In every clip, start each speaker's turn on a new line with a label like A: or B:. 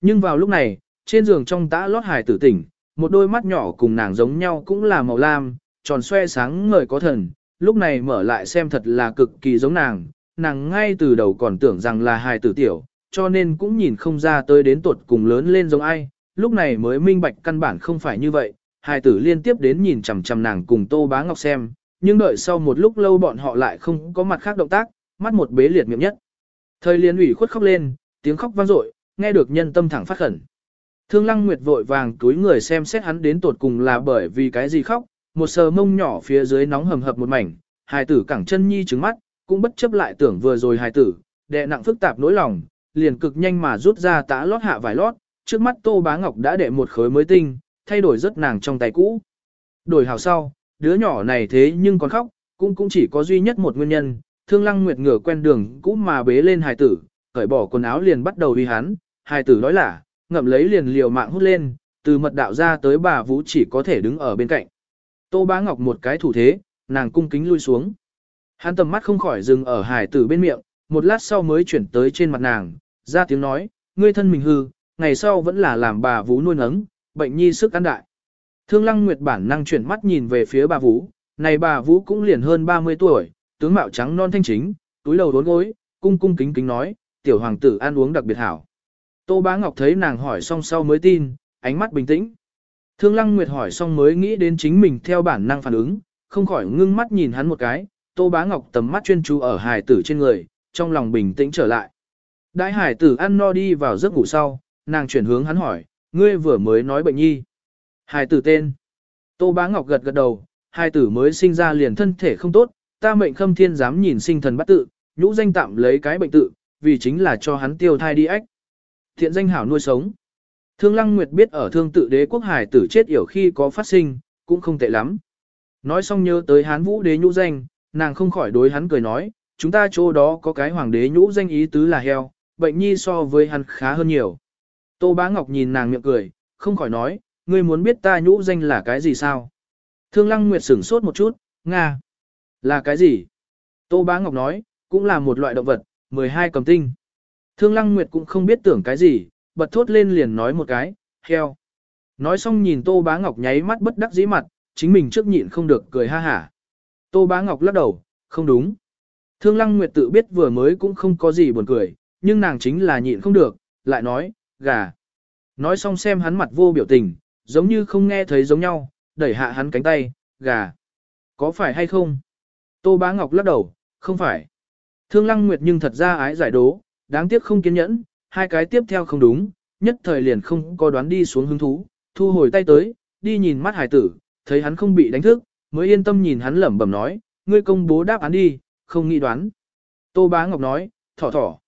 A: Nhưng vào lúc này, trên giường trong tã lót hài tử tỉnh, một đôi mắt nhỏ cùng nàng giống nhau cũng là màu lam, tròn xoe sáng ngời có thần, lúc này mở lại xem thật là cực kỳ giống nàng, nàng ngay từ đầu còn tưởng rằng là hài tử tiểu, cho nên cũng nhìn không ra tới đến tuột cùng lớn lên giống ai, lúc này mới minh bạch căn bản không phải như vậy, hài tử liên tiếp đến nhìn chằm chằm nàng cùng Tô Bá Ngọc xem, nhưng đợi sau một lúc lâu bọn họ lại không có mặt khác động tác, mắt một bế liệt miệng nhất. Thời liên ủy khuất khóc lên, tiếng khóc vang dội, nghe được nhân tâm thẳng phát khẩn. Thương Lăng Nguyệt vội vàng túi người xem xét hắn đến tột cùng là bởi vì cái gì khóc, một sờ mông nhỏ phía dưới nóng hầm hập một mảnh, hài tử cẳng chân nhi trứng mắt, cũng bất chấp lại tưởng vừa rồi hài tử, đệ nặng phức tạp nỗi lòng, liền cực nhanh mà rút ra tã lót hạ vài lót, trước mắt Tô Bá Ngọc đã đệ một khối mới tinh, thay đổi rất nàng trong tay cũ. Đổi hào sau, đứa nhỏ này thế nhưng còn khóc, cũng cũng chỉ có duy nhất một nguyên nhân, Thương Lăng Nguyệt ngửa quen đường cũ mà bế lên hài tử, cởi bỏ quần áo liền bắt đầu uy hắn, hai tử nói là, ngậm lấy liền liều mạng hút lên, từ mật đạo ra tới bà Vũ chỉ có thể đứng ở bên cạnh. Tô Bá Ngọc một cái thủ thế, nàng cung kính lui xuống. Hắn tầm mắt không khỏi dừng ở hài tử bên miệng, một lát sau mới chuyển tới trên mặt nàng, ra tiếng nói, ngươi thân mình hư, ngày sau vẫn là làm bà Vũ nuôi nấng, bệnh nhi sức ăn đại. Thương Lăng Nguyệt bản năng chuyển mắt nhìn về phía bà Vũ, này bà Vũ cũng liền hơn 30 tuổi, tướng mạo trắng non thanh chính, túi đầu đốn gối, cung cung kính kính nói, tiểu hoàng tử ăn uống đặc biệt hảo. Tô Bá Ngọc thấy nàng hỏi xong sau mới tin, ánh mắt bình tĩnh. Thương Lăng Nguyệt hỏi xong mới nghĩ đến chính mình theo bản năng phản ứng, không khỏi ngưng mắt nhìn hắn một cái, Tô Bá Ngọc tầm mắt chuyên chú ở hài tử trên người, trong lòng bình tĩnh trở lại. Đại hải tử ăn no đi vào giấc ngủ sau, nàng chuyển hướng hắn hỏi, ngươi vừa mới nói bệnh nhi. Hải tử tên. Tô Bá Ngọc gật gật đầu, Hải tử mới sinh ra liền thân thể không tốt, ta mệnh khâm thiên dám nhìn sinh thần bắt tự, nhũ danh tạm lấy cái bệnh tự, vì chính là cho hắn tiêu thai đi ách. Thiện danh hảo nuôi sống. Thương Lăng Nguyệt biết ở thương tự đế quốc hải tử chết yểu khi có phát sinh, cũng không tệ lắm. Nói xong nhớ tới hán vũ đế nhũ danh, nàng không khỏi đối hắn cười nói, chúng ta chỗ đó có cái hoàng đế nhũ danh ý tứ là heo, bệnh nhi so với hắn khá hơn nhiều. Tô Bá Ngọc nhìn nàng miệng cười, không khỏi nói, ngươi muốn biết ta nhũ danh là cái gì sao? Thương Lăng Nguyệt sửng sốt một chút, Nga. Là cái gì? Tô Bá Ngọc nói, cũng là một loại động vật, 12 cầm tinh. Thương Lăng Nguyệt cũng không biết tưởng cái gì, bật thốt lên liền nói một cái, heo. Nói xong nhìn Tô Bá Ngọc nháy mắt bất đắc dĩ mặt, chính mình trước nhịn không được cười ha hả. Tô Bá Ngọc lắc đầu, không đúng. Thương Lăng Nguyệt tự biết vừa mới cũng không có gì buồn cười, nhưng nàng chính là nhịn không được, lại nói, gà. Nói xong xem hắn mặt vô biểu tình, giống như không nghe thấy giống nhau, đẩy hạ hắn cánh tay, gà. Có phải hay không? Tô Bá Ngọc lắc đầu, không phải. Thương Lăng Nguyệt nhưng thật ra ái giải đố, đáng tiếc không kiên nhẫn, hai cái tiếp theo không đúng, nhất thời liền không có đoán đi xuống hứng thú, thu hồi tay tới, đi nhìn mắt hải tử, thấy hắn không bị đánh thức, mới yên tâm nhìn hắn lẩm bẩm nói, ngươi công bố đáp án đi, không nghĩ đoán. Tô Bá Ngọc nói, thỏ thỏ.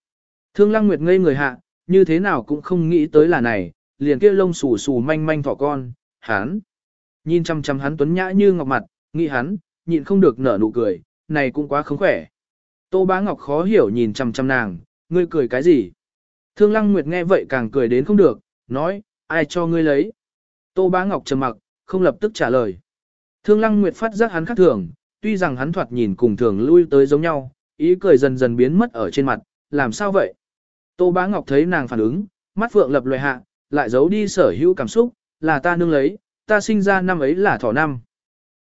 A: Thương Lăng Nguyệt ngây người hạ, như thế nào cũng không nghĩ tới là này, liền kia lông xù xù manh manh thỏ con, hắn. Nhìn chăm chăm hắn tuấn nhã như ngọc mặt, nghĩ hắn, nhịn không được nở nụ cười, này cũng quá không khỏe. Tô Bá Ngọc khó hiểu nhìn chăm chăm nàng, ngươi cười cái gì? Thương Lăng Nguyệt nghe vậy càng cười đến không được, nói, ai cho ngươi lấy? Tô Bá Ngọc trầm mặc, không lập tức trả lời. Thương Lăng Nguyệt phát giác hắn khác thường, tuy rằng hắn thoạt nhìn cùng thường lui tới giống nhau, ý cười dần dần biến mất ở trên mặt, làm sao vậy? Tô Bá Ngọc thấy nàng phản ứng, mắt phượng lập loè hạ, lại giấu đi sở hữu cảm xúc, là ta nương lấy, ta sinh ra năm ấy là thỏ năm.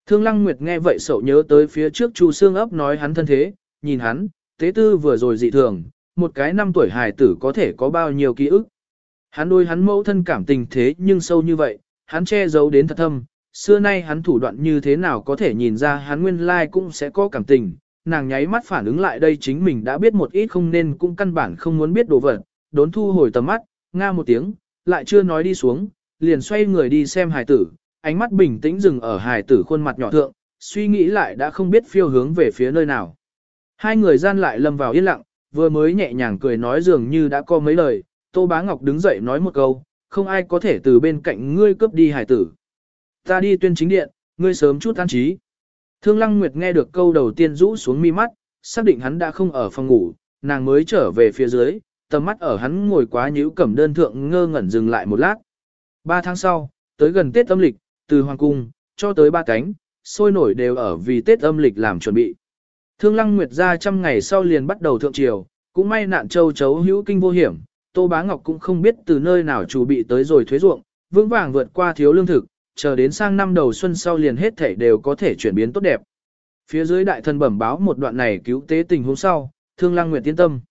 A: Thương Lăng Nguyệt nghe vậy sầu nhớ tới phía trước Chu sương ấp nói hắn thân thế, nhìn hắn, tế tư vừa rồi dị thường, một cái năm tuổi hài tử có thể có bao nhiêu ký ức. Hắn đôi hắn mẫu thân cảm tình thế nhưng sâu như vậy, hắn che giấu đến thật thâm, xưa nay hắn thủ đoạn như thế nào có thể nhìn ra hắn nguyên lai cũng sẽ có cảm tình. Nàng nháy mắt phản ứng lại đây chính mình đã biết một ít không nên cũng căn bản không muốn biết đồ vật, đốn thu hồi tầm mắt, nga một tiếng, lại chưa nói đi xuống, liền xoay người đi xem hài tử, ánh mắt bình tĩnh dừng ở hài tử khuôn mặt nhỏ thượng, suy nghĩ lại đã không biết phiêu hướng về phía nơi nào. Hai người gian lại lâm vào yên lặng, vừa mới nhẹ nhàng cười nói dường như đã có mấy lời, Tô Bá Ngọc đứng dậy nói một câu, không ai có thể từ bên cạnh ngươi cướp đi hải tử. Ta đi tuyên chính điện, ngươi sớm chút an trí. Thương Lăng Nguyệt nghe được câu đầu tiên rũ xuống mi mắt, xác định hắn đã không ở phòng ngủ, nàng mới trở về phía dưới, tầm mắt ở hắn ngồi quá nhíu cẩm đơn thượng ngơ ngẩn dừng lại một lát. Ba tháng sau, tới gần Tết âm lịch, từ Hoàng Cung, cho tới ba cánh, sôi nổi đều ở vì Tết âm lịch làm chuẩn bị. Thương Lăng Nguyệt ra trăm ngày sau liền bắt đầu thượng triều, cũng may nạn châu chấu hữu kinh vô hiểm, Tô Bá Ngọc cũng không biết từ nơi nào chủ bị tới rồi thuế ruộng, vững vàng vượt qua thiếu lương thực, chờ đến sang năm đầu xuân sau liền hết thảy đều có thể chuyển biến tốt đẹp. Phía dưới đại thần bẩm báo một đoạn này cứu tế tình huống sau, Thương Lăng Nguyệt tiến tâm.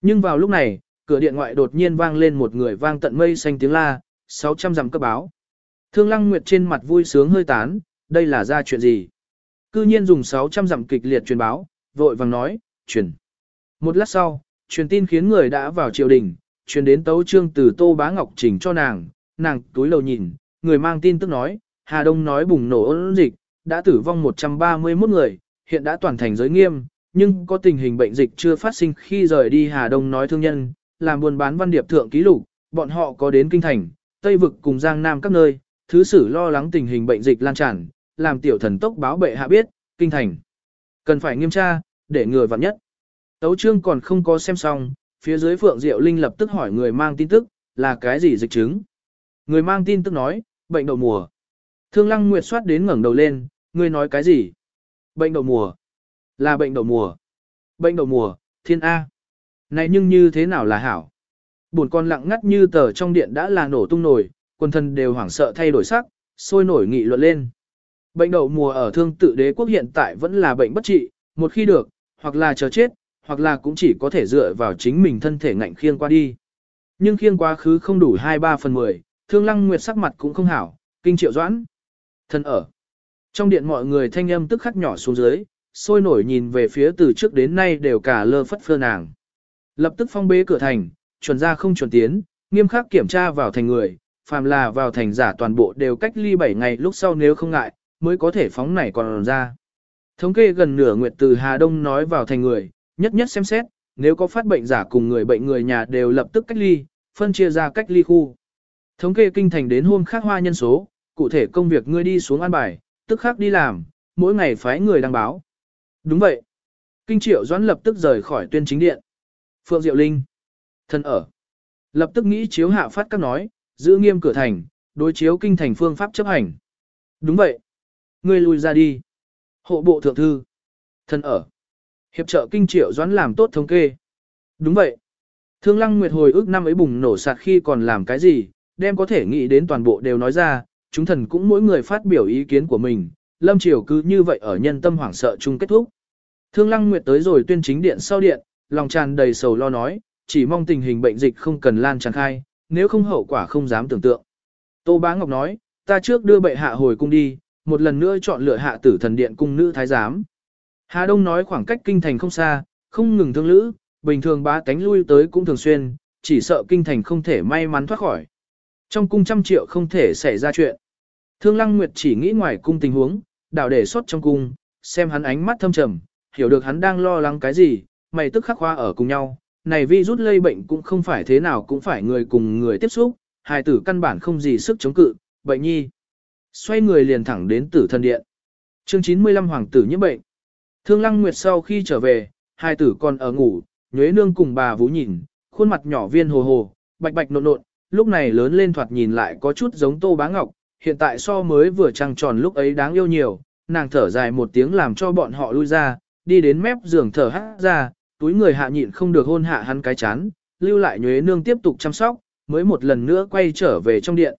A: Nhưng vào lúc này, cửa điện ngoại đột nhiên vang lên một người vang tận mây xanh tiếng la, 600 dặm cấp báo. Thương Lăng Nguyệt trên mặt vui sướng hơi tán, đây là ra chuyện gì? Cư nhiên dùng 600 dặm kịch liệt truyền báo, vội vàng nói, truyền. Một lát sau, truyền tin khiến người đã vào triều đình, truyền đến tấu trương từ Tô Bá Ngọc chỉnh cho nàng, nàng túi lầu nhìn, người mang tin tức nói, Hà Đông nói bùng nổ ôn dịch, đã tử vong 131 người, hiện đã toàn thành giới nghiêm, nhưng có tình hình bệnh dịch chưa phát sinh khi rời đi Hà Đông nói thương nhân, làm buôn bán văn điệp thượng ký lục, bọn họ có đến kinh thành, Tây vực cùng Giang Nam các nơi, thứ sử lo lắng tình hình bệnh dịch lan tràn, làm tiểu thần tốc báo bệ hạ biết, kinh thành. Cần phải nghiêm tra, để người vặn nhất. Tấu trương còn không có xem xong, phía dưới Phượng Diệu Linh lập tức hỏi người mang tin tức, là cái gì dịch chứng. Người mang tin tức nói, bệnh đậu mùa. Thương Lăng Nguyệt soát đến ngẩng đầu lên, người nói cái gì? Bệnh đậu mùa. Là bệnh đậu mùa. Bệnh đậu mùa, thiên A. Này nhưng như thế nào là hảo? Buồn con lặng ngắt như tờ trong điện đã là nổ tung nổi, quân thân đều hoảng sợ thay đổi sắc, sôi nổi nghị luận lên. Bệnh đậu mùa ở thương tự đế quốc hiện tại vẫn là bệnh bất trị, một khi được, hoặc là chờ chết, hoặc là cũng chỉ có thể dựa vào chính mình thân thể ngạnh khiêng qua đi. Nhưng khiêng quá khứ không đủ 2-3 phần 10, thương lăng nguyệt sắc mặt cũng không hảo, kinh triệu doãn. Thân ở. Trong điện mọi người thanh âm tức khắc nhỏ xuống dưới, sôi nổi nhìn về phía từ trước đến nay đều cả lơ phất phơ nàng. Lập tức phong bế cửa thành, chuẩn ra không chuẩn tiến, nghiêm khắc kiểm tra vào thành người, phàm là vào thành giả toàn bộ đều cách ly 7 ngày lúc sau nếu không ngại, mới có thể phóng này còn ra. Thống kê gần nửa nguyệt từ Hà Đông nói vào thành người, nhất nhất xem xét, nếu có phát bệnh giả cùng người bệnh người nhà đều lập tức cách ly, phân chia ra cách ly khu. Thống kê kinh thành đến hôm khác hoa nhân số, cụ thể công việc ngươi đi xuống an bài, tức khắc đi làm, mỗi ngày phái người đăng báo. Đúng vậy. Kinh triệu doãn lập tức rời khỏi tuyên chính điện. Phượng Diệu Linh. Thân ở. Lập tức nghĩ chiếu hạ phát các nói, giữ nghiêm cửa thành, đối chiếu kinh thành phương pháp chấp hành. Đúng vậy. Ngươi lui ra đi. Hộ bộ thượng thư. Thân ở. Hiệp trợ kinh triệu doãn làm tốt thống kê. Đúng vậy. Thương Lăng Nguyệt hồi ức năm ấy bùng nổ sạt khi còn làm cái gì, đem có thể nghĩ đến toàn bộ đều nói ra, chúng thần cũng mỗi người phát biểu ý kiến của mình, lâm triều cứ như vậy ở nhân tâm hoảng sợ chung kết thúc. Thương Lăng Nguyệt tới rồi tuyên chính điện sau điện, lòng tràn đầy sầu lo nói, chỉ mong tình hình bệnh dịch không cần lan tràn khai, nếu không hậu quả không dám tưởng tượng. Tô Bá Ngọc nói, ta trước đưa bệ hạ hồi cung đi, một lần nữa chọn lựa hạ tử thần điện cung nữ thái giám. Hà Đông nói khoảng cách kinh thành không xa, không ngừng thương lữ, bình thường bá tánh lui tới cũng thường xuyên, chỉ sợ kinh thành không thể may mắn thoát khỏi. Trong cung trăm triệu không thể xảy ra chuyện. Thương Lăng Nguyệt chỉ nghĩ ngoài cung tình huống, đảo để xuất trong cung, xem hắn ánh mắt thâm trầm, hiểu được hắn đang lo lắng cái gì, mày tức khắc khoa ở cùng nhau. Này vi rút lây bệnh cũng không phải thế nào cũng phải người cùng người tiếp xúc, hài tử căn bản không gì sức chống cự, bệnh nhi. Xoay người liền thẳng đến tử thần điện. Chương 95 Hoàng tử nhiễm bệnh. Thương Lăng Nguyệt sau khi trở về, hai tử còn ở ngủ, nhuế nương cùng bà vũ nhìn, khuôn mặt nhỏ viên hồ hồ, bạch bạch nộn nộn, lúc này lớn lên thoạt nhìn lại có chút giống Tô Bá Ngọc, hiện tại so mới vừa trăng tròn lúc ấy đáng yêu nhiều, nàng thở dài một tiếng làm cho bọn họ lui ra, đi đến mép giường thở hát ra, túi người hạ nhịn không được hôn hạ hắn cái chán, lưu lại nhuế nương tiếp tục chăm sóc, mới một lần nữa quay trở về trong điện.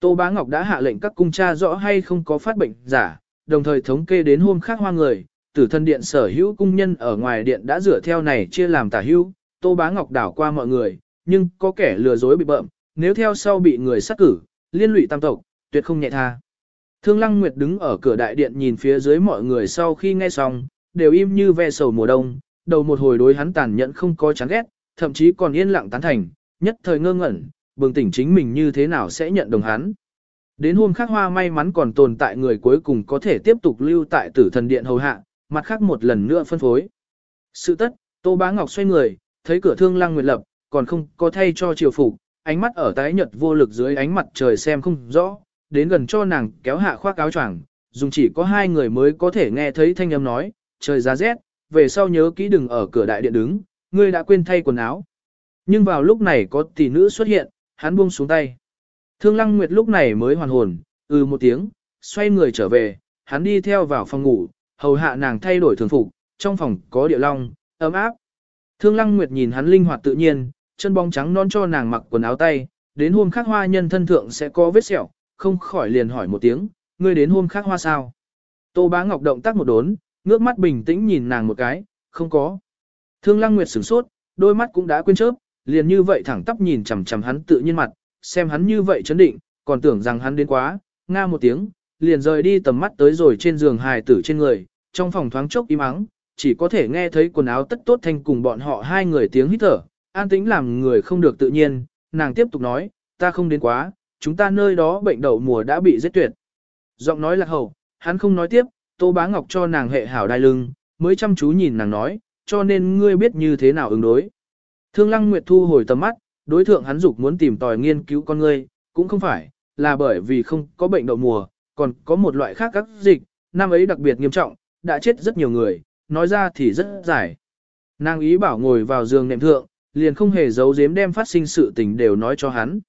A: Tô Bá Ngọc đã hạ lệnh các cung cha rõ hay không có phát bệnh giả, đồng thời thống kê đến hôm khác hoa người, tử thân điện sở hữu cung nhân ở ngoài điện đã rửa theo này chia làm tả hữu, Tô Bá Ngọc đảo qua mọi người, nhưng có kẻ lừa dối bị bợm, nếu theo sau bị người sát cử, liên lụy tam tộc, tuyệt không nhẹ tha. Thương Lăng Nguyệt đứng ở cửa đại điện nhìn phía dưới mọi người sau khi nghe xong, đều im như ve sầu mùa đông, đầu một hồi đối hắn tàn nhẫn không có chán ghét, thậm chí còn yên lặng tán thành, nhất thời ngơ ngẩn, bừng tỉnh chính mình như thế nào sẽ nhận đồng hắn. Đến hôm khác hoa may mắn còn tồn tại người cuối cùng có thể tiếp tục lưu tại tử thần điện hầu hạ, mặt khác một lần nữa phân phối. Sự tất, Tô Bá Ngọc xoay người, thấy cửa thương lăng nguyệt lập, còn không có thay cho triều phục, ánh mắt ở tái nhật vô lực dưới ánh mặt trời xem không rõ, đến gần cho nàng kéo hạ khoác áo choàng, dùng chỉ có hai người mới có thể nghe thấy thanh âm nói, trời giá rét, về sau nhớ kỹ đừng ở cửa đại điện đứng, ngươi đã quên thay quần áo. Nhưng vào lúc này có tỷ nữ xuất hiện, hắn buông xuống tay. Thương Lăng Nguyệt lúc này mới hoàn hồn, ừ một tiếng, xoay người trở về, hắn đi theo vào phòng ngủ, hầu hạ nàng thay đổi thường phục, trong phòng có địa long, ấm áp. Thương Lăng Nguyệt nhìn hắn linh hoạt tự nhiên, chân bóng trắng non cho nàng mặc quần áo tay, đến hôm khác hoa nhân thân thượng sẽ có vết sẹo, không khỏi liền hỏi một tiếng, ngươi đến hôm khác hoa sao? Tô bá ngọc động tác một đốn, ngước mắt bình tĩnh nhìn nàng một cái, không có. Thương lăng nguyệt sửng sốt, đôi mắt cũng đã quên chớp, liền như vậy thẳng tắp nhìn chằm chằm hắn tự nhiên mặt, xem hắn như vậy chấn định, còn tưởng rằng hắn đến quá, nga một tiếng, liền rời đi tầm mắt tới rồi trên giường hài tử trên người, trong phòng thoáng chốc im ắng, chỉ có thể nghe thấy quần áo tất tốt thanh cùng bọn họ hai người tiếng hít thở, an tĩnh làm người không được tự nhiên, nàng tiếp tục nói, ta không đến quá, chúng ta nơi đó bệnh đậu mùa đã bị giết tuyệt. Giọng nói là hầu, hắn không nói tiếp, Tô Bá Ngọc cho nàng hệ hảo đai lưng, mới chăm chú nhìn nàng nói, cho nên ngươi biết như thế nào ứng đối. Thương Lăng Nguyệt thu hồi tầm mắt, đối thượng hắn dục muốn tìm tòi nghiên cứu con ngươi, cũng không phải, là bởi vì không có bệnh đậu mùa, còn có một loại khác các dịch, năm ấy đặc biệt nghiêm trọng, đã chết rất nhiều người, nói ra thì rất dài. Nàng ý bảo ngồi vào giường nệm thượng, liền không hề giấu giếm đem phát sinh sự tình đều nói cho hắn.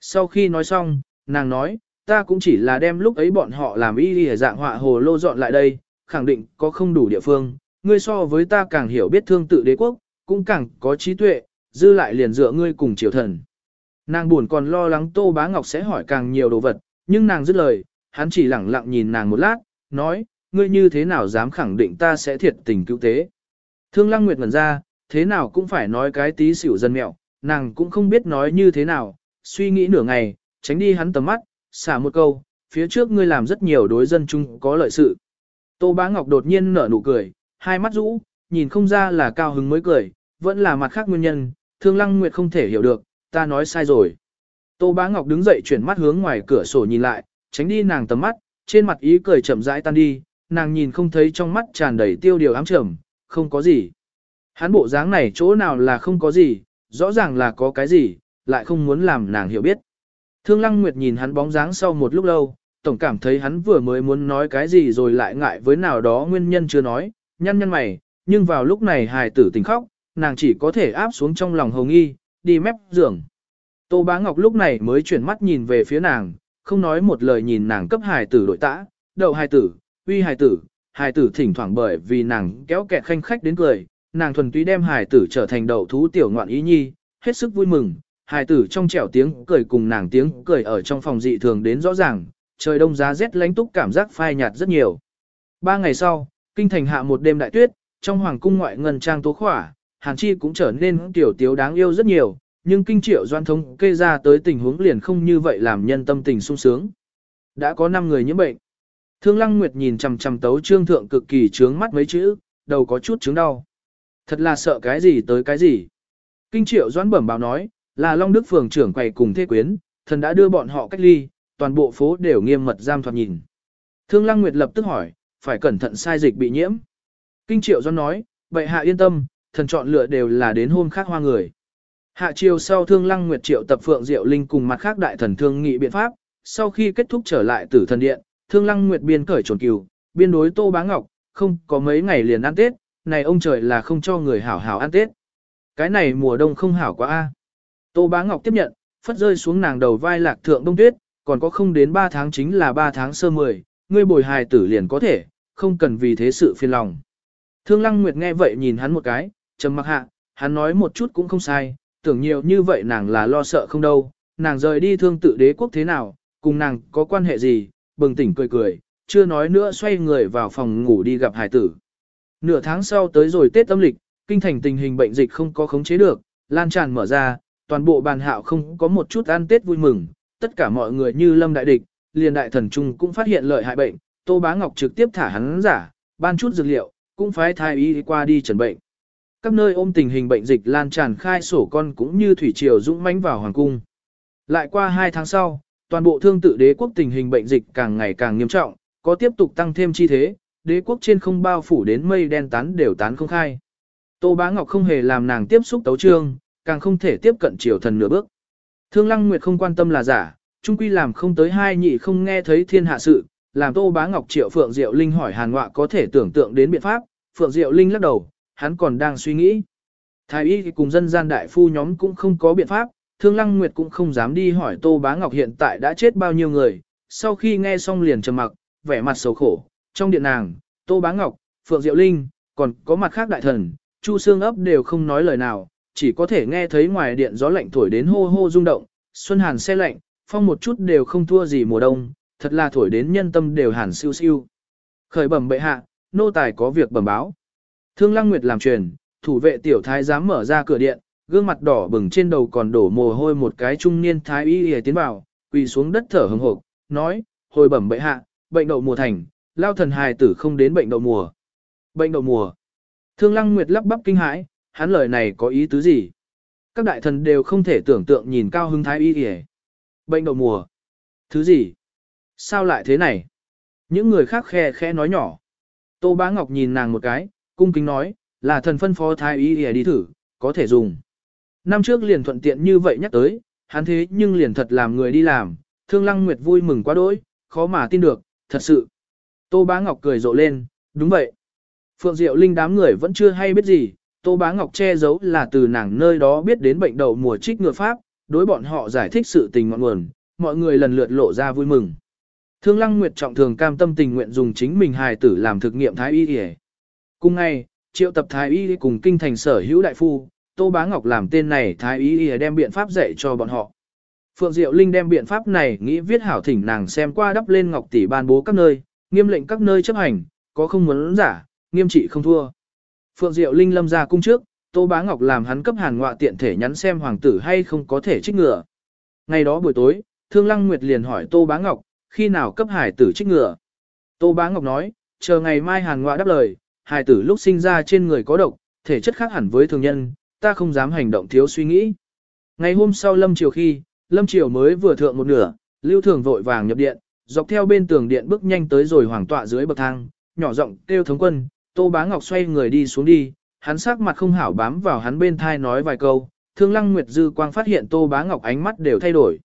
A: Sau khi nói xong, nàng nói, ta cũng chỉ là đem lúc ấy bọn họ làm y đi dạng họa hồ lô dọn lại đây, khẳng định có không đủ địa phương, ngươi so với ta càng hiểu biết thương tự đế quốc, cũng càng có trí tuệ, dư lại liền dựa ngươi cùng triều thần. Nàng buồn còn lo lắng Tô Bá Ngọc sẽ hỏi càng nhiều đồ vật, nhưng nàng dứt lời, hắn chỉ lặng lặng nhìn nàng một lát, nói, ngươi như thế nào dám khẳng định ta sẽ thiệt tình cứu tế. Thương Lăng Nguyệt ngẩn ra, thế nào cũng phải nói cái tí xỉu dân mẹo, nàng cũng không biết nói như thế nào, suy nghĩ nửa ngày, tránh đi hắn tầm mắt, xả một câu, phía trước ngươi làm rất nhiều đối dân chung có lợi sự. Tô Bá Ngọc đột nhiên nở nụ cười, hai mắt rũ, nhìn không ra là cao hứng mới cười, vẫn là mặt khác nguyên nhân, Thương Lăng Nguyệt không thể hiểu được, ta nói sai rồi. Tô Bá Ngọc đứng dậy chuyển mắt hướng ngoài cửa sổ nhìn lại, tránh đi nàng tầm mắt, trên mặt ý cười chậm rãi tan đi, nàng nhìn không thấy trong mắt tràn đầy tiêu điều ám trầm, không có gì. Hắn bộ dáng này chỗ nào là không có gì, rõ ràng là có cái gì, lại không muốn làm nàng hiểu biết. Thương Lăng Nguyệt nhìn hắn bóng dáng sau một lúc lâu, tổng cảm thấy hắn vừa mới muốn nói cái gì rồi lại ngại với nào đó nguyên nhân chưa nói, nhăn nhăn mày, nhưng vào lúc này hài tử tỉnh khóc, nàng chỉ có thể áp xuống trong lòng hồng nghi, đi mép giường. Tô Bá Ngọc lúc này mới chuyển mắt nhìn về phía nàng, không nói một lời nhìn nàng cấp hài tử đội tã, đậu hài tử, uy hài tử, hài tử thỉnh thoảng bởi vì nàng kéo kẹt khanh khách đến cười, nàng thuần túy đem hài tử trở thành đậu thú tiểu ngoạn ý nhi, hết sức vui mừng, hài tử trong trẻo tiếng cười cùng nàng tiếng cười ở trong phòng dị thường đến rõ ràng, trời đông giá rét lánh túc cảm giác phai nhạt rất nhiều. Ba ngày sau, kinh thành hạ một đêm đại tuyết, trong hoàng cung ngoại ngân trang tố khỏa, Hàn Chi cũng trở nên tiểu tiếu đáng yêu rất nhiều, nhưng kinh triệu doan thống kê ra tới tình huống liền không như vậy làm nhân tâm tình sung sướng. Đã có 5 người nhiễm bệnh. Thương Lăng Nguyệt nhìn chằm chằm tấu trương thượng cực kỳ trướng mắt mấy chữ, đầu có chút trướng đau. Thật là sợ cái gì tới cái gì. Kinh triệu doan bẩm báo nói, là Long Đức Phường trưởng quầy cùng thế quyến, thần đã đưa bọn họ cách ly, toàn bộ phố đều nghiêm mật giam thoạt nhìn. Thương Lăng Nguyệt lập tức hỏi, phải cẩn thận sai dịch bị nhiễm. Kinh triệu do nói, bệ hạ yên tâm, thần chọn lựa đều là đến hôm khác hoa người. Hạ triều sau thương lăng nguyệt triệu tập phượng diệu linh cùng mặt khác đại thần thương nghị biện pháp, sau khi kết thúc trở lại tử thần điện, thương lăng nguyệt biên cởi trồn cừu, biên đối tô bá ngọc, không có mấy ngày liền ăn tết, này ông trời là không cho người hảo hảo ăn tết. Cái này mùa đông không hảo quá a. Tô bá ngọc tiếp nhận, phất rơi xuống nàng đầu vai lạc thượng đông tuyết, còn có không đến 3 tháng chính là 3 tháng sơ 10, ngươi bồi hài tử liền có thể, không cần vì thế sự phiền lòng. Thương lăng nguyệt nghe vậy nhìn hắn một cái, trầm mặc hạ, hắn nói một chút cũng không sai, tưởng nhiều như vậy nàng là lo sợ không đâu, nàng rời đi thương tự đế quốc thế nào, cùng nàng có quan hệ gì, bừng tỉnh cười cười, chưa nói nữa xoay người vào phòng ngủ đi gặp hải tử. Nửa tháng sau tới rồi Tết âm lịch, kinh thành tình hình bệnh dịch không có khống chế được, lan tràn mở ra, toàn bộ bàn hạo không có một chút ăn Tết vui mừng, tất cả mọi người như lâm đại địch, liền đại thần trung cũng phát hiện lợi hại bệnh, Tô Bá Ngọc trực tiếp thả hắn giả, ban chút dược liệu, cũng phái thái y qua đi trần bệnh các nơi ôm tình hình bệnh dịch lan tràn khai sổ con cũng như thủy triều dũng mãnh vào hoàng cung. Lại qua hai tháng sau, toàn bộ thương tự đế quốc tình hình bệnh dịch càng ngày càng nghiêm trọng, có tiếp tục tăng thêm chi thế, đế quốc trên không bao phủ đến mây đen tán đều tán không khai. Tô Bá Ngọc không hề làm nàng tiếp xúc tấu trương, càng không thể tiếp cận triều thần nửa bước. Thương Lăng Nguyệt không quan tâm là giả, trung quy làm không tới hai nhị không nghe thấy thiên hạ sự, làm Tô Bá Ngọc triệu Phượng Diệu Linh hỏi Hàn Ngọa có thể tưởng tượng đến biện pháp, Phượng Diệu Linh lắc đầu, hắn còn đang suy nghĩ. Thái y cùng dân gian đại phu nhóm cũng không có biện pháp, Thương Lăng Nguyệt cũng không dám đi hỏi Tô Bá Ngọc hiện tại đã chết bao nhiêu người, sau khi nghe xong liền trầm mặc, vẻ mặt xấu khổ, trong điện nàng, Tô Bá Ngọc, Phượng Diệu Linh, còn có mặt khác đại thần, Chu xương ấp đều không nói lời nào, chỉ có thể nghe thấy ngoài điện gió lạnh thổi đến hô hô rung động, xuân hàn xe lạnh, phong một chút đều không thua gì mùa đông, thật là thổi đến nhân tâm đều hàn siêu siêu. Khởi bẩm bệ hạ, nô tài có việc bẩm báo. Thương Lăng Nguyệt làm truyền, thủ vệ tiểu thái dám mở ra cửa điện, gương mặt đỏ bừng trên đầu còn đổ mồ hôi một cái trung niên thái y y tiến vào, quỳ xuống đất thở hừng hực, nói, hồi bẩm bệ hạ, bệnh đậu mùa thành, lao thần hài tử không đến bệnh đậu mùa. Bệnh đậu mùa. Thương Lăng Nguyệt lắp bắp kinh hãi, hắn lời này có ý tứ gì? Các đại thần đều không thể tưởng tượng nhìn cao hứng thái y y. Bệnh đậu mùa. Thứ gì? Sao lại thế này? Những người khác khe khẽ nói nhỏ. Tô Bá Ngọc nhìn nàng một cái, cung kính nói, là thần phân phó thái y y đi thử, có thể dùng. Năm trước liền thuận tiện như vậy nhắc tới, hắn thế nhưng liền thật làm người đi làm, thương lăng nguyệt vui mừng quá đỗi, khó mà tin được, thật sự. Tô Bá Ngọc cười rộ lên, đúng vậy. Phượng Diệu Linh đám người vẫn chưa hay biết gì, Tô Bá Ngọc che giấu là từ nàng nơi đó biết đến bệnh đầu mùa trích ngừa pháp, đối bọn họ giải thích sự tình ngọn nguồn, mọi người lần lượt lộ ra vui mừng. Thương Lăng Nguyệt trọng thường cam tâm tình nguyện dùng chính mình hài tử làm thực nghiệm thái y y. Cùng ngày, triệu tập thái y cùng kinh thành sở hữu đại phu, Tô Bá Ngọc làm tên này thái y y đem biện pháp dạy cho bọn họ. Phượng Diệu Linh đem biện pháp này nghĩ viết hảo thỉnh nàng xem qua đắp lên ngọc tỷ ban bố các nơi, nghiêm lệnh các nơi chấp hành, có không muốn giả, nghiêm trị không thua. Phượng Diệu Linh lâm ra cung trước, Tô Bá Ngọc làm hắn cấp hàn ngọa tiện thể nhắn xem hoàng tử hay không có thể trích ngừa. Ngày đó buổi tối, Thương Lăng Nguyệt liền hỏi Tô Bá Ngọc, khi nào cấp hải tử trích ngựa, Tô Bá Ngọc nói, chờ ngày mai hàn ngoại đáp lời, hải tử lúc sinh ra trên người có độc, thể chất khác hẳn với thường nhân, ta không dám hành động thiếu suy nghĩ. Ngày hôm sau lâm chiều khi, lâm chiều mới vừa thượng một nửa, lưu thường vội vàng nhập điện, dọc theo bên tường điện bước nhanh tới rồi hoàng tọa dưới bậc thang, nhỏ giọng kêu thống quân, Tô Bá Ngọc xoay người đi xuống đi, hắn sắc mặt không hảo bám vào hắn bên thai nói vài câu, Thương Lăng Nguyệt Dư Quang phát hiện Tô Bá Ngọc ánh mắt đều thay đổi.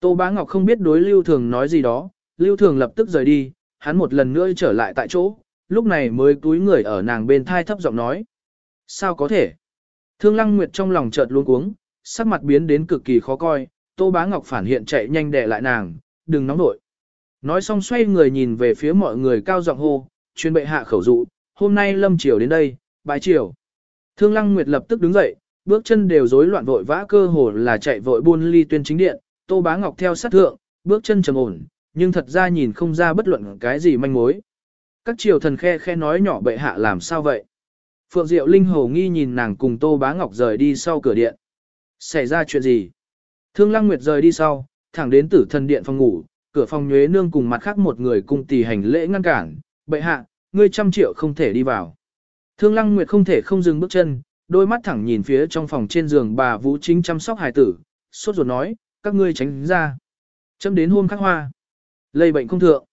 A: Tô Bá Ngọc không biết đối Lưu Thường nói gì đó, Lưu Thường lập tức rời đi, hắn một lần nữa trở lại tại chỗ, lúc này mới túi người ở nàng bên thai thấp giọng nói. Sao có thể? Thương Lăng Nguyệt trong lòng chợt luống cuống, sắc mặt biến đến cực kỳ khó coi, Tô Bá Ngọc phản hiện chạy nhanh đè lại nàng, đừng nóng nổi. Nói xong xoay người nhìn về phía mọi người cao giọng hô, chuyên bệ hạ khẩu dụ, hôm nay lâm triều đến đây, bái triều. Thương Lăng Nguyệt lập tức đứng dậy, bước chân đều rối loạn vội vã cơ hồ là chạy vội buôn ly tuyên chính điện, Tô Bá Ngọc theo sát thượng, bước chân trầm ổn, nhưng thật ra nhìn không ra bất luận cái gì manh mối. Các triều thần khe khe nói nhỏ bệ hạ làm sao vậy? Phượng Diệu Linh hồ nghi nhìn nàng cùng Tô Bá Ngọc rời đi sau cửa điện. Xảy ra chuyện gì? Thương Lăng Nguyệt rời đi sau, thẳng đến tử thần điện phòng ngủ, cửa phòng nhuế nương cùng mặt khác một người cùng tỷ hành lễ ngăn cản, bệ hạ, ngươi trăm triệu không thể đi vào. Thương Lăng Nguyệt không thể không dừng bước chân, đôi mắt thẳng nhìn phía trong phòng trên giường bà Vũ Chính chăm sóc hài tử, sốt ruột nói, các ngươi tránh ra. Châm đến hôm khắc hoa. Lây bệnh không thượng.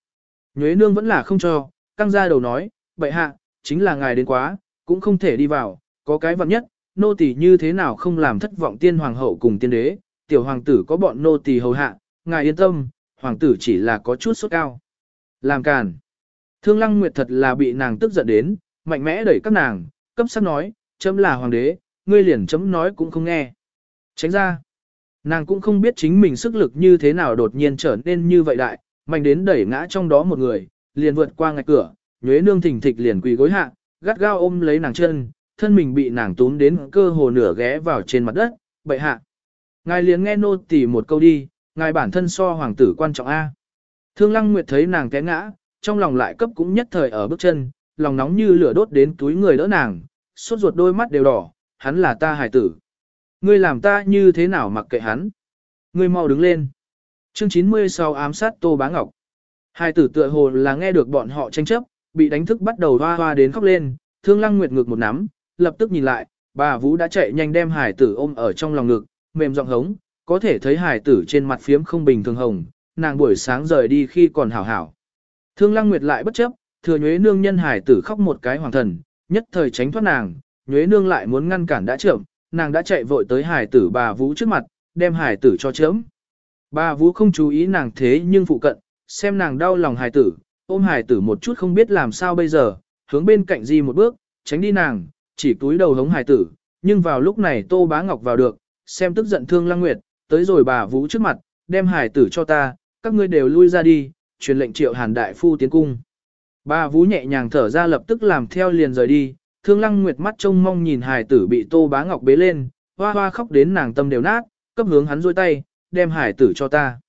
A: Nhuế nương vẫn là không cho, căng ra đầu nói, bệ hạ, chính là ngài đến quá, cũng không thể đi vào, có cái vật nhất, nô tỳ như thế nào không làm thất vọng tiên hoàng hậu cùng tiên đế, tiểu hoàng tử có bọn nô tỳ hầu hạ, ngài yên tâm, hoàng tử chỉ là có chút sốt cao. Làm càn. Thương Lăng Nguyệt thật là bị nàng tức giận đến, mạnh mẽ đẩy các nàng, cấp sắc nói, chấm là hoàng đế, ngươi liền chấm nói cũng không nghe. Tránh ra. Nàng cũng không biết chính mình sức lực như thế nào đột nhiên trở nên như vậy đại, mạnh đến đẩy ngã trong đó một người, liền vượt qua ngạch cửa, nhuế nương thỉnh thịch liền quỳ gối hạ, gắt gao ôm lấy nàng chân, thân mình bị nàng túm đến cơ hồ nửa ghé vào trên mặt đất, bậy hạ. Ngài liền nghe nô tỉ một câu đi, ngài bản thân so hoàng tử quan trọng A. Thương Lăng Nguyệt thấy nàng té ngã, trong lòng lại cấp cũng nhất thời ở bước chân, lòng nóng như lửa đốt đến túi người đỡ nàng, suốt ruột đôi mắt đều đỏ, hắn là ta hải tử. Ngươi làm ta như thế nào mặc kệ hắn? Ngươi mau đứng lên. Chương 90 sau ám sát Tô Bá Ngọc. Hai tử tựa hồ là nghe được bọn họ tranh chấp, bị đánh thức bắt đầu hoa hoa đến khóc lên, thương lăng nguyệt ngực một nắm, lập tức nhìn lại, bà Vũ đã chạy nhanh đem hải tử ôm ở trong lòng ngực, mềm giọng hống, có thể thấy hải tử trên mặt phiếm không bình thường hồng, nàng buổi sáng rời đi khi còn hảo hảo. Thương lăng nguyệt lại bất chấp, thừa nhuế nương nhân hải tử khóc một cái hoàng thần, nhất thời tránh thoát nàng, nhuế nương lại muốn ngăn cản đã trưởng, nàng đã chạy vội tới hải tử bà Vũ trước mặt, đem hải tử cho chớm. Bà Vũ không chú ý nàng thế nhưng phụ cận, xem nàng đau lòng hải tử, ôm hải tử một chút không biết làm sao bây giờ, hướng bên cạnh di một bước, tránh đi nàng, chỉ túi đầu hống hải tử, nhưng vào lúc này Tô Bá Ngọc vào được, xem tức giận thương Lăng Nguyệt, tới rồi bà Vũ trước mặt, đem hải tử cho ta, các ngươi đều lui ra đi, truyền lệnh triệu hàn đại phu tiến cung. Bà Vũ nhẹ nhàng thở ra lập tức làm theo liền rời đi, thương Lăng Nguyệt mắt trông mong nhìn hải tử bị Tô Bá Ngọc bế lên, hoa hoa khóc đến nàng tâm đều nát, cấp hướng hắn dôi tay, đem hải tử cho ta.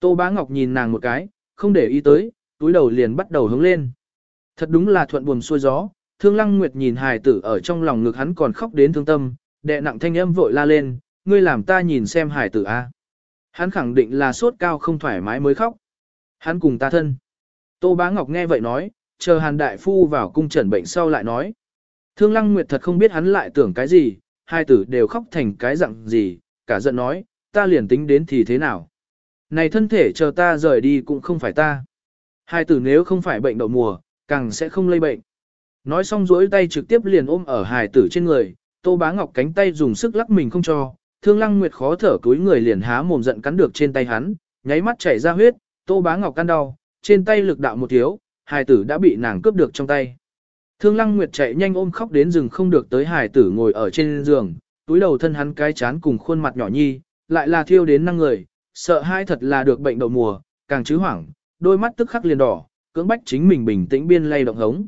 A: Tô Bá Ngọc nhìn nàng một cái, không để ý tới, túi đầu liền bắt đầu hướng lên. Thật đúng là thuận buồm xuôi gió, Thương Lăng Nguyệt nhìn hài tử ở trong lòng ngực hắn còn khóc đến thương tâm, đệ nặng thanh âm vội la lên, ngươi làm ta nhìn xem hài tử a. Hắn khẳng định là sốt cao không thoải mái mới khóc. Hắn cùng ta thân. Tô Bá Ngọc nghe vậy nói, chờ Hàn Đại Phu vào cung trần bệnh sau lại nói. Thương Lăng Nguyệt thật không biết hắn lại tưởng cái gì, hai tử đều khóc thành cái dạng gì, cả giận nói, ta liền tính đến thì thế nào. Này thân thể chờ ta rời đi cũng không phải ta. Hai tử nếu không phải bệnh đậu mùa, càng sẽ không lây bệnh. Nói xong duỗi tay trực tiếp liền ôm ở hài tử trên người, Tô Bá Ngọc cánh tay dùng sức lắc mình không cho, Thương Lăng Nguyệt khó thở túi người liền há mồm giận cắn được trên tay hắn, nháy mắt chảy ra huyết, Tô Bá Ngọc căn đau, trên tay lực đạo một thiếu, hài tử đã bị nàng cướp được trong tay. Thương Lăng Nguyệt chạy nhanh ôm khóc đến rừng không được tới Hải tử ngồi ở trên giường, túi đầu thân hắn cái chán cùng khuôn mặt nhỏ nhi, lại là thiêu đến năng người, sợ hai thật là được bệnh đậu mùa, càng chứ hoảng, đôi mắt tức khắc liền đỏ, cưỡng bách chính mình bình tĩnh biên lay động hống.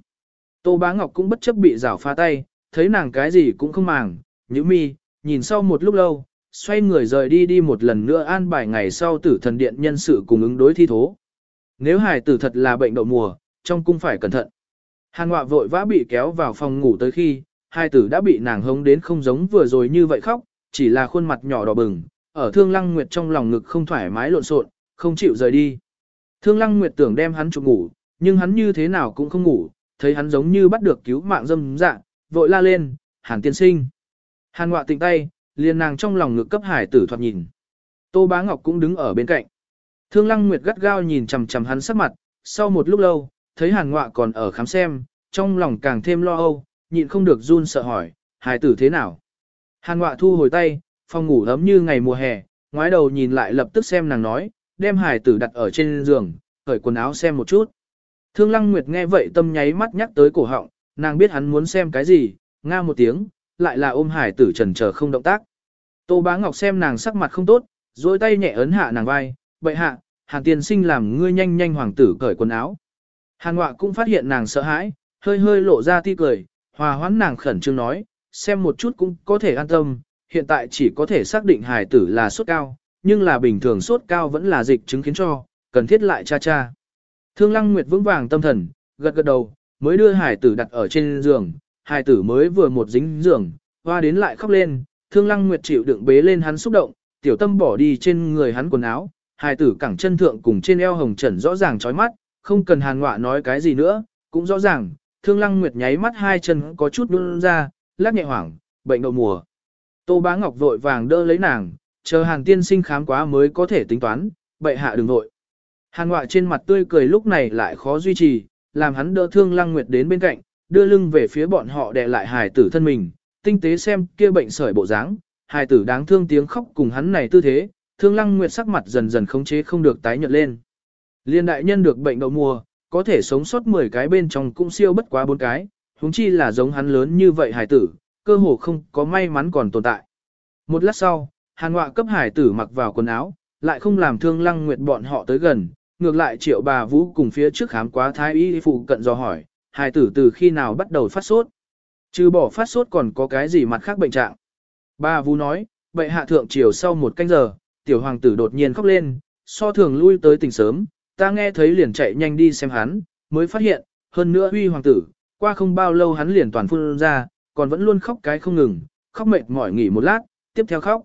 A: Tô Bá Ngọc cũng bất chấp bị rảo pha tay, thấy nàng cái gì cũng không màng, nhíu mi, nhìn sau một lúc lâu, xoay người rời đi đi một lần nữa an bài ngày sau tử thần điện nhân sự cùng ứng đối thi thố. Nếu Hải tử thật là bệnh đậu mùa, trong cung phải cẩn thận. Hàn Ngọa vội vã bị kéo vào phòng ngủ tới khi, hai tử đã bị nàng hống đến không giống vừa rồi như vậy khóc, chỉ là khuôn mặt nhỏ đỏ bừng, ở Thương Lăng Nguyệt trong lòng ngực không thoải mái lộn xộn, không chịu rời đi. Thương Lăng Nguyệt tưởng đem hắn chụp ngủ, nhưng hắn như thế nào cũng không ngủ, thấy hắn giống như bắt được cứu mạng dâm dạ, vội la lên, Hàn tiên sinh. Hàn Ngọa tỉnh tay, liền nàng trong lòng ngực cấp hải tử thoạt nhìn. Tô Bá Ngọc cũng đứng ở bên cạnh. Thương Lăng Nguyệt gắt gao nhìn chằm chằm hắn sắc mặt, sau một lúc lâu, thấy Hàn Ngọa còn ở khám xem, trong lòng càng thêm lo âu, nhịn không được run sợ hỏi, hài tử thế nào? Hàn Ngọa thu hồi tay, phòng ngủ ấm như ngày mùa hè, ngoái đầu nhìn lại lập tức xem nàng nói, đem hài tử đặt ở trên giường, cởi quần áo xem một chút. Thương Lăng Nguyệt nghe vậy tâm nháy mắt nhắc tới cổ họng, nàng biết hắn muốn xem cái gì, nga một tiếng, lại là ôm hải tử trần chờ không động tác. Tô Bá Ngọc xem nàng sắc mặt không tốt, dối tay nhẹ ấn hạ nàng vai, bậy hạ, hàng tiền sinh làm ngươi nhanh nhanh hoàng tử cởi quần áo. Hàn Ngọa cũng phát hiện nàng sợ hãi, hơi hơi lộ ra ti cười, hòa hoãn nàng khẩn trương nói, xem một chút cũng có thể an tâm, hiện tại chỉ có thể xác định hài tử là sốt cao, nhưng là bình thường sốt cao vẫn là dịch chứng khiến cho, cần thiết lại cha cha. Thương Lăng Nguyệt vững vàng tâm thần, gật gật đầu, mới đưa hài tử đặt ở trên giường, hài tử mới vừa một dính giường, hoa đến lại khóc lên, Thương Lăng Nguyệt chịu đựng bế lên hắn xúc động, tiểu tâm bỏ đi trên người hắn quần áo, hài tử cẳng chân thượng cùng trên eo hồng trần rõ ràng chói mắt, không cần hàn ngọa nói cái gì nữa, cũng rõ ràng, Thương Lăng Nguyệt nháy mắt hai chân có chút đun ra, lắc nhẹ hoảng, bệnh đậu mùa. Tô Bá Ngọc vội vàng đỡ lấy nàng, chờ Hàn tiên sinh khám quá mới có thể tính toán, bệ hạ đừng vội. Hàn Ngọa trên mặt tươi cười lúc này lại khó duy trì, làm hắn đỡ Thương Lăng Nguyệt đến bên cạnh, đưa lưng về phía bọn họ đè lại hài tử thân mình, tinh tế xem kia bệnh sởi bộ dáng, hài tử đáng thương tiếng khóc cùng hắn này tư thế, Thương Lăng Nguyệt sắc mặt dần dần khống chế không được tái nhợt lên. Liên đại nhân được bệnh đậu mùa, có thể sống sót 10 cái bên trong cũng siêu bất quá bốn cái, huống chi là giống hắn lớn như vậy hải tử, cơ hồ không có may mắn còn tồn tại. Một lát sau, hàn họa cấp hải tử mặc vào quần áo, lại không làm thương lăng nguyệt bọn họ tới gần, ngược lại triệu bà vũ cùng phía trước khám quá thái y phụ cận do hỏi, hải tử từ khi nào bắt đầu phát sốt. Trừ bỏ phát sốt còn có cái gì mặt khác bệnh trạng. Bà vũ nói, bệ hạ thượng chiều sau một canh giờ, tiểu hoàng tử đột nhiên khóc lên, so thường lui tới tỉnh sớm, ta nghe thấy liền chạy nhanh đi xem hắn, mới phát hiện, hơn nữa huy hoàng tử, qua không bao lâu hắn liền toàn phun ra, còn vẫn luôn khóc cái không ngừng, khóc mệt mỏi nghỉ một lát, tiếp theo khóc.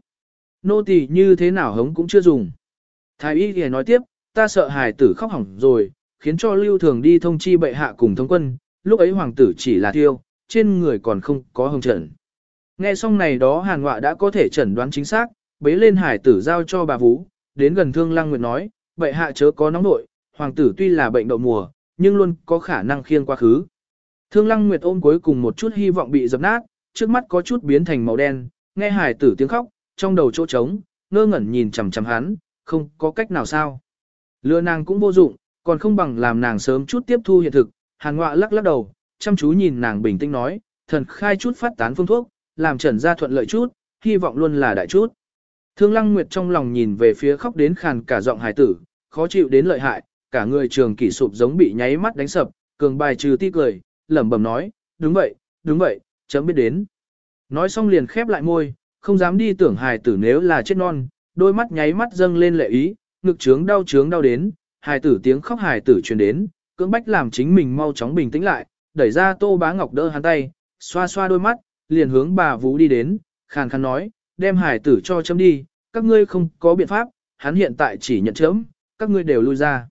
A: Nô tỳ như thế nào hống cũng chưa dùng. Thái y thì nói tiếp, ta sợ hài tử khóc hỏng rồi, khiến cho lưu thường đi thông chi bệ hạ cùng thống quân, lúc ấy hoàng tử chỉ là tiêu, trên người còn không có hồng trần. Nghe xong này đó hàn họa đã có thể chẩn đoán chính xác, bế lên hải tử giao cho bà Vũ, đến gần thương lăng nguyệt nói, bệ hạ chớ có nóng nội, hoàng tử tuy là bệnh đậu mùa, nhưng luôn có khả năng khiêng quá khứ. Thương Lăng Nguyệt ôm cuối cùng một chút hy vọng bị dập nát, trước mắt có chút biến thành màu đen, nghe hải tử tiếng khóc, trong đầu chỗ trống, ngơ ngẩn nhìn chằm chằm hắn, không có cách nào sao. Lừa nàng cũng vô dụng, còn không bằng làm nàng sớm chút tiếp thu hiện thực, hàn ngọa lắc lắc đầu, chăm chú nhìn nàng bình tĩnh nói, thần khai chút phát tán phương thuốc, làm trần ra thuận lợi chút, hy vọng luôn là đại chút. Thương Lăng Nguyệt trong lòng nhìn về phía khóc đến khàn cả giọng hài tử, khó chịu đến lợi hại, cả người trường kỷ sụp giống bị nháy mắt đánh sập, cường bài trừ ti cười, lẩm bẩm nói, đúng vậy, đúng vậy, chấm biết đến. Nói xong liền khép lại môi, không dám đi tưởng hài tử nếu là chết non, đôi mắt nháy mắt dâng lên lệ ý, ngực trướng đau trướng đau đến, hài tử tiếng khóc hài tử truyền đến, cưỡng bách làm chính mình mau chóng bình tĩnh lại, đẩy ra Tô Bá Ngọc đỡ hắn tay, xoa xoa đôi mắt, liền hướng bà Vũ đi đến, khàn khàn nói, đem Hải tử cho chấm đi, các ngươi không có biện pháp, hắn hiện tại chỉ nhận chấm, các ngươi đều lui ra.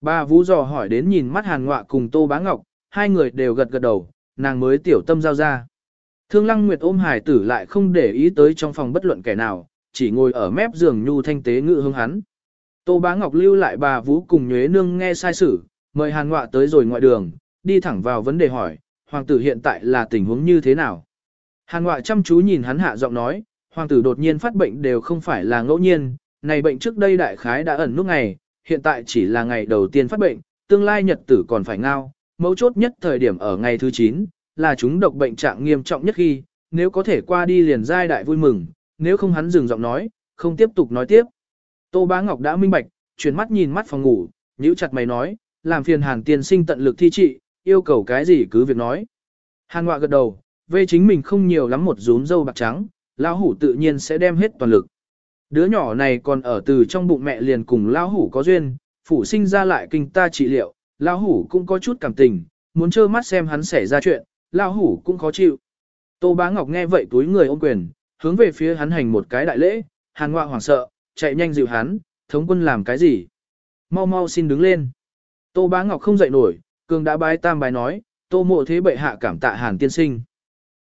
A: Bà Vũ dò hỏi đến nhìn mắt Hàn Ngọa cùng Tô Bá Ngọc, hai người đều gật gật đầu, nàng mới tiểu tâm giao ra. Thương Lăng Nguyệt ôm Hải tử lại không để ý tới trong phòng bất luận kẻ nào, chỉ ngồi ở mép giường nhu thanh tế ngự hương hắn. Tô Bá Ngọc lưu lại bà Vũ cùng Nhuế Nương nghe sai sử, mời Hàn Ngọa tới rồi ngoại đường, đi thẳng vào vấn đề hỏi, hoàng tử hiện tại là tình huống như thế nào? Hàn Ngọa chăm chú nhìn hắn hạ giọng nói, hoàng tử đột nhiên phát bệnh đều không phải là ngẫu nhiên, này bệnh trước đây đại khái đã ẩn nút ngày, hiện tại chỉ là ngày đầu tiên phát bệnh, tương lai nhật tử còn phải ngao, mấu chốt nhất thời điểm ở ngày thứ 9, là chúng độc bệnh trạng nghiêm trọng nhất khi, nếu có thể qua đi liền giai đại vui mừng, nếu không hắn dừng giọng nói, không tiếp tục nói tiếp. Tô Bá Ngọc đã minh bạch, chuyển mắt nhìn mắt phòng ngủ, nhíu chặt mày nói, làm phiền Hàn tiên sinh tận lực thi trị, yêu cầu cái gì cứ việc nói. Hàn Ngoạ gật đầu, về chính mình không nhiều lắm một rúm dâu bạc trắng, lão hủ tự nhiên sẽ đem hết toàn lực. Đứa nhỏ này còn ở từ trong bụng mẹ liền cùng lão hủ có duyên, phủ sinh ra lại kinh ta trị liệu, lão hủ cũng có chút cảm tình, muốn trơ mắt xem hắn xảy ra chuyện, lão hủ cũng khó chịu. Tô Bá Ngọc nghe vậy túi người ôm quyền, hướng về phía hắn hành một cái đại lễ, Hàn ngoại hoảng sợ, chạy nhanh dịu hắn, thống quân làm cái gì? Mau mau xin đứng lên. Tô Bá Ngọc không dậy nổi, cường đã bái tam bái nói, Tô mộ thế bệ hạ cảm tạ Hàn tiên sinh.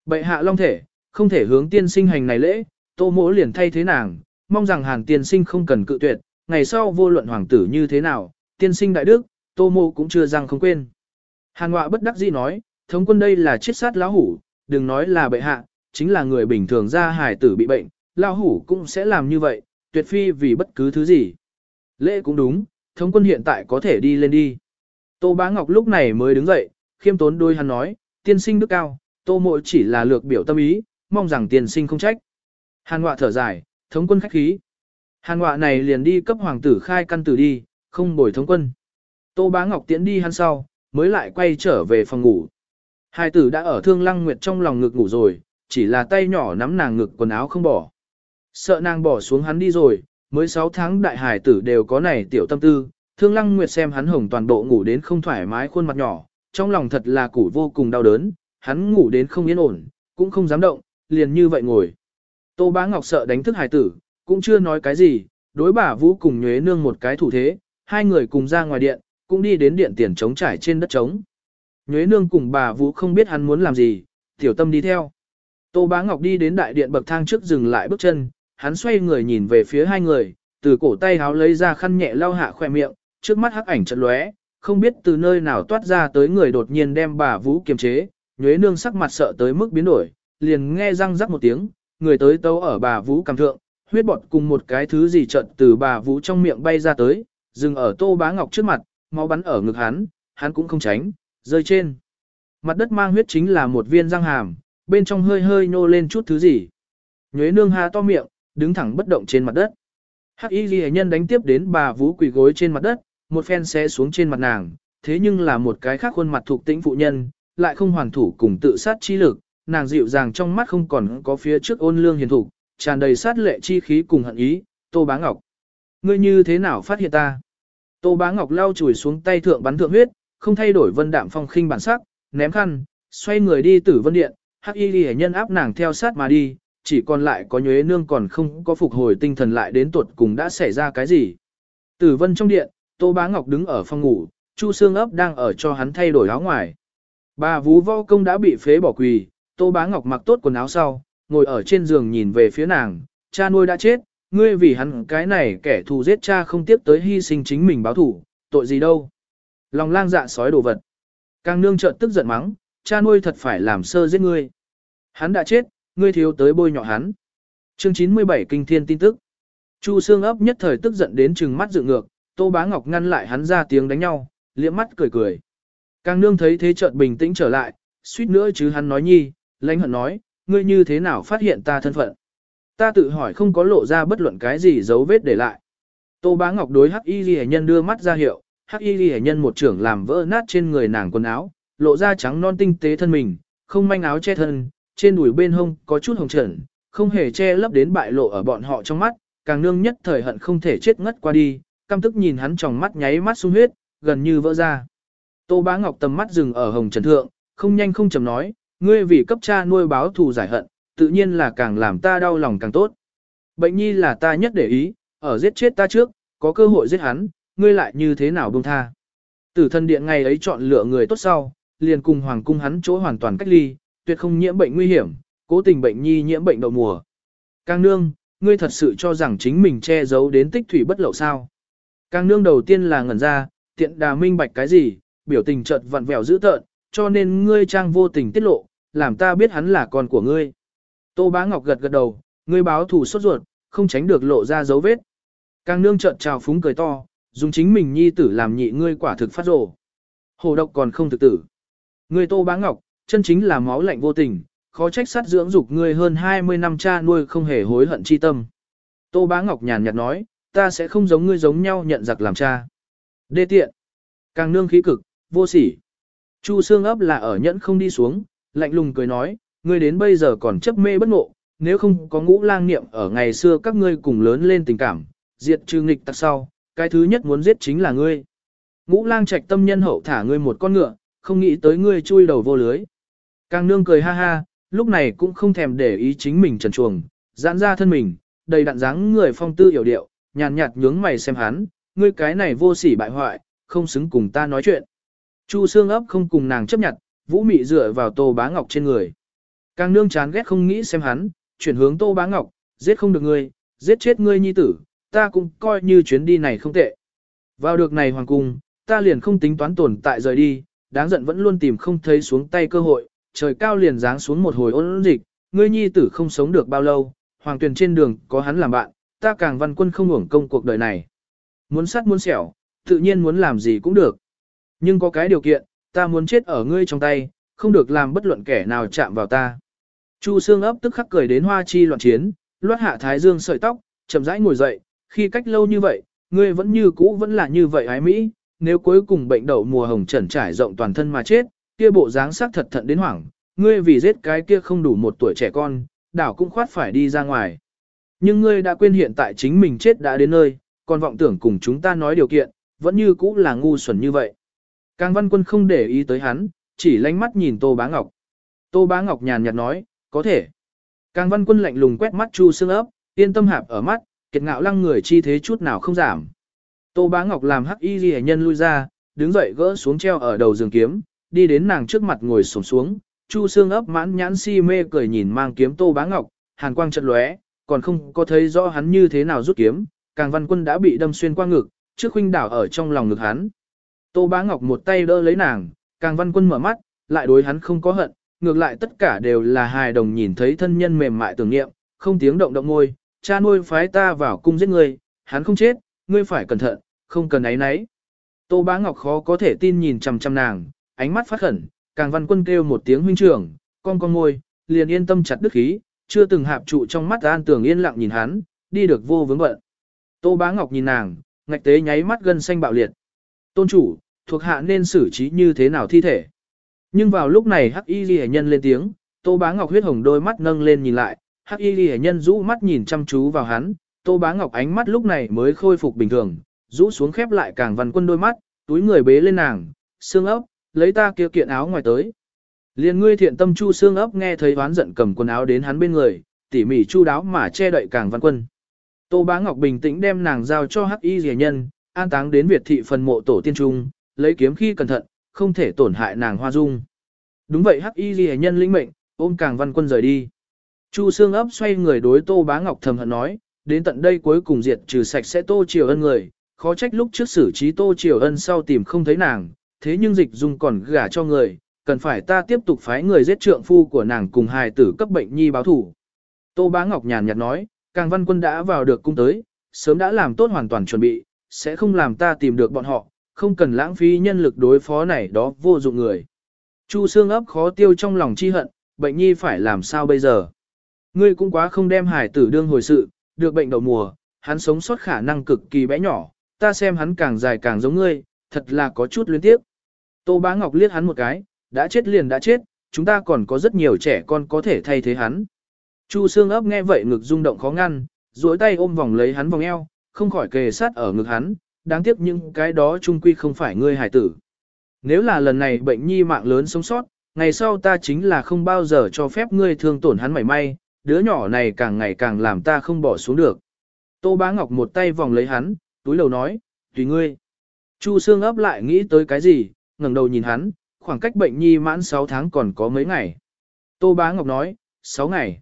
A: Bệ hạ long thể, không thể hướng tiên sinh hành này lễ, Tô mỗ liền thay thế nàng, mong rằng Hàn tiên sinh không cần cự tuyệt, ngày sau vô luận hoàng tử như thế nào, tiên sinh đại đức, Tô mỗ cũng chưa rằng không quên. Hàn ngọa bất đắc dĩ nói, thống quân đây là chết sát lão hủ, đừng nói là bệ hạ, chính là người bình thường ra hài tử bị bệnh, lão hủ cũng sẽ làm như vậy, tuyệt phi vì bất cứ thứ gì. Lễ cũng đúng, thống quân hiện tại có thể đi lên đi. Tô Bá Ngọc lúc này mới đứng dậy, khiêm tốn đôi hắn nói, tiên sinh đức cao, tô mỗ chỉ là lược biểu tâm ý, mong rằng tiền sinh không trách. Hàn họa thở dài, thống quân khách khí. Hàn họa này liền đi cấp hoàng tử khai căn tử đi, không bồi thống quân. Tô Bá Ngọc tiễn đi hắn sau, mới lại quay trở về phòng ngủ. Hai tử đã ở thương lăng nguyệt trong lòng ngực ngủ rồi, chỉ là tay nhỏ nắm nàng ngực quần áo không bỏ. Sợ nàng bỏ xuống hắn đi rồi, mới 6 tháng đại hải tử đều có này tiểu tâm tư, thương lăng nguyệt xem hắn hồng toàn bộ ngủ đến không thoải mái khuôn mặt nhỏ, trong lòng thật là củ vô cùng đau đớn, hắn ngủ đến không yên ổn, cũng không dám động, liền như vậy ngồi. Tô bá ngọc sợ đánh thức hải tử, cũng chưa nói cái gì, đối bà vũ cùng nhuế nương một cái thủ thế, hai người cùng ra ngoài điện, cũng đi đến điện tiền trống trải trên đất trống. Nhuế nương cùng bà vũ không biết hắn muốn làm gì, tiểu tâm đi theo. Tô bá ngọc đi đến đại điện bậc thang trước dừng lại bước chân, hắn xoay người nhìn về phía hai người, từ cổ tay háo lấy ra khăn nhẹ lau hạ khoe miệng, trước mắt hắc ảnh chật lóe, không biết từ nơi nào toát ra tới người đột nhiên đem bà Vũ kiềm chế, nhuế nương sắc mặt sợ tới mức biến đổi, liền nghe răng rắc một tiếng, người tới tấu ở bà Vũ cầm thượng, huyết bọt cùng một cái thứ gì chợt từ bà Vũ trong miệng bay ra tới, dừng ở Tô Bá Ngọc trước mặt, máu bắn ở ngực hắn, hắn cũng không tránh, rơi trên. Mặt đất mang huyết chính là một viên răng hàm, bên trong hơi hơi nô lên chút thứ gì. Nhuế nương há to miệng, đứng thẳng bất động trên mặt đất. Hắc y ghi nhân đánh tiếp đến bà vũ quỳ gối trên mặt đất, một phen xé xuống trên mặt nàng, thế nhưng là một cái khác khuôn mặt thuộc tĩnh phụ nhân, lại không hoàn thủ cùng tự sát chi lực, nàng dịu dàng trong mắt không còn có phía trước ôn lương hiền thủ, tràn đầy sát lệ chi khí cùng hận ý, Tô Bá Ngọc. Ngươi như thế nào phát hiện ta? Tô Bá Ngọc lau chùi xuống tay thượng bắn thượng huyết, không thay đổi vân đạm phong khinh bản sắc, ném khăn, xoay người đi tử vân điện, hắc y ghi nhân áp nàng theo sát mà đi, chỉ còn lại có nhuế nương còn không có phục hồi tinh thần lại đến tuột cùng đã xảy ra cái gì. Tử vân trong điện, Tô Bá Ngọc đứng ở phòng ngủ, Chu Sương ấp đang ở cho hắn thay đổi áo ngoài. Bà vú võ công đã bị phế bỏ quỳ, Tô Bá Ngọc mặc tốt quần áo sau, ngồi ở trên giường nhìn về phía nàng, cha nuôi đã chết, ngươi vì hắn cái này kẻ thù giết cha không tiếp tới hy sinh chính mình báo thủ, tội gì đâu. Lòng lang dạ sói đồ vật. Càng nương trợn tức giận mắng, cha nuôi thật phải làm sơ giết ngươi. Hắn đã chết, ngươi thiếu tới bôi nhọ hắn. Chương 97 Kinh Thiên tin tức. Chu Sương ấp nhất thời tức giận đến trừng mắt dựng ngược, Tô Bá Ngọc ngăn lại hắn ra tiếng đánh nhau, liếc mắt cười cười. Càng nương thấy thế chợt bình tĩnh trở lại, suýt nữa chứ hắn nói nhi, lãnh hận nói, ngươi như thế nào phát hiện ta thân phận. Ta tự hỏi không có lộ ra bất luận cái gì dấu vết để lại. Tô Bá Ngọc đối Hắc Y Lệ Nhân đưa mắt ra hiệu, Hắc Y Lệ Nhân một trưởng làm vỡ nát trên người nàng quần áo, lộ ra trắng non tinh tế thân mình, không manh áo che thân, trên đùi bên hông có chút hồng trần, không hề che lấp đến bại lộ ở bọn họ trong mắt, càng nương nhất thời hận không thể chết ngất qua đi, căm tức nhìn hắn trong mắt nháy mắt sung huyết, gần như vỡ ra. Tô Bá Ngọc tầm mắt dừng ở hồng trần thượng, không nhanh không chậm nói, ngươi vì cấp cha nuôi báo thù giải hận, tự nhiên là càng làm ta đau lòng càng tốt. Bệnh nhi là ta nhất để ý, ở giết chết ta trước, có cơ hội giết hắn, ngươi lại như thế nào buông tha. Tử thân điện ngày ấy chọn lựa người tốt sau, liền cùng hoàng cung hắn chỗ hoàn toàn cách ly, tuyệt không nhiễm bệnh nguy hiểm, cố tình bệnh nhi nhiễm bệnh đậu mùa. Càng nương, ngươi thật sự cho rằng chính mình che giấu đến tích thủy bất lậu sao. Càng nương đầu tiên là ngẩn ra, tiện đà minh bạch cái gì, biểu tình chợt vặn vẹo dữ tợn, cho nên ngươi trang vô tình tiết lộ, làm ta biết hắn là con của ngươi. Tô Bá Ngọc gật gật đầu, ngươi báo thù sốt ruột, không tránh được lộ ra dấu vết. Càng nương trợn trào phúng cười to, dùng chính mình nhi tử làm nhị ngươi quả thực phát rồ. Hồ độc còn không thực tử. Ngươi Tô Bá Ngọc, chân chính là máu lạnh vô tình, khó trách sát dưỡng dục ngươi hơn 20 năm cha nuôi không hề hối hận chi tâm. Tô Bá Ngọc nhàn nhạt nói, ta sẽ không giống ngươi giống nhau nhận giặc làm cha. Đê tiện. Càng nương khí cực, vô sỉ. Chu xương ấp là ở nhẫn không đi xuống, lạnh lùng cười nói, ngươi đến bây giờ còn chấp mê bất ngộ, nếu không có ngũ lang niệm ở ngày xưa các ngươi cùng lớn lên tình cảm, diệt trừ nghịch tặc sau, cái thứ nhất muốn giết chính là ngươi. Ngũ lang trạch tâm nhân hậu thả ngươi một con ngựa, không nghĩ tới ngươi chui đầu vô lưới. Càng nương cười ha ha, lúc này cũng không thèm để ý chính mình trần chuồng, giãn ra thân mình, đầy đặn dáng người phong tư hiểu điệu, nhàn nhạt nhướng mày xem hắn, ngươi cái này vô sỉ bại hoại, không xứng cùng ta nói chuyện. Chu xương ấp không cùng nàng chấp nhận, vũ mị dựa vào tô bá ngọc trên người. Càng nương chán ghét không nghĩ xem hắn, chuyển hướng tô bá ngọc, giết không được ngươi, giết chết ngươi nhi tử, ta cũng coi như chuyến đi này không tệ. Vào được này hoàng cung, ta liền không tính toán tồn tại rời đi, đáng giận vẫn luôn tìm không thấy xuống tay cơ hội, trời cao liền giáng xuống một hồi ôn dịch, ngươi nhi tử không sống được bao lâu, hoàng tuyển trên đường có hắn làm bạn, ta càng văn quân không hưởng công cuộc đời này. Muốn sát muốn sẹo, tự nhiên muốn làm gì cũng được. Nhưng có cái điều kiện, ta muốn chết ở ngươi trong tay, không được làm bất luận kẻ nào chạm vào ta. Chu xương ấp tức khắc cười đến hoa chi loạn chiến, loát hạ thái dương sợi tóc, chậm rãi ngồi dậy, khi cách lâu như vậy, ngươi vẫn như cũ vẫn là như vậy ái mỹ, nếu cuối cùng bệnh đậu mùa hồng trần trải rộng toàn thân mà chết, kia bộ dáng sắc thật thận đến hoảng, ngươi vì giết cái kia không đủ một tuổi trẻ con, đảo cũng khoát phải đi ra ngoài. Nhưng ngươi đã quên hiện tại chính mình chết đã đến nơi, còn vọng tưởng cùng chúng ta nói điều kiện, vẫn như cũ là ngu xuẩn như vậy. Càng văn quân không để ý tới hắn, chỉ lánh mắt nhìn Tô Bá Ngọc. Tô Bá Ngọc nhàn nhạt nói, có thể. Càng văn quân lạnh lùng quét mắt Chu Sương ấp, yên tâm hạp ở mắt, kiệt ngạo lăng người chi thế chút nào không giảm. Tô Bá Ngọc làm hắc y ghi nhân lui ra, đứng dậy gỡ xuống treo ở đầu giường kiếm, đi đến nàng trước mặt ngồi xổm xuống, Chu Sương ấp mãn nhãn si mê cười nhìn mang kiếm Tô Bá Ngọc, hàn quang chợt lóe, còn không có thấy rõ hắn như thế nào rút kiếm, càng văn quân đã bị đâm xuyên qua ngực, trước huynh đảo ở trong lòng ngực hắn. Tô Bá Ngọc một tay đỡ lấy nàng, càng văn quân mở mắt, lại đối hắn không có hận, ngược lại tất cả đều là hài đồng nhìn thấy thân nhân mềm mại tưởng niệm, không tiếng động động môi, cha nuôi phái ta vào cung giết ngươi, hắn không chết, ngươi phải cẩn thận, không cần ấy nấy. Tô Bá Ngọc khó có thể tin nhìn chằm chằm nàng, ánh mắt phát khẩn, càng văn quân kêu một tiếng huynh trưởng, con con ngôi, liền yên tâm chặt đức khí, chưa từng hạp trụ trong mắt an tường yên lặng nhìn hắn, đi được vô vướng bận. Tô Bá Ngọc nhìn nàng, ngạch tế nháy mắt gân xanh bạo liệt. Tôn chủ, thuộc hạ nên xử trí như thế nào thi thể. Nhưng vào lúc này Hắc Y Ghi Nhân lên tiếng, Tô Bá Ngọc huyết hồng đôi mắt nâng lên nhìn lại, Hắc Y Ghi Nhân rũ mắt nhìn chăm chú vào hắn, Tô Bá Ngọc ánh mắt lúc này mới khôi phục bình thường, rũ xuống khép lại càng văn quân đôi mắt, túi người bế lên nàng, xương ấp, lấy ta kia kiện áo ngoài tới. Liên ngươi thiện tâm chu xương ấp nghe thấy oán giận cầm quần áo đến hắn bên người, tỉ mỉ chu đáo mà che đậy càng văn quân. Tô Bá Ngọc bình tĩnh đem nàng giao cho Hắc Y Lệ Nhân, an táng đến Việt thị phần mộ tổ tiên trung, lấy kiếm khi cẩn thận, không thể tổn hại nàng hoa dung. Đúng vậy Hắc Y Rìa Nhân lĩnh mệnh, ôm càng văn quân rời đi. Chu Sương ấp xoay người đối Tô Bá Ngọc thầm hận nói, đến tận đây cuối cùng diệt trừ sạch sẽ Tô Triều Ân người, khó trách lúc trước xử trí Tô Triều Ân sau tìm không thấy nàng, thế nhưng dịch dung còn gả cho người, cần phải ta tiếp tục phái người giết trượng phu của nàng cùng hài tử cấp bệnh nhi báo thủ. Tô Bá Ngọc nhàn nhạt nói, càng văn quân đã vào được cung tới, sớm đã làm tốt hoàn toàn chuẩn bị, sẽ không làm ta tìm được bọn họ, không cần lãng phí nhân lực đối phó này đó vô dụng người. Chu xương ấp khó tiêu trong lòng chi hận, bệnh nhi phải làm sao bây giờ. Ngươi cũng quá không đem hải tử đương hồi sự, được bệnh đầu mùa, hắn sống sót khả năng cực kỳ bé nhỏ, ta xem hắn càng dài càng giống ngươi, thật là có chút luyến tiếc. Tô Bá Ngọc liếc hắn một cái, đã chết liền đã chết, chúng ta còn có rất nhiều trẻ con có thể thay thế hắn. Chu xương ấp nghe vậy ngực rung động khó ngăn, duỗi tay ôm vòng lấy hắn vòng eo, không khỏi kề sát ở ngực hắn, đáng tiếc những cái đó trung quy không phải ngươi hải tử. Nếu là lần này bệnh nhi mạng lớn sống sót, ngày sau ta chính là không bao giờ cho phép ngươi thương tổn hắn mảy may, đứa nhỏ này càng ngày càng làm ta không bỏ xuống được. Tô Bá Ngọc một tay vòng lấy hắn, túi lầu nói, tùy ngươi. Chu Sương ấp lại nghĩ tới cái gì, ngẩng đầu nhìn hắn, khoảng cách bệnh nhi mãn 6 tháng còn có mấy ngày. Tô Bá Ngọc nói, 6 ngày.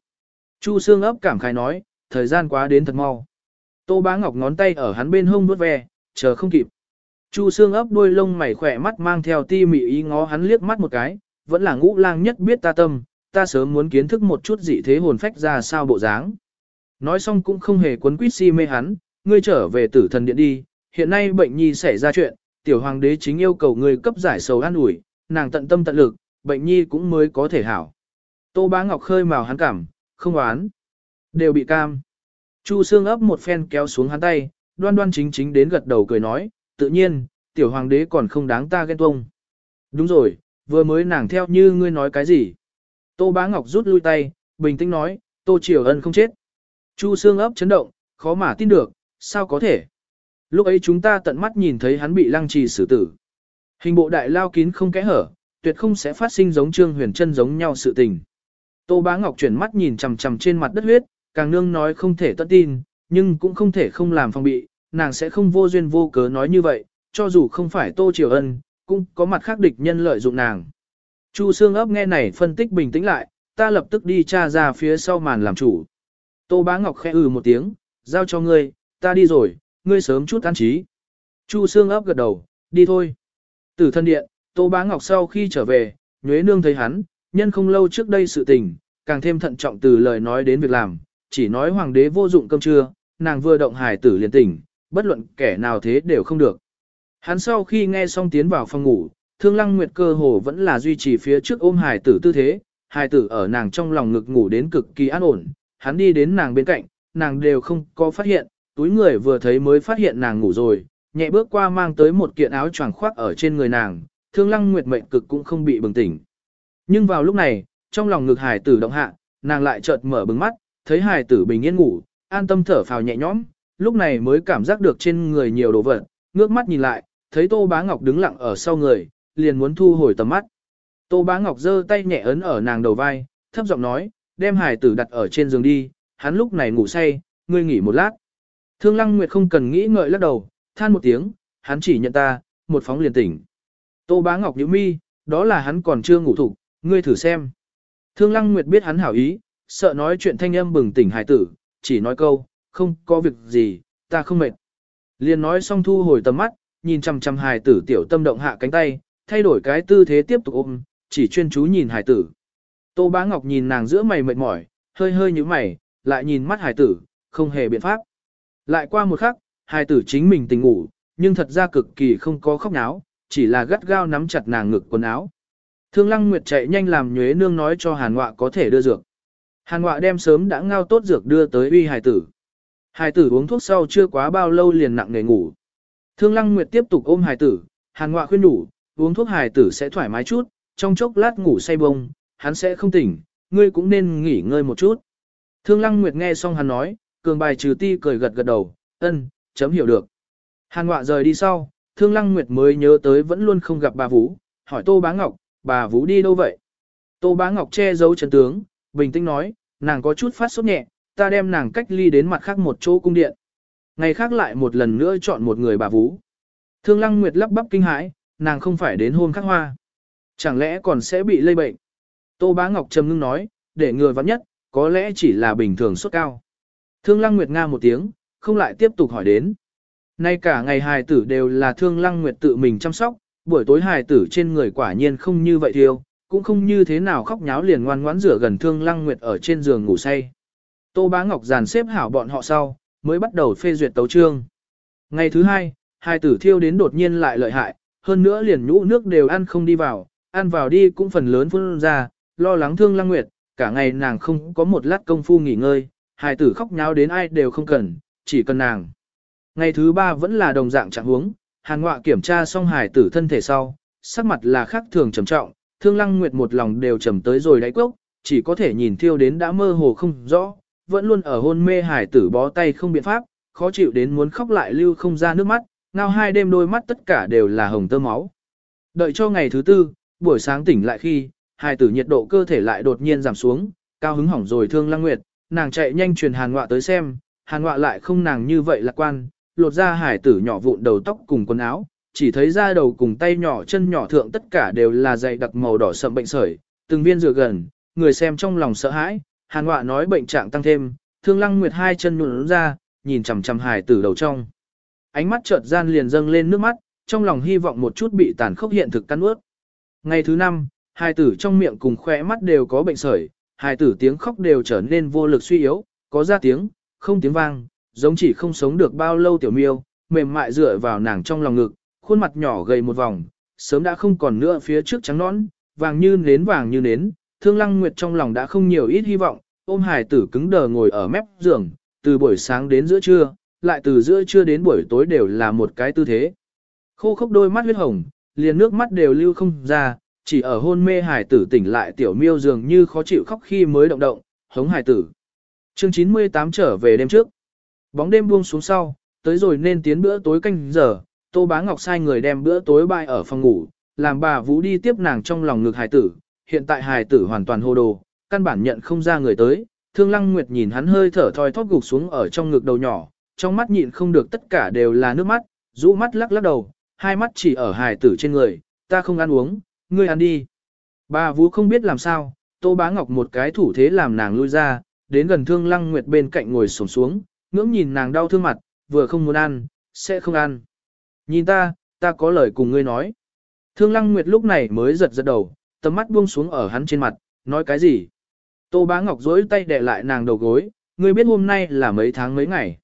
A: Chu Sương ấp cảm khai nói, thời gian quá đến thật mau. Tô Bá Ngọc ngón tay ở hắn bên hông vuốt ve, chờ không kịp. Chu Sương ấp đuôi lông mày khỏe mắt mang theo ti mị ý ngó hắn liếc mắt một cái, vẫn là ngũ lang nhất biết ta tâm, ta sớm muốn kiến thức một chút dị thế hồn phách ra sao bộ dáng. Nói xong cũng không hề quấn quýt si mê hắn, ngươi trở về tử thần điện đi, hiện nay bệnh nhi xảy ra chuyện, tiểu hoàng đế chính yêu cầu ngươi cấp giải sầu an ủi, nàng tận tâm tận lực, bệnh nhi cũng mới có thể hảo. Tô bá ngọc khơi màu hắn cảm, không oán, đều bị cam. Chu Sương ấp một phen kéo xuống hắn tay, đoan đoan chính chính đến gật đầu cười nói, tự nhiên, tiểu hoàng đế còn không đáng ta ghen tuông. Đúng rồi, vừa mới nàng theo như ngươi nói cái gì. Tô bá ngọc rút lui tay, bình tĩnh nói, tô triều ân không chết. Chu Sương ấp chấn động, khó mà tin được, sao có thể. Lúc ấy chúng ta tận mắt nhìn thấy hắn bị lăng trì xử tử. Hình bộ đại lao kín không kẽ hở, tuyệt không sẽ phát sinh giống trương huyền chân giống nhau sự tình. Tô bá ngọc chuyển mắt nhìn chằm chằm trên mặt đất huyết, càng nương nói không thể tất tin, nhưng cũng không thể không làm phòng bị, nàng sẽ không vô duyên vô cớ nói như vậy, cho dù không phải Tô Triều Ân, cũng có mặt khác địch nhân lợi dụng nàng. Chu Sương ấp nghe này phân tích bình tĩnh lại, ta lập tức đi tra ra phía sau màn làm chủ. Tô Bá Ngọc khẽ ừ một tiếng, giao cho ngươi, ta đi rồi, ngươi sớm chút an trí. Chu Sương ấp gật đầu, đi thôi. Từ thân điện, Tô Bá Ngọc sau khi trở về, Nhuế Nương thấy hắn, nhân không lâu trước đây sự tình, càng thêm thận trọng từ lời nói đến việc làm, chỉ nói hoàng đế vô dụng cơm trưa, nàng vừa động hài tử liền tỉnh, bất luận kẻ nào thế đều không được. Hắn sau khi nghe xong tiến vào phòng ngủ, thương lăng nguyệt cơ hồ vẫn là duy trì phía trước ôm hài tử tư thế, hài tử ở nàng trong lòng ngực ngủ đến cực kỳ an ổn, hắn đi đến nàng bên cạnh, nàng đều không có phát hiện, túi người vừa thấy mới phát hiện nàng ngủ rồi, nhẹ bước qua mang tới một kiện áo choàng khoác ở trên người nàng, thương lăng nguyệt mệnh cực cũng không bị bừng tỉnh. Nhưng vào lúc này, trong lòng ngực hài tử động hạ, nàng lại chợt mở bừng mắt, thấy hài tử bình yên ngủ, an tâm thở phào nhẹ nhõm, lúc này mới cảm giác được trên người nhiều đồ vật, ngước mắt nhìn lại, thấy Tô Bá Ngọc đứng lặng ở sau người, liền muốn thu hồi tầm mắt. Tô Bá Ngọc giơ tay nhẹ ấn ở nàng đầu vai, thấp giọng nói, đem hài tử đặt ở trên giường đi, hắn lúc này ngủ say, ngươi nghỉ một lát. Thương Lăng Nguyệt không cần nghĩ ngợi lắc đầu, than một tiếng, hắn chỉ nhận ta, một phóng liền tỉnh. Tô Bá Ngọc nhíu mi, đó là hắn còn chưa ngủ thủ, ngươi thử xem. Thương Lăng Nguyệt biết hắn hảo ý, sợ nói chuyện thanh âm bừng tỉnh Hải tử, chỉ nói câu, không có việc gì, ta không mệt. Liền nói xong thu hồi tầm mắt, nhìn chằm chằm Hải tử tiểu tâm động hạ cánh tay, thay đổi cái tư thế tiếp tục ôm, chỉ chuyên chú nhìn Hải tử. Tô Bá Ngọc nhìn nàng giữa mày mệt mỏi, hơi hơi như mày, lại nhìn mắt Hải tử, không hề biện pháp. Lại qua một khắc, Hải tử chính mình tỉnh ngủ, nhưng thật ra cực kỳ không có khóc náo, chỉ là gắt gao nắm chặt nàng ngực quần áo. Thương Lăng Nguyệt chạy nhanh làm nhuế nương nói cho Hàn Ngọa có thể đưa dược. Hàn Ngọa đem sớm đã ngao tốt dược đưa tới uy hài tử. Hài tử uống thuốc sau chưa quá bao lâu liền nặng nề ngủ. Thương Lăng Nguyệt tiếp tục ôm hài tử, Hàn Ngọa khuyên đủ, uống thuốc hài tử sẽ thoải mái chút, trong chốc lát ngủ say bông, hắn sẽ không tỉnh, ngươi cũng nên nghỉ ngơi một chút. Thương Lăng Nguyệt nghe xong hắn nói, cường bài trừ ti cười gật gật đầu, ân, chấm hiểu được. Hàn Ngọa rời đi sau, Thương Lăng Nguyệt mới nhớ tới vẫn luôn không gặp bà Vũ, hỏi Tô Bá Ngọc, bà Vũ đi đâu vậy? Tô Bá Ngọc che giấu chân tướng, bình tĩnh nói, nàng có chút phát sốt nhẹ, ta đem nàng cách ly đến mặt khác một chỗ cung điện. Ngày khác lại một lần nữa chọn một người bà Vũ. Thương Lăng Nguyệt lắp bắp kinh hãi, nàng không phải đến hôn khắc hoa. Chẳng lẽ còn sẽ bị lây bệnh? Tô Bá Ngọc trầm ngưng nói, để người vắng nhất, có lẽ chỉ là bình thường sốt cao. Thương Lăng Nguyệt nga một tiếng, không lại tiếp tục hỏi đến. Nay cả ngày hài tử đều là Thương Lăng Nguyệt tự mình chăm sóc, buổi tối hài tử trên người quả nhiên không như vậy thiêu, cũng không như thế nào khóc nháo liền ngoan ngoãn rửa gần Thương Lăng Nguyệt ở trên giường ngủ say. Tô Bá Ngọc dàn xếp hảo bọn họ sau, mới bắt đầu phê duyệt tấu trương. Ngày thứ hai, hai tử thiêu đến đột nhiên lại lợi hại, hơn nữa liền nhũ nước đều ăn không đi vào, ăn vào đi cũng phần lớn phun ra, lo lắng thương lăng nguyệt, cả ngày nàng không có một lát công phu nghỉ ngơi, hai tử khóc nháo đến ai đều không cần, chỉ cần nàng. Ngày thứ ba vẫn là đồng dạng trạng huống, hàn ngọa kiểm tra xong hài tử thân thể sau, sắc mặt là khác thường trầm trọng, thương lăng nguyệt một lòng đều trầm tới rồi đáy cốc, chỉ có thể nhìn thiêu đến đã mơ hồ không rõ, vẫn luôn ở hôn mê hải tử bó tay không biện pháp, khó chịu đến muốn khóc lại lưu không ra nước mắt, ngao hai đêm đôi mắt tất cả đều là hồng tơ máu. Đợi cho ngày thứ tư, buổi sáng tỉnh lại khi, hải tử nhiệt độ cơ thể lại đột nhiên giảm xuống, cao hứng hỏng rồi thương lăng nguyệt, nàng chạy nhanh truyền hàn ngọa tới xem, hàn ngọa lại không nàng như vậy lạc quan, lột ra hải tử nhỏ vụn đầu tóc cùng quần áo, chỉ thấy da đầu cùng tay nhỏ chân nhỏ thượng tất cả đều là dày đặc màu đỏ sậm bệnh sởi, từng viên rửa gần, người xem trong lòng sợ hãi, hàn họa nói bệnh trạng tăng thêm, thương lăng nguyệt hai chân nhũn ra, nhìn chằm chằm hài tử đầu trong. Ánh mắt chợt gian liền dâng lên nước mắt, trong lòng hy vọng một chút bị tàn khốc hiện thực cắn ướt. Ngày thứ năm, hai tử trong miệng cùng khỏe mắt đều có bệnh sởi, hai tử tiếng khóc đều trở nên vô lực suy yếu, có ra tiếng, không tiếng vang, giống chỉ không sống được bao lâu tiểu miêu, mềm mại dựa vào nàng trong lòng ngực, khuôn mặt nhỏ gầy một vòng, sớm đã không còn nữa phía trước trắng nõn, vàng như nến vàng như nến, thương lăng nguyệt trong lòng đã không nhiều ít hy vọng, ôm hải tử cứng đờ ngồi ở mép giường, từ buổi sáng đến giữa trưa, lại từ giữa trưa đến buổi tối đều là một cái tư thế. Khô khốc đôi mắt huyết hồng, liền nước mắt đều lưu không ra, chỉ ở hôn mê hải tử tỉnh lại tiểu miêu dường như khó chịu khóc khi mới động động, hống hải tử. Chương 98 trở về đêm trước. Bóng đêm buông xuống sau, tới rồi nên tiến bữa tối canh giờ, Tô Bá Ngọc sai người đem bữa tối bày ở phòng ngủ, làm bà Vũ đi tiếp nàng trong lòng ngực hài tử, hiện tại hài tử hoàn toàn hồ đồ, căn bản nhận không ra người tới. Thương Lăng Nguyệt nhìn hắn hơi thở thoi thóp gục xuống ở trong ngực đầu nhỏ, trong mắt nhịn không được tất cả đều là nước mắt, rũ mắt lắc lắc đầu, hai mắt chỉ ở hài tử trên người, ta không ăn uống, ngươi ăn đi. Bà Vũ không biết làm sao, Tô Bá Ngọc một cái thủ thế làm nàng lui ra, đến gần Thương Lăng Nguyệt bên cạnh ngồi xổm xuống, ngưỡng nhìn nàng đau thương mặt, vừa không muốn ăn, sẽ không ăn. Nhìn ta, ta có lời cùng ngươi nói. Thương Lăng Nguyệt lúc này mới giật giật đầu, tầm mắt buông xuống ở hắn trên mặt, nói cái gì? Tô Bá Ngọc dối tay đè lại nàng đầu gối, ngươi biết hôm nay là mấy tháng mấy ngày.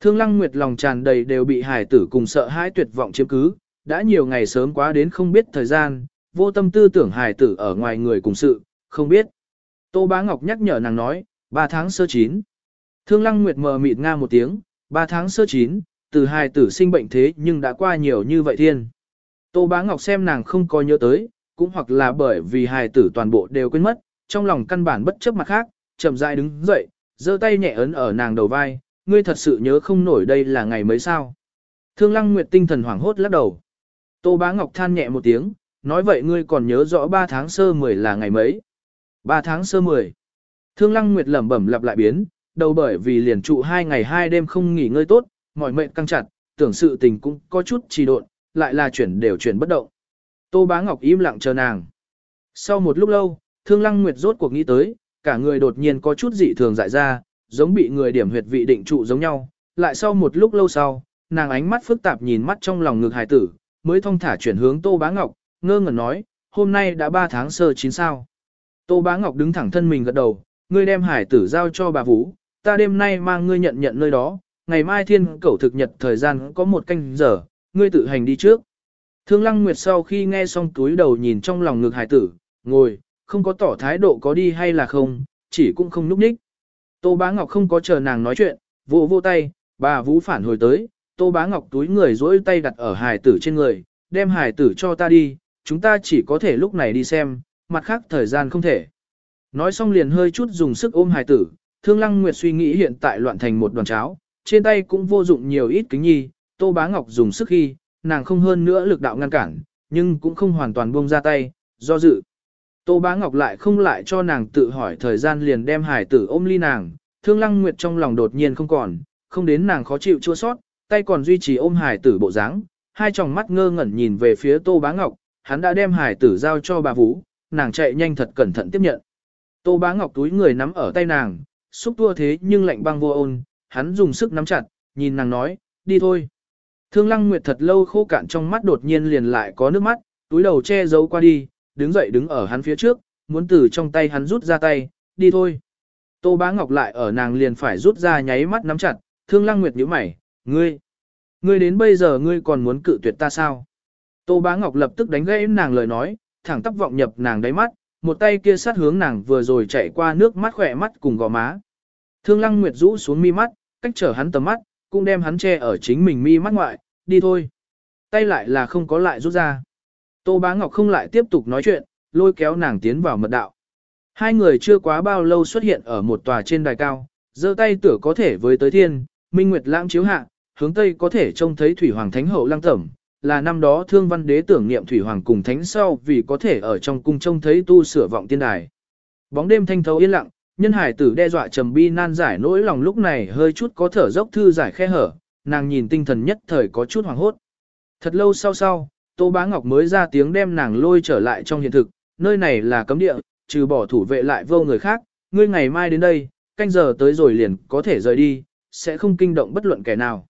A: Thương Lăng Nguyệt lòng tràn đầy đều bị hải tử cùng sợ hãi tuyệt vọng chiếm cứ, đã nhiều ngày sớm quá đến không biết thời gian, vô tâm tư tưởng hải tử ở ngoài người cùng sự, không biết. Tô Bá Ngọc nhắc nhở nàng nói, 3 tháng sơ chín. Thương Lăng Nguyệt mờ mịt nga một tiếng, 3 tháng sơ chín, từ hài tử sinh bệnh thế nhưng đã qua nhiều như vậy thiên. Tô Bá Ngọc xem nàng không có nhớ tới, cũng hoặc là bởi vì hài tử toàn bộ đều quên mất, trong lòng căn bản bất chấp mặt khác, chậm rãi đứng dậy, giơ tay nhẹ ấn ở nàng đầu vai, ngươi thật sự nhớ không nổi đây là ngày mấy sao. Thương Lăng Nguyệt tinh thần hoảng hốt lắc đầu. Tô Bá Ngọc than nhẹ một tiếng, nói vậy ngươi còn nhớ rõ 3 tháng sơ 10 là ngày mấy. 3 tháng sơ 10. Thương Lăng Nguyệt lẩm bẩm lặp lại biến, đầu bởi vì liền trụ hai ngày hai đêm không nghỉ ngơi tốt, mỏi mệnh căng chặt, tưởng sự tình cũng có chút trì độn, lại là chuyển đều chuyển bất động. Tô Bá Ngọc im lặng chờ nàng. Sau một lúc lâu, Thương Lăng Nguyệt rốt cuộc nghĩ tới, cả người đột nhiên có chút dị thường dại ra, giống bị người điểm huyệt vị định trụ giống nhau. Lại sau một lúc lâu sau, nàng ánh mắt phức tạp nhìn mắt trong lòng ngực hài tử, mới thông thả chuyển hướng Tô Bá Ngọc, ngơ ngẩn nói, hôm nay đã 3 tháng sơ chín sao. Tô Bá Ngọc đứng thẳng thân mình gật đầu, ngươi đem hải tử giao cho bà Vũ, ta đêm nay mang ngươi nhận nhận nơi đó, ngày mai thiên cẩu thực nhật thời gian có một canh giờ, ngươi tự hành đi trước. Thương Lăng Nguyệt sau khi nghe xong túi đầu nhìn trong lòng ngực hải tử, ngồi, không có tỏ thái độ có đi hay là không, chỉ cũng không núp ních. Tô Bá Ngọc không có chờ nàng nói chuyện, vỗ vô tay, bà Vũ phản hồi tới, Tô Bá Ngọc túi người duỗi tay đặt ở hải tử trên người, đem hải tử cho ta đi, chúng ta chỉ có thể lúc này đi xem, mặt khác thời gian không thể. Nói xong liền hơi chút dùng sức ôm hải tử, Thương Lăng Nguyệt suy nghĩ hiện tại loạn thành một đoàn cháo, trên tay cũng vô dụng nhiều ít kính nhi, Tô Bá Ngọc dùng sức khi, nàng không hơn nữa lực đạo ngăn cản, nhưng cũng không hoàn toàn buông ra tay, do dự. Tô Bá Ngọc lại không lại cho nàng tự hỏi thời gian liền đem hải tử ôm ly nàng, Thương Lăng Nguyệt trong lòng đột nhiên không còn, không đến nàng khó chịu chua sót, tay còn duy trì ôm hải tử bộ dáng, hai tròng mắt ngơ ngẩn nhìn về phía Tô Bá Ngọc, hắn đã đem hải tử giao cho bà Vũ, nàng chạy nhanh thật cẩn thận tiếp nhận. Tô Bá Ngọc túi người nắm ở tay nàng, xúc tua thế nhưng lạnh băng vô ôn, hắn dùng sức nắm chặt, nhìn nàng nói, đi thôi. Thương Lăng Nguyệt thật lâu khô cạn trong mắt đột nhiên liền lại có nước mắt, túi đầu che giấu qua đi, đứng dậy đứng ở hắn phía trước, muốn từ trong tay hắn rút ra tay, đi thôi. Tô Bá Ngọc lại ở nàng liền phải rút ra nháy mắt nắm chặt, Thương Lăng Nguyệt nhíu mày, ngươi, ngươi đến bây giờ ngươi còn muốn cự tuyệt ta sao? Tô Bá Ngọc lập tức đánh gãy nàng lời nói, thẳng tắp vọng nhập nàng đáy mắt, một tay kia sát hướng nàng vừa rồi chạy qua nước mắt khỏe mắt cùng gò má. Thương Lăng Nguyệt rũ xuống mi mắt, cách trở hắn tầm mắt, cũng đem hắn che ở chính mình mi mắt ngoại, đi thôi. Tay lại là không có lại rút ra. Tô Bá Ngọc không lại tiếp tục nói chuyện, lôi kéo nàng tiến vào mật đạo. Hai người chưa quá bao lâu xuất hiện ở một tòa trên đài cao, giơ tay tựa có thể với tới thiên, minh nguyệt lãng chiếu hạ, hướng tây có thể trông thấy thủy hoàng thánh hậu lăng tẩm, là năm đó thương văn đế tưởng niệm thủy hoàng cùng thánh sau vì có thể ở trong cung trông thấy tu sửa vọng tiên đài. Bóng đêm thanh thấu yên lặng, nhân hải tử đe dọa trầm bi nan giải nỗi lòng lúc này hơi chút có thở dốc thư giải khe hở, nàng nhìn tinh thần nhất thời có chút hoảng hốt. Thật lâu sau sau, Tô Bá Ngọc mới ra tiếng đem nàng lôi trở lại trong hiện thực, nơi này là cấm địa, trừ bỏ thủ vệ lại vô người khác, ngươi ngày mai đến đây, canh giờ tới rồi liền có thể rời đi, sẽ không kinh động bất luận kẻ nào.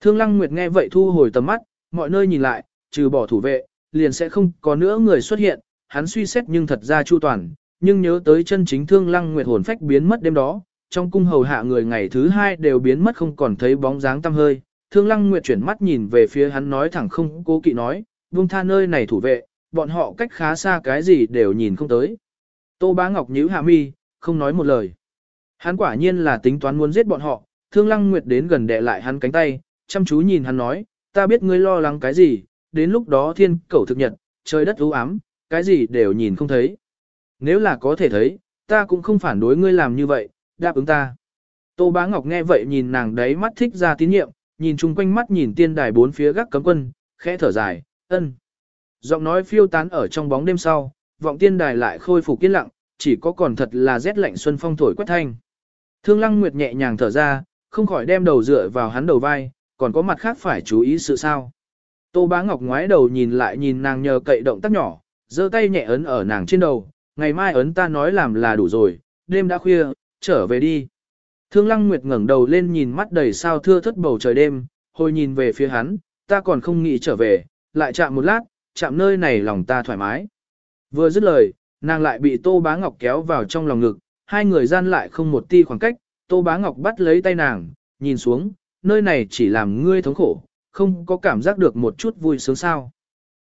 A: Thương Lăng Nguyệt nghe vậy thu hồi tầm mắt, mọi nơi nhìn lại, trừ bỏ thủ vệ, liền sẽ không có nữa người xuất hiện, hắn suy xét nhưng thật ra chu toàn, nhưng nhớ tới chân chính Thương Lăng Nguyệt hồn phách biến mất đêm đó, trong cung hầu hạ người ngày thứ hai đều biến mất không còn thấy bóng dáng tăm hơi. Thương Lăng Nguyệt chuyển mắt nhìn về phía hắn nói thẳng không cố kỵ nói, buông tha nơi này thủ vệ, bọn họ cách khá xa cái gì đều nhìn không tới. Tô Bá Ngọc nhíu hạ mi, không nói một lời. Hắn quả nhiên là tính toán muốn giết bọn họ, Thương Lăng Nguyệt đến gần đè lại hắn cánh tay, chăm chú nhìn hắn nói, ta biết ngươi lo lắng cái gì, đến lúc đó thiên cẩu thực nhật, trời đất u ám, cái gì đều nhìn không thấy. Nếu là có thể thấy, ta cũng không phản đối ngươi làm như vậy, đáp ứng ta. Tô Bá Ngọc nghe vậy nhìn nàng đấy mắt thích ra tín nhiệm, nhìn chung quanh mắt nhìn tiên đài bốn phía gác cấm quân, khẽ thở dài, ân. Giọng nói phiêu tán ở trong bóng đêm sau, vọng tiên đài lại khôi phục yên lặng, chỉ có còn thật là rét lạnh xuân phong thổi quét thanh. Thương Lăng Nguyệt nhẹ nhàng thở ra, không khỏi đem đầu dựa vào hắn đầu vai, còn có mặt khác phải chú ý sự sao. Tô Bá Ngọc ngoái đầu nhìn lại nhìn nàng nhờ cậy động tác nhỏ, giơ tay nhẹ ấn ở nàng trên đầu, ngày mai ấn ta nói làm là đủ rồi, đêm đã khuya, trở về đi. Thương Lăng Nguyệt ngẩng đầu lên nhìn mắt đầy sao thưa thất bầu trời đêm, hồi nhìn về phía hắn, ta còn không nghĩ trở về, lại chạm một lát, chạm nơi này lòng ta thoải mái. Vừa dứt lời, nàng lại bị Tô Bá Ngọc kéo vào trong lòng ngực, hai người gian lại không một ti khoảng cách, Tô Bá Ngọc bắt lấy tay nàng, nhìn xuống, nơi này chỉ làm ngươi thống khổ, không có cảm giác được một chút vui sướng sao.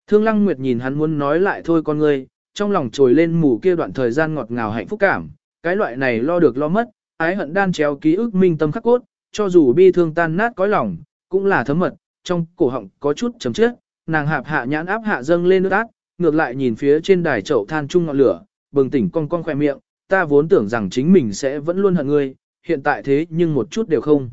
A: Thương Lăng Nguyệt nhìn hắn muốn nói lại thôi con ngươi, trong lòng trồi lên mù kia đoạn thời gian ngọt ngào hạnh phúc cảm, cái loại này lo được lo mất, ái hận đan chéo ký ức minh tâm khắc cốt, cho dù bi thương tan nát cõi lòng, cũng là thấm mật, trong cổ họng có chút chấm chết, nàng hạp hạ nhãn áp hạ dâng lên nước ác, ngược lại nhìn phía trên đài chậu than chung ngọn lửa, bừng tỉnh cong cong khoe miệng, ta vốn tưởng rằng chính mình sẽ vẫn luôn hận ngươi, hiện tại thế nhưng một chút đều không.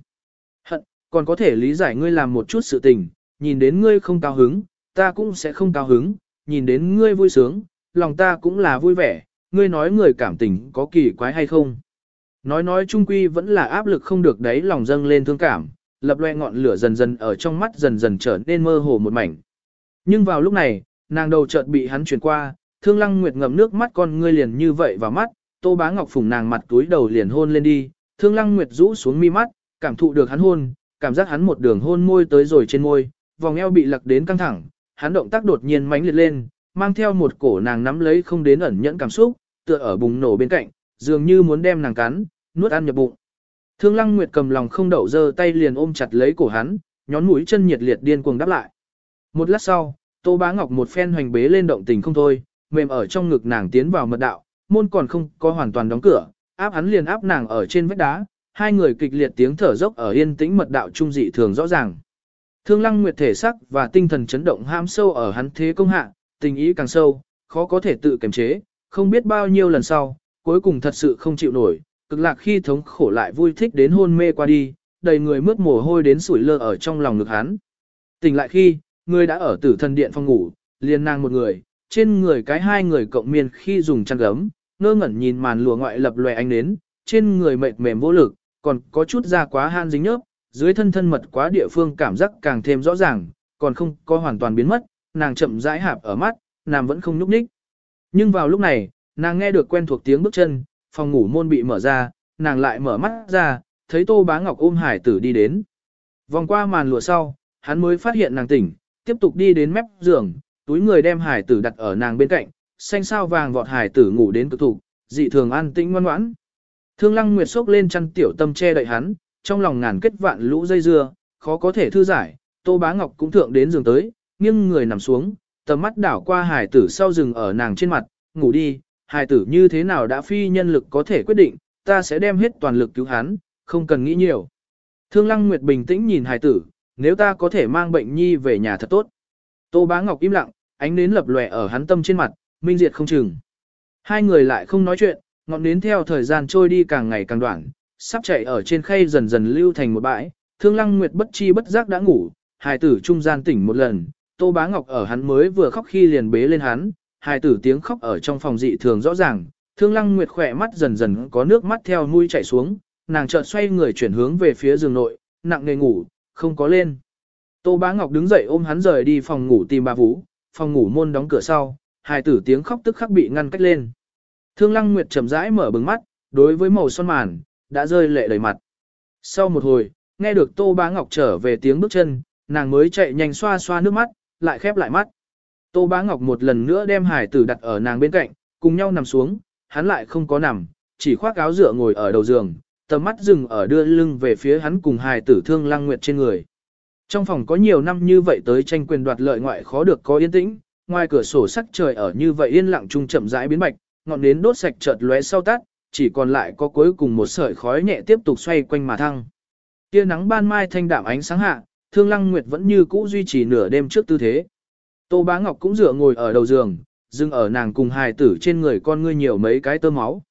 A: Hận, còn có thể lý giải ngươi làm một chút sự tình, nhìn đến ngươi không cao hứng, ta cũng sẽ không cao hứng, nhìn đến ngươi vui sướng, lòng ta cũng là vui vẻ, ngươi nói người cảm tình có kỳ quái hay không. Nói nói trung quy vẫn là áp lực không được đấy lòng dâng lên thương cảm, lập loe ngọn lửa dần dần ở trong mắt dần dần trở nên mơ hồ một mảnh. Nhưng vào lúc này, nàng đầu chợt bị hắn chuyển qua, thương lăng nguyệt ngậm nước mắt con ngươi liền như vậy vào mắt, tô bá ngọc phùng nàng mặt túi đầu liền hôn lên đi, thương lăng nguyệt rũ xuống mi mắt, cảm thụ được hắn hôn, cảm giác hắn một đường hôn môi tới rồi trên môi, vòng eo bị lặc đến căng thẳng, hắn động tác đột nhiên mãnh liệt lên, mang theo một cổ nàng nắm lấy không đến ẩn nhẫn cảm xúc, tựa ở bùng nổ bên cạnh, dường như muốn đem nàng cắn, nuốt ăn nhập bụng. Thương Lăng Nguyệt cầm lòng không đậu giơ tay liền ôm chặt lấy cổ hắn, nhón mũi chân nhiệt liệt điên cuồng đáp lại. Một lát sau, Tô Bá Ngọc một phen hoành bế lên động tình không thôi, mềm ở trong ngực nàng tiến vào mật đạo, môn còn không có hoàn toàn đóng cửa, áp hắn liền áp nàng ở trên vách đá, hai người kịch liệt tiếng thở dốc ở yên tĩnh mật đạo trung dị thường rõ ràng. Thương Lăng Nguyệt thể sắc và tinh thần chấn động ham sâu ở hắn thế công hạ, tình ý càng sâu, khó có thể tự kiềm chế, không biết bao nhiêu lần sau, cuối cùng thật sự không chịu nổi, cực lạc khi thống khổ lại vui thích đến hôn mê qua đi, đầy người mướt mồ hôi đến sủi lơ ở trong lòng ngực hắn. Tỉnh lại khi, người đã ở tử thần điện phòng ngủ, liền nàng một người, trên người cái hai người cộng miên khi dùng chăn gấm, ngơ ngẩn nhìn màn lụa ngoại lập lòe ánh nến, trên người mệt mềm vô lực, còn có chút da quá han dính nhớp, dưới thân thân mật quá địa phương cảm giác càng thêm rõ ràng, còn không có hoàn toàn biến mất, nàng chậm rãi hạp ở mắt, nàng vẫn không nhúc nhích. Nhưng vào lúc này, nàng nghe được quen thuộc tiếng bước chân, phòng ngủ môn bị mở ra, nàng lại mở mắt ra, thấy Tô Bá Ngọc ôm hải tử đi đến. Vòng qua màn lụa sau, hắn mới phát hiện nàng tỉnh, tiếp tục đi đến mép giường, túi người đem hải tử đặt ở nàng bên cạnh, xanh sao vàng vọt hải tử ngủ đến cực thụ, dị thường an tĩnh ngoan ngoãn. Thương Lăng Nguyệt sốc lên chăn tiểu tâm che đậy hắn, trong lòng ngàn kết vạn lũ dây dưa, khó có thể thư giải, Tô Bá Ngọc cũng thượng đến giường tới, nghiêng người nằm xuống, tầm mắt đảo qua hải tử sau rừng ở nàng trên mặt, ngủ đi, hải tử như thế nào đã phi nhân lực có thể quyết định, ta sẽ đem hết toàn lực cứu hắn, không cần nghĩ nhiều. Thương Lăng Nguyệt bình tĩnh nhìn hải tử, nếu ta có thể mang bệnh nhi về nhà thật tốt. Tô Bá Ngọc im lặng, ánh nến lập lòe ở hắn tâm trên mặt, minh diệt không chừng. Hai người lại không nói chuyện, ngọn nến theo thời gian trôi đi càng ngày càng đoạn, sắp chạy ở trên khay dần dần lưu thành một bãi, Thương Lăng Nguyệt bất chi bất giác đã ngủ, hài tử trung gian tỉnh một lần, Tô Bá Ngọc ở hắn mới vừa khóc khi liền bế lên hắn, hài tử tiếng khóc ở trong phòng dị thường rõ ràng, Thương Lăng Nguyệt khỏe mắt dần dần có nước mắt theo mũi chảy xuống, nàng chợt xoay người chuyển hướng về phía giường nội, nặng nề ngủ, không có lên. Tô Bá Ngọc đứng dậy ôm hắn rời đi phòng ngủ tìm bà Vũ, phòng ngủ môn đóng cửa sau, hài tử tiếng khóc tức khắc bị ngăn cách lên. Thương Lăng Nguyệt chậm rãi mở bừng mắt, đối với màu son màn, đã rơi lệ đầy mặt. Sau một hồi, nghe được Tô Bá Ngọc trở về tiếng bước chân, nàng mới chạy nhanh xoa xoa nước mắt, lại khép lại mắt. Tô Bá Ngọc một lần nữa đem hải tử đặt ở nàng bên cạnh, cùng nhau nằm xuống, hắn lại không có nằm, chỉ khoác áo dựa ngồi ở đầu giường, tầm mắt dừng ở đưa lưng về phía hắn cùng hải tử thương lang nguyệt trên người. Trong phòng có nhiều năm như vậy tới tranh quyền đoạt lợi ngoại khó được có yên tĩnh, ngoài cửa sổ sắc trời ở như vậy yên lặng trung chậm rãi biến bạch, ngọn nến đốt sạch chợt lóe sau tắt, chỉ còn lại có cuối cùng một sợi khói nhẹ tiếp tục xoay quanh mà thăng. Tia nắng ban mai thanh đạm ánh sáng hạ, Thương Lăng Nguyệt vẫn như cũ duy trì nửa đêm trước tư thế. Tô Bá Ngọc cũng dựa ngồi ở đầu giường, dưng ở nàng cùng hài tử trên người con ngươi nhiều mấy cái tơ máu.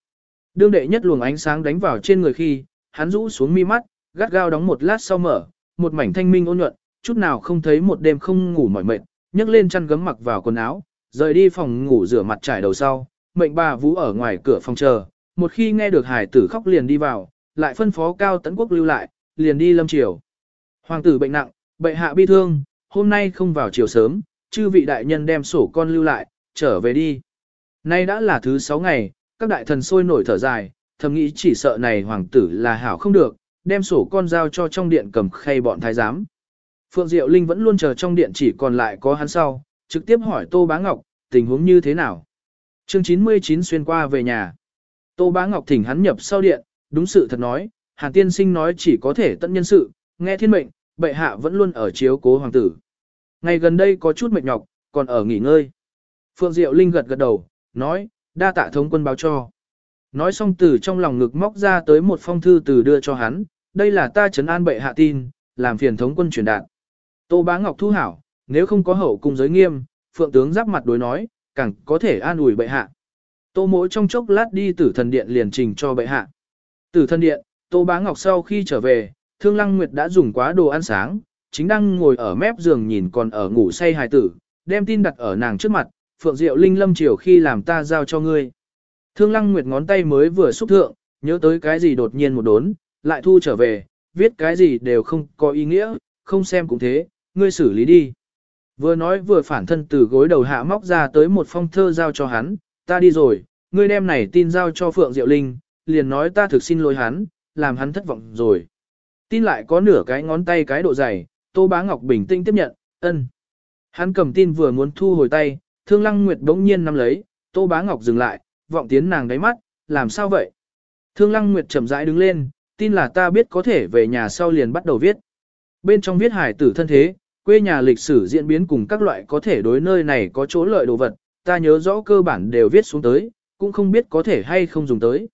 A: Đương đệ nhất luồng ánh sáng đánh vào trên người khi, hắn rũ xuống mi mắt, gắt gao đóng một lát sau mở, một mảnh thanh minh ôn nhuận, chút nào không thấy một đêm không ngủ mỏi mệt, nhấc lên chăn gấm mặc vào quần áo, rời đi phòng ngủ rửa mặt trải đầu sau, mệnh bà vũ ở ngoài cửa phòng chờ, một khi nghe được hải tử khóc liền đi vào, lại phân phó cao tấn quốc lưu lại, liền đi lâm triều. Hoàng tử bệnh nặng, bệ hạ bi thương, hôm nay không vào chiều sớm, chư vị đại nhân đem sổ con lưu lại, trở về đi. Nay đã là thứ sáu ngày, các đại thần sôi nổi thở dài, thầm nghĩ chỉ sợ này hoàng tử là hảo không được, đem sổ con giao cho trong điện cầm khay bọn thái giám. Phượng Diệu Linh vẫn luôn chờ trong điện chỉ còn lại có hắn sau, trực tiếp hỏi Tô Bá Ngọc, tình huống như thế nào. Chương 99 xuyên qua về nhà. Tô Bá Ngọc thỉnh hắn nhập sau điện, đúng sự thật nói, Hàn Tiên Sinh nói chỉ có thể tận nhân sự, nghe thiên mệnh, bệ hạ vẫn luôn ở chiếu cố hoàng tử. Ngày gần đây có chút mệt nhọc, còn ở nghỉ ngơi. Phượng Diệu Linh gật gật đầu, nói, đa tạ thống quân báo cho. Nói xong từ trong lòng ngực móc ra tới một phong thư từ đưa cho hắn, đây là ta trấn an bệ hạ tin, làm phiền thống quân truyền đạt. Tô Bá Ngọc thu hảo, nếu không có hậu cung giới nghiêm, Phượng tướng giáp mặt đối nói, càng có thể an ủi bệ hạ. Tô mỗi trong chốc lát đi tử thần điện liền trình cho bệ hạ. Tử thần điện, Tô Bá Ngọc sau khi trở về, Thương Lăng Nguyệt đã dùng quá đồ ăn sáng, chính đang ngồi ở mép giường nhìn còn ở ngủ say hài tử, đem tin đặt ở nàng trước mặt, Phượng Diệu Linh lâm chiều khi làm ta giao cho ngươi. Thương Lăng Nguyệt ngón tay mới vừa xúc thượng, nhớ tới cái gì đột nhiên một đốn, lại thu trở về, viết cái gì đều không có ý nghĩa, không xem cũng thế, ngươi xử lý đi. Vừa nói vừa phản thân từ gối đầu hạ móc ra tới một phong thơ giao cho hắn, ta đi rồi, ngươi đem này tin giao cho Phượng Diệu Linh, liền nói ta thực xin lỗi hắn, làm hắn thất vọng rồi. Tin lại có nửa cái ngón tay cái độ dày, Tô Bá Ngọc bình tĩnh tiếp nhận, ân. Hắn cầm tin vừa muốn thu hồi tay, Thương Lăng Nguyệt bỗng nhiên nắm lấy, Tô Bá Ngọc dừng lại, vọng tiến nàng đáy mắt, làm sao vậy? Thương Lăng Nguyệt chậm rãi đứng lên, tin là ta biết có thể về nhà sau liền bắt đầu viết. Bên trong viết hải tử thân thế, quê nhà lịch sử diễn biến cùng các loại có thể đối nơi này có chỗ lợi đồ vật, ta nhớ rõ cơ bản đều viết xuống tới, cũng không biết có thể hay không dùng tới.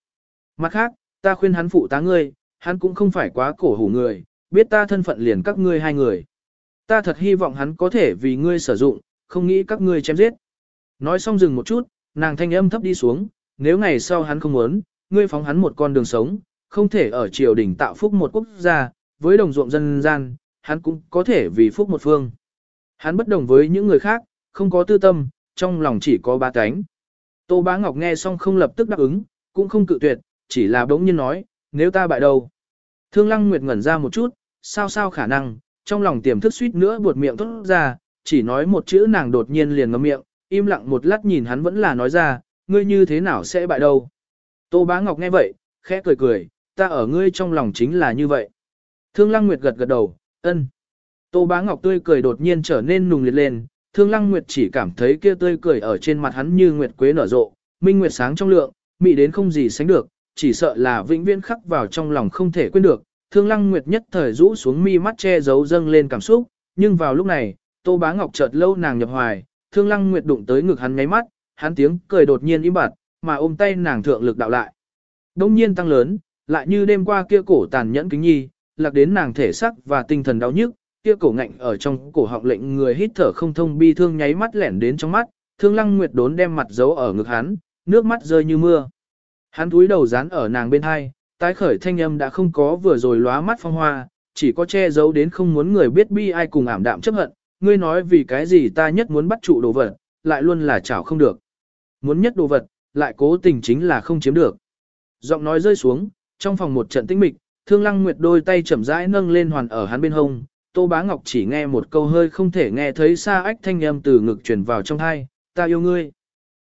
A: Mặt khác, ta khuyên hắn phụ tá ngươi, hắn cũng không phải quá cổ hủ người, biết ta thân phận liền các ngươi hai người. Ta thật hy vọng hắn có thể vì ngươi sử dụng, không nghĩ các ngươi chém giết. Nói xong dừng một chút, nàng thanh âm thấp đi xuống, nếu ngày sau hắn không muốn, ngươi phóng hắn một con đường sống, không thể ở triều đình tạo phúc một quốc gia, với đồng ruộng dân gian, hắn cũng có thể vì phúc một phương. Hắn bất đồng với những người khác, không có tư tâm, trong lòng chỉ có ba cánh. Tô Bá Ngọc nghe xong không lập tức đáp ứng, cũng không cự tuyệt, chỉ là bỗng nhiên nói, nếu ta bại đâu. Thương Lăng Nguyệt ngẩn ra một chút, sao sao khả năng, trong lòng tiềm thức suýt nữa buột miệng thốt ra, chỉ nói một chữ nàng đột nhiên liền ngậm miệng, im lặng một lát nhìn hắn vẫn là nói ra, ngươi như thế nào sẽ bại đâu. Tô Bá Ngọc nghe vậy, khẽ cười cười, ta ở ngươi trong lòng chính là như vậy. Thương Lăng Nguyệt gật gật đầu, ân. Tô Bá Ngọc tươi cười đột nhiên trở nên nùng liệt lên, Thương Lăng Nguyệt chỉ cảm thấy kia tươi cười ở trên mặt hắn như nguyệt quế nở rộ, minh nguyệt sáng trong lượng, mị đến không gì sánh được, chỉ sợ là vĩnh viễn khắc vào trong lòng không thể quên được. Thương Lăng Nguyệt nhất thời rũ xuống mi mắt che giấu dâng lên cảm xúc, nhưng vào lúc này, Tô Bá Ngọc chợt lâu nàng nhập hoài, Thương Lăng Nguyệt đụng tới ngực hắn ngáy mắt, hắn tiếng cười đột nhiên im bặt, mà ôm tay nàng thượng lực đạo lại. Đông nhiên tăng lớn, lại như đêm qua kia cổ tàn nhẫn kính nhi, lạc đến nàng thể sắc và tinh thần đau nhức, kia cổ ngạnh ở trong cổ họng lệnh người hít thở không thông bi thương nháy mắt lẻn đến trong mắt, Thương Lăng Nguyệt đốn đem mặt giấu ở ngực hắn, nước mắt rơi như mưa. Hắn túi đầu dán ở nàng bên hai, tái khởi thanh âm đã không có vừa rồi lóa mắt phong hoa, chỉ có che giấu đến không muốn người biết bi ai cùng ảm đạm chấp hận, ngươi nói vì cái gì ta nhất muốn bắt trụ đồ vật, lại luôn là chảo không được. Muốn nhất đồ vật, lại cố tình chính là không chiếm được. Giọng nói rơi xuống, trong phòng một trận tĩnh mịch, Thương Lăng Nguyệt đôi tay chậm rãi nâng lên hoàn ở hắn bên hông, Tô Bá Ngọc chỉ nghe một câu hơi không thể nghe thấy xa ách thanh âm từ ngực truyền vào trong tai, "Ta yêu ngươi."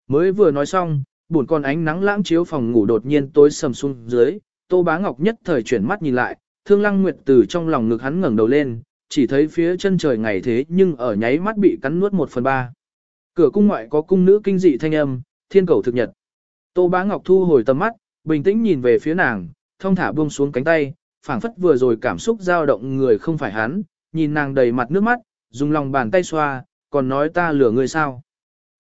A: Mới vừa nói xong, buồn con ánh nắng lãng chiếu phòng ngủ đột nhiên tối sầm xuống dưới, Tô Bá Ngọc nhất thời chuyển mắt nhìn lại, Thương Lăng Nguyệt từ trong lòng ngực hắn ngẩng đầu lên, chỉ thấy phía chân trời ngày thế nhưng ở nháy mắt bị cắn nuốt một phần ba. Cửa cung ngoại có cung nữ kinh dị thanh âm, thiên cầu thực nhật. Tô Bá Ngọc thu hồi tầm mắt, bình tĩnh nhìn về phía nàng, thông thả buông xuống cánh tay, phảng phất vừa rồi cảm xúc dao động người không phải hắn, nhìn nàng đầy mặt nước mắt, dùng lòng bàn tay xoa, còn nói ta lừa người sao.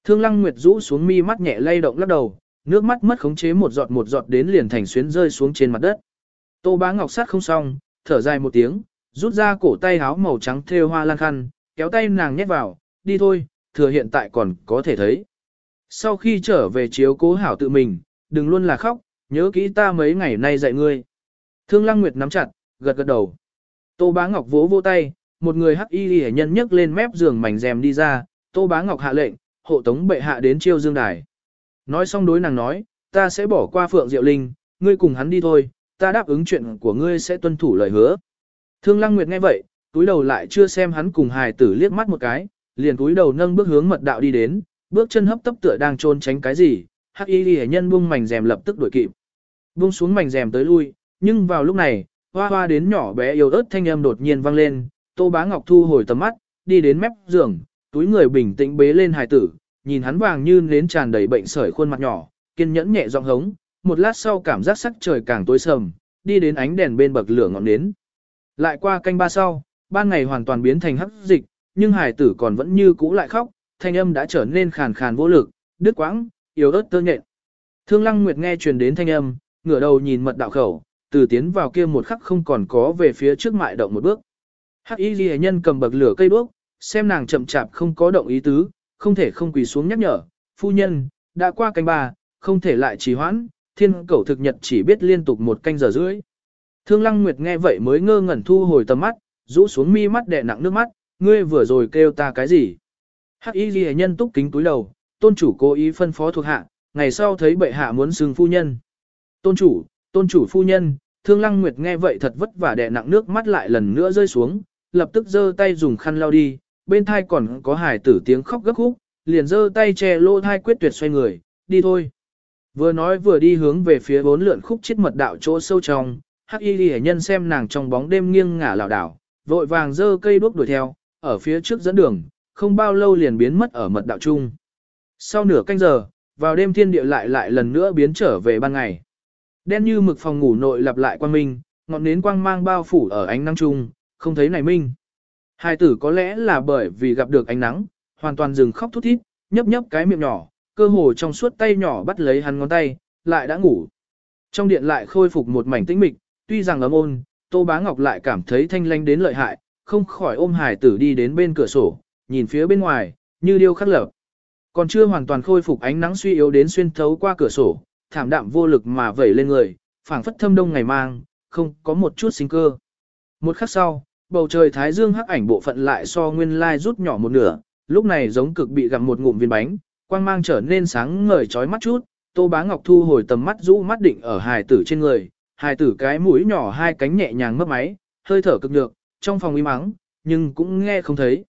A: Thương Lăng Nguyệt rũ xuống mi mắt nhẹ lay động lắc đầu, nước mắt mất khống chế một giọt một giọt đến liền thành xuyến rơi xuống trên mặt đất. Tô Bá Ngọc sát không xong, thở dài một tiếng, rút ra cổ tay áo màu trắng thêu hoa lan khăn, kéo tay nàng nhét vào, đi thôi, thừa hiện tại còn có thể thấy. Sau khi trở về chiếu cố hảo tự mình, đừng luôn là khóc, nhớ kỹ ta mấy ngày nay dạy ngươi. Thương Lăng Nguyệt nắm chặt, gật gật đầu. Tô Bá Ngọc vỗ vỗ tay, một người hắc y hệ nhân nhấc lên mép giường mảnh rèm đi ra, Tô Bá Ngọc hạ lệnh, hộ tống bệ hạ đến chiêu dương đài. Nói xong đối nàng nói, ta sẽ bỏ qua Phượng Diệu Linh, ngươi cùng hắn đi thôi, ta đáp ứng chuyện của ngươi sẽ tuân thủ lời hứa. Thương Lăng Nguyệt nghe vậy, túi đầu lại chưa xem hắn cùng hài tử liếc mắt một cái, liền túi đầu nâng bước hướng mật đạo đi đến, bước chân hấp tấp tựa đang trôn tránh cái gì, hắc y ghi nhân buông mảnh rèm lập tức đuổi kịp. Buông xuống mảnh rèm tới lui, nhưng vào lúc này, hoa hoa đến nhỏ bé yếu ớt thanh âm đột nhiên vang lên, Tô Bá Ngọc thu hồi tầm mắt, đi đến mép giường, túi người bình tĩnh bế lên hài tử, nhìn hắn vàng như nến tràn đầy bệnh sởi khuôn mặt nhỏ, kiên nhẫn nhẹ giọng hống, một lát sau cảm giác sắc trời càng tối sầm, đi đến ánh đèn bên bậc lửa ngọn nến. Lại qua canh ba sau, ban ngày hoàn toàn biến thành hắc dịch, nhưng hài tử còn vẫn như cũ lại khóc, thanh âm đã trở nên khàn khàn vô lực, đứt quãng, yếu ớt tơ nhện. Thương Lăng Nguyệt nghe truyền đến thanh âm, ngửa đầu nhìn mật đạo khẩu, từ tiến vào kia một khắc không còn có về phía trước mại động một bước. Hắc Y Liễu nhân cầm bậc lửa cây đuốc, xem nàng chậm chạp không có động ý tứ, không thể không quỳ xuống nhắc nhở, phu nhân, đã qua canh ba, không thể lại trì hoãn, thiên cẩu thực nhật chỉ biết liên tục một canh giờ rưỡi. Thương Lăng Nguyệt nghe vậy mới ngơ ngẩn thu hồi tầm mắt, rũ xuống mi mắt đè nặng nước mắt, ngươi vừa rồi kêu ta cái gì? Hắc Y Lệ nhân túc kính túi đầu, tôn chủ cố ý phân phó thuộc hạ, ngày sau thấy bệ hạ muốn xưng phu nhân. Tôn chủ, tôn chủ phu nhân, Thương Lăng Nguyệt nghe vậy thật vất vả đè nặng nước mắt lại lần nữa rơi xuống, lập tức giơ tay dùng khăn lau đi, bên thai còn có hải tử tiếng khóc gấp khúc, liền giơ tay che lô thai quyết tuyệt xoay người, đi thôi. Vừa nói vừa đi hướng về phía bốn lượn khúc chết mật đạo chỗ sâu trong, hắc y ghi nhân xem nàng trong bóng đêm nghiêng ngả lảo đảo, vội vàng giơ cây đuốc đuổi theo, ở phía trước dẫn đường, không bao lâu liền biến mất ở mật đạo chung. Sau nửa canh giờ, vào đêm thiên địa lại lại lần nữa biến trở về ban ngày. Đen như mực phòng ngủ nội lặp lại quang minh, ngọn nến quang mang bao phủ ở ánh nắng chung, không thấy này minh. Hai tử có lẽ là bởi vì gặp được ánh nắng, hoàn toàn dừng khóc thút thít, nhấp nhấp cái miệng nhỏ, cơ hồ trong suốt tay nhỏ bắt lấy hắn ngón tay, lại đã ngủ. Trong điện lại khôi phục một mảnh tĩnh mịch, tuy rằng ấm ôn, Tô Bá Ngọc lại cảm thấy thanh lanh đến lợi hại, không khỏi ôm hải tử đi đến bên cửa sổ, nhìn phía bên ngoài, như điêu khắc lập. Còn chưa hoàn toàn khôi phục ánh nắng suy yếu đến xuyên thấu qua cửa sổ, thảm đạm vô lực mà vẩy lên người, phảng phất thâm đông ngày mang, không có một chút sinh cơ. Một khắc sau, bầu trời thái dương hắc ảnh bộ phận lại so nguyên lai rút nhỏ một nửa, lúc này giống cực bị gặm một ngụm viên bánh, quang mang trở nên sáng ngời chói mắt chút, Tô Bá Ngọc thu hồi tầm mắt rũ mắt định ở hài tử trên người, hài tử cái mũi nhỏ hai cánh nhẹ nhàng mấp máy, hơi thở cực được, trong phòng im mắng, nhưng cũng nghe không thấy.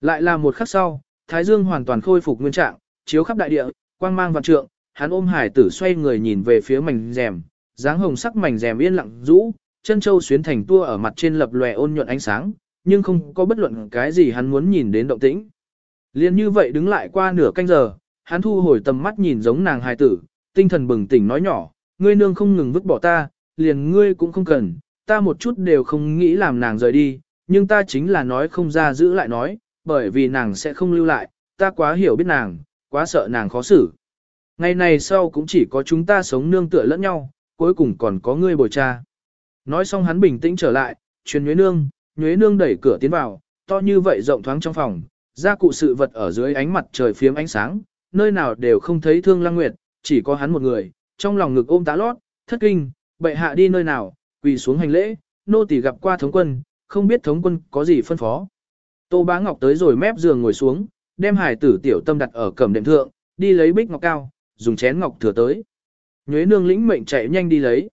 A: Lại là một khắc sau, Thái Dương hoàn toàn khôi phục nguyên trạng, chiếu khắp đại địa, quang mang vạn trượng, hắn ôm hải tử xoay người nhìn về phía mảnh rèm, dáng hồng sắc mảnh rèm yên lặng rũ, chân châu xuyến thành tua ở mặt trên lập lòe ôn nhuận ánh sáng, nhưng không có bất luận cái gì hắn muốn nhìn đến động tĩnh. Liên như vậy đứng lại qua nửa canh giờ, hắn thu hồi tầm mắt nhìn giống nàng hài tử, tinh thần bừng tỉnh nói nhỏ, ngươi nương không ngừng vứt bỏ ta, liền ngươi cũng không cần, ta một chút đều không nghĩ làm nàng rời đi, nhưng ta chính là nói không ra giữ lại nói, bởi vì nàng sẽ không lưu lại, ta quá hiểu biết nàng, quá sợ nàng khó xử. Ngày này sau cũng chỉ có chúng ta sống nương tựa lẫn nhau, cuối cùng còn có ngươi bồi cha. Nói xong hắn bình tĩnh trở lại, truyền nhuế nương, nhuế nương đẩy cửa tiến vào, to như vậy rộng thoáng trong phòng, gia cụ sự vật ở dưới ánh mặt trời phiếm ánh sáng, nơi nào đều không thấy thương lăng nguyệt, chỉ có hắn một người, trong lòng ngực ôm tá lót, thất kinh, bệ hạ đi nơi nào, quỳ xuống hành lễ, nô tỳ gặp qua thống quân, không biết thống quân có gì phân phó. Tô Bá Ngọc tới rồi mép giường ngồi xuống, đem hải tử tiểu tâm đặt ở cẩm đệm thượng, đi lấy bích ngọc cao, dùng chén ngọc thừa tới. Nhuế nương lĩnh mệnh chạy nhanh đi lấy.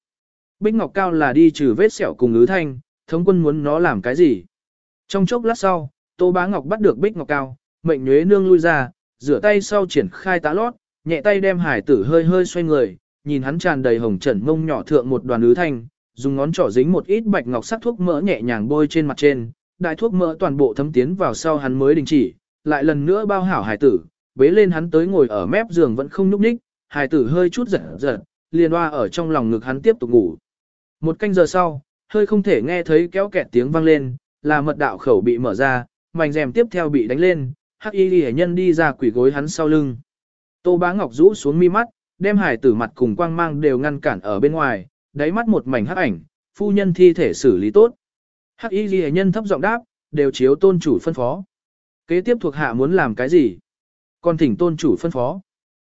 A: Bích ngọc cao là đi trừ vết sẹo cùng ứ thanh, thống quân muốn nó làm cái gì. Trong chốc lát sau, Tô Bá Ngọc bắt được bích ngọc cao, mệnh nhuế nương lui ra, rửa tay sau triển khai tá lót, nhẹ tay đem hải tử hơi hơi xoay người, nhìn hắn tràn đầy hồng trần mông nhỏ thượng một đoàn ứ thanh, dùng ngón trỏ dính một ít bạch ngọc sắc thuốc mỡ nhẹ nhàng bôi trên mặt trên, đại thuốc mỡ toàn bộ thấm tiến vào sau hắn mới đình chỉ, lại lần nữa bao hảo hải tử, bế lên hắn tới ngồi ở mép giường vẫn không nhúc nhích, hải tử hơi chút giật giật, liền hoa ở trong lòng ngực hắn tiếp tục ngủ. Một canh giờ sau, hơi không thể nghe thấy kéo kẹt tiếng vang lên, là mật đạo khẩu bị mở ra, mảnh rèm tiếp theo bị đánh lên, hắc y ghi nhân đi ra quỷ gối hắn sau lưng. Tô bá ngọc rũ xuống mi mắt, đem hải tử mặt cùng quang mang đều ngăn cản ở bên ngoài, đáy mắt một mảnh hắc ảnh, phu nhân thi thể xử lý tốt. Hắc y ghi nhân thấp giọng đáp, đều chiếu tôn chủ phân phó. Kế tiếp thuộc hạ muốn làm cái gì? Còn thỉnh tôn chủ phân phó.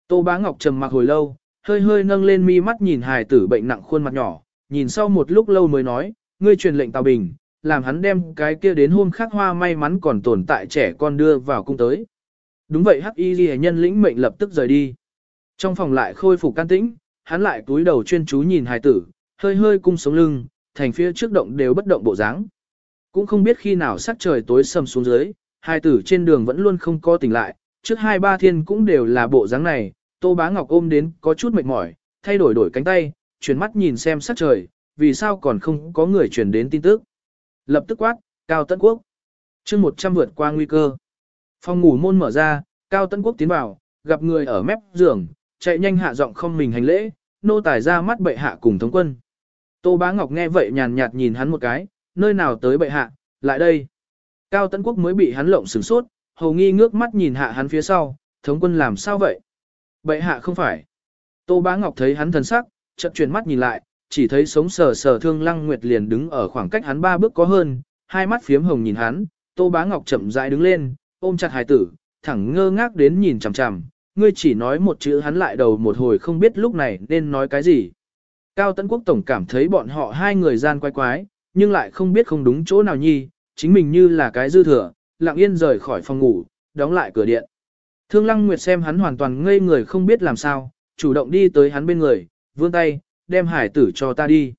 A: Tô bá ngọc trầm mặc hồi lâu, hơi hơi nâng lên mi mắt nhìn Hải tử bệnh nặng khuôn mặt nhỏ, nhìn sau một lúc lâu mới nói, ngươi truyền lệnh Tào Bình, làm hắn đem cái kia đến hôm khác hoa may mắn còn tồn tại trẻ con đưa vào cung tới. Đúng vậy Hắc Y Ghi nhân lĩnh mệnh lập tức rời đi. Trong phòng lại khôi phục can tĩnh, hắn lại túi đầu chuyên chú nhìn hài tử, hơi hơi cung sống lưng, thành phía trước động đều bất động bộ dáng. Cũng không biết khi nào sắc trời tối sầm xuống dưới, hài tử trên đường vẫn luôn không co tỉnh lại, trước hai ba thiên cũng đều là bộ dáng này, Tô Bá Ngọc ôm đến có chút mệt mỏi, thay đổi đổi cánh tay, chuyển mắt nhìn xem sắc trời, vì sao còn không có người chuyển đến tin tức. Lập tức quát, Cao Tấn Quốc. chương 100 vượt qua nguy cơ. Phòng ngủ môn mở ra, Cao Tấn Quốc tiến vào, gặp người ở mép giường, chạy nhanh hạ giọng không mình hành lễ, nô tài ra mắt bệ hạ cùng thống quân. Tô Bá Ngọc nghe vậy nhàn nhạt nhìn hắn một cái, nơi nào tới bệ hạ, lại đây. Cao Tấn Quốc mới bị hắn lộng sửng sốt, hầu nghi ngước mắt nhìn hạ hắn phía sau, thống quân làm sao vậy? Bệ hạ không phải. Tô Bá Ngọc thấy hắn thần sắc, chợt chuyển mắt nhìn lại, chỉ thấy sống sờ sờ thương lăng nguyệt liền đứng ở khoảng cách hắn ba bước có hơn, hai mắt phiếm hồng nhìn hắn, Tô Bá Ngọc chậm rãi đứng lên, ôm chặt hài tử, thẳng ngơ ngác đến nhìn chằm chằm, ngươi chỉ nói một chữ hắn lại đầu một hồi không biết lúc này nên nói cái gì. Cao Tấn Quốc Tổng cảm thấy bọn họ hai người gian quái quái, nhưng lại không biết không đúng chỗ nào nhi, chính mình như là cái dư thừa, lặng yên rời khỏi phòng ngủ, đóng lại cửa điện. Thương Lăng Nguyệt xem hắn hoàn toàn ngây người không biết làm sao, chủ động đi tới hắn bên người, vươn tay, đem hải tử cho ta đi.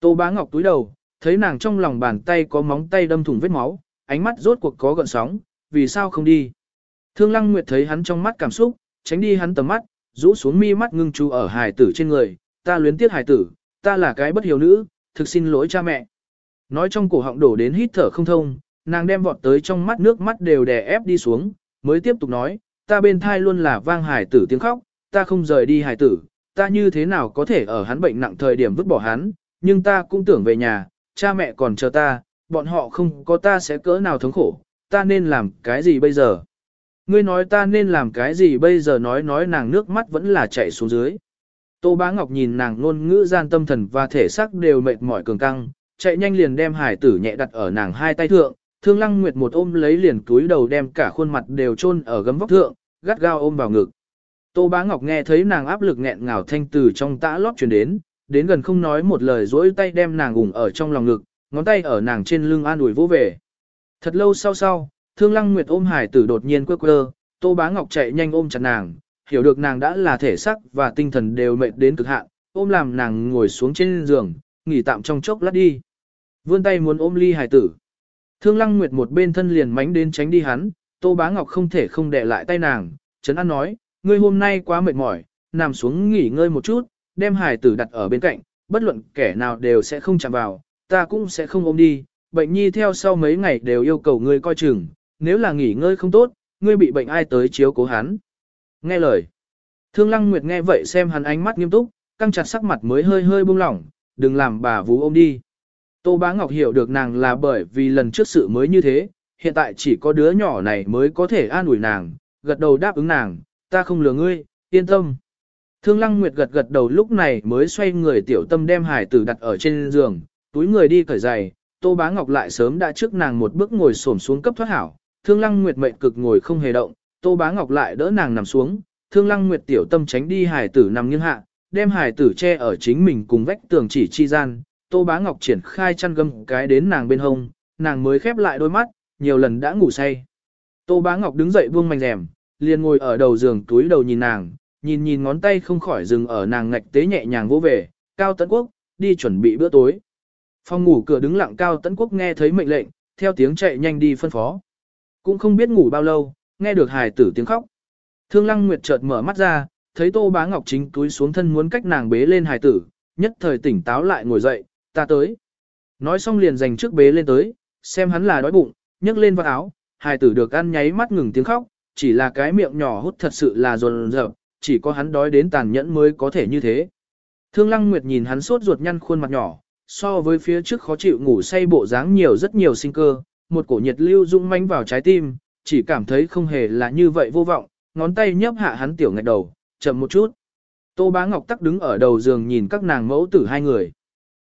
A: Tô Bá Ngọc túi đầu, thấy nàng trong lòng bàn tay có móng tay đâm thủng vết máu, ánh mắt rốt cuộc có gợn sóng, vì sao không đi. Thương Lăng Nguyệt thấy hắn trong mắt cảm xúc, tránh đi hắn tầm mắt, rũ xuống mi mắt ngưng chú ở hải tử trên người, ta luyến tiếc hải tử, ta là cái bất hiếu nữ, thực xin lỗi cha mẹ. Nói trong cổ họng đổ đến hít thở không thông, nàng đem vọt tới trong mắt nước mắt đều đè ép đi xuống, mới tiếp tục nói, ta bên thai luôn là vang hải tử tiếng khóc, ta không rời đi hải tử, ta như thế nào có thể ở hắn bệnh nặng thời điểm vứt bỏ hắn, nhưng ta cũng tưởng về nhà, cha mẹ còn chờ ta, bọn họ không có ta sẽ cỡ nào thống khổ, ta nên làm cái gì bây giờ? Ngươi nói ta nên làm cái gì bây giờ nói nói nàng nước mắt vẫn là chảy xuống dưới. Tô Bá Ngọc nhìn nàng ngôn ngữ gian tâm thần và thể xác đều mệt mỏi cường căng, chạy nhanh liền đem hải tử nhẹ đặt ở nàng hai tay thượng, thương lăng nguyệt một ôm lấy liền túi đầu đem cả khuôn mặt đều chôn ở gấm vóc thượng, gắt gao ôm vào ngực. Tô Bá Ngọc nghe thấy nàng áp lực nghẹn ngào thanh từ trong tã lót truyền đến, đến gần không nói một lời dỗi tay đem nàng ủng ở trong lòng ngực, ngón tay ở nàng trên lưng an ủi vỗ về. Thật lâu sau sau, Thương Lăng Nguyệt ôm hải tử đột nhiên quơ quơ, Tô Bá Ngọc chạy nhanh ôm chặt nàng, hiểu được nàng đã là thể xác và tinh thần đều mệt đến cực hạn, ôm làm nàng ngồi xuống trên giường, nghỉ tạm trong chốc lát đi. Vươn tay muốn ôm ly hải tử. Thương Lăng Nguyệt một bên thân liền mánh đến tránh đi hắn, Tô Bá Ngọc không thể không đè lại tay nàng, Trấn An nói, ngươi hôm nay quá mệt mỏi, nằm xuống nghỉ ngơi một chút, đem hải tử đặt ở bên cạnh, bất luận kẻ nào đều sẽ không chạm vào, ta cũng sẽ không ôm đi, bệnh nhi theo sau mấy ngày đều yêu cầu ngươi coi chừng, nếu là nghỉ ngơi không tốt, ngươi bị bệnh ai tới chiếu cố hắn. Nghe lời. Thương Lăng Nguyệt nghe vậy xem hắn ánh mắt nghiêm túc, căng chặt sắc mặt mới hơi hơi buông lỏng, đừng làm bà vú ôm đi. Tô Bá Ngọc hiểu được nàng là bởi vì lần trước sự mới như thế, hiện tại chỉ có đứa nhỏ này mới có thể an ủi nàng, gật đầu đáp ứng nàng, ta không lừa ngươi, yên tâm. Thương Lăng Nguyệt gật gật đầu lúc này mới xoay người tiểu tâm đem hải tử đặt ở trên giường, túi người đi cởi giày, Tô Bá Ngọc lại sớm đã trước nàng một bước ngồi xổm xuống cấp thoát hảo, Thương Lăng Nguyệt mệnh cực ngồi không hề động, Tô Bá Ngọc lại đỡ nàng nằm xuống, Thương Lăng Nguyệt tiểu tâm tránh đi hải tử nằm nghiêng hạ, đem hải tử che ở chính mình cùng vách tường chỉ chi gian, Tô Bá Ngọc triển khai chăn gâm cái đến nàng bên hông, nàng mới khép lại đôi mắt, nhiều lần đã ngủ say. Tô Bá Ngọc đứng dậy buông mảnh rèm, liền ngồi ở đầu giường túi đầu nhìn nàng, nhìn nhìn ngón tay không khỏi dừng ở nàng ngạch tế nhẹ nhàng vô về, Cao Tấn Quốc, đi chuẩn bị bữa tối. Phòng ngủ cửa đứng lặng Cao Tấn Quốc nghe thấy mệnh lệnh, theo tiếng chạy nhanh đi phân phó. Cũng không biết ngủ bao lâu, nghe được hài tử tiếng khóc. Thương Lăng Nguyệt chợt mở mắt ra, thấy Tô Bá Ngọc chính túi xuống thân muốn cách nàng bế lên hài tử, nhất thời tỉnh táo lại ngồi dậy, ta tới. Nói xong liền dành trước bế lên tới, xem hắn là đói bụng, nhấc lên vào áo, hài tử được ăn nháy mắt ngừng tiếng khóc, chỉ là cái miệng nhỏ hút thật sự là rồn rợp, chỉ có hắn đói đến tàn nhẫn mới có thể như thế. Thương Lăng Nguyệt nhìn hắn sốt ruột nhăn khuôn mặt nhỏ, so với phía trước khó chịu ngủ say bộ dáng nhiều rất nhiều sinh cơ, một cổ nhiệt lưu dũng manh vào trái tim, chỉ cảm thấy không hề là như vậy vô vọng, ngón tay nhấp hạ hắn tiểu ngạch đầu, chậm một chút. Tô Bá Ngọc tắc đứng ở đầu giường nhìn các nàng mẫu tử hai người.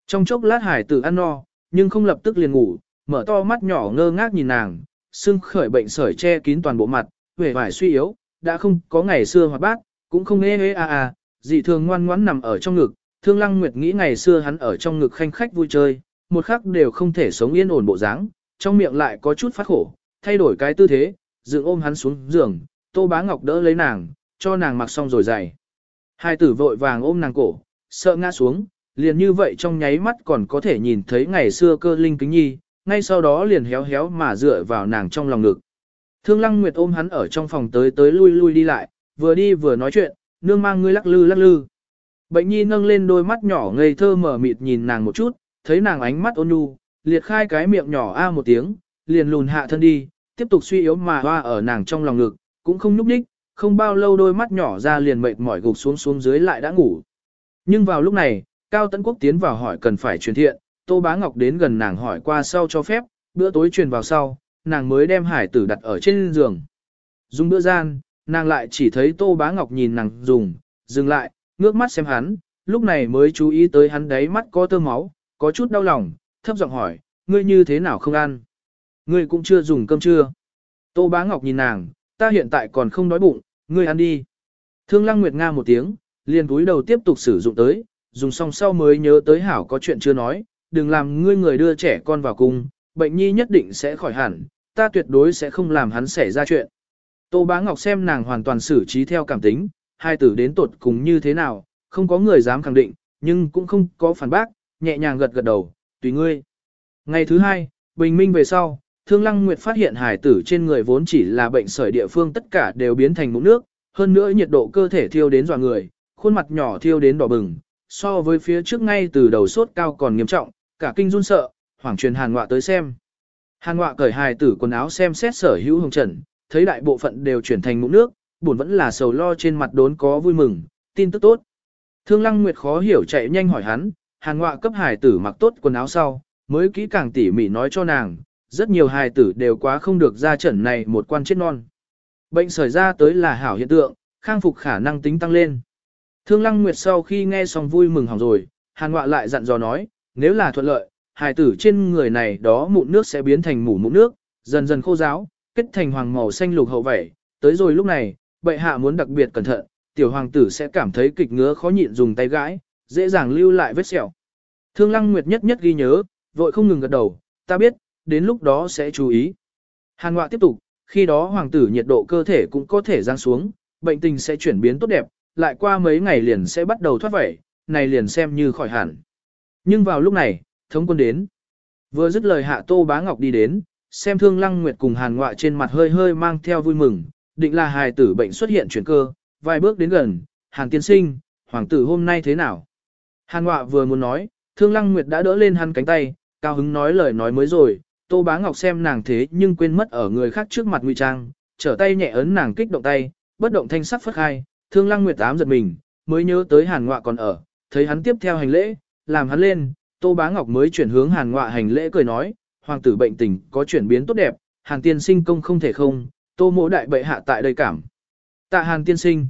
A: Trong chốc lát hải tử ăn no, nhưng không lập tức liền ngủ, mở to mắt nhỏ ngơ ngác nhìn nàng, sưng khởi bệnh sởi che kín toàn bộ mặt, vẻ vải suy yếu, đã không có ngày xưa hoạt bát, cũng không ê ê a a, dị thường ngoan ngoãn nằm ở trong ngực, Thương Lăng Nguyệt nghĩ ngày xưa hắn ở trong ngực khanh khách vui chơi, một khắc đều không thể sống yên ổn bộ dáng, trong miệng lại có chút phát khổ, thay đổi cái tư thế, dựng ôm hắn xuống giường, Tô Bá Ngọc đỡ lấy nàng, cho nàng mặc xong rồi giày. Hai tử vội vàng ôm nàng cổ, sợ ngã xuống, liền như vậy trong nháy mắt còn có thể nhìn thấy ngày xưa cơ linh kính nhi, ngay sau đó liền héo héo mà dựa vào nàng trong lòng ngực. Thương Lăng Nguyệt ôm hắn ở trong phòng tới tới lui lui đi lại, vừa đi vừa nói chuyện, nương mang ngươi lắc lư lắc lư. Bệnh nhi nâng lên đôi mắt nhỏ ngây thơ mở mịt nhìn nàng một chút, thấy nàng ánh mắt ôn nhu, liệt khai cái miệng nhỏ a một tiếng, liền lùn hạ thân đi, tiếp tục suy yếu mà hoa ở nàng trong lòng ngực, cũng không nhúc đích, không bao lâu đôi mắt nhỏ ra liền mệt mỏi gục xuống xuống dưới lại đã ngủ. Nhưng vào lúc này, Cao Tấn Quốc tiến vào hỏi cần phải truyền thiện, Tô Bá Ngọc đến gần nàng hỏi qua sau cho phép, bữa tối truyền vào sau, nàng mới đem hải tử đặt ở trên giường. Dùng bữa gian, nàng lại chỉ thấy Tô Bá Ngọc nhìn nàng dùng, dừng lại, ngước mắt xem hắn, lúc này mới chú ý tới hắn đáy mắt có tơ máu, có chút đau lòng, thấp giọng hỏi, ngươi như thế nào không ăn? Ngươi cũng chưa dùng cơm chưa? Tô Bá Ngọc nhìn nàng, ta hiện tại còn không đói bụng, ngươi ăn đi. Thương Lăng Nguyệt Nga một tiếng, liền túi đầu tiếp tục sử dụng tới, dùng xong sau mới nhớ tới hảo có chuyện chưa nói, đừng làm ngươi người đưa trẻ con vào cung, bệnh nhi nhất định sẽ khỏi hẳn, ta tuyệt đối sẽ không làm hắn xảy ra chuyện. Tô Bá Ngọc xem nàng hoàn toàn xử trí theo cảm tính, hai tử đến tột cùng như thế nào, không có người dám khẳng định, nhưng cũng không có phản bác, nhẹ nhàng gật gật đầu, tùy ngươi. Ngày thứ hai, bình minh về sau, Thương Lăng Nguyệt phát hiện hải tử trên người vốn chỉ là bệnh sởi địa phương tất cả đều biến thành mụn nước, hơn nữa nhiệt độ cơ thể thiêu đến dọa người, khuôn mặt nhỏ thiêu đến đỏ bừng, so với phía trước ngay từ đầu sốt cao còn nghiêm trọng, cả kinh run sợ, hoảng truyền hàn ngọa tới xem. Hàn ngọa cởi hài tử quần áo xem xét sở hữu hồng trần, thấy đại bộ phận đều chuyển thành mụn nước, buồn vẫn là sầu lo trên mặt đốn có vui mừng, tin tức tốt. Thương Lăng Nguyệt khó hiểu chạy nhanh hỏi hắn, hàn ngọa cấp hài tử mặc tốt quần áo sau, mới kỹ càng tỉ mỉ nói cho nàng, rất nhiều hài tử đều quá không được ra trận này một quan chết non. Bệnh sởi ra tới là hảo hiện tượng, khang phục khả năng tính tăng lên. Thương Lăng Nguyệt sau khi nghe xong vui mừng hỏng rồi, hàn ngọa lại dặn dò nói, nếu là thuận lợi, hài tử trên người này đó mụn nước sẽ biến thành mủ mụn nước, dần dần khô ráo, kết thành hoàng màu xanh lục hậu vẩy. Tới rồi lúc này, bệ hạ muốn đặc biệt cẩn thận, tiểu hoàng tử sẽ cảm thấy kịch ngứa khó nhịn dùng tay gãi, dễ dàng lưu lại vết sẹo. Thương Lăng Nguyệt nhất nhất ghi nhớ, vội không ngừng gật đầu, ta biết, đến lúc đó sẽ chú ý. Hàn Ngoạ tiếp tục, khi đó hoàng tử nhiệt độ cơ thể cũng có thể giáng xuống, bệnh tình sẽ chuyển biến tốt đẹp, lại qua mấy ngày liền sẽ bắt đầu thoát vẩy, này liền xem như khỏi hẳn. Nhưng vào lúc này, thống quân đến. Vừa dứt lời hạ Tô Bá Ngọc đi đến, xem thương lăng nguyệt cùng hàn ngọa trên mặt hơi hơi mang theo vui mừng, định là hài tử bệnh xuất hiện chuyển cơ, vài bước đến gần, hàn tiên sinh, hoàng tử hôm nay thế nào? Hàn ngọa vừa muốn nói, thương lăng nguyệt đã đỡ lên hắn cánh tay, cao hứng nói lời nói mới rồi, Tô Bá Ngọc xem nàng thế nhưng quên mất ở người khác trước mặt ngụy trang, trở tay nhẹ ấn nàng kích động tay, bất động thanh sắc phất khai, thương lăng nguyệt ám giật mình, mới nhớ tới hàn ngọa còn ở, thấy hắn tiếp theo hành lễ, làm hắn lên, Tô Bá Ngọc mới chuyển hướng hàn ngọa hành lễ cười nói, hoàng tử bệnh tình có chuyển biến tốt đẹp, hàn tiên sinh công không thể không, tô mỗ đại bệ hạ tại đây cảm. Tạ hàn tiên sinh.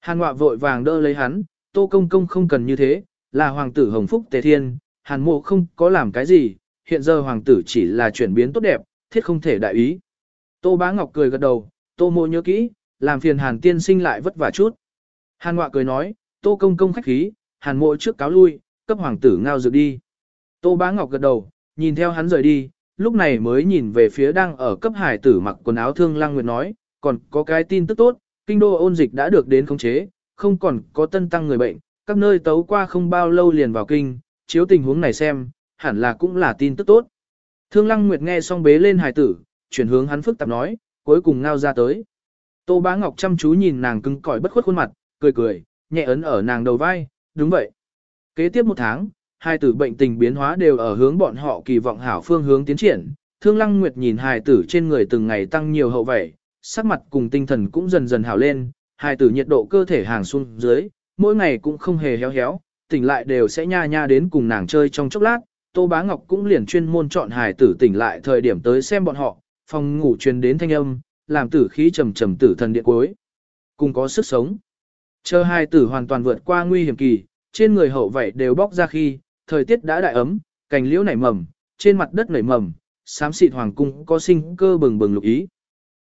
A: Hàn ngọa vội vàng đỡ lấy hắn, tô công công không cần như thế, là hoàng tử hồng phúc tề thiên, hàn mộ không có làm cái gì, hiện giờ hoàng tử chỉ là chuyển biến tốt đẹp, thiết không thể đại ý. Tô bá ngọc cười gật đầu, tô mộ nhớ kỹ, làm phiền hàn tiên sinh lại vất vả chút. Hàn ngọa cười nói, tô công công khách khí, hàn mộ trước cáo lui, cấp hoàng tử ngao dược đi. Tô bá ngọc gật đầu, nhìn theo hắn rời đi, lúc này mới nhìn về phía đang ở cấp hải tử mặc quần áo thương lang nguyệt nói, còn có cái tin tức tốt, kinh đô ôn dịch đã được đến khống chế, không còn có tân tăng người bệnh, các nơi tấu qua không bao lâu liền vào kinh, chiếu tình huống này xem, hẳn là cũng là tin tức tốt. Thương lăng nguyệt nghe xong bế lên hải tử, chuyển hướng hắn phức tạp nói, cuối cùng ngao ra tới. Tô bá ngọc chăm chú nhìn nàng cứng cỏi bất khuất khuôn mặt, cười cười, nhẹ ấn ở nàng đầu vai, đúng vậy. Kế tiếp một tháng, hai tử bệnh tình biến hóa đều ở hướng bọn họ kỳ vọng hảo phương hướng tiến triển. Thương Lăng Nguyệt nhìn hài tử trên người từng ngày tăng nhiều hậu vẩy, sắc mặt cùng tinh thần cũng dần dần hảo lên, hài tử nhiệt độ cơ thể hàng xuống dưới, mỗi ngày cũng không hề héo héo, tỉnh lại đều sẽ nha nha đến cùng nàng chơi trong chốc lát. Tô Bá Ngọc cũng liền chuyên môn chọn hài tử tỉnh lại thời điểm tới xem bọn họ, phòng ngủ truyền đến thanh âm, làm tử khí trầm trầm tử thần điện cuối. Cùng có sức sống. Chờ hài tử hoàn toàn vượt qua nguy hiểm kỳ, trên người hậu vậy đều bóc ra khi, thời tiết đã đại ấm, cành liễu nảy mầm, trên mặt đất nảy mầm, xám xịt hoàng cung có sinh cơ bừng bừng lục ý.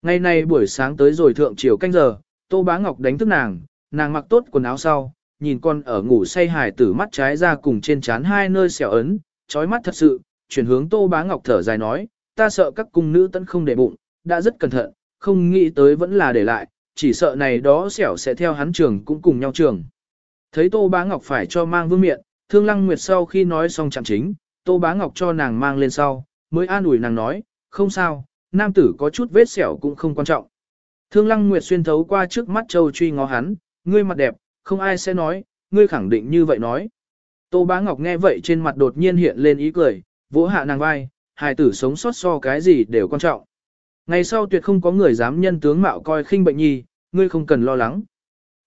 A: Ngày nay buổi sáng tới rồi thượng chiều canh giờ, Tô Bá Ngọc đánh thức nàng, nàng mặc tốt quần áo sau, nhìn con ở ngủ say hài tử mắt trái ra cùng trên trán hai nơi xẻo ấn, chói mắt thật sự, chuyển hướng Tô Bá Ngọc thở dài nói, ta sợ các cung nữ tấn không để bụng, đã rất cẩn thận, không nghĩ tới vẫn là để lại, chỉ sợ này đó xẻo sẽ theo hắn trường cũng cùng nhau trường. Thấy Tô Bá Ngọc phải cho mang vương miệng, Thương Lăng Nguyệt sau khi nói xong chẳng chính, Tô Bá Ngọc cho nàng mang lên sau, mới an ủi nàng nói, không sao, nam tử có chút vết sẹo cũng không quan trọng. Thương Lăng Nguyệt xuyên thấu qua trước mắt Châu truy ngó hắn, ngươi mặt đẹp, không ai sẽ nói, ngươi khẳng định như vậy nói. Tô Bá Ngọc nghe vậy trên mặt đột nhiên hiện lên ý cười, vỗ hạ nàng vai, hài tử sống sót so cái gì đều quan trọng. Ngày sau tuyệt không có người dám nhân tướng mạo coi khinh bệnh nhi, ngươi không cần lo lắng.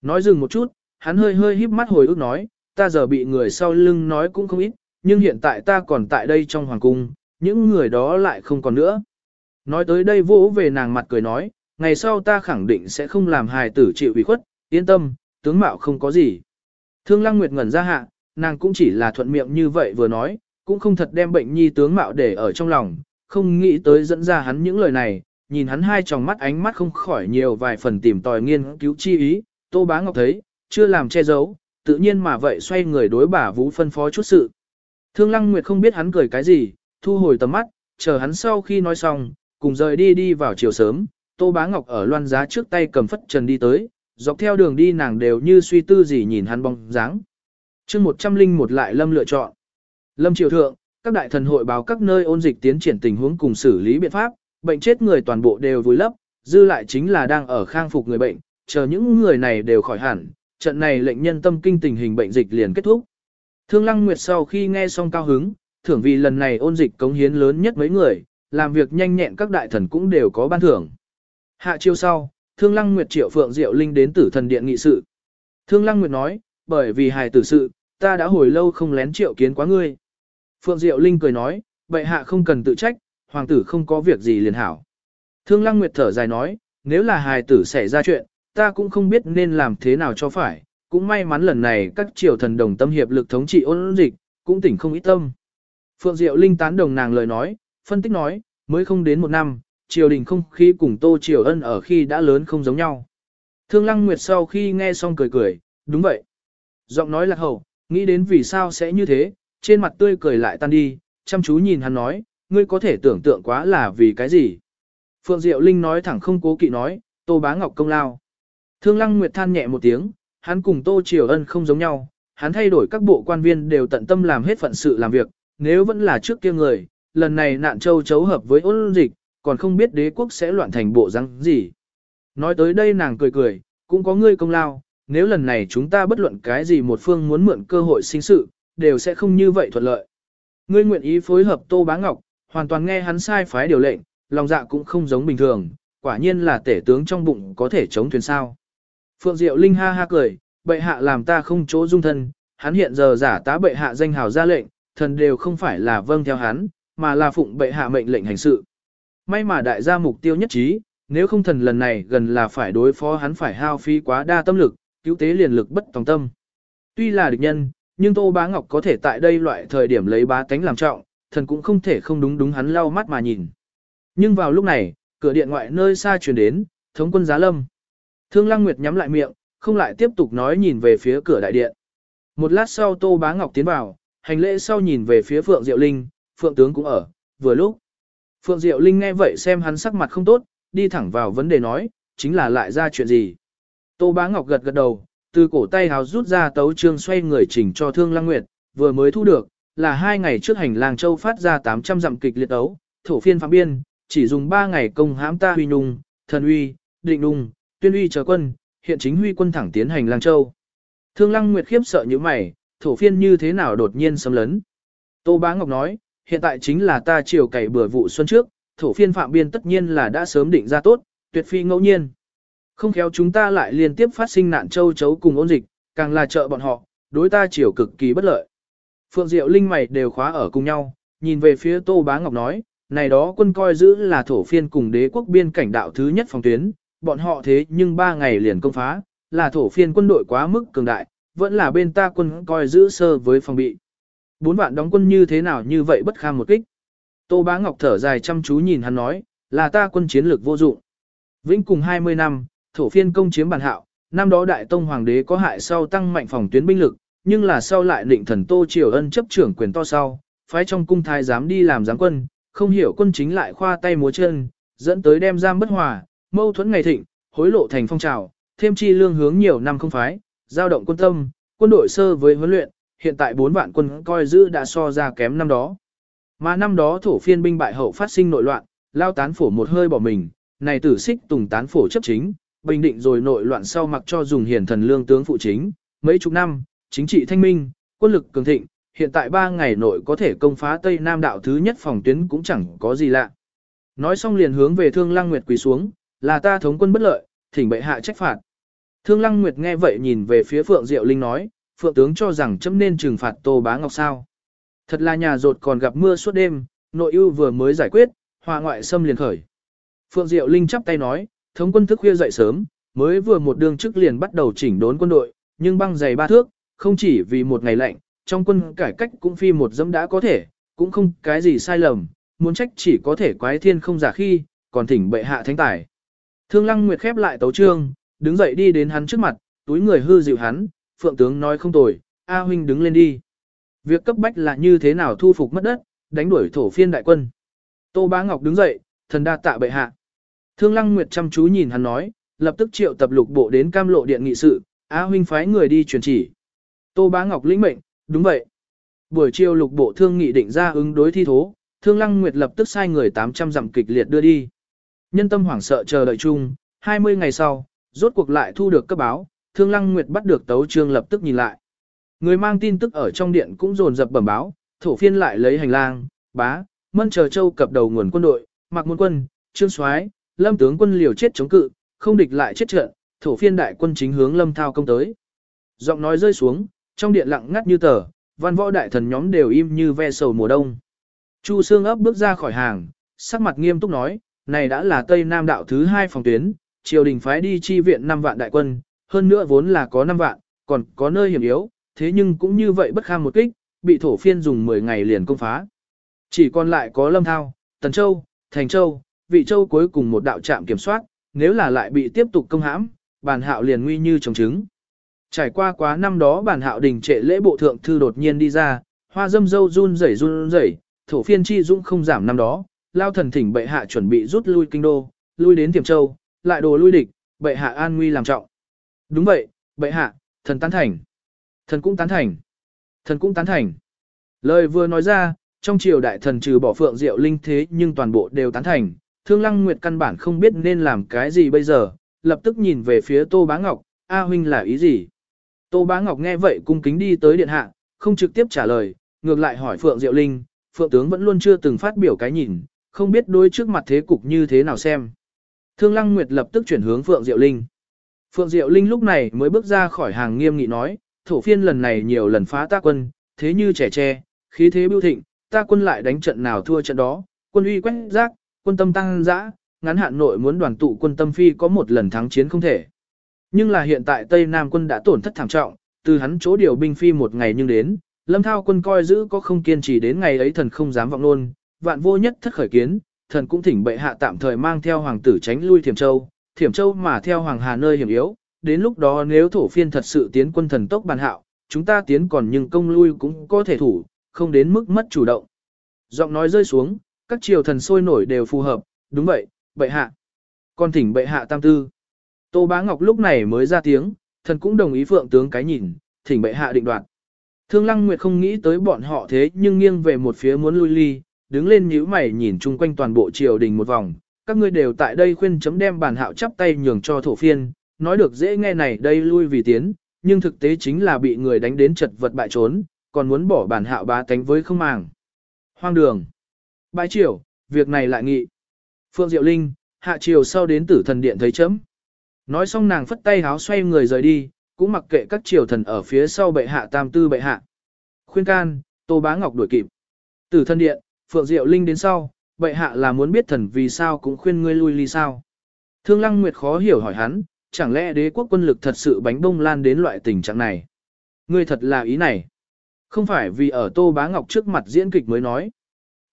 A: Nói dừng một chút, hắn hơi hơi híp mắt hồi ức nói, ta giờ bị người sau lưng nói cũng không ít, nhưng hiện tại ta còn tại đây trong hoàng cung, những người đó lại không còn nữa. Nói tới đây vỗ về nàng mặt cười nói, ngày sau ta khẳng định sẽ không làm hài tử chịu ủy khuất, yên tâm, tướng mạo không có gì. Thương Lăng Nguyệt ngẩn ra hạ, nàng cũng chỉ là thuận miệng như vậy vừa nói, cũng không thật đem bệnh nhi tướng mạo để ở trong lòng, không nghĩ tới dẫn ra hắn những lời này, nhìn hắn hai tròng mắt ánh mắt không khỏi nhiều vài phần tìm tòi nghiên cứu chi ý, Tô Bá Ngọc thấy, chưa làm che giấu, tự nhiên mà vậy xoay người đối bà Vũ phân phó chút sự. Thương Lăng Nguyệt không biết hắn cười cái gì, thu hồi tầm mắt, chờ hắn sau khi nói xong, cùng rời đi đi vào chiều sớm, Tô Bá Ngọc ở loan giá trước tay cầm phất trần đi tới, dọc theo đường đi nàng đều như suy tư gì nhìn hắn bóng dáng. chương 101 lại lâm lựa chọn. Lâm triều thượng, các đại thần hội báo các nơi ôn dịch tiến triển tình huống cùng xử lý biện pháp, bệnh chết người toàn bộ đều vùi lấp, dư lại chính là đang ở khang phục người bệnh, chờ những người này đều khỏi hẳn, trận này lệnh nhân tâm kinh tình hình bệnh dịch liền kết thúc. Thương Lăng Nguyệt sau khi nghe xong cao hứng, thưởng vì lần này ôn dịch cống hiến lớn nhất mấy người, làm việc nhanh nhẹn các đại thần cũng đều có ban thưởng. Hạ chiêu sau, Thương Lăng Nguyệt triệu Phượng Diệu Linh đến tử thần điện nghị sự. Thương Lăng Nguyệt nói, bởi vì hài tử sự, ta đã hồi lâu không lén triệu kiến quá ngươi. Phượng Diệu Linh cười nói, bệ hạ không cần tự trách, hoàng tử không có việc gì liền hảo. Thương Lăng Nguyệt thở dài nói, nếu là hài tử xảy ra chuyện, ta cũng không biết nên làm thế nào cho phải, cũng may mắn lần này các triều thần đồng tâm hiệp lực thống trị ôn dịch, cũng tỉnh không ít tâm. Phượng Diệu Linh tán đồng nàng lời nói, phân tích nói, mới không đến một năm, triều đình không khí cùng Tô Triều Ân ở khi đã lớn không giống nhau. Thương Lăng Nguyệt sau khi nghe xong cười cười, đúng vậy. Giọng nói lạc hậu, nghĩ đến vì sao sẽ như thế, trên mặt tươi cười lại tan đi, chăm chú nhìn hắn nói, ngươi có thể tưởng tượng quá là vì cái gì. Phượng Diệu Linh nói thẳng không cố kỵ nói, Tô Bá Ngọc công lao. Thương Lăng Nguyệt than nhẹ một tiếng, hắn cùng Tô Triều Ân không giống nhau, hắn thay đổi các bộ quan viên đều tận tâm làm hết phận sự làm việc, nếu vẫn là trước kia người, lần này nạn châu chấu hợp với ôn dịch, còn không biết đế quốc sẽ loạn thành bộ răng gì. Nói tới đây nàng cười cười, cũng có ngươi công lao, nếu lần này chúng ta bất luận cái gì một phương muốn mượn cơ hội sinh sự, đều sẽ không như vậy thuận lợi. Ngươi nguyện ý phối hợp Tô Bá Ngọc, hoàn toàn nghe hắn sai phái điều lệnh, lòng dạ cũng không giống bình thường, quả nhiên là tể tướng trong bụng có thể chống thuyền sao. Phượng Diệu Linh ha ha cười, bệ hạ làm ta không chỗ dung thân, hắn hiện giờ giả tá bệ hạ danh hào ra lệnh, thần đều không phải là vâng theo hắn, mà là phụng bệ hạ mệnh lệnh hành sự. May mà đại gia mục tiêu nhất trí, nếu không thần lần này gần là phải đối phó hắn phải hao phí quá đa tâm lực, cứu tế liền lực bất tòng tâm. Tuy là địch nhân, nhưng Tô Bá Ngọc có thể tại đây loại thời điểm lấy bá tánh làm trọng, thần cũng không thể không đúng đúng hắn lau mắt mà nhìn. Nhưng vào lúc này, cửa điện ngoại nơi xa truyền đến, thống quân giá lâm. Thương Lăng Nguyệt nhắm lại miệng, không lại tiếp tục nói nhìn về phía cửa đại điện. Một lát sau Tô Bá Ngọc tiến vào, hành lễ sau nhìn về phía Phượng Diệu Linh, Phượng tướng cũng ở, vừa lúc. Phượng Diệu Linh nghe vậy xem hắn sắc mặt không tốt, đi thẳng vào vấn đề nói, chính là lại ra chuyện gì. Tô Bá Ngọc gật gật đầu, từ cổ tay hào rút ra tấu trương xoay người chỉnh cho Thương Lăng Nguyệt, vừa mới thu được, là hai ngày trước hành lang châu phát ra 800 dặm kịch liệt ấu, thổ phiên phạm biên, chỉ dùng 3 ngày công hãm ta huy nung, thần uy, định nung, tuyên uy chờ quân, hiện chính huy quân thẳng tiến hành lang châu. Thương Lăng Nguyệt khiếp sợ như mày, thổ phiên như thế nào đột nhiên xâm lấn. Tô Bá Ngọc nói, hiện tại chính là ta chiều cày bừa vụ xuân trước, thổ phiên phạm biên tất nhiên là đã sớm định ra tốt, tuyệt phi ngẫu nhiên. Không khéo chúng ta lại liên tiếp phát sinh nạn châu chấu cùng ôn dịch, càng là trợ bọn họ, đối ta chiều cực kỳ bất lợi. Phượng Diệu Linh mày đều khóa ở cùng nhau, nhìn về phía Tô Bá Ngọc nói, này đó quân coi giữ là thổ phiên cùng đế quốc biên cảnh đạo thứ nhất phòng tuyến, bọn họ thế nhưng ba ngày liền công phá, là thổ phiên quân đội quá mức cường đại, vẫn là bên ta quân coi giữ sơ với phòng bị. Bốn vạn đóng quân như thế nào như vậy bất kham một kích. Tô Bá Ngọc thở dài chăm chú nhìn hắn nói, là ta quân chiến lược vô dụng. Vĩnh cùng 20 năm, thổ phiên công chiếm bản hạo, năm đó đại tông hoàng đế có hại sau tăng mạnh phòng tuyến binh lực, nhưng là sau lại định thần Tô Triều Ân chấp trưởng quyền to sau, phái trong cung thái giám đi làm giám quân, không hiểu quân chính lại khoa tay múa chân, dẫn tới đem giam bất hòa, mâu thuẫn ngày thịnh, hối lộ thành phong trào, thêm chi lương hướng nhiều năm không phái, giao động quân tâm, quân đội sơ với huấn luyện, hiện tại bốn vạn quân coi giữ đã so ra kém năm đó. Mà năm đó thổ phiên binh bại hậu phát sinh nội loạn, lao tán phổ một hơi bỏ mình, này tử xích tùng tán phổ chấp chính, bình định rồi nội loạn sau mặc cho dùng hiển thần lương tướng phụ chính, mấy chục năm, chính trị thanh minh, quân lực cường thịnh, hiện tại ba ngày nội có thể công phá Tây Nam đạo thứ nhất phòng tuyến cũng chẳng có gì lạ. Nói xong liền hướng về Thương Lăng Nguyệt quỳ xuống, là ta thống quân bất lợi, thỉnh bệ hạ trách phạt. Thương Lăng Nguyệt nghe vậy nhìn về phía Phượng Diệu Linh nói, Phượng tướng cho rằng chấm nên trừng phạt Tô Bá Ngọc sao. Thật là nhà rột còn gặp mưa suốt đêm, nội ưu vừa mới giải quyết, hòa ngoại xâm liền khởi. Phượng Diệu Linh chắp tay nói, thống quân thức khuya dậy sớm, mới vừa một đường trước liền bắt đầu chỉnh đốn quân đội, nhưng băng dày ba thước, không chỉ vì một ngày lạnh, trong quân cải cách cũng phi một dẫm đã có thể, cũng không cái gì sai lầm, muốn trách chỉ có thể quái thiên không giả khi, còn thỉnh bệ hạ thánh tài. Thương Lăng Nguyệt khép lại tấu trương, đứng dậy đi đến hắn trước mặt, túi người hư dịu hắn, phượng tướng nói không tồi, A huynh đứng lên đi. Việc cấp bách là như thế nào thu phục mất đất, đánh đuổi thổ phiên đại quân. Tô Bá Ngọc đứng dậy, thần đa tạ bệ hạ. Thương Lăng Nguyệt chăm chú nhìn hắn nói, lập tức triệu tập lục bộ đến cam lộ điện nghị sự, A huynh phái người đi truyền chỉ. Tô Bá Ngọc lĩnh mệnh, đúng vậy. Buổi chiều lục bộ thương nghị định ra ứng đối thi thố, Thương Lăng Nguyệt lập tức sai người 800 dặm kịch liệt đưa đi. Nhân tâm hoảng sợ chờ đợi chung, 20 ngày sau, rốt cuộc lại thu được cấp báo, Thương Lăng Nguyệt bắt được tấu trương lập tức nhìn lại. Người mang tin tức ở trong điện cũng dồn dập bẩm báo, thổ phiên lại lấy hành lang, bá, mân chờ châu cập đầu nguồn quân đội, mặc môn quân, trương soái, lâm tướng quân liều chết chống cự, không địch lại chết trận, thổ phiên đại quân chính hướng lâm thao công tới. Giọng nói rơi xuống, trong điện lặng ngắt như tờ, văn võ đại thần nhóm đều im như ve sầu mùa đông. Chu Sương ấp bước ra khỏi hàng, sắc mặt nghiêm túc nói, này đã là Tây Nam đạo thứ hai phòng tuyến, triều đình phái đi chi viện 5 vạn đại quân, hơn nữa vốn là có 5 vạn, còn có nơi hiểm yếu, thế nhưng cũng như vậy bất kham một kích, bị thổ phiên dùng 10 ngày liền công phá. Chỉ còn lại có Lâm Thao, Tần Châu, Thành Châu, Vị Châu cuối cùng một đạo trạm kiểm soát, nếu là lại bị tiếp tục công hãm, bản hạo liền nguy như trồng trứng. Trải qua quá năm đó bản hạo đình trệ lễ bộ thượng thư đột nhiên đi ra, hoa dâm dâu run rẩy run rẩy, thổ phiên chi dũng không giảm năm đó, lao thần thỉnh bệ hạ chuẩn bị rút lui kinh đô, lui đến Tiềm Châu, lại đồ lui địch, bệ hạ an nguy làm trọng. Đúng vậy, bệ hạ, thần tán thành. Thần cũng tán thành. Thần cũng tán thành. Lời vừa nói ra, trong triều đại thần trừ bỏ phượng diệu linh thế nhưng toàn bộ đều tán thành. Thương Lăng Nguyệt căn bản không biết nên làm cái gì bây giờ, lập tức nhìn về phía Tô Bá Ngọc, A huynh là ý gì? Tô Bá Ngọc nghe vậy cung kính đi tới điện hạ, không trực tiếp trả lời, ngược lại hỏi Phượng Diệu Linh, Phượng tướng vẫn luôn chưa từng phát biểu cái nhìn, không biết đối trước mặt thế cục như thế nào xem. Thương Lăng Nguyệt lập tức chuyển hướng Phượng Diệu Linh. Phượng Diệu Linh lúc này mới bước ra khỏi hàng nghiêm nghị nói, thổ phiên lần này nhiều lần phá ta quân, thế như trẻ tre, khí thế biêu thịnh, ta quân lại đánh trận nào thua trận đó, quân uy quét rác, quân tâm tăng dã, ngắn hạn nội muốn đoàn tụ quân tâm phi có một lần thắng chiến không thể. Nhưng là hiện tại Tây Nam quân đã tổn thất thảm trọng, từ hắn chỗ điều binh phi một ngày nhưng đến, lâm thao quân coi giữ có không kiên trì đến ngày ấy thần không dám vọng luôn, vạn vô nhất thất khởi kiến, thần cũng thỉnh bệ hạ tạm thời mang theo hoàng tử tránh lui Thiểm Châu, Thiểm Châu mà theo hoàng hà nơi hiểm yếu, đến lúc đó nếu thổ phiên thật sự tiến quân thần tốc bàn hạo, chúng ta tiến còn nhưng công lui cũng có thể thủ, không đến mức mất chủ động. Giọng nói rơi xuống, các triều thần sôi nổi đều phù hợp, đúng vậy, bệ hạ. Con thỉnh bệ hạ tam tư. Tô Bá Ngọc lúc này mới ra tiếng, thần cũng đồng ý phượng tướng cái nhìn, thỉnh bệ hạ định đoạt. Thương Lăng Nguyệt không nghĩ tới bọn họ thế nhưng nghiêng về một phía muốn lui ly, đứng lên nhíu mày nhìn chung quanh toàn bộ triều đình một vòng, các ngươi đều tại đây khuyên chấm đem bản hạo chắp tay nhường cho thổ phiên, nói được dễ nghe này đây lui vì tiến, nhưng thực tế chính là bị người đánh đến chật vật bại trốn, còn muốn bỏ bản hạo bá tánh với không màng. Hoang đường. Bãi triều, việc này lại nghị. Phượng Diệu Linh, hạ triều sau đến tử thần điện thấy chấm. Nói xong nàng phất tay háo xoay người rời đi, cũng mặc kệ các triều thần ở phía sau bệ hạ tam tư bệ hạ. Khuyên can, Tô Bá Ngọc đuổi kịp. Tử thần điện, Phượng Diệu Linh đến sau, bệ hạ là muốn biết thần vì sao cũng khuyên ngươi lui ly sao. Thương Lăng Nguyệt khó hiểu hỏi hắn, chẳng lẽ đế quốc quân lực thật sự bánh bông lan đến loại tình trạng này. Ngươi thật là ý này. Không phải vì ở Tô Bá Ngọc trước mặt diễn kịch mới nói.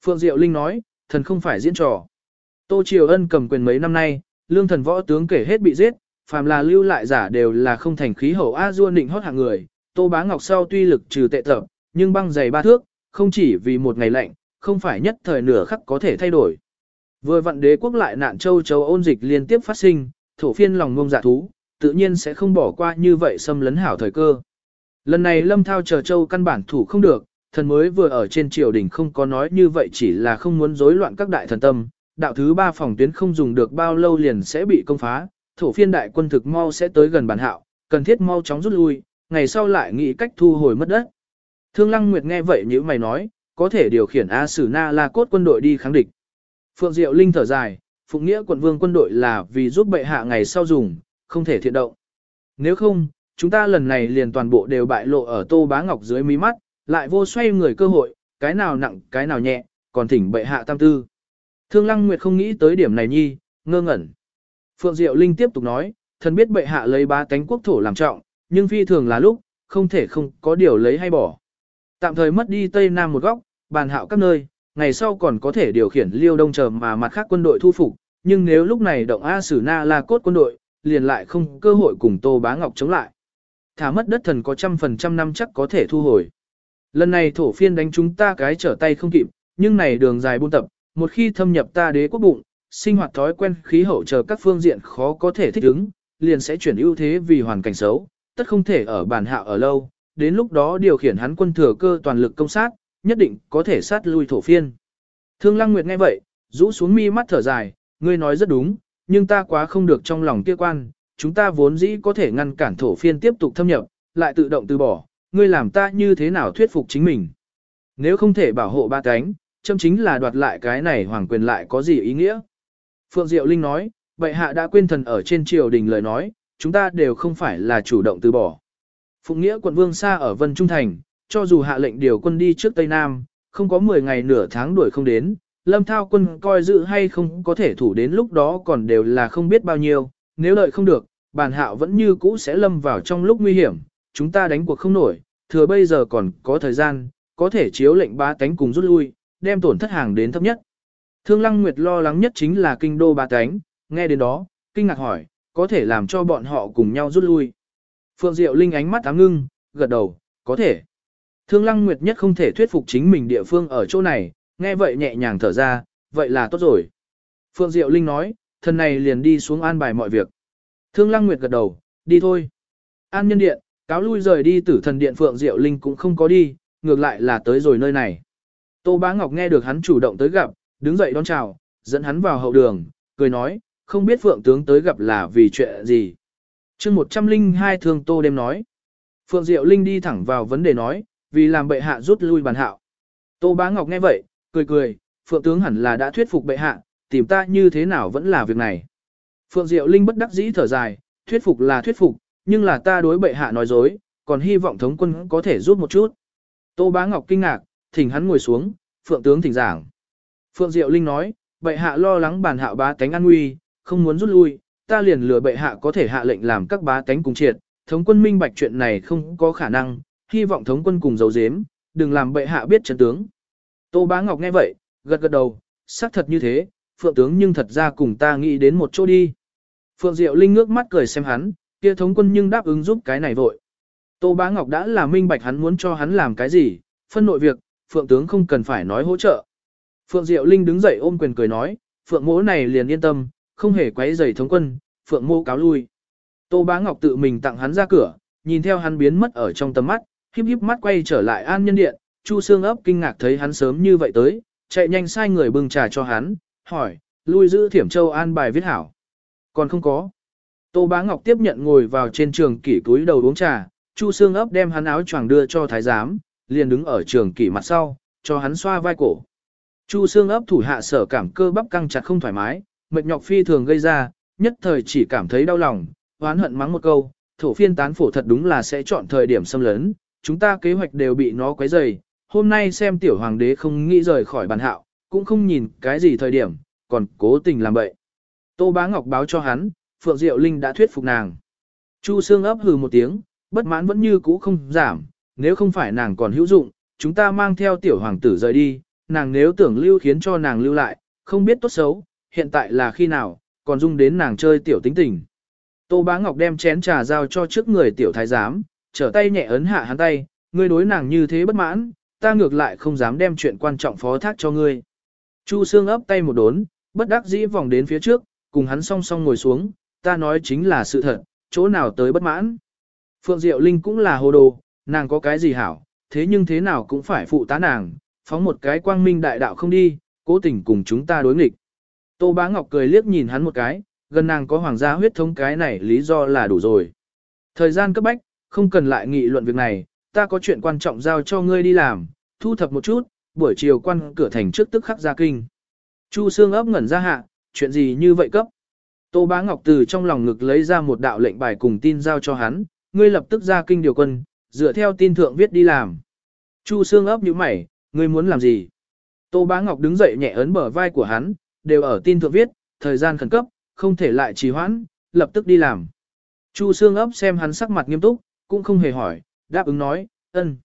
A: Phượng Diệu Linh nói, thần không phải diễn trò. Tô Triều Ân cầm quyền mấy năm nay, lương thần võ tướng kể hết bị giết, phàm là lưu lại giả đều là không thành khí hậu A Du định hót hạng người. Tô Bá Ngọc sau tuy lực trừ tệ tập, nhưng băng dày ba thước, không chỉ vì một ngày lạnh, không phải nhất thời nửa khắc có thể thay đổi. Vừa vận đế quốc lại nạn châu châu ôn dịch liên tiếp phát sinh, thổ phiên lòng ngông dạ thú, tự nhiên sẽ không bỏ qua như vậy xâm lấn hảo thời cơ. Lần này lâm thao chờ châu căn bản thủ không được, thần mới vừa ở trên triều đình không có nói như vậy chỉ là không muốn rối loạn các đại thần tâm, đạo thứ ba phòng tuyến không dùng được bao lâu liền sẽ bị công phá, thổ phiên đại quân thực mau sẽ tới gần bản hạo, cần thiết mau chóng rút lui, ngày sau lại nghĩ cách thu hồi mất đất. Thương Lăng Nguyệt nghe vậy như mày nói, có thể điều khiển A Sử Na La Cốt quân đội đi kháng địch. Phượng Diệu Linh thở dài, Phụng Nghĩa quận vương quân đội là vì giúp bệ hạ ngày sau dùng, không thể thiện động. Nếu không, chúng ta lần này liền toàn bộ đều bại lộ ở Tô Bá Ngọc dưới mí mắt, lại vô xoay người cơ hội, cái nào nặng, cái nào nhẹ, còn thỉnh bệ hạ tam tư. Thương Lăng Nguyệt không nghĩ tới điểm này nhi, ngơ ngẩn. Phượng Diệu Linh tiếp tục nói, thần biết bệ hạ lấy ba cánh quốc thổ làm trọng, nhưng phi thường là lúc, không thể không có điều lấy hay bỏ. Tạm thời mất đi Tây Nam một góc, bàn hạo các nơi, ngày sau còn có thể điều khiển liêu đông chờ mà mặt khác quân đội thu phục, nhưng nếu lúc này động A Sử Na La Cốt quân đội, liền lại không cơ hội cùng Tô Bá Ngọc chống lại. Thả mất đất thần có trăm phần trăm năm chắc có thể thu hồi. Lần này thổ phiên đánh chúng ta cái trở tay không kịp, nhưng này đường dài buôn tập, một khi thâm nhập ta đế quốc bụng, sinh hoạt thói quen khí hậu chờ các phương diện khó có thể thích ứng, liền sẽ chuyển ưu thế vì hoàn cảnh xấu, tất không thể ở bản hạ ở lâu, đến lúc đó điều khiển hắn quân thừa cơ toàn lực công sát, nhất định có thể sát lui thổ phiên. Thương Lăng Nguyệt nghe vậy, rũ xuống mi mắt thở dài, ngươi nói rất đúng, nhưng ta quá không được trong lòng kia quan, chúng ta vốn dĩ có thể ngăn cản thổ phiên tiếp tục thâm nhập, lại tự động từ bỏ, ngươi làm ta như thế nào thuyết phục chính mình. Nếu không thể bảo hộ ba cánh, châm chính là đoạt lại cái này hoàng quyền lại có gì ý nghĩa. Phượng Diệu Linh nói, bệ hạ đã quên thần ở trên triều đình lời nói, chúng ta đều không phải là chủ động từ bỏ. Phụng Nghĩa quận Vương xa ở Vân Trung Thành, cho dù hạ lệnh điều quân đi trước Tây Nam, không có 10 ngày nửa tháng đuổi không đến, Lâm Thao quân coi dự hay không có thể thủ đến lúc đó còn đều là không biết bao nhiêu, nếu lợi không được, bản hạo vẫn như cũ sẽ lâm vào trong lúc nguy hiểm, chúng ta đánh cuộc không nổi, thừa bây giờ còn có thời gian, có thể chiếu lệnh ba tánh cùng rút lui, đem tổn thất hàng đến thấp nhất. Thương Lăng Nguyệt lo lắng nhất chính là kinh đô ba tánh, nghe đến đó, kinh ngạc hỏi, có thể làm cho bọn họ cùng nhau rút lui. Phượng Diệu Linh ánh mắt ám ngưng, gật đầu, có thể. Thương Lăng Nguyệt nhất không thể thuyết phục chính mình địa phương ở chỗ này, nghe vậy nhẹ nhàng thở ra, vậy là tốt rồi. Phượng Diệu Linh nói, thần này liền đi xuống an bài mọi việc. Thương Lăng Nguyệt gật đầu, đi thôi. An nhân điện, cáo lui rời đi tử thần điện Phượng Diệu Linh cũng không có đi, ngược lại là tới rồi nơi này. Tô Bá Ngọc nghe được hắn chủ động tới gặp, đứng dậy đón chào, dẫn hắn vào hậu đường, cười nói, không biết Phượng tướng tới gặp là vì chuyện gì. chương 102 thương Tô đêm nói. Phượng Diệu Linh đi thẳng vào vấn đề nói, vì làm bệ hạ rút lui bàn hạo. Tô Bá Ngọc nghe vậy, cười cười, Phượng tướng hẳn là đã thuyết phục bệ hạ, tìm ta như thế nào vẫn là việc này. Phượng Diệu Linh bất đắc dĩ thở dài, thuyết phục là thuyết phục, nhưng là ta đối bệ hạ nói dối, còn hy vọng thống quân có thể giúp một chút. Tô Bá Ngọc kinh ngạc, thỉnh hắn ngồi xuống, Phượng tướng thỉnh giảng. Phượng Diệu Linh nói, bệ hạ lo lắng bàn hạo bá tánh an nguy, không muốn rút lui, ta liền lừa bệ hạ có thể hạ lệnh làm các bá tánh cùng triệt, thống quân minh bạch chuyện này không có khả năng, hy vọng thống quân cùng giấu giếm, đừng làm bệ hạ biết trận tướng. Tô Bá Ngọc nghe vậy, gật gật đầu, xác thật như thế, Phượng tướng nhưng thật ra cùng ta nghĩ đến một chỗ đi. Phượng Diệu Linh ngước mắt cười xem hắn, kia thống quân nhưng đáp ứng giúp cái này vội. Tô Bá Ngọc đã là minh bạch hắn muốn cho hắn làm cái gì, phân nội việc, Phượng tướng không cần phải nói hỗ trợ. Phượng Diệu Linh đứng dậy ôm quyền cười nói, Phượng mỗ này liền yên tâm, không hề quấy rầy thống quân, Phượng mô cáo lui. Tô Bá Ngọc tự mình tặng hắn ra cửa, nhìn theo hắn biến mất ở trong tầm mắt, híp híp mắt quay trở lại an nhân điện, Chu Sương ấp kinh ngạc thấy hắn sớm như vậy tới, chạy nhanh sai người bưng trà cho hắn, hỏi, lui giữ thiểm châu an bài viết hảo. Còn không có. Tô Bá Ngọc tiếp nhận ngồi vào trên trường kỷ túi đầu uống trà, Chu Sương ấp đem hắn áo choàng đưa cho thái giám, liền đứng ở trường kỷ mặt sau, cho hắn xoa vai cổ. Chu Sương ấp thủ hạ sở cảm cơ bắp căng chặt không thoải mái, mệt nhọc phi thường gây ra, nhất thời chỉ cảm thấy đau lòng, oán hận mắng một câu, thổ phiên tán phổ thật đúng là sẽ chọn thời điểm xâm lấn, chúng ta kế hoạch đều bị nó quấy rầy. Hôm nay xem tiểu hoàng đế không nghĩ rời khỏi bàn hạo, cũng không nhìn cái gì thời điểm, còn cố tình làm bậy. Tô Bá Ngọc báo cho hắn, Phượng Diệu Linh đã thuyết phục nàng. Chu Sương ấp hừ một tiếng, bất mãn vẫn như cũ không giảm, nếu không phải nàng còn hữu dụng, chúng ta mang theo tiểu hoàng tử rời đi, nàng nếu tưởng lưu khiến cho nàng lưu lại, không biết tốt xấu, hiện tại là khi nào, còn dung đến nàng chơi tiểu tính tình. Tô Bá Ngọc đem chén trà giao cho trước người tiểu thái giám, trở tay nhẹ ấn hạ hắn tay, ngươi đối nàng như thế bất mãn, ta ngược lại không dám đem chuyện quan trọng phó thác cho ngươi. Chu Sương ấp tay một đốn, bất đắc dĩ vòng đến phía trước, cùng hắn song song ngồi xuống, ta nói chính là sự thật, chỗ nào tới bất mãn. Phượng Diệu Linh cũng là hồ đồ, nàng có cái gì hảo, thế nhưng thế nào cũng phải phụ tá nàng, phóng một cái quang minh đại đạo không đi, cố tình cùng chúng ta đối nghịch. Tô Bá Ngọc cười liếc nhìn hắn một cái, gần nàng có hoàng gia huyết thống cái này lý do là đủ rồi. Thời gian cấp bách, không cần lại nghị luận việc này, ta có chuyện quan trọng giao cho ngươi đi làm, thu thập một chút, buổi chiều quan cửa thành trước tức khắc ra kinh. Chu Sương ấp ngẩn ra hạ, chuyện gì như vậy cấp? Tô Bá Ngọc từ trong lòng ngực lấy ra một đạo lệnh bài cùng tin giao cho hắn, ngươi lập tức ra kinh điều quân, dựa theo tin thượng viết đi làm. Chu Sương ấp như mày, ngươi muốn làm gì? Tô Bá Ngọc đứng dậy nhẹ ấn bờ vai của hắn, đều ở tin thượng viết, thời gian khẩn cấp, không thể lại trì hoãn, lập tức đi làm. Chu Sương ấp xem hắn sắc mặt nghiêm túc, cũng không hề hỏi, đáp ứng nói, ân.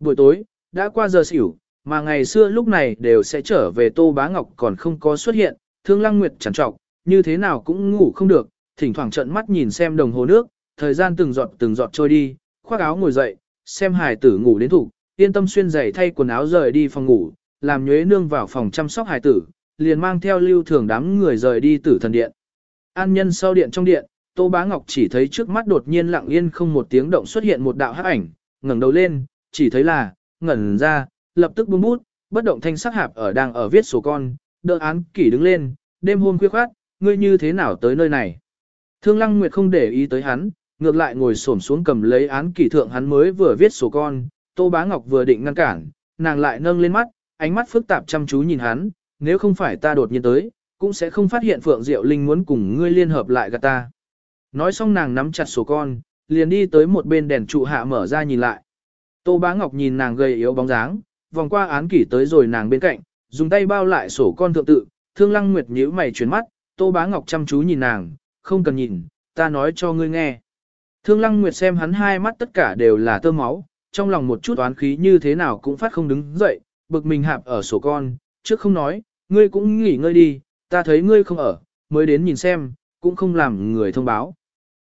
A: Buổi tối, đã qua giờ xỉu, mà ngày xưa lúc này đều sẽ trở về Tô Bá Ngọc còn không có xuất hiện, Thương Lăng Nguyệt chẳng trọc, như thế nào cũng ngủ không được, thỉnh thoảng trợn mắt nhìn xem đồng hồ nước, thời gian từng giọt từng giọt trôi đi, khoác áo ngồi dậy, xem hài tử ngủ đến thủ, yên tâm xuyên giày thay quần áo rời đi phòng ngủ, làm nhuế nương vào phòng chăm sóc hài tử, liền mang theo lưu thường đám người rời đi tử thần điện. An nhân sau điện trong điện, Tô Bá Ngọc chỉ thấy trước mắt đột nhiên lặng yên không một tiếng động xuất hiện một đạo hắc ảnh, ngẩng đầu lên, chỉ thấy là, ngẩn ra, lập tức buông bút, bất động thanh sắc hạp ở đang ở viết sổ con, đỡ án kỷ đứng lên, đêm hôm khuya khoát, ngươi như thế nào tới nơi này. Thương Lăng Nguyệt không để ý tới hắn, ngược lại ngồi xổm xuống cầm lấy án kỷ thượng hắn mới vừa viết sổ con, Tô Bá Ngọc vừa định ngăn cản, nàng lại nâng lên mắt, ánh mắt phức tạp chăm chú nhìn hắn, nếu không phải ta đột nhiên tới, cũng sẽ không phát hiện Phượng Diệu Linh muốn cùng ngươi liên hợp lại gạt ta. Nói xong nàng nắm chặt sổ con, liền đi tới một bên đèn trụ hạ mở ra nhìn lại. Tô Bá Ngọc nhìn nàng gầy yếu bóng dáng, vòng qua án kỷ tới rồi nàng bên cạnh, dùng tay bao lại sổ con thượng tự, Thương Lăng Nguyệt nhíu mày chuyển mắt, Tô Bá Ngọc chăm chú nhìn nàng, không cần nhìn, ta nói cho ngươi nghe. Thương Lăng Nguyệt xem hắn hai mắt tất cả đều là tơ máu, trong lòng một chút oán khí như thế nào cũng phát không đứng dậy, bực mình hạp ở sổ con, trước không nói, ngươi cũng nghỉ ngơi đi, ta thấy ngươi không ở, mới đến nhìn xem, cũng không làm người thông báo.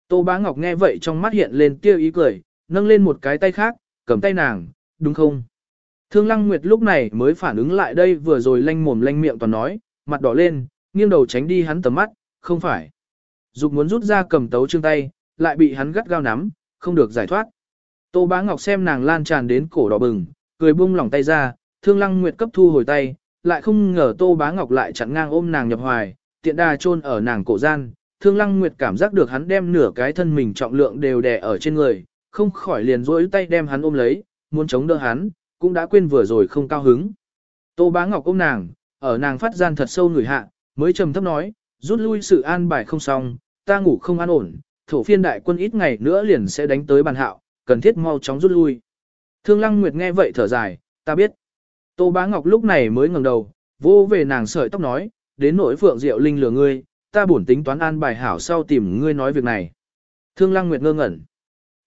A: Tô Bá Ngọc nghe vậy trong mắt hiện lên tia ý cười, nâng lên một cái tay khác, cầm tay nàng, đúng không? Thương Lăng Nguyệt lúc này mới phản ứng lại đây vừa rồi lanh mồm lanh miệng toàn nói, mặt đỏ lên, nghiêng đầu tránh đi hắn tầm mắt, không phải. Dục muốn rút ra cầm tấu trương tay, lại bị hắn gắt gao nắm, không được giải thoát. Tô Bá Ngọc xem nàng lan tràn đến cổ đỏ bừng, cười buông lỏng tay ra, Thương Lăng Nguyệt cấp thu hồi tay, lại không ngờ Tô Bá Ngọc lại chặn ngang ôm nàng nhập hoài, tiện đà chôn ở nàng cổ gian. Thương Lăng Nguyệt cảm giác được hắn đem nửa cái thân mình trọng lượng đều đè ở trên người, không khỏi liền duỗi tay đem hắn ôm lấy, muốn chống đỡ hắn, cũng đã quên vừa rồi không cao hứng. Tô Bá Ngọc ôm nàng, ở nàng phát gian thật sâu người hạ, mới trầm thấp nói, rút lui sự an bài không xong, ta ngủ không an ổn, thổ phiên đại quân ít ngày nữa liền sẽ đánh tới bàn hạo, cần thiết mau chóng rút lui. Thương Lăng Nguyệt nghe vậy thở dài, ta biết. Tô Bá Ngọc lúc này mới ngẩng đầu, vô về nàng sợi tóc nói, đến nỗi Phượng Diệu Linh lừa ngươi, ta bổn tính toán an bài hảo sau tìm ngươi nói việc này. Thương Lăng Nguyệt ngơ ngẩn.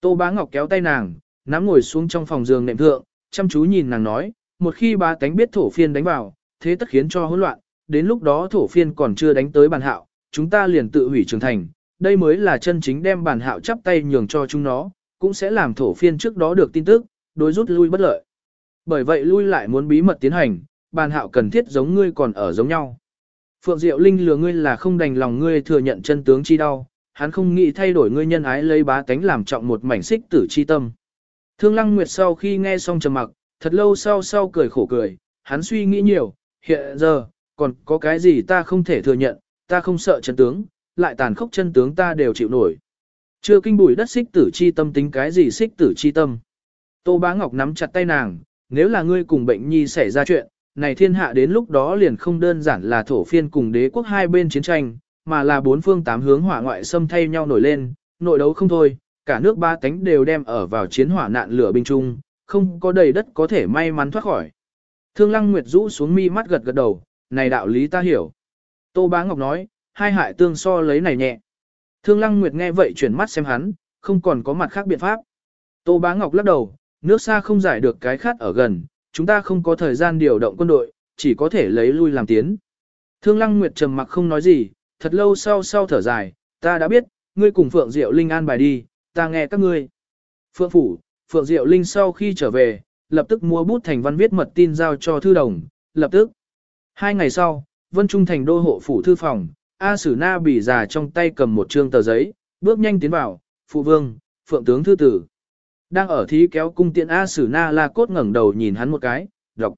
A: Tô Bá Ngọc kéo tay nàng, nắm ngồi xuống trong phòng giường nệm thượng, chăm chú nhìn nàng nói, một khi ba cánh biết thổ phiên đánh vào, thế tất khiến cho hỗn loạn, đến lúc đó thổ phiên còn chưa đánh tới bàn hạo, chúng ta liền tự hủy trường thành, đây mới là chân chính đem bản hạo chắp tay nhường cho chúng nó, cũng sẽ làm thổ phiên trước đó được tin tức, đối rút lui bất lợi. Bởi vậy lui lại muốn bí mật tiến hành, bản hạo cần thiết giống ngươi còn ở giống nhau. Phượng Diệu Linh lừa ngươi là không đành lòng ngươi thừa nhận chân tướng chi đau, hắn không nghĩ thay đổi ngươi nhân ái lấy bá tánh làm trọng một mảnh xích tử chi tâm. Thương Lăng Nguyệt sau khi nghe xong trầm mặc, thật lâu sau sau cười khổ cười, hắn suy nghĩ nhiều, hiện giờ, còn có cái gì ta không thể thừa nhận, ta không sợ chân tướng, lại tàn khốc chân tướng ta đều chịu nổi. Chưa kinh bùi đất xích tử chi tâm tính cái gì xích tử chi tâm. Tô Bá Ngọc nắm chặt tay nàng, nếu là ngươi cùng bệnh nhi xảy ra chuyện, này thiên hạ đến lúc đó liền không đơn giản là thổ phiên cùng đế quốc hai bên chiến tranh, mà là bốn phương tám hướng hỏa ngoại xâm thay nhau nổi lên, nội đấu không thôi, cả nước ba tánh đều đem ở vào chiến hỏa nạn lửa binh chung, không có đầy đất có thể may mắn thoát khỏi. Thương Lăng Nguyệt rũ xuống mi mắt gật gật đầu, này đạo lý ta hiểu. Tô Bá Ngọc nói, hai hại tương so lấy này nhẹ. Thương Lăng Nguyệt nghe vậy chuyển mắt xem hắn, không còn có mặt khác biện pháp. Tô Bá Ngọc lắc đầu, nước xa không giải được cái khát ở gần, chúng ta không có thời gian điều động quân đội, chỉ có thể lấy lui làm tiến. Thương Lăng Nguyệt trầm mặc không nói gì, thật lâu sau sau thở dài, ta đã biết, ngươi cùng Phượng Diệu Linh an bài đi, ta nghe các ngươi. Phượng Phủ, Phượng Diệu Linh sau khi trở về, lập tức mua bút thành văn viết mật tin giao cho thư đồng, lập tức. Hai ngày sau, Vân Trung thành đô hộ phủ thư phòng, A Sử Na bỉ già trong tay cầm một trương tờ giấy, bước nhanh tiến vào, phụ vương, phượng tướng thư tử. Đang ở thí kéo cung tiện A Sử Na la cốt ngẩng đầu nhìn hắn một cái, đọc.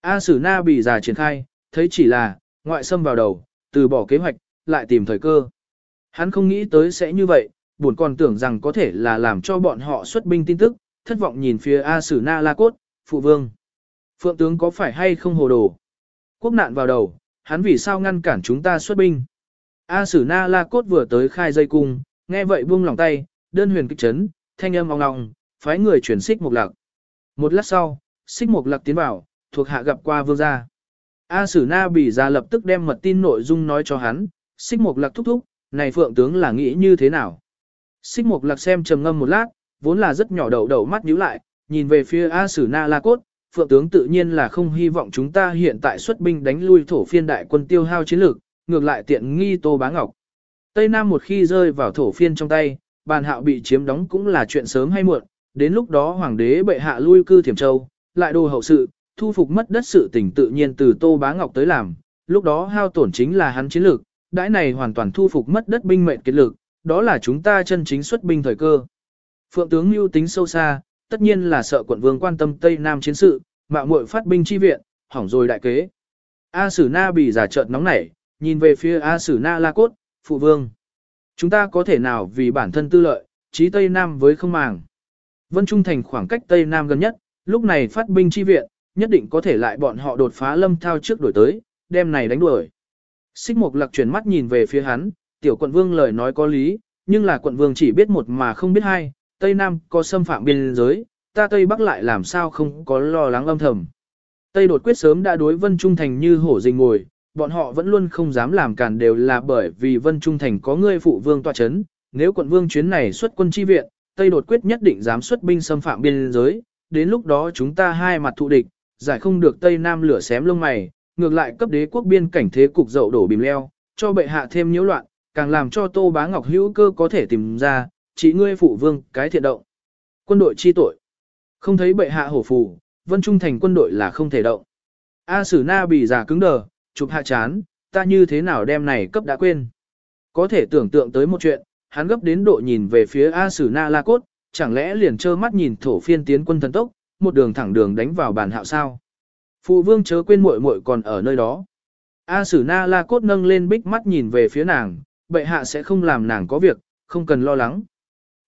A: A Sử Na bị già triển khai, thấy chỉ là, ngoại xâm vào đầu, từ bỏ kế hoạch, lại tìm thời cơ. Hắn không nghĩ tới sẽ như vậy, buồn còn tưởng rằng có thể là làm cho bọn họ xuất binh tin tức, thất vọng nhìn phía A Sử Na La Cốt, phụ vương. Phượng tướng có phải hay không hồ đồ? Quốc nạn vào đầu, hắn vì sao ngăn cản chúng ta xuất binh? A Sử Na La Cốt vừa tới khai dây cung, nghe vậy buông lòng tay, đơn huyền kích chấn, thanh âm ong ong, phái người chuyển xích mục lạc. Một lát sau, xích mục lạc tiến vào, thuộc hạ gặp qua vương gia. A Sử Na bỉ ra lập tức đem mật tin nội dung nói cho hắn, xích mục lạc thúc thúc, này phượng tướng là nghĩ như thế nào? Xích mục lạc xem trầm ngâm một lát, vốn là rất nhỏ đầu đầu mắt nhíu lại, nhìn về phía A Sử Na La Cốt, phượng tướng tự nhiên là không hy vọng chúng ta hiện tại xuất binh đánh lui thổ phiên đại quân tiêu hao chiến lược, ngược lại tiện nghi Tô Bá Ngọc. Tây Nam một khi rơi vào thổ phiên trong tay, bàn hạo bị chiếm đóng cũng là chuyện sớm hay muộn, đến lúc đó hoàng đế bệ hạ lui cư Thiểm Châu, lại đồ hậu sự, thu phục mất đất sự tỉnh tự nhiên từ Tô Bá Ngọc tới làm, lúc đó hao tổn chính là hắn chiến lược, đãi này hoàn toàn thu phục mất đất binh mệnh kết lực, đó là chúng ta chân chính xuất binh thời cơ. Phượng tướng mưu tính sâu xa, tất nhiên là sợ quận vương quan tâm Tây Nam chiến sự, mạo muội phát binh chi viện, hỏng rồi đại kế. A Sử Na bị giả trợn nóng nảy, nhìn về phía A Sử Na La Cốt, phụ vương. Chúng ta có thể nào vì bản thân tư lợi, trí Tây Nam với không màng. Vân Trung Thành khoảng cách Tây Nam gần nhất, lúc này phát binh chi viện, nhất định có thể lại bọn họ đột phá lâm thao trước đổi tới, đem này đánh đuổi. Xích Mộc Lạc chuyển mắt nhìn về phía hắn, tiểu quận vương lời nói có lý, nhưng là quận vương chỉ biết một mà không biết hai, Tây Nam có xâm phạm biên giới, ta Tây Bắc lại làm sao không có lo lắng âm thầm. Tây đột quyết sớm đã đối Vân Trung Thành như hổ rình ngồi, bọn họ vẫn luôn không dám làm cản đều là bởi vì Vân Trung Thành có người phụ vương tọa chấn, nếu quận vương chuyến này xuất quân chi viện, Tây đột quyết nhất định dám xuất binh xâm phạm biên giới, đến lúc đó chúng ta hai mặt thụ địch, giải không được Tây Nam lửa xém lông mày, ngược lại cấp đế quốc biên cảnh thế cục dậu đổ bìm leo, cho bệ hạ thêm nhiễu loạn, càng làm cho Tô Bá Ngọc hữu cơ có thể tìm ra, chỉ ngươi phụ vương cái thiện động. Quân đội chi tội. Không thấy bệ hạ hổ phù, Vân Trung Thành quân đội là không thể động. A Sử Na bị giả cứng đờ, chụp hạ chán, ta như thế nào đem này cấp đã quên. Có thể tưởng tượng tới một chuyện, hắn gấp đến độ nhìn về phía A Sử Na La Cốt, chẳng lẽ liền trơ mắt nhìn thổ phiên tiến quân thần tốc, một đường thẳng đường đánh vào bàn hạo sao. Phụ vương chớ quên muội muội còn ở nơi đó. A Sử Na La Cốt nâng lên bích mắt nhìn về phía nàng, bệ hạ sẽ không làm nàng có việc, không cần lo lắng.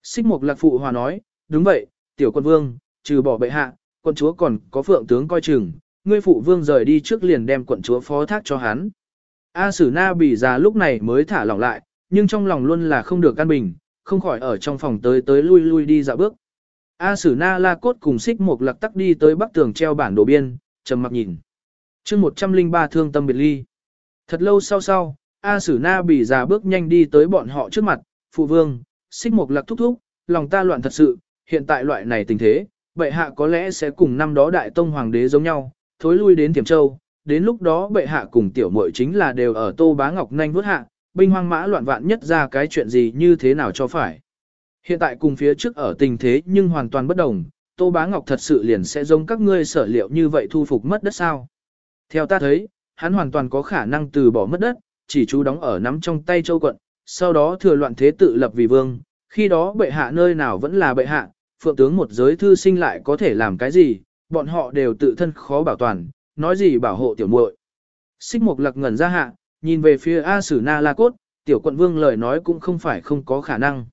A: Xích Mộc Lạc Phụ Hòa nói, đúng vậy, tiểu quân vương, trừ bỏ bệ hạ, quân chúa còn có phượng tướng coi chừng, ngươi phụ vương rời đi trước liền đem quận chúa phó thác cho hắn. A Sử Na bị già lúc này mới thả lỏng lại, nhưng trong lòng luôn là không được căn bình, không khỏi ở trong phòng tới tới lui lui đi dạo bước. A Sử Na La Cốt cùng xích một lặc tắc đi tới bắc tường treo bản đồ biên, trầm mặc nhìn. chương 103 thương tâm biệt ly. Thật lâu sau sau, A Sử Na bị già bước nhanh đi tới bọn họ trước mặt, phụ vương, xích một lặc thúc thúc, lòng ta loạn thật sự, hiện tại loại này tình thế, bệ hạ có lẽ sẽ cùng năm đó đại tông hoàng đế giống nhau, thối lui đến Tiềm Châu, đến lúc đó bệ hạ cùng tiểu muội chính là đều ở Tô Bá Ngọc nhanh vút hạ, binh hoang mã loạn vạn nhất ra cái chuyện gì như thế nào cho phải. Hiện tại cùng phía trước ở tình thế nhưng hoàn toàn bất đồng, Tô Bá Ngọc thật sự liền sẽ giống các ngươi sở liệu như vậy thu phục mất đất sao. Theo ta thấy, hắn hoàn toàn có khả năng từ bỏ mất đất, chỉ chú đóng ở nắm trong tay châu quận, sau đó thừa loạn thế tự lập vì vương, khi đó bệ hạ nơi nào vẫn là bệ hạ, phượng tướng một giới thư sinh lại có thể làm cái gì, bọn họ đều tự thân khó bảo toàn, nói gì bảo hộ tiểu muội. Xích Mộc Lặc ngẩn ra hạ, nhìn về phía A Sử Na La Cốt, tiểu quận vương lời nói cũng không phải không có khả năng.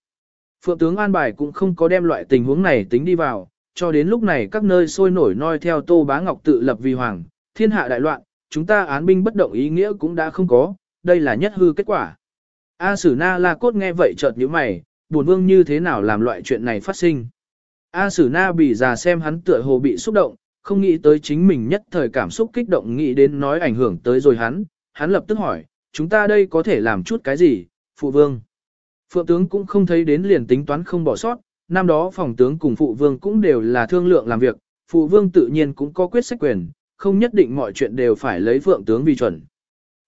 A: Phượng tướng an bài cũng không có đem loại tình huống này tính đi vào, cho đến lúc này các nơi sôi nổi noi theo Tô Bá Ngọc tự lập vì hoàng, thiên hạ đại loạn, chúng ta án binh bất động ý nghĩa cũng đã không có, đây là nhất hư kết quả. A Sử Na La Cốt nghe vậy chợt nhíu mày, buồn vương như thế nào làm loại chuyện này phát sinh. A Sử Na bị già xem hắn tựa hồ bị xúc động, không nghĩ tới chính mình nhất thời cảm xúc kích động nghĩ đến nói ảnh hưởng tới rồi hắn, hắn lập tức hỏi, chúng ta đây có thể làm chút cái gì, phụ vương. Phượng tướng cũng không thấy đến liền tính toán không bỏ sót, năm đó phòng tướng cùng phụ vương cũng đều là thương lượng làm việc, phụ vương tự nhiên cũng có quyết sách quyền, không nhất định mọi chuyện đều phải lấy phượng tướng vì chuẩn.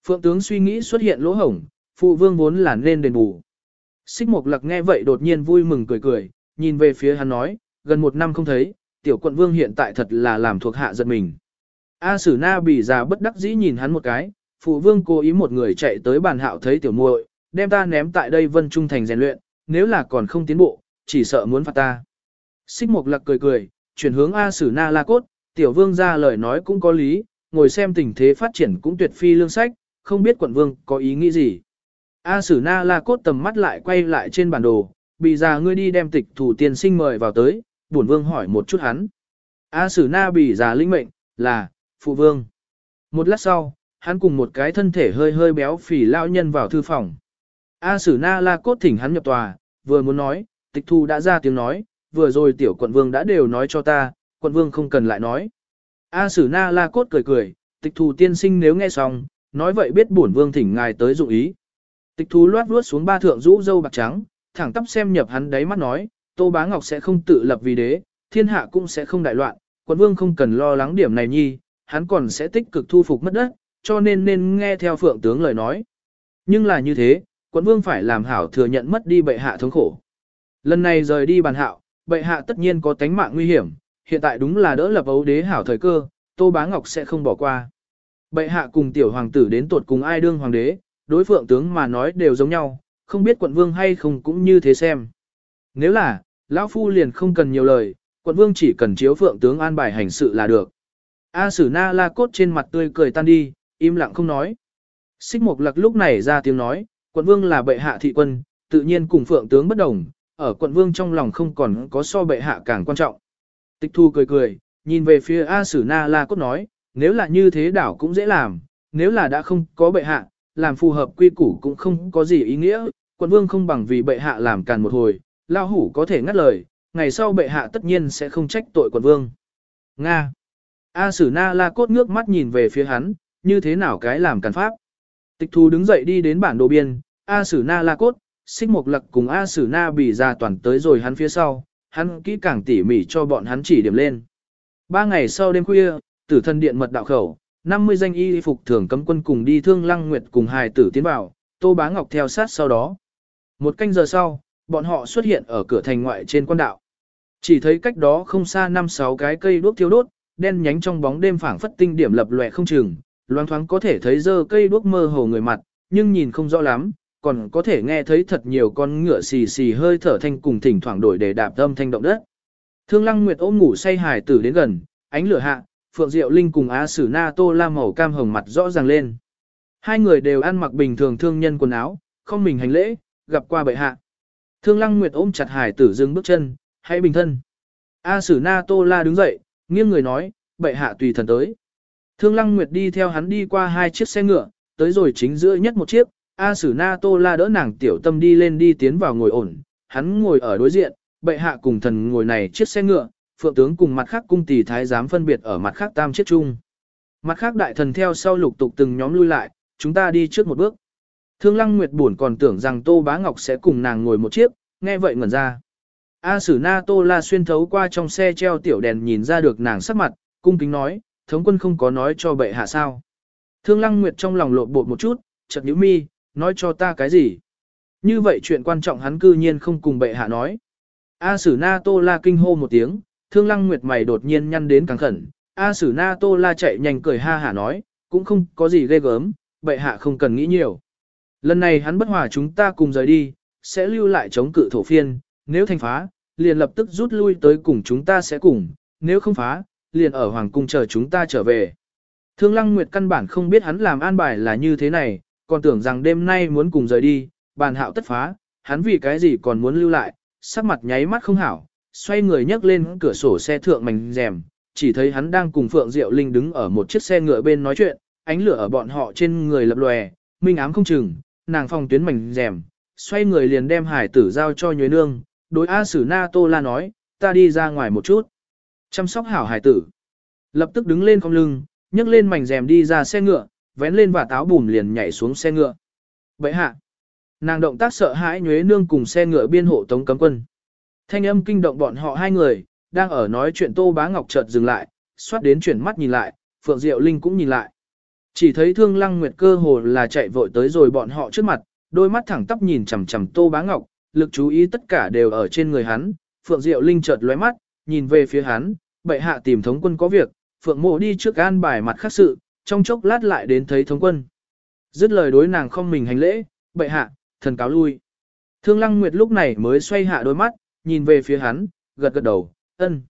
A: Phượng tướng suy nghĩ xuất hiện lỗ hổng, phụ vương vốn là nên đền bù. Xích Mộc Lặc nghe vậy đột nhiên vui mừng cười cười, nhìn về phía hắn nói, gần một năm không thấy, tiểu quận vương hiện tại thật là làm thuộc hạ giật mình. A Sử Na bị già bất đắc dĩ nhìn hắn một cái, phụ vương cố ý một người chạy tới bàn hạo thấy tiểu muội, đem ta ném tại đây vân trung thành rèn luyện, nếu là còn không tiến bộ, chỉ sợ muốn phạt ta. Xích Mục Lặc cười cười, chuyển hướng A Sử Na La Cốt, tiểu vương ra lời nói cũng có lý, ngồi xem tình thế phát triển cũng tuyệt phi lương sách, không biết quận vương có ý nghĩ gì. A Sử Na La Cốt tầm mắt lại quay lại trên bản đồ, bị già ngươi đi đem tịch thủ tiên sinh mời vào tới, bổn vương hỏi một chút hắn. A Sử Na bị già linh mệnh, là, phụ vương. Một lát sau, hắn cùng một cái thân thể hơi hơi béo phì lao nhân vào thư phòng. A Sử Na La Cốt thỉnh hắn nhập tòa, vừa muốn nói, tịch thu đã ra tiếng nói, vừa rồi tiểu quận vương đã đều nói cho ta, quận vương không cần lại nói. A Sử Na La Cốt cười cười, tịch thu tiên sinh nếu nghe xong, nói vậy biết bổn vương thỉnh ngài tới dụng ý. Tịch thú loát vuốt xuống ba thượng rũ dâu bạc trắng, thẳng tắp xem nhập hắn đáy mắt nói, Tô Bá Ngọc sẽ không tự lập vì đế, thiên hạ cũng sẽ không đại loạn, quận vương không cần lo lắng điểm này nhi, hắn còn sẽ tích cực thu phục mất đất, cho nên nên nghe theo phượng tướng lời nói. Nhưng là như thế, quận vương phải làm hảo thừa nhận mất đi bệ hạ thống khổ. Lần này rời đi bàn hạo, bệ hạ tất nhiên có tánh mạng nguy hiểm, hiện tại đúng là đỡ lập ấu đế hảo thời cơ, Tô Bá Ngọc sẽ không bỏ qua. Bệ hạ cùng tiểu hoàng tử đến tuột cùng ai đương hoàng đế, đối phượng tướng mà nói đều giống nhau, không biết quận vương hay không cũng như thế xem. Nếu là, lão phu liền không cần nhiều lời, quận vương chỉ cần chiếu phượng tướng an bài hành sự là được. A Sử Na La Cốt trên mặt tươi cười tan đi, im lặng không nói. Xích Mộc Lặc lúc này ra tiếng nói, quận vương là bệ hạ thị quân, tự nhiên cùng phượng tướng bất đồng, ở quận vương trong lòng không còn có so bệ hạ càng quan trọng. Tịch Thu cười cười, nhìn về phía A Sử Na La Cốt nói, nếu là như thế đảo cũng dễ làm, nếu là đã không có bệ hạ, làm phù hợp quy củ cũng không có gì ý nghĩa, quận vương không bằng vì bệ hạ làm càn một hồi, lao hủ có thể ngắt lời, ngày sau bệ hạ tất nhiên sẽ không trách tội quận vương. Nga. A Sử Na La Cốt ngước mắt nhìn về phía hắn, như thế nào cái làm cản pháp. Tịch thù đứng dậy đi đến bản đồ biên, A Sử Na La Cốt, xích mộc lặc cùng A Sử Na bị ra toàn tới rồi hắn phía sau, hắn kỹ càng tỉ mỉ cho bọn hắn chỉ điểm lên. Ba ngày sau đêm khuya, tử thần điện mật đạo khẩu, 50 danh y phục thường cấm quân cùng đi thương lăng nguyệt cùng hài tử tiến vào, Tô Bá Ngọc theo sát sau đó. Một canh giờ sau, bọn họ xuất hiện ở cửa thành ngoại trên quan đạo. Chỉ thấy cách đó không xa năm sáu cái cây đuốc thiêu đốt, đen nhánh trong bóng đêm phảng phất tinh điểm lập lòe không chừng, Loáng thoáng có thể thấy dơ cây đuốc mơ hồ người mặt, nhưng nhìn không rõ lắm, còn có thể nghe thấy thật nhiều con ngựa xì xì hơi thở thanh cùng thỉnh thoảng đổi để đạp âm thanh động đất. Thương Lăng Nguyệt ôm ngủ say hài tử đến gần, ánh lửa hạ, Phượng Diệu Linh cùng Á Sử Na Tô La màu cam hồng mặt rõ ràng lên. Hai người đều ăn mặc bình thường thương nhân quần áo, không mình hành lễ, gặp qua bệ hạ. Thương Lăng Nguyệt ôm chặt hài tử dừng bước chân, hãy bình thân. A Sử Na Tô La đứng dậy, nghiêng người nói, bệ hạ tùy thần tới. Thương Lăng Nguyệt đi theo hắn đi qua hai chiếc xe ngựa, tới rồi chính giữa nhất một chiếc, A Sử Na Tô La đỡ nàng tiểu tâm đi lên đi tiến vào ngồi ổn, hắn ngồi ở đối diện, bệ hạ cùng thần ngồi này chiếc xe ngựa, phượng tướng cùng mặt khác cung tỷ thái giám phân biệt ở mặt khác tam chiếc chung. Mặt khác đại thần theo sau lục tục từng nhóm lui lại, chúng ta đi trước một bước. Thương Lăng Nguyệt buồn còn tưởng rằng Tô Bá Ngọc sẽ cùng nàng ngồi một chiếc, nghe vậy ngẩn ra. A Sử Na Tô La xuyên thấu qua trong xe treo tiểu đèn nhìn ra được nàng sắc mặt, cung kính nói, thống quân không có nói cho bệ hạ sao. Thương Lăng Nguyệt trong lòng lộn bột một chút, chật nhíu mi, nói cho ta cái gì? Như vậy chuyện quan trọng hắn cư nhiên không cùng bệ hạ nói. A Sử Na Tô La kinh hô một tiếng, Thương Lăng Nguyệt mày đột nhiên nhăn đến càng khẩn. A Sử Na Tô La chạy nhanh cười ha hả nói, cũng không có gì ghê gớm, bệ hạ không cần nghĩ nhiều. Lần này hắn bất hòa chúng ta cùng rời đi, sẽ lưu lại chống cự thổ phiên, nếu thành phá, liền lập tức rút lui tới cùng chúng ta sẽ cùng, nếu không phá, liền ở hoàng cung chờ chúng ta trở về. Thương Lăng Nguyệt căn bản không biết hắn làm an bài là như thế này, còn tưởng rằng đêm nay muốn cùng rời đi, bàn hạo tất phá, hắn vì cái gì còn muốn lưu lại, sắc mặt nháy mắt không hảo, xoay người nhấc lên cửa sổ xe thượng mảnh rèm, chỉ thấy hắn đang cùng Phượng Diệu Linh đứng ở một chiếc xe ngựa bên nói chuyện, ánh lửa ở bọn họ trên người lập lòe, minh ám không chừng, nàng phòng tuyến mảnh rèm, xoay người liền đem hải tử giao cho nhuế nương, đối A Sử Na Tô La nói, ta đi ra ngoài một chút, chăm sóc hảo hải tử. Lập tức đứng lên không lưng, nhấc lên mảnh rèm đi ra xe ngựa, vén lên và táo bùm liền nhảy xuống xe ngựa. Vậy hạ, nàng động tác sợ hãi nhuế nương cùng xe ngựa biên hộ tống cấm quân. Thanh âm kinh động bọn họ hai người, đang ở nói chuyện Tô Bá Ngọc chợt dừng lại, xoát đến chuyển mắt nhìn lại, Phượng Diệu Linh cũng nhìn lại. Chỉ thấy Thương Lăng Nguyệt cơ hồ là chạy vội tới rồi bọn họ trước mặt, đôi mắt thẳng tắp nhìn chằm chằm Tô Bá Ngọc, lực chú ý tất cả đều ở trên người hắn. Phượng Diệu Linh chợt lóe mắt, nhìn về phía hắn, bệ hạ tìm thống quân có việc, Phượng Mộ đi trước an bài mặt khác sự, trong chốc lát lại đến thấy thống quân. Dứt lời đối nàng không mình hành lễ, bệ hạ, thần cáo lui. Thương Lăng Nguyệt lúc này mới xoay hạ đôi mắt, nhìn về phía hắn, gật gật đầu, ân.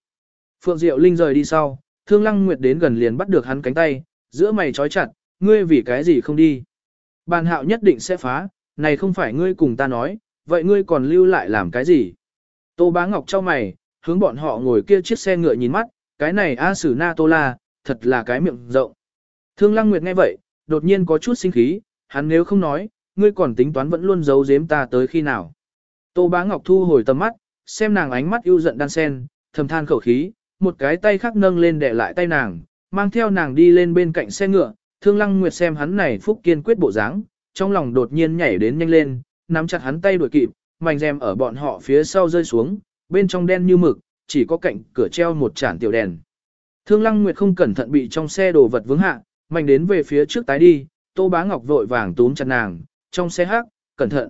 A: Phượng Diệu Linh rời đi sau, Thương Lăng Nguyệt đến gần liền bắt được hắn cánh tay, giữa mày trói chặt, ngươi vì cái gì không đi. Bàn hạo nhất định sẽ phá, này không phải ngươi cùng ta nói, vậy ngươi còn lưu lại làm cái gì? Tô Bá Ngọc cho mày, hướng bọn họ ngồi kia chiếc xe ngựa nhìn mắt, cái này A Sử Na Tô La, thật là cái miệng rộng. Thương Lăng Nguyệt nghe vậy, đột nhiên có chút sinh khí, hắn nếu không nói, ngươi còn tính toán vẫn luôn giấu giếm ta tới khi nào. Tô Bá Ngọc thu hồi tầm mắt, xem nàng ánh mắt ưu giận đan sen, thầm than khẩu khí, một cái tay khác nâng lên để lại tay nàng, mang theo nàng đi lên bên cạnh xe ngựa, Thương Lăng Nguyệt xem hắn này phúc kiên quyết bộ dáng, trong lòng đột nhiên nhảy đến nhanh lên, nắm chặt hắn tay đuổi kịp, mảnh rèm ở bọn họ phía sau rơi xuống, bên trong đen như mực, chỉ có cạnh cửa treo một chản tiểu đèn. Thương Lăng Nguyệt không cẩn thận bị trong xe đồ vật vướng hạ, mạnh đến về phía trước tái đi, Tô Bá Ngọc vội vàng túm chặt nàng, trong xe hắc, cẩn thận.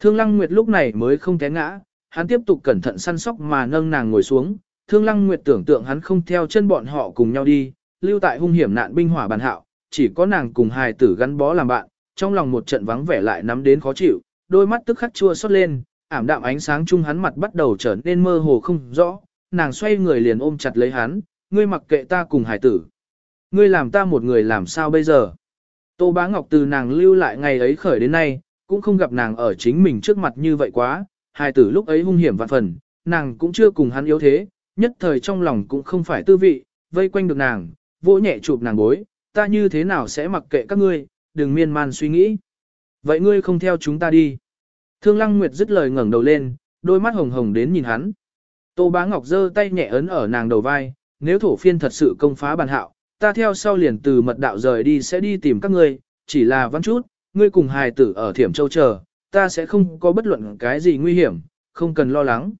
A: Thương Lăng Nguyệt lúc này mới không té ngã, hắn tiếp tục cẩn thận săn sóc mà nâng nàng ngồi xuống. Thương Lăng Nguyệt tưởng tượng hắn không theo chân bọn họ cùng nhau đi, lưu tại hung hiểm nạn binh hỏa bàn hạo, chỉ có nàng cùng hài tử gắn bó làm bạn, trong lòng một trận vắng vẻ lại nắm đến khó chịu, đôi mắt tức khắc chua xót lên, ảm đạm ánh sáng chung hắn mặt bắt đầu trở nên mơ hồ không rõ, nàng xoay người liền ôm chặt lấy hắn, ngươi mặc kệ ta cùng hải tử. Ngươi làm ta một người làm sao bây giờ? Tô Bá Ngọc từ nàng lưu lại ngày ấy khởi đến nay, cũng không gặp nàng ở chính mình trước mặt như vậy quá, Hải tử lúc ấy hung hiểm vạn phần, nàng cũng chưa cùng hắn yếu thế, nhất thời trong lòng cũng không phải tư vị, vây quanh được nàng, vỗ nhẹ chụp nàng bối, ta như thế nào sẽ mặc kệ các ngươi, đừng miên man suy nghĩ. Vậy ngươi không theo chúng ta đi. Thương Lăng Nguyệt dứt lời ngẩng đầu lên, đôi mắt hồng hồng đến nhìn hắn. Tô Bá Ngọc giơ tay nhẹ ấn ở nàng đầu vai, nếu thổ phiên thật sự công phá bàn hạo, ta theo sau liền từ mật đạo rời đi sẽ đi tìm các ngươi, chỉ là văn chút, ngươi cùng hài tử ở Thiểm Châu chờ, ta sẽ không có bất luận cái gì nguy hiểm, không cần lo lắng.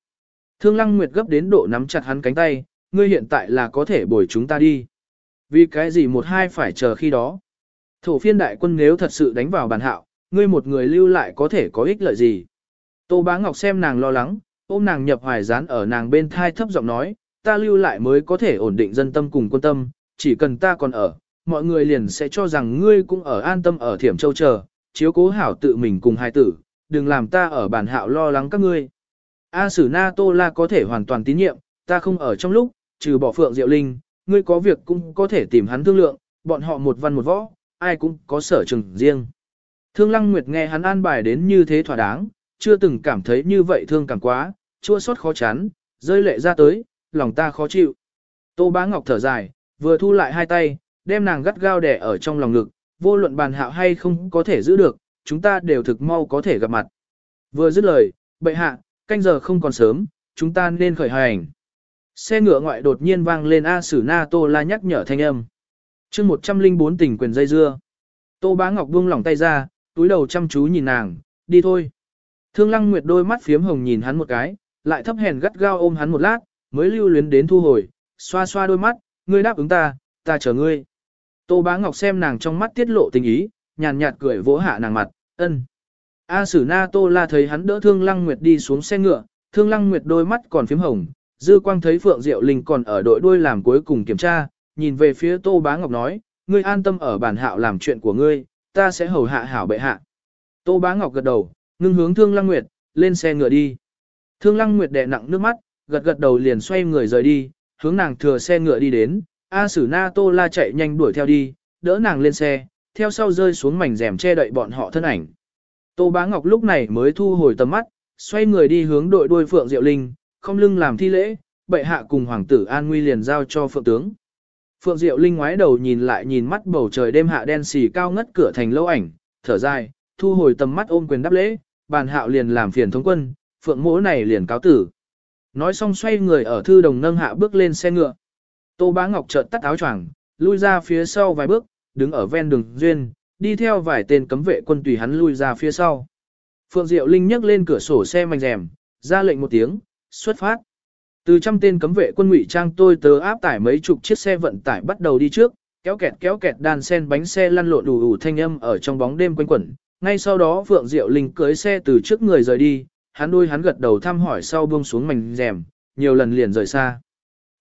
A: Thương Lăng Nguyệt gấp đến độ nắm chặt hắn cánh tay, ngươi hiện tại là có thể bồi chúng ta đi. Vì cái gì một hai phải chờ khi đó. Thổ phiên đại quân nếu thật sự đánh vào bàn hạo, ngươi một người lưu lại có thể có ích lợi gì. Tô Bá Ngọc xem nàng lo lắng, ôm nàng nhập hoài dán ở nàng bên thai thấp giọng nói, ta lưu lại mới có thể ổn định dân tâm cùng quân tâm, chỉ cần ta còn ở, mọi người liền sẽ cho rằng ngươi cũng ở an tâm ở thiểm châu chờ, chiếu cố hảo tự mình cùng hai tử, đừng làm ta ở bản hạo lo lắng các ngươi. A Sử Na Tô La có thể hoàn toàn tín nhiệm, ta không ở trong lúc, trừ bỏ Phượng Diệu Linh, ngươi có việc cũng có thể tìm hắn thương lượng, bọn họ một văn một võ, ai cũng có sở trường riêng. Thương Lăng Nguyệt nghe hắn an bài đến như thế thỏa đáng, chưa từng cảm thấy như vậy thương cảm quá, chua xót khó chán, rơi lệ ra tới, lòng ta khó chịu. Tô Bá Ngọc thở dài, vừa thu lại hai tay, đem nàng gắt gao đè ở trong lòng ngực, vô luận bàn hạo hay không có thể giữ được, chúng ta đều thực mau có thể gặp mặt. Vừa dứt lời, bệ hạ, canh giờ không còn sớm, chúng ta nên khởi hành. Xe ngựa ngoại đột nhiên vang lên A Sử Na Tô La nhắc nhở thanh âm. chương 104 tỉnh quyền dây dưa. Tô Bá Ngọc buông lỏng tay ra, túi đầu chăm chú nhìn nàng, đi thôi. Thương Lăng Nguyệt đôi mắt phiếm hồng nhìn hắn một cái, lại thấp hèn gắt gao ôm hắn một lát, mới lưu luyến đến thu hồi, xoa xoa đôi mắt, ngươi đáp ứng ta, ta chờ ngươi. Tô Bá Ngọc xem nàng trong mắt tiết lộ tình ý, nhàn nhạt cười vỗ hạ nàng mặt, Ân. A Sử Na Tô La thấy hắn đỡ Thương Lăng Nguyệt đi xuống xe ngựa, Thương Lăng Nguyệt đôi mắt còn phím hồng, dư quang thấy Phượng Diệu Linh còn ở đội đuôi làm cuối cùng kiểm tra, nhìn về phía Tô Bá Ngọc nói, ngươi an tâm ở bản hạo làm chuyện của ngươi, ta sẽ hầu hạ hảo bệ hạ. Tô Bá Ngọc gật đầu, ngưng hướng Thương Lăng Nguyệt, lên xe ngựa đi. Thương Lăng Nguyệt đè nặng nước mắt, gật gật đầu liền xoay người rời đi, hướng nàng thừa xe ngựa đi đến, A Sử Na Tô La chạy nhanh đuổi theo đi, đỡ nàng lên xe, theo sau rơi xuống mảnh rèm che đậy bọn họ thân ảnh. Tô Bá Ngọc lúc này mới thu hồi tầm mắt, xoay người đi hướng đội đuôi Phượng Diệu Linh, không lưng làm thi lễ, bệ hạ cùng hoàng tử An Nguy liền giao cho Phượng tướng. Phượng Diệu Linh ngoái đầu nhìn lại nhìn mắt bầu trời đêm hạ đen xì cao ngất cửa thành lâu ảnh, thở dài, thu hồi tầm mắt ôm quyền đáp lễ, bàn hạo liền làm phiền thống quân, Phượng mỗ này liền cáo tử. Nói xong xoay người ở thư đồng nâng hạ bước lên xe ngựa. Tô Bá Ngọc chợt tắt áo choàng, lui ra phía sau vài bước, đứng ở ven đường duyên, đi theo vài tên cấm vệ quân tùy hắn lui ra phía sau. Phượng Diệu Linh nhấc lên cửa sổ xe mảnh rèm, ra lệnh một tiếng, xuất phát. Từ trăm tên cấm vệ quân ngụy trang tôi tớ áp tải mấy chục chiếc xe vận tải bắt đầu đi trước, kéo kẹt kéo kẹt đàn sen bánh xe lăn lộn đủ đủ thanh âm ở trong bóng đêm quanh quẩn. Ngay sau đó Phượng Diệu Linh cưới xe từ trước người rời đi, hắn đôi hắn gật đầu thăm hỏi sau buông xuống mảnh rèm, nhiều lần liền rời xa.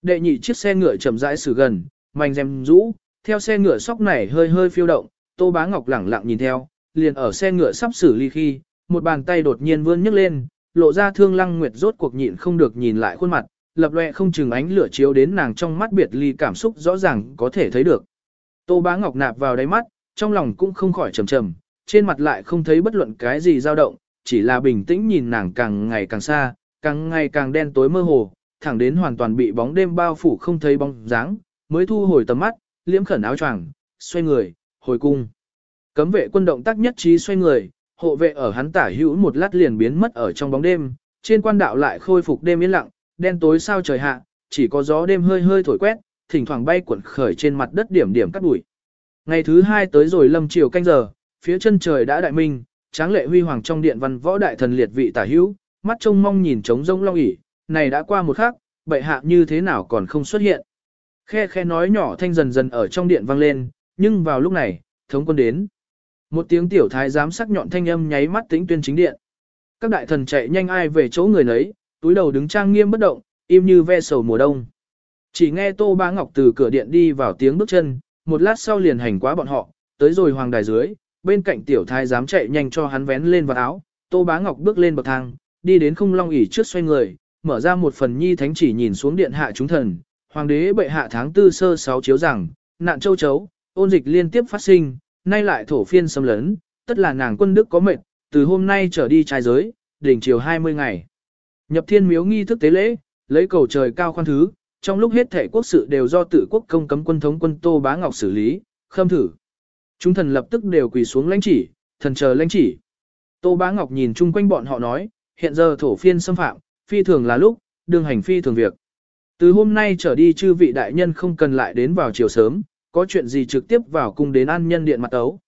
A: Đệ nhị chiếc xe ngựa chậm rãi xử gần, mảnh rèm rũ, theo xe ngựa sóc này hơi hơi phiêu động, Tô Bá Ngọc lẳng lặng nhìn theo, liền ở xe ngựa sắp xử ly khi, một bàn tay đột nhiên vươn nhấc lên, lộ ra Thương Lăng Nguyệt rốt cuộc nhịn không được nhìn lại khuôn mặt, lập loè không chừng ánh lửa chiếu đến nàng trong mắt biệt ly cảm xúc rõ ràng có thể thấy được. Tô Bá Ngọc nạp vào đáy mắt, trong lòng cũng không khỏi trầm trầm, trên mặt lại không thấy bất luận cái gì dao động, chỉ là bình tĩnh nhìn nàng càng ngày càng xa, càng ngày càng đen tối mơ hồ, thẳng đến hoàn toàn bị bóng đêm bao phủ không thấy bóng dáng, mới thu hồi tầm mắt, liễm khẩn áo choàng, xoay người, hồi cung. Cấm vệ quân động tác nhất trí xoay người, hộ vệ ở hắn tả hữu một lát liền biến mất ở trong bóng đêm, trên quan đạo lại khôi phục đêm yên lặng, đen tối sao trời hạ, chỉ có gió đêm hơi hơi thổi quét, thỉnh thoảng bay cuộn khởi trên mặt đất điểm điểm cắt bụi. Ngày thứ hai tới rồi lâm chiều canh giờ, phía chân trời đã đại minh, tráng lệ huy hoàng trong điện văn võ đại thần liệt vị tả hữu, mắt trông mong nhìn trống rông long ỉ, này đã qua một khắc, bệ hạ như thế nào còn không xuất hiện. Khe khe nói nhỏ thanh dần dần ở trong điện vang lên, nhưng vào lúc này, thống quân đến. Một tiếng tiểu thái giám sắc nhọn thanh âm nháy mắt tính tuyên chính điện. Các đại thần chạy nhanh ai về chỗ người nấy, túi đầu đứng trang nghiêm bất động, im như ve sầu mùa đông. Chỉ nghe Tô Bá Ngọc từ cửa điện đi vào tiếng bước chân, một lát sau liền hành quá bọn họ, tới rồi hoàng đài dưới, bên cạnh tiểu thái giám chạy nhanh cho hắn vén lên vào áo, Tô Bá Ngọc bước lên bậc thang, đi đến không long ỷ trước xoay người, mở ra một phần nhi thánh chỉ nhìn xuống điện hạ chúng thần, hoàng đế bệ hạ tháng tư sơ sáu chiếu rằng, nạn châu chấu, ôn dịch liên tiếp phát sinh, nay lại thổ phiên xâm lấn, tất là nàng quân đức có mệnh, từ hôm nay trở đi trai giới, đỉnh chiều 20 ngày. Nhập thiên miếu nghi thức tế lễ, lấy cầu trời cao khoan thứ, trong lúc hết thể quốc sự đều do tự quốc công cấm quân thống quân Tô Bá Ngọc xử lý, khâm thử. Chúng thần lập tức đều quỳ xuống lãnh chỉ, thần chờ lãnh chỉ. Tô Bá Ngọc nhìn chung quanh bọn họ nói, hiện giờ thổ phiên xâm phạm, phi thường là lúc, đương hành phi thường việc. Từ hôm nay trở đi chư vị đại nhân không cần lại đến vào chiều sớm, có chuyện gì trực tiếp vào cung đến an nhân điện mặt ấu.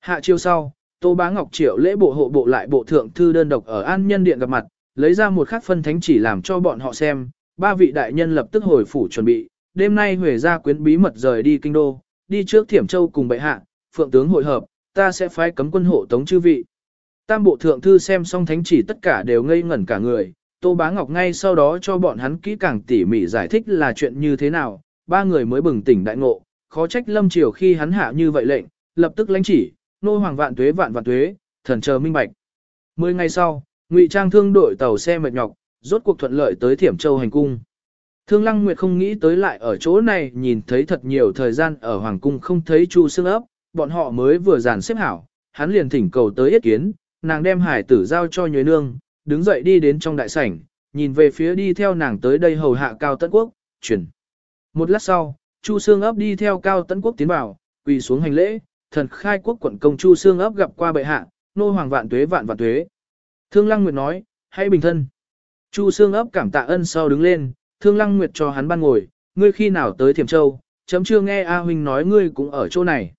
A: Hạ chiều sau, Tô Bá Ngọc triệu lễ bộ hộ bộ lại bộ thượng thư đơn độc ở an nhân điện gặp mặt, lấy ra một khắc phân thánh chỉ làm cho bọn họ xem, ba vị đại nhân lập tức hồi phủ chuẩn bị, đêm nay Huệ gia quyến bí mật rời đi kinh đô, đi trước Thiểm Châu cùng bệ hạ, phượng tướng hội hợp, ta sẽ phái cấm quân hộ tống chư vị. Tam bộ thượng thư xem xong thánh chỉ tất cả đều ngây ngẩn cả người, Tô Bá Ngọc ngay sau đó cho bọn hắn kỹ càng tỉ mỉ giải thích là chuyện như thế nào, ba người mới bừng tỉnh đại ngộ, khó trách lâm triều khi hắn hạ như vậy lệnh, lập tức lãnh chỉ, nô hoàng vạn tuế vạn vạn tuế, thần chờ minh bạch. Mười ngày sau, Ngụy Trang thương đội tàu xe mệt nhọc, rốt cuộc thuận lợi tới Thiểm Châu hành cung. Thương Lăng Nguyệt không nghĩ tới lại ở chỗ này nhìn thấy thật nhiều thời gian ở Hoàng Cung không thấy Chu Sương ấp, bọn họ mới vừa dàn xếp hảo, hắn liền thỉnh cầu tới yết kiến, nàng đem hải tử giao cho nhuế nương, đứng dậy đi đến trong đại sảnh, nhìn về phía đi theo nàng tới đây hầu hạ Cao Tấn Quốc, chuyển. Một lát sau, Chu Sương ấp đi theo Cao Tấn Quốc tiến vào, quỳ xuống hành lễ, thần khai quốc quận công Chu Sương ấp gặp qua bệ hạ, nô hoàng vạn tuế vạn vạn tuế. Thương Lăng Nguyệt nói, hãy bình thân. Chu Sương ấp cảm tạ ân sau đứng lên, Thương Lăng Nguyệt cho hắn ban ngồi, ngươi khi nào tới Thiểm Châu, chấm chưa nghe A Huynh nói ngươi cũng ở chỗ này.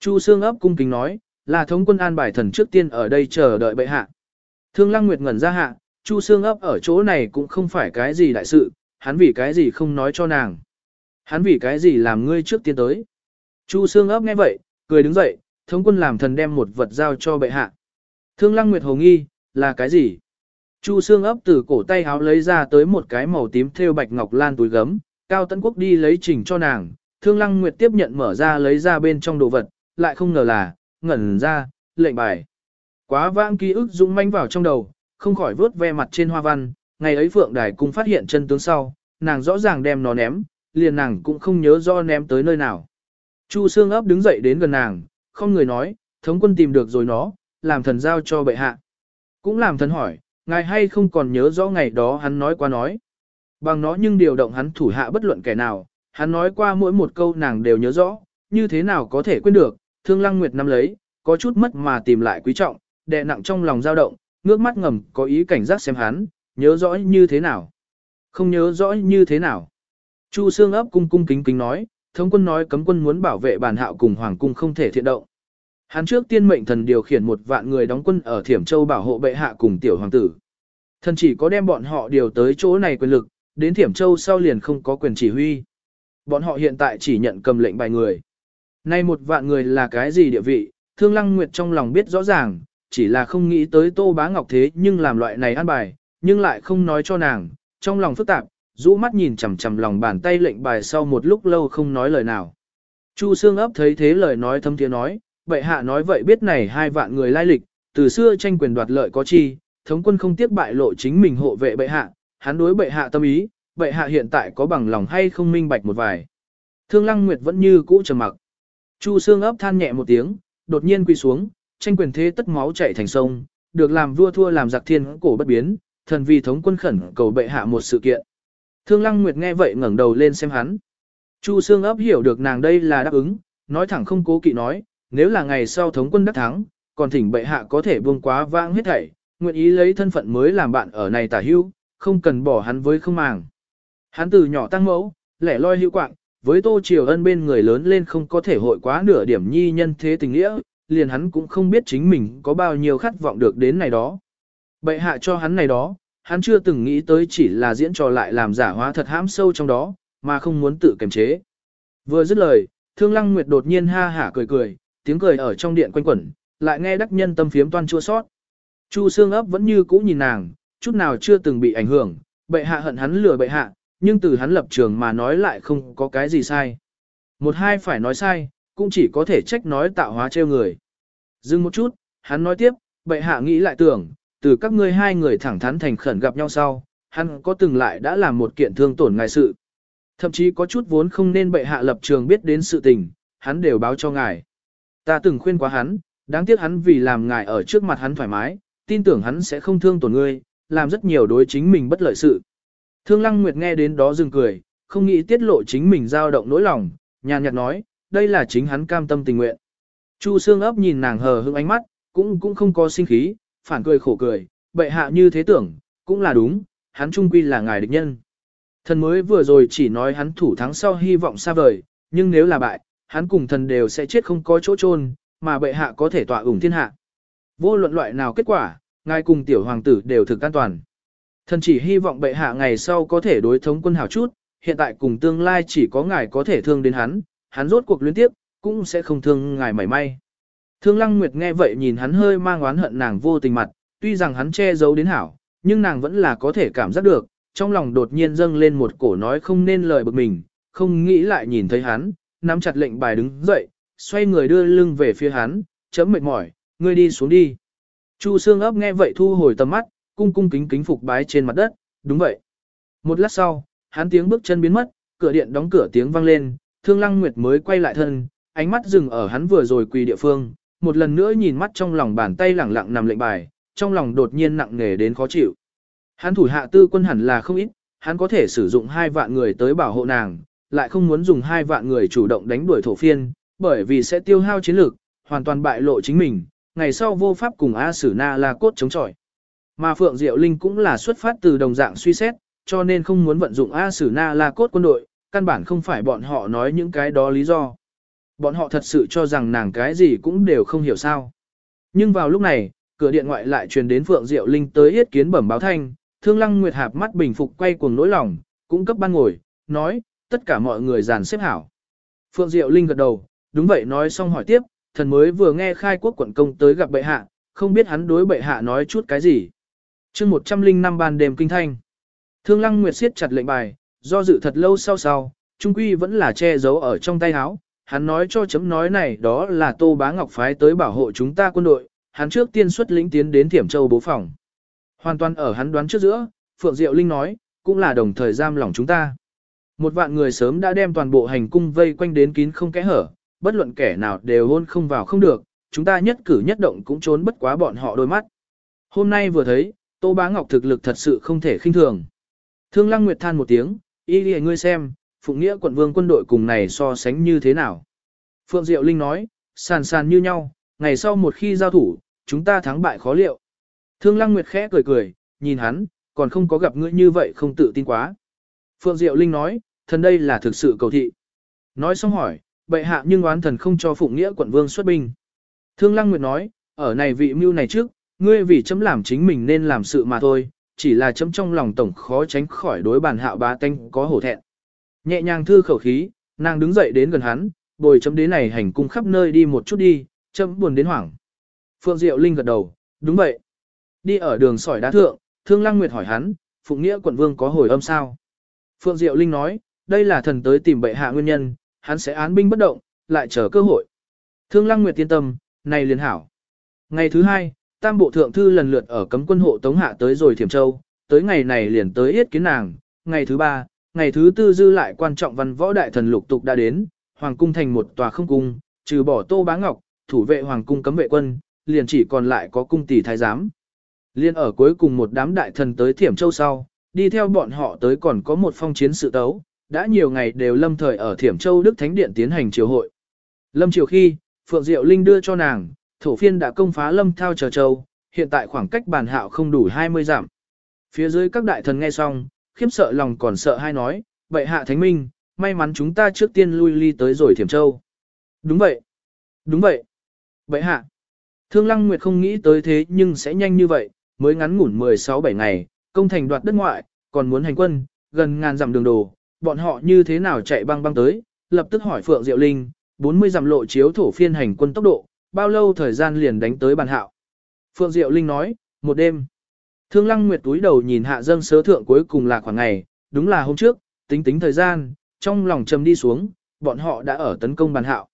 A: Chu Sương ấp cung kính nói, là thống quân an bài thần trước tiên ở đây chờ đợi bệ hạ. Thương Lăng Nguyệt ngẩn ra hạ, Chu Sương ấp ở chỗ này cũng không phải cái gì đại sự, hắn vì cái gì không nói cho nàng. Hắn vì cái gì làm ngươi trước tiên tới. Chu Sương ấp nghe vậy, cười đứng dậy, thống quân làm thần đem một vật giao cho bệ hạ. Thương Lăng Nguyệt hồ nghi, là cái gì? Chu Sương ấp từ cổ tay háo lấy ra tới một cái màu tím thêu bạch ngọc lan túi gấm, Cao Tấn Quốc đi lấy trình cho nàng, Thương Lăng Nguyệt tiếp nhận mở ra lấy ra bên trong đồ vật, lại không ngờ là, ngẩn ra, lệnh bài. Quá vãng ký ức dũng manh vào trong đầu, không khỏi vớt ve mặt trên hoa văn, ngày ấy Phượng Đài cung phát hiện chân tướng sau, nàng rõ ràng đem nó ném, liền nàng cũng không nhớ do ném tới nơi nào. Chu Sương ấp đứng dậy đến gần nàng, không người nói, thống quân tìm được rồi nó, làm thần giao cho bệ hạ. Cũng làm thần hỏi, ngài hay không còn nhớ rõ ngày đó hắn nói qua nói. Bằng nó nhưng điều động hắn thủ hạ bất luận kẻ nào, hắn nói qua mỗi một câu nàng đều nhớ rõ, như thế nào có thể quên được, thương lăng nguyệt năm lấy, có chút mất mà tìm lại quý trọng, đè nặng trong lòng dao động, ngước mắt ngầm có ý cảnh giác xem hắn, nhớ rõ như thế nào. Không nhớ rõ như thế nào. Chu xương ấp cung cung kính kính nói, thống quân nói cấm quân muốn bảo vệ bản hạo cùng hoàng cung không thể thiện động. Hắn trước tiên mệnh thần điều khiển một vạn người đóng quân ở Thiểm Châu bảo hộ bệ hạ cùng tiểu hoàng tử. Thần chỉ có đem bọn họ điều tới chỗ này quyền lực, đến Thiểm Châu sau liền không có quyền chỉ huy. Bọn họ hiện tại chỉ nhận cầm lệnh bài người. Nay một vạn người là cái gì địa vị, Thương Lăng Nguyệt trong lòng biết rõ ràng, chỉ là không nghĩ tới Tô Bá Ngọc thế nhưng làm loại này ăn bài, nhưng lại không nói cho nàng, trong lòng phức tạp, rũ mắt nhìn chằm chằm lòng bàn tay lệnh bài sau một lúc lâu không nói lời nào. Chu Sương ấp thấy thế lời nói thâm tiếng nói, bệ hạ nói vậy biết này hai vạn người lai lịch, từ xưa tranh quyền đoạt lợi có chi, thống quân không tiếc bại lộ chính mình hộ vệ bệ hạ, hắn đối bệ hạ tâm ý, bệ hạ hiện tại có bằng lòng hay không minh bạch một vài. Thương Lăng Nguyệt vẫn như cũ trầm mặc. Chu Sương ấp than nhẹ một tiếng, đột nhiên quỳ xuống, tranh quyền thế tất máu chảy thành sông, được làm vua thua làm giặc thiên cổ bất biến, thần vì thống quân khẩn cầu bệ hạ một sự kiện. Thương Lăng Nguyệt nghe vậy ngẩng đầu lên xem hắn. Chu Sương ấp hiểu được nàng đây là đáp ứng, nói thẳng không cố kỵ nói, nếu là ngày sau thống quân đắc thắng, còn thỉnh bệ hạ có thể buông quá vãng hết thảy, nguyện ý lấy thân phận mới làm bạn ở này tả hưu, không cần bỏ hắn với không màng. Hắn từ nhỏ tăng mẫu, lẻ loi hữu quạng, với Tô Triều Ân bên người lớn lên không có thể hội quá nửa điểm nhi nhân thế tình nghĩa, liền hắn cũng không biết chính mình có bao nhiêu khát vọng được đến này đó. Bệ hạ cho hắn này đó, hắn chưa từng nghĩ tới chỉ là diễn trò lại làm giả hóa thật hãm sâu trong đó, mà không muốn tự kiềm chế. Vừa dứt lời, Thương Lăng Nguyệt đột nhiên ha hả cười cười, tiếng cười ở trong điện quanh quẩn, lại nghe đắc nhân tâm phiếm toan chua sót. Chu xương ấp vẫn như cũ nhìn nàng, chút nào chưa từng bị ảnh hưởng, bệ hạ hận hắn lừa bệ hạ, nhưng từ hắn lập trường mà nói lại không có cái gì sai. Một hai phải nói sai, cũng chỉ có thể trách nói tạo hóa trêu người. Dừng một chút, hắn nói tiếp, bệ hạ nghĩ lại tưởng, từ các ngươi hai người thẳng thắn thành khẩn gặp nhau sau, hắn có từng lại đã làm một kiện thương tổn ngài sự. Thậm chí có chút vốn không nên bệ hạ lập trường biết đến sự tình, hắn đều báo cho ngài. Ta từng khuyên quá hắn, đáng tiếc hắn vì làm ngài ở trước mặt hắn thoải mái, tin tưởng hắn sẽ không thương tổn ngươi, làm rất nhiều đối chính mình bất lợi sự. Thương Lăng Nguyệt nghe đến đó dừng cười, không nghĩ tiết lộ chính mình dao động nỗi lòng, nhàn nhạt nói, đây là chính hắn cam tâm tình nguyện. Chu Sương ấp nhìn nàng hờ hững ánh mắt, cũng cũng không có sinh khí, phản cười khổ cười, bệ hạ như thế tưởng, cũng là đúng, hắn trung quy là ngài địch nhân. Thần mới vừa rồi chỉ nói hắn thủ thắng sau hy vọng xa vời, nhưng nếu là bại, hắn cùng thần đều sẽ chết không có chỗ chôn, mà bệ hạ có thể tọa ủng thiên hạ. Vô luận loại nào kết quả, ngài cùng tiểu hoàng tử đều thực an toàn. Thần chỉ hy vọng bệ hạ ngày sau có thể đối thống quân hảo chút, hiện tại cùng tương lai chỉ có ngài có thể thương đến hắn, hắn rốt cuộc liên tiếp, cũng sẽ không thương ngài mảy may. Thương Lăng Nguyệt nghe vậy nhìn hắn hơi mang oán hận nàng vô tình mặt, tuy rằng hắn che giấu đến hảo, nhưng nàng vẫn là có thể cảm giác được, trong lòng đột nhiên dâng lên một cổ nói không nên lời bực mình, không nghĩ lại nhìn thấy hắn, nắm chặt lệnh bài đứng dậy, xoay người đưa lưng về phía hắn, chấm mệt mỏi, ngươi đi xuống đi. Chu Sương ấp nghe vậy thu hồi tầm mắt, cung cung kính kính phục bái trên mặt đất, đúng vậy. Một lát sau, hắn tiếng bước chân biến mất, cửa điện đóng cửa tiếng vang lên, Thương Lăng Nguyệt mới quay lại thân, ánh mắt dừng ở hắn vừa rồi quỳ địa phương, một lần nữa nhìn mắt trong lòng bàn tay lẳng lặng nằm lệnh bài, trong lòng đột nhiên nặng nề đến khó chịu. Hắn thủ hạ tư quân hẳn là không ít, hắn có thể sử dụng hai vạn người tới bảo hộ nàng, lại không muốn dùng hai vạn người chủ động đánh đuổi thổ phiên, bởi vì sẽ tiêu hao chiến lược, hoàn toàn bại lộ chính mình, ngày sau vô pháp cùng A Sử Na La Cốt chống chọi. Mà Phượng Diệu Linh cũng là xuất phát từ đồng dạng suy xét, cho nên không muốn vận dụng A Sử Na La Cốt quân đội, căn bản không phải bọn họ nói những cái đó lý do. Bọn họ thật sự cho rằng nàng cái gì cũng đều không hiểu sao. Nhưng vào lúc này, cửa điện ngoại lại truyền đến Phượng Diệu Linh tới yết kiến bẩm báo thanh, Thương Lăng Nguyệt Hạp mắt bình phục quay cuồng nỗi lòng, cũng cấp ban ngồi, nói, tất cả mọi người dàn xếp hảo. Phượng Diệu Linh gật đầu, đúng vậy nói xong hỏi tiếp, thần mới vừa nghe khai quốc quận công tới gặp bệ hạ, không biết hắn đối bệ hạ nói chút cái gì. chương 105 ban đêm kinh thanh. Thương Lăng Nguyệt siết chặt lệnh bài, do dự thật lâu sau sau, trung quy vẫn là che giấu ở trong tay áo. Hắn nói cho chấm nói này đó là Tô Bá Ngọc phái tới bảo hộ chúng ta quân đội, hắn trước tiên xuất lĩnh tiến đến Thiểm Châu bố phòng. Hoàn toàn ở hắn đoán trước giữa, Phượng Diệu Linh nói, cũng là đồng thời giam lỏng chúng ta. Một vạn người sớm đã đem toàn bộ hành cung vây quanh đến kín không kẽ hở, bất luận kẻ nào đều hôn không vào không được, chúng ta nhất cử nhất động cũng trốn bất quá bọn họ đôi mắt. Hôm nay vừa thấy, Tô Bá Ngọc thực lực thật sự không thể khinh thường. Thương Lăng Nguyệt than một tiếng, y đi ngươi xem, Phụng Nghĩa quận vương quân đội cùng này so sánh như thế nào. Phượng Diệu Linh nói, sàn sàn như nhau, ngày sau một khi giao thủ, chúng ta thắng bại khó liệu. Thương Lăng Nguyệt khẽ cười cười, nhìn hắn, còn không có gặp ngươi như vậy không tự tin quá. Phượng Diệu Linh nói, thần đây là thực sự cầu thị. Nói xong hỏi, bệ hạ nhưng oán thần không cho Phụng Nghĩa quận vương xuất binh. Thương Lăng Nguyệt nói, ở này vị mưu này trước, ngươi vì chấm làm chính mình nên làm sự mà thôi, chỉ là chấm trong lòng tổng khó tránh khỏi đối bàn hạo bá tanh có hổ thẹn. Nhẹ nhàng thư khẩu khí, nàng đứng dậy đến gần hắn, bồi chấm đến này hành cung khắp nơi đi một chút đi, chấm buồn đến hoảng. Phượng Diệu Linh gật đầu, đúng vậy. Đi ở đường sỏi đá thượng, Thương Lăng Nguyệt hỏi hắn, Phụng Nghĩa quận vương có hồi âm sao? Phượng Diệu Linh nói, đây là thần tới tìm bệ hạ nguyên nhân, hắn sẽ án binh bất động, lại chờ cơ hội. Thương Lăng Nguyệt yên tâm, này liền hảo. Ngày thứ hai, tam bộ thượng thư lần lượt ở cấm quân hộ tống hạ tới rồi Thiểm Châu, tới ngày này liền tới yết kiến nàng. Ngày thứ ba, ngày thứ tư dư lại quan trọng văn võ đại thần lục tục đã đến, hoàng cung thành một tòa không cung, trừ bỏ Tô Bá Ngọc, thủ vệ hoàng cung cấm vệ quân, liền chỉ còn lại có cung tỷ thái giám. Liên ở cuối cùng một đám đại thần tới Thiểm Châu sau, đi theo bọn họ tới còn có một phong chiến sự tấu, đã nhiều ngày đều lâm thời ở Thiểm Châu Đức Thánh Điện tiến hành triều hội. Lâm triều khi, Phượng Diệu Linh đưa cho nàng, thổ phiên đã công phá lâm thao chờ châu, hiện tại khoảng cách bàn hạo không đủ 20 giảm. Phía dưới các đại thần nghe xong, khiếp sợ lòng còn sợ hai nói, vậy hạ thánh minh, may mắn chúng ta trước tiên lui ly tới rồi thiểm châu. Đúng vậy. Đúng vậy. Vậy hạ. Thương Lăng Nguyệt không nghĩ tới thế nhưng sẽ nhanh như vậy, mới ngắn ngủn 16-7 ngày, công thành đoạt đất ngoại, còn muốn hành quân, gần ngàn dặm đường đồ, bọn họ như thế nào chạy băng băng tới, lập tức hỏi Phượng Diệu Linh, 40 dặm lộ chiếu thổ phiên hành quân tốc độ, bao lâu thời gian liền đánh tới bàn hạo. Phượng Diệu Linh nói, một đêm. Thương Lăng Nguyệt túi đầu nhìn hạ dâng sớ thượng cuối cùng là khoảng ngày, đúng là hôm trước, tính tính thời gian, trong lòng trầm đi xuống, bọn họ đã ở tấn công bàn hạo.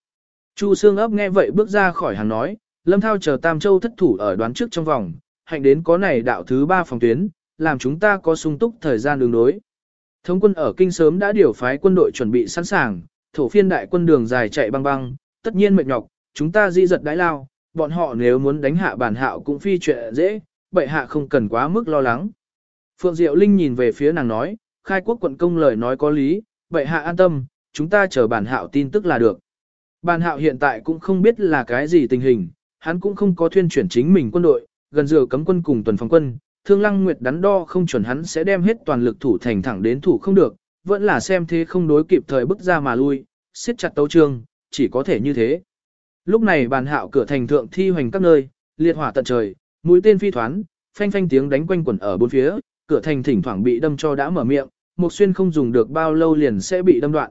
A: Chu Sương ấp nghe vậy bước ra khỏi hàng nói, Lâm Thao chờ Tam Châu thất thủ ở đoán trước trong vòng, hạnh đến có này đạo thứ ba phòng tuyến, làm chúng ta có sung túc thời gian đường đối. Thống quân ở kinh sớm đã điều phái quân đội chuẩn bị sẵn sàng, thổ phiên đại quân đường dài chạy băng băng, tất nhiên mệt nhọc, chúng ta di giật đái lao, bọn họ nếu muốn đánh hạ bản hạo cũng phi chuyện dễ, bệ hạ không cần quá mức lo lắng. Phượng Diệu Linh nhìn về phía nàng nói, khai quốc quận công lời nói có lý, bệ hạ an tâm, chúng ta chờ bản hạo tin tức là được. Bản hạo hiện tại cũng không biết là cái gì tình hình, hắn cũng không có thuyên chuyển chính mình quân đội, gần dừa cấm quân cùng tuần phòng quân, thương lăng nguyệt đắn đo không chuẩn hắn sẽ đem hết toàn lực thủ thành thẳng đến thủ không được, vẫn là xem thế không đối kịp thời bức ra mà lui, siết chặt tấu trương, chỉ có thể như thế. Lúc này bàn hạo cửa thành thượng thi hoành các nơi, liệt hỏa tận trời, mũi tên phi thoán, phanh phanh tiếng đánh quanh quẩn ở bốn phía, cửa thành thỉnh thoảng bị đâm cho đã mở miệng, một xuyên không dùng được bao lâu liền sẽ bị đâm đoạn.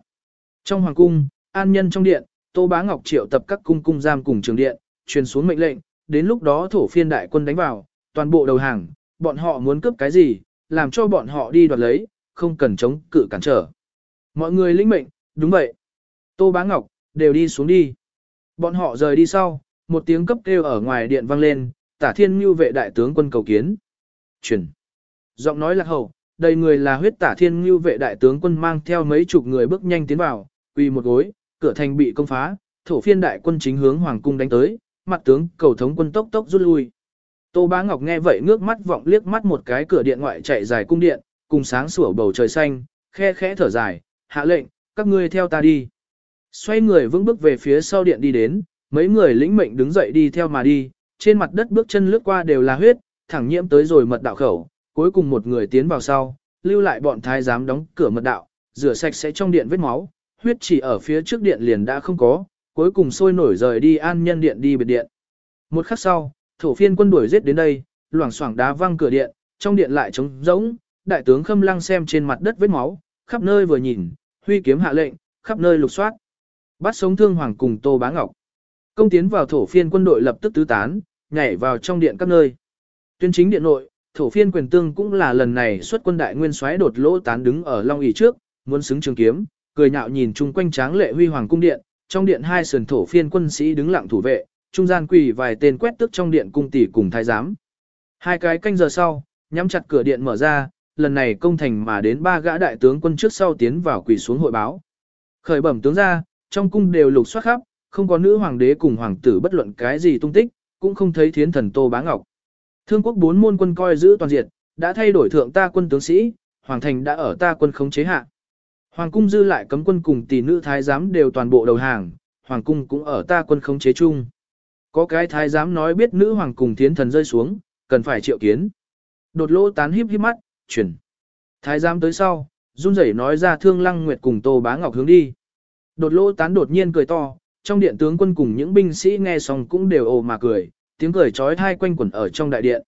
A: Trong hoàng cung, an nhân trong điện, Tô Bá Ngọc triệu tập các cung cung giam cùng trường điện, truyền xuống mệnh lệnh, đến lúc đó thổ phiên đại quân đánh vào, toàn bộ đầu hàng, bọn họ muốn cướp cái gì, làm cho bọn họ đi đoạt lấy, không cần chống cự cản trở. Mọi người lĩnh mệnh, đúng vậy. Tô Bá Ngọc, đều đi xuống đi. Bọn họ rời đi sau, một tiếng cấp kêu ở ngoài điện vang lên, tả thiên như vệ đại tướng quân cầu kiến. Chuyển. Giọng nói lạc hậu, đầy người là huyết tả thiên như vệ đại tướng quân mang theo mấy chục người bước nhanh tiến vào, quỳ một gối, cửa thành bị công phá, thổ phiên đại quân chính hướng hoàng cung đánh tới, mặt tướng cầu thống quân tốc tốc rút lui. Tô Bá Ngọc nghe vậy ngước mắt vọng liếc mắt một cái cửa điện ngoại chạy dài cung điện, cùng sáng sủa bầu trời xanh, khe khẽ thở dài, hạ lệnh, các ngươi theo ta đi. Xoay người vững bước về phía sau điện đi đến, mấy người lĩnh mệnh đứng dậy đi theo mà đi, trên mặt đất bước chân lướt qua đều là huyết, thẳng nhiễm tới rồi mật đạo khẩu, cuối cùng một người tiến vào sau, lưu lại bọn thái giám đóng cửa mật đạo, rửa sạch sẽ trong điện vết máu, huyết chỉ ở phía trước điện liền đã không có, cuối cùng sôi nổi rời đi an nhân điện đi biệt điện. Một khắc sau, thổ phiên quân đuổi giết đến đây, loảng xoảng đá văng cửa điện, trong điện lại trống rỗng, đại tướng Khâm Lăng xem trên mặt đất vết máu, khắp nơi vừa nhìn, huy kiếm hạ lệnh, khắp nơi lục soát. Bắt sống thương hoàng cùng Tô Bá Ngọc. Công tiến vào thổ phiên quân đội lập tức tứ tán, nhảy vào trong điện các nơi. Tuyên chính điện nội, thổ phiên quyền tương cũng là lần này xuất quân đại nguyên soái đột lỗ tán đứng ở long ỷ trước, muốn xứng trường kiếm, cười nhạo nhìn chung quanh tráng lệ huy hoàng cung điện, trong điện hai sườn thổ phiên quân sĩ đứng lặng thủ vệ, trung gian quỳ vài tên quét tức trong điện cung tỷ cùng thái giám. Hai cái canh giờ sau, nhắm chặt cửa điện mở ra, lần này công thành mà đến ba gã đại tướng quân trước sau tiến vào quỳ xuống hội báo. Khởi bẩm tướng ra, trong cung đều lục soát khắp, không có nữ hoàng đế cùng hoàng tử bất luận cái gì tung tích, cũng không thấy thiến thần Tô Bá Ngọc. Thương quốc bốn môn quân coi giữ toàn diện, đã thay đổi thượng ta quân tướng sĩ, hoàng thành đã ở ta quân khống chế hạ. Hoàng cung dư lại cấm quân cùng tỷ nữ thái giám đều toàn bộ đầu hàng, hoàng cung cũng ở ta quân khống chế chung. Có cái thái giám nói biết nữ hoàng cùng thiến thần rơi xuống, cần phải triệu kiến. Đột lỗ tán híp híp mắt, chuyển. Thái giám tới sau, run rẩy nói ra thương lăng nguyệt cùng tô bá ngọc hướng đi. Đột lỗ tán đột nhiên cười to, trong điện tướng quân cùng những binh sĩ nghe xong cũng đều ồ mà cười, tiếng cười trói thai quanh quẩn ở trong đại điện.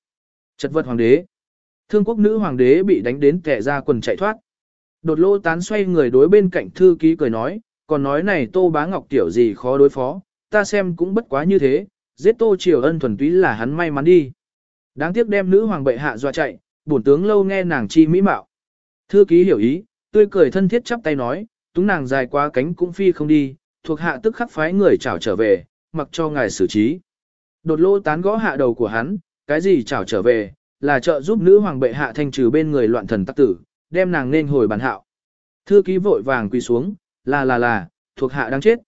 A: Chật vật hoàng đế. Thương quốc nữ hoàng đế bị đánh đến kẻ ra quần chạy thoát. Đột lỗ tán xoay người đối bên cạnh thư ký cười nói, còn nói này tô bá ngọc tiểu gì khó đối phó, ta xem cũng bất quá như thế, giết tô triều ân thuần túy là hắn may mắn đi. Đáng tiếc đem nữ hoàng bệ hạ dọa chạy, bổn tướng lâu nghe nàng chi mỹ mạo. Thư ký hiểu ý, tươi cười thân thiết chắp tay nói, túng nàng dài quá cánh cũng phi không đi, thuộc hạ tức khắc phái người chảo trở về, mặc cho ngài xử trí. Đột lô tán gõ hạ đầu của hắn, cái gì chảo trở về, là trợ giúp nữ hoàng bệ hạ thanh trừ bên người loạn thần tắc tử, đem nàng nên hồi bàn hạo. Thư ký vội vàng quỳ xuống, là là là, thuộc hạ đang chết.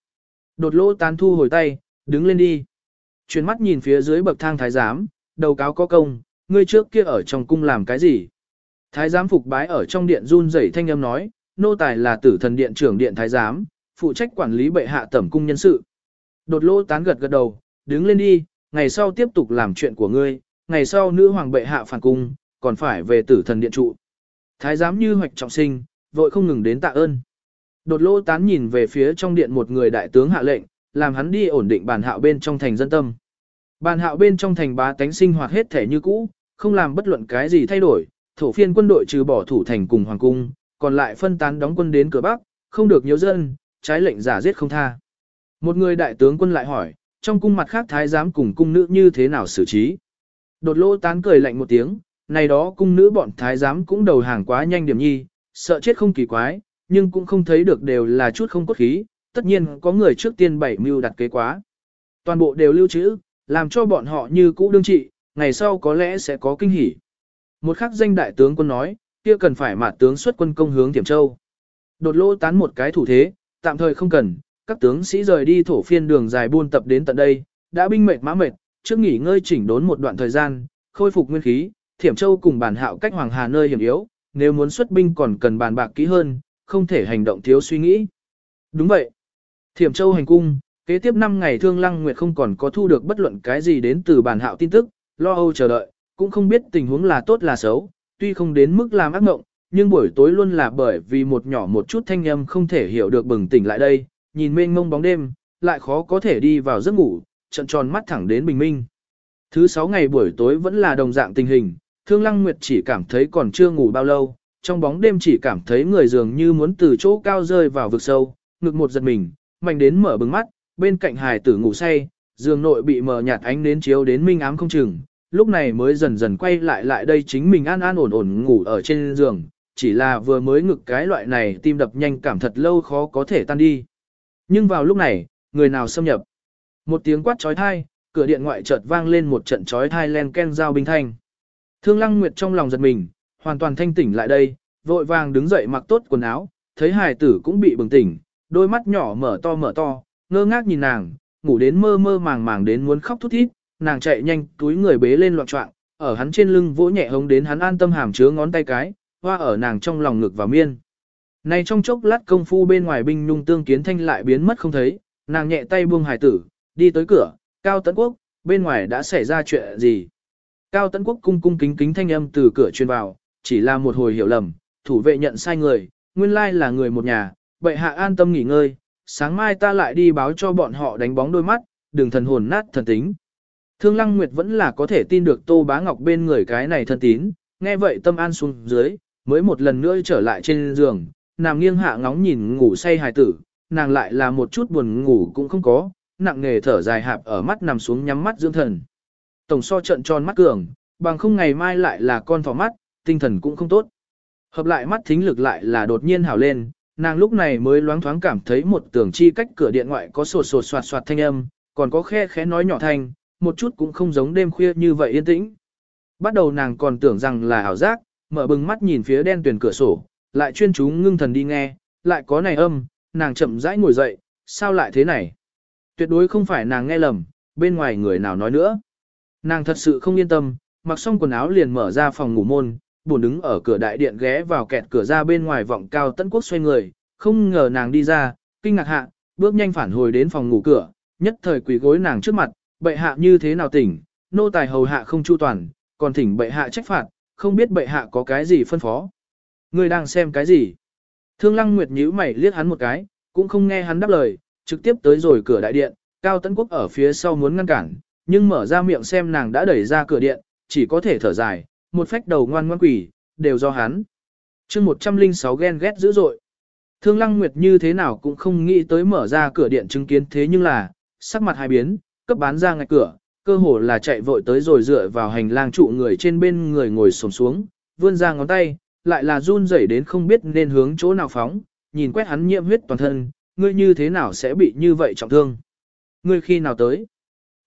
A: Đột lô tán thu hồi tay, đứng lên đi. Chuyển mắt nhìn phía dưới bậc thang thái giám, đầu cáo có công, ngươi trước kia ở trong cung làm cái gì? Thái giám phục bái ở trong điện run rẩy thanh âm nói, nô tài là tử thần điện trưởng điện thái giám, phụ trách quản lý bệ hạ tẩm cung nhân sự. Đột lô tán gật gật đầu, đứng lên đi, ngày sau tiếp tục làm chuyện của ngươi, ngày sau nữ hoàng bệ hạ phản cung, còn phải về tử thần điện trụ. Thái giám như hoạch trọng sinh, vội không ngừng đến tạ ơn. Đột lô tán nhìn về phía trong điện một người đại tướng hạ lệnh, làm hắn đi ổn định bàn hạo bên trong thành dân tâm. Bàn hạo bên trong thành bá tánh sinh hoạt hết thể như cũ, không làm bất luận cái gì thay đổi, thổ phiên quân đội trừ bỏ thủ thành cùng hoàng cung, còn lại phân tán đóng quân đến cửa Bắc, không được nhiều dân, trái lệnh giả giết không tha. Một người đại tướng quân lại hỏi, trong cung mặt khác thái giám cùng cung nữ như thế nào xử trí? Đột lô tán cười lạnh một tiếng, này đó cung nữ bọn thái giám cũng đầu hàng quá nhanh điểm nhi, sợ chết không kỳ quái, nhưng cũng không thấy được đều là chút không cốt khí, tất nhiên có người trước tiên bảy mưu đặt kế quá. Toàn bộ đều lưu trữ, làm cho bọn họ như cũ đương trị, ngày sau có lẽ sẽ có kinh hỉ. Một khắc danh đại tướng quân nói, kia cần phải mạt tướng xuất quân công hướng Tiểm Châu. Đột lô tán một cái thủ thế, tạm thời không cần, các tướng sĩ rời đi thổ phiên đường dài buôn tập đến tận đây, đã binh mệt mã mệt, trước nghỉ ngơi chỉnh đốn một đoạn thời gian, khôi phục nguyên khí, Thiểm Châu cùng bản hạo cách Hoàng Hà nơi hiểm yếu, nếu muốn xuất binh còn cần bàn bạc kỹ hơn, không thể hành động thiếu suy nghĩ. Đúng vậy. Thiểm Châu hành cung, kế tiếp 5 ngày Thương Lăng Nguyệt không còn có thu được bất luận cái gì đến từ bản hạo tin tức, lo âu chờ đợi, cũng không biết tình huống là tốt là xấu, tuy không đến mức làm ác mộng, nhưng buổi tối luôn là bởi vì một nhỏ một chút thanh âm không thể hiểu được bừng tỉnh lại đây, nhìn mênh mông bóng đêm, lại khó có thể đi vào giấc ngủ, trận tròn mắt thẳng đến bình minh. Thứ sáu ngày buổi tối vẫn là đồng dạng tình hình, Thương Lăng Nguyệt chỉ cảm thấy còn chưa ngủ bao lâu, trong bóng đêm chỉ cảm thấy người dường như muốn từ chỗ cao rơi vào vực sâu, ngực một giật mình, mạnh đến mở bừng mắt, bên cạnh hài tử ngủ say, giường nội bị mờ nhạt ánh đến chiếu đến minh ám không chừng, lúc này mới dần dần quay lại lại đây chính mình an an ổn ổn ngủ ở trên giường, chỉ là vừa mới ngực cái loại này tim đập nhanh cảm thật lâu khó có thể tan đi. Nhưng vào lúc này, người nào xâm nhập? Một tiếng quát trói thai, cửa điện ngoại chợt vang lên một trận trói thai len ken giao binh thanh. Thương Lăng Nguyệt trong lòng giật mình, hoàn toàn thanh tỉnh lại đây, vội vàng đứng dậy mặc tốt quần áo, thấy hài tử cũng bị bừng tỉnh, đôi mắt nhỏ mở to mở to, ngơ ngác nhìn nàng, ngủ đến mơ mơ màng màng đến muốn khóc thút thít, nàng chạy nhanh túi người bế lên loạn trọng, ở hắn trên lưng vỗ nhẹ hống đến hắn an tâm hàm chứa ngón tay cái, hoa ở nàng trong lòng ngực và miên. Này trong chốc lát công phu bên ngoài binh nhung tương kiến thanh lại biến mất không thấy, nàng nhẹ tay buông hài tử, đi tới cửa, Cao Tấn Quốc, bên ngoài đã xảy ra chuyện gì? Cao Tấn Quốc cung cung kính kính thanh âm từ cửa truyền vào, chỉ là một hồi hiểu lầm, thủ vệ nhận sai người, nguyên lai là người một nhà, bệ hạ an tâm nghỉ ngơi, sáng mai ta lại đi báo cho bọn họ đánh bóng đôi mắt, đừng thần hồn nát thần tính. Thương Lăng Nguyệt vẫn là có thể tin được Tô Bá Ngọc bên người cái này thân tín, nghe vậy tâm an xuống dưới, mới một lần nữa trở lại trên giường, nàng nghiêng hạ ngóng nhìn ngủ say hài tử, nàng lại là một chút buồn ngủ cũng không có, nặng nghề thở dài hạp ở mắt nằm xuống nhắm mắt dưỡng thần. Tổng so trận tròn mắt cường, bằng không ngày mai lại là con thỏ mắt, tinh thần cũng không tốt. Hợp lại mắt thính lực lại là đột nhiên hảo lên, nàng lúc này mới loáng thoáng cảm thấy một tường chi cách cửa điện ngoại có sột sột soạt soạt thanh âm, còn có khe khẽ nói nhỏ thanh, một chút cũng không giống đêm khuya như vậy yên tĩnh. Bắt đầu nàng còn tưởng rằng là ảo giác, mở bừng mắt nhìn phía đen tuyển cửa sổ, lại chuyên chú ngưng thần đi nghe, lại có này âm, nàng chậm rãi ngồi dậy, sao lại thế này? Tuyệt đối không phải nàng nghe lầm, bên ngoài người nào nói nữa. Nàng thật sự không yên tâm, mặc xong quần áo liền mở ra phòng ngủ môn, buồn đứng ở cửa đại điện ghé vào kẹt cửa ra bên ngoài vọng cao tấn quốc xoay người, không ngờ nàng đi ra, kinh ngạc hạ, bước nhanh phản hồi đến phòng ngủ cửa, nhất thời quỳ gối nàng trước mặt, bệ hạ như thế nào tỉnh, nô tài hầu hạ không chu toàn, còn thỉnh bệ hạ trách phạt, không biết bệ hạ có cái gì phân phó. Người đang xem cái gì? Thương lăng nguyệt nhíu mày liếc hắn một cái, cũng không nghe hắn đáp lời, trực tiếp tới rồi cửa đại điện, cao tấn quốc ở phía sau muốn ngăn cản, nhưng mở ra miệng xem nàng đã đẩy ra cửa điện, chỉ có thể thở dài, một phách đầu ngoan ngoan quỷ, đều do hắn. chương 106 ghen ghét dữ dội. Thương Lăng Nguyệt như thế nào cũng không nghĩ tới mở ra cửa điện chứng kiến thế nhưng là, sắc mặt hai biến, cấp bán ra ngay cửa, cơ hồ là chạy vội tới rồi dựa vào hành lang trụ người trên bên người ngồi xổm xuống, vươn ra ngón tay, lại là run rẩy đến không biết nên hướng chỗ nào phóng, nhìn quét hắn nhiễm huyết toàn thân, ngươi như thế nào sẽ bị như vậy trọng thương. Ngươi khi nào tới?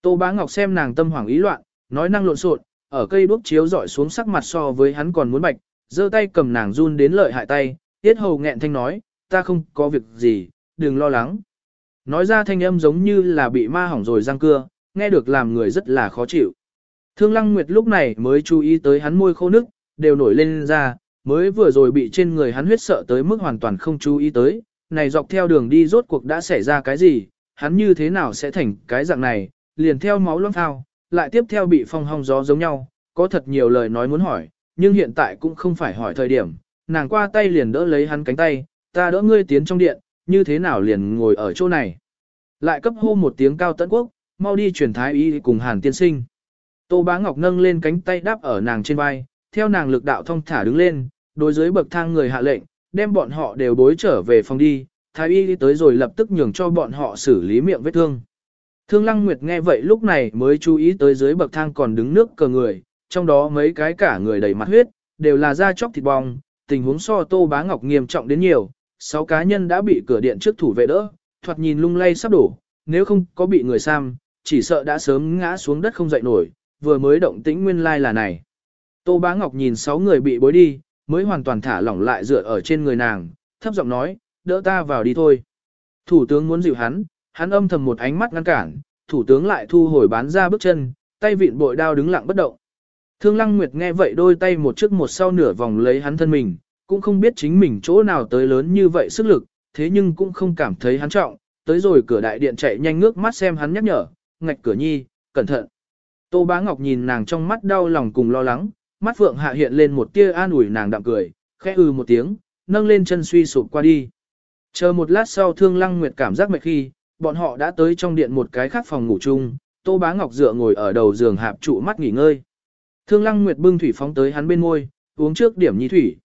A: Tô Bá Ngọc xem nàng tâm hoảng ý loạn, nói năng lộn xộn, ở cây đuốc chiếu dọi xuống sắc mặt so với hắn còn muốn bạch, giơ tay cầm nàng run đến lợi hại tay, tiết hầu nghẹn thanh nói, ta không có việc gì, đừng lo lắng. Nói ra thanh âm giống như là bị ma hỏng rồi răng cưa, nghe được làm người rất là khó chịu. Thương Lăng Nguyệt lúc này mới chú ý tới hắn môi khô nước, đều nổi lên ra, mới vừa rồi bị trên người hắn huyết sợ tới mức hoàn toàn không chú ý tới, này dọc theo đường đi rốt cuộc đã xảy ra cái gì, hắn như thế nào sẽ thành cái dạng này, liền theo máu loang thao, lại tiếp theo bị phong hong gió giống nhau, có thật nhiều lời nói muốn hỏi, nhưng hiện tại cũng không phải hỏi thời điểm, nàng qua tay liền đỡ lấy hắn cánh tay, ta đỡ ngươi tiến trong điện, như thế nào liền ngồi ở chỗ này. Lại cấp hô một tiếng cao tận quốc, mau đi truyền thái y cùng hàn tiên sinh. Tô bá ngọc nâng lên cánh tay đáp ở nàng trên vai, theo nàng lực đạo thông thả đứng lên, đối dưới bậc thang người hạ lệnh, đem bọn họ đều bối trở về phòng đi, thái y đi tới rồi lập tức nhường cho bọn họ xử lý miệng vết thương. Thương Lăng Nguyệt nghe vậy lúc này mới chú ý tới dưới bậc thang còn đứng nước cờ người, trong đó mấy cái cả người đầy mặt huyết, đều là da chóc thịt bong, tình huống so Tô Bá Ngọc nghiêm trọng đến nhiều, sáu cá nhân đã bị cửa điện trước thủ vệ đỡ, thoạt nhìn lung lay sắp đổ, nếu không có bị người sam, chỉ sợ đã sớm ngã xuống đất không dậy nổi, vừa mới động tĩnh nguyên lai là này. Tô Bá Ngọc nhìn sáu người bị bối đi, mới hoàn toàn thả lỏng lại dựa ở trên người nàng, thấp giọng nói, đỡ ta vào đi thôi. Thủ tướng muốn dịu hắn, hắn âm thầm một ánh mắt ngăn cản, thủ tướng lại thu hồi bán ra bước chân, tay vịn bội đao đứng lặng bất động. Thương Lăng Nguyệt nghe vậy đôi tay một trước một sau nửa vòng lấy hắn thân mình, cũng không biết chính mình chỗ nào tới lớn như vậy sức lực, thế nhưng cũng không cảm thấy hắn trọng, tới rồi cửa đại điện chạy nhanh ngước mắt xem hắn nhắc nhở, ngạch cửa nhi, cẩn thận. Tô Bá Ngọc nhìn nàng trong mắt đau lòng cùng lo lắng, mắt phượng hạ hiện lên một tia an ủi nàng đạm cười, khẽ ư một tiếng, nâng lên chân suy sụp qua đi. Chờ một lát sau Thương Lăng Nguyệt cảm giác mệt khi, bọn họ đã tới trong điện một cái khác phòng ngủ chung, Tô Bá Ngọc dựa ngồi ở đầu giường hạp trụ mắt nghỉ ngơi. Thương Lăng Nguyệt bưng thủy phóng tới hắn bên môi, uống trước điểm nhi thủy.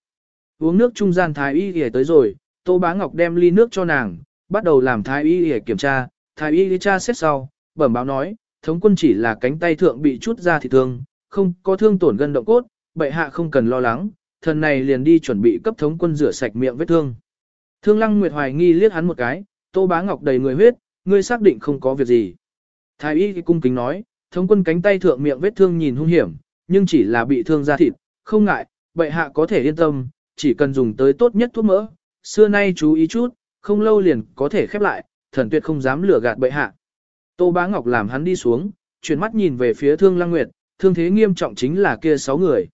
A: Uống nước trung gian thái y y tới rồi, Tô Bá Ngọc đem ly nước cho nàng, bắt đầu làm thái y y kiểm tra, thái y y tra xét sau, bẩm báo nói, thống quân chỉ là cánh tay thượng bị chút ra thì thương, không có thương tổn gân động cốt, bệ hạ không cần lo lắng, thần này liền đi chuẩn bị cấp thống quân rửa sạch miệng vết thương. Thương Lăng Nguyệt hoài nghi liếc hắn một cái, Tô Bá Ngọc đầy người huyết, ngươi xác định không có việc gì. Thái y cung kính nói, thống quân cánh tay thượng miệng vết thương nhìn hung hiểm, nhưng chỉ là bị thương da thịt, không ngại, bệ hạ có thể yên tâm, chỉ cần dùng tới tốt nhất thuốc mỡ, xưa nay chú ý chút, không lâu liền có thể khép lại, thần tuyệt không dám lừa gạt bệ hạ. Tô Bá Ngọc làm hắn đi xuống, chuyển mắt nhìn về phía Thương Lăng Nguyệt, thương thế nghiêm trọng chính là kia sáu người.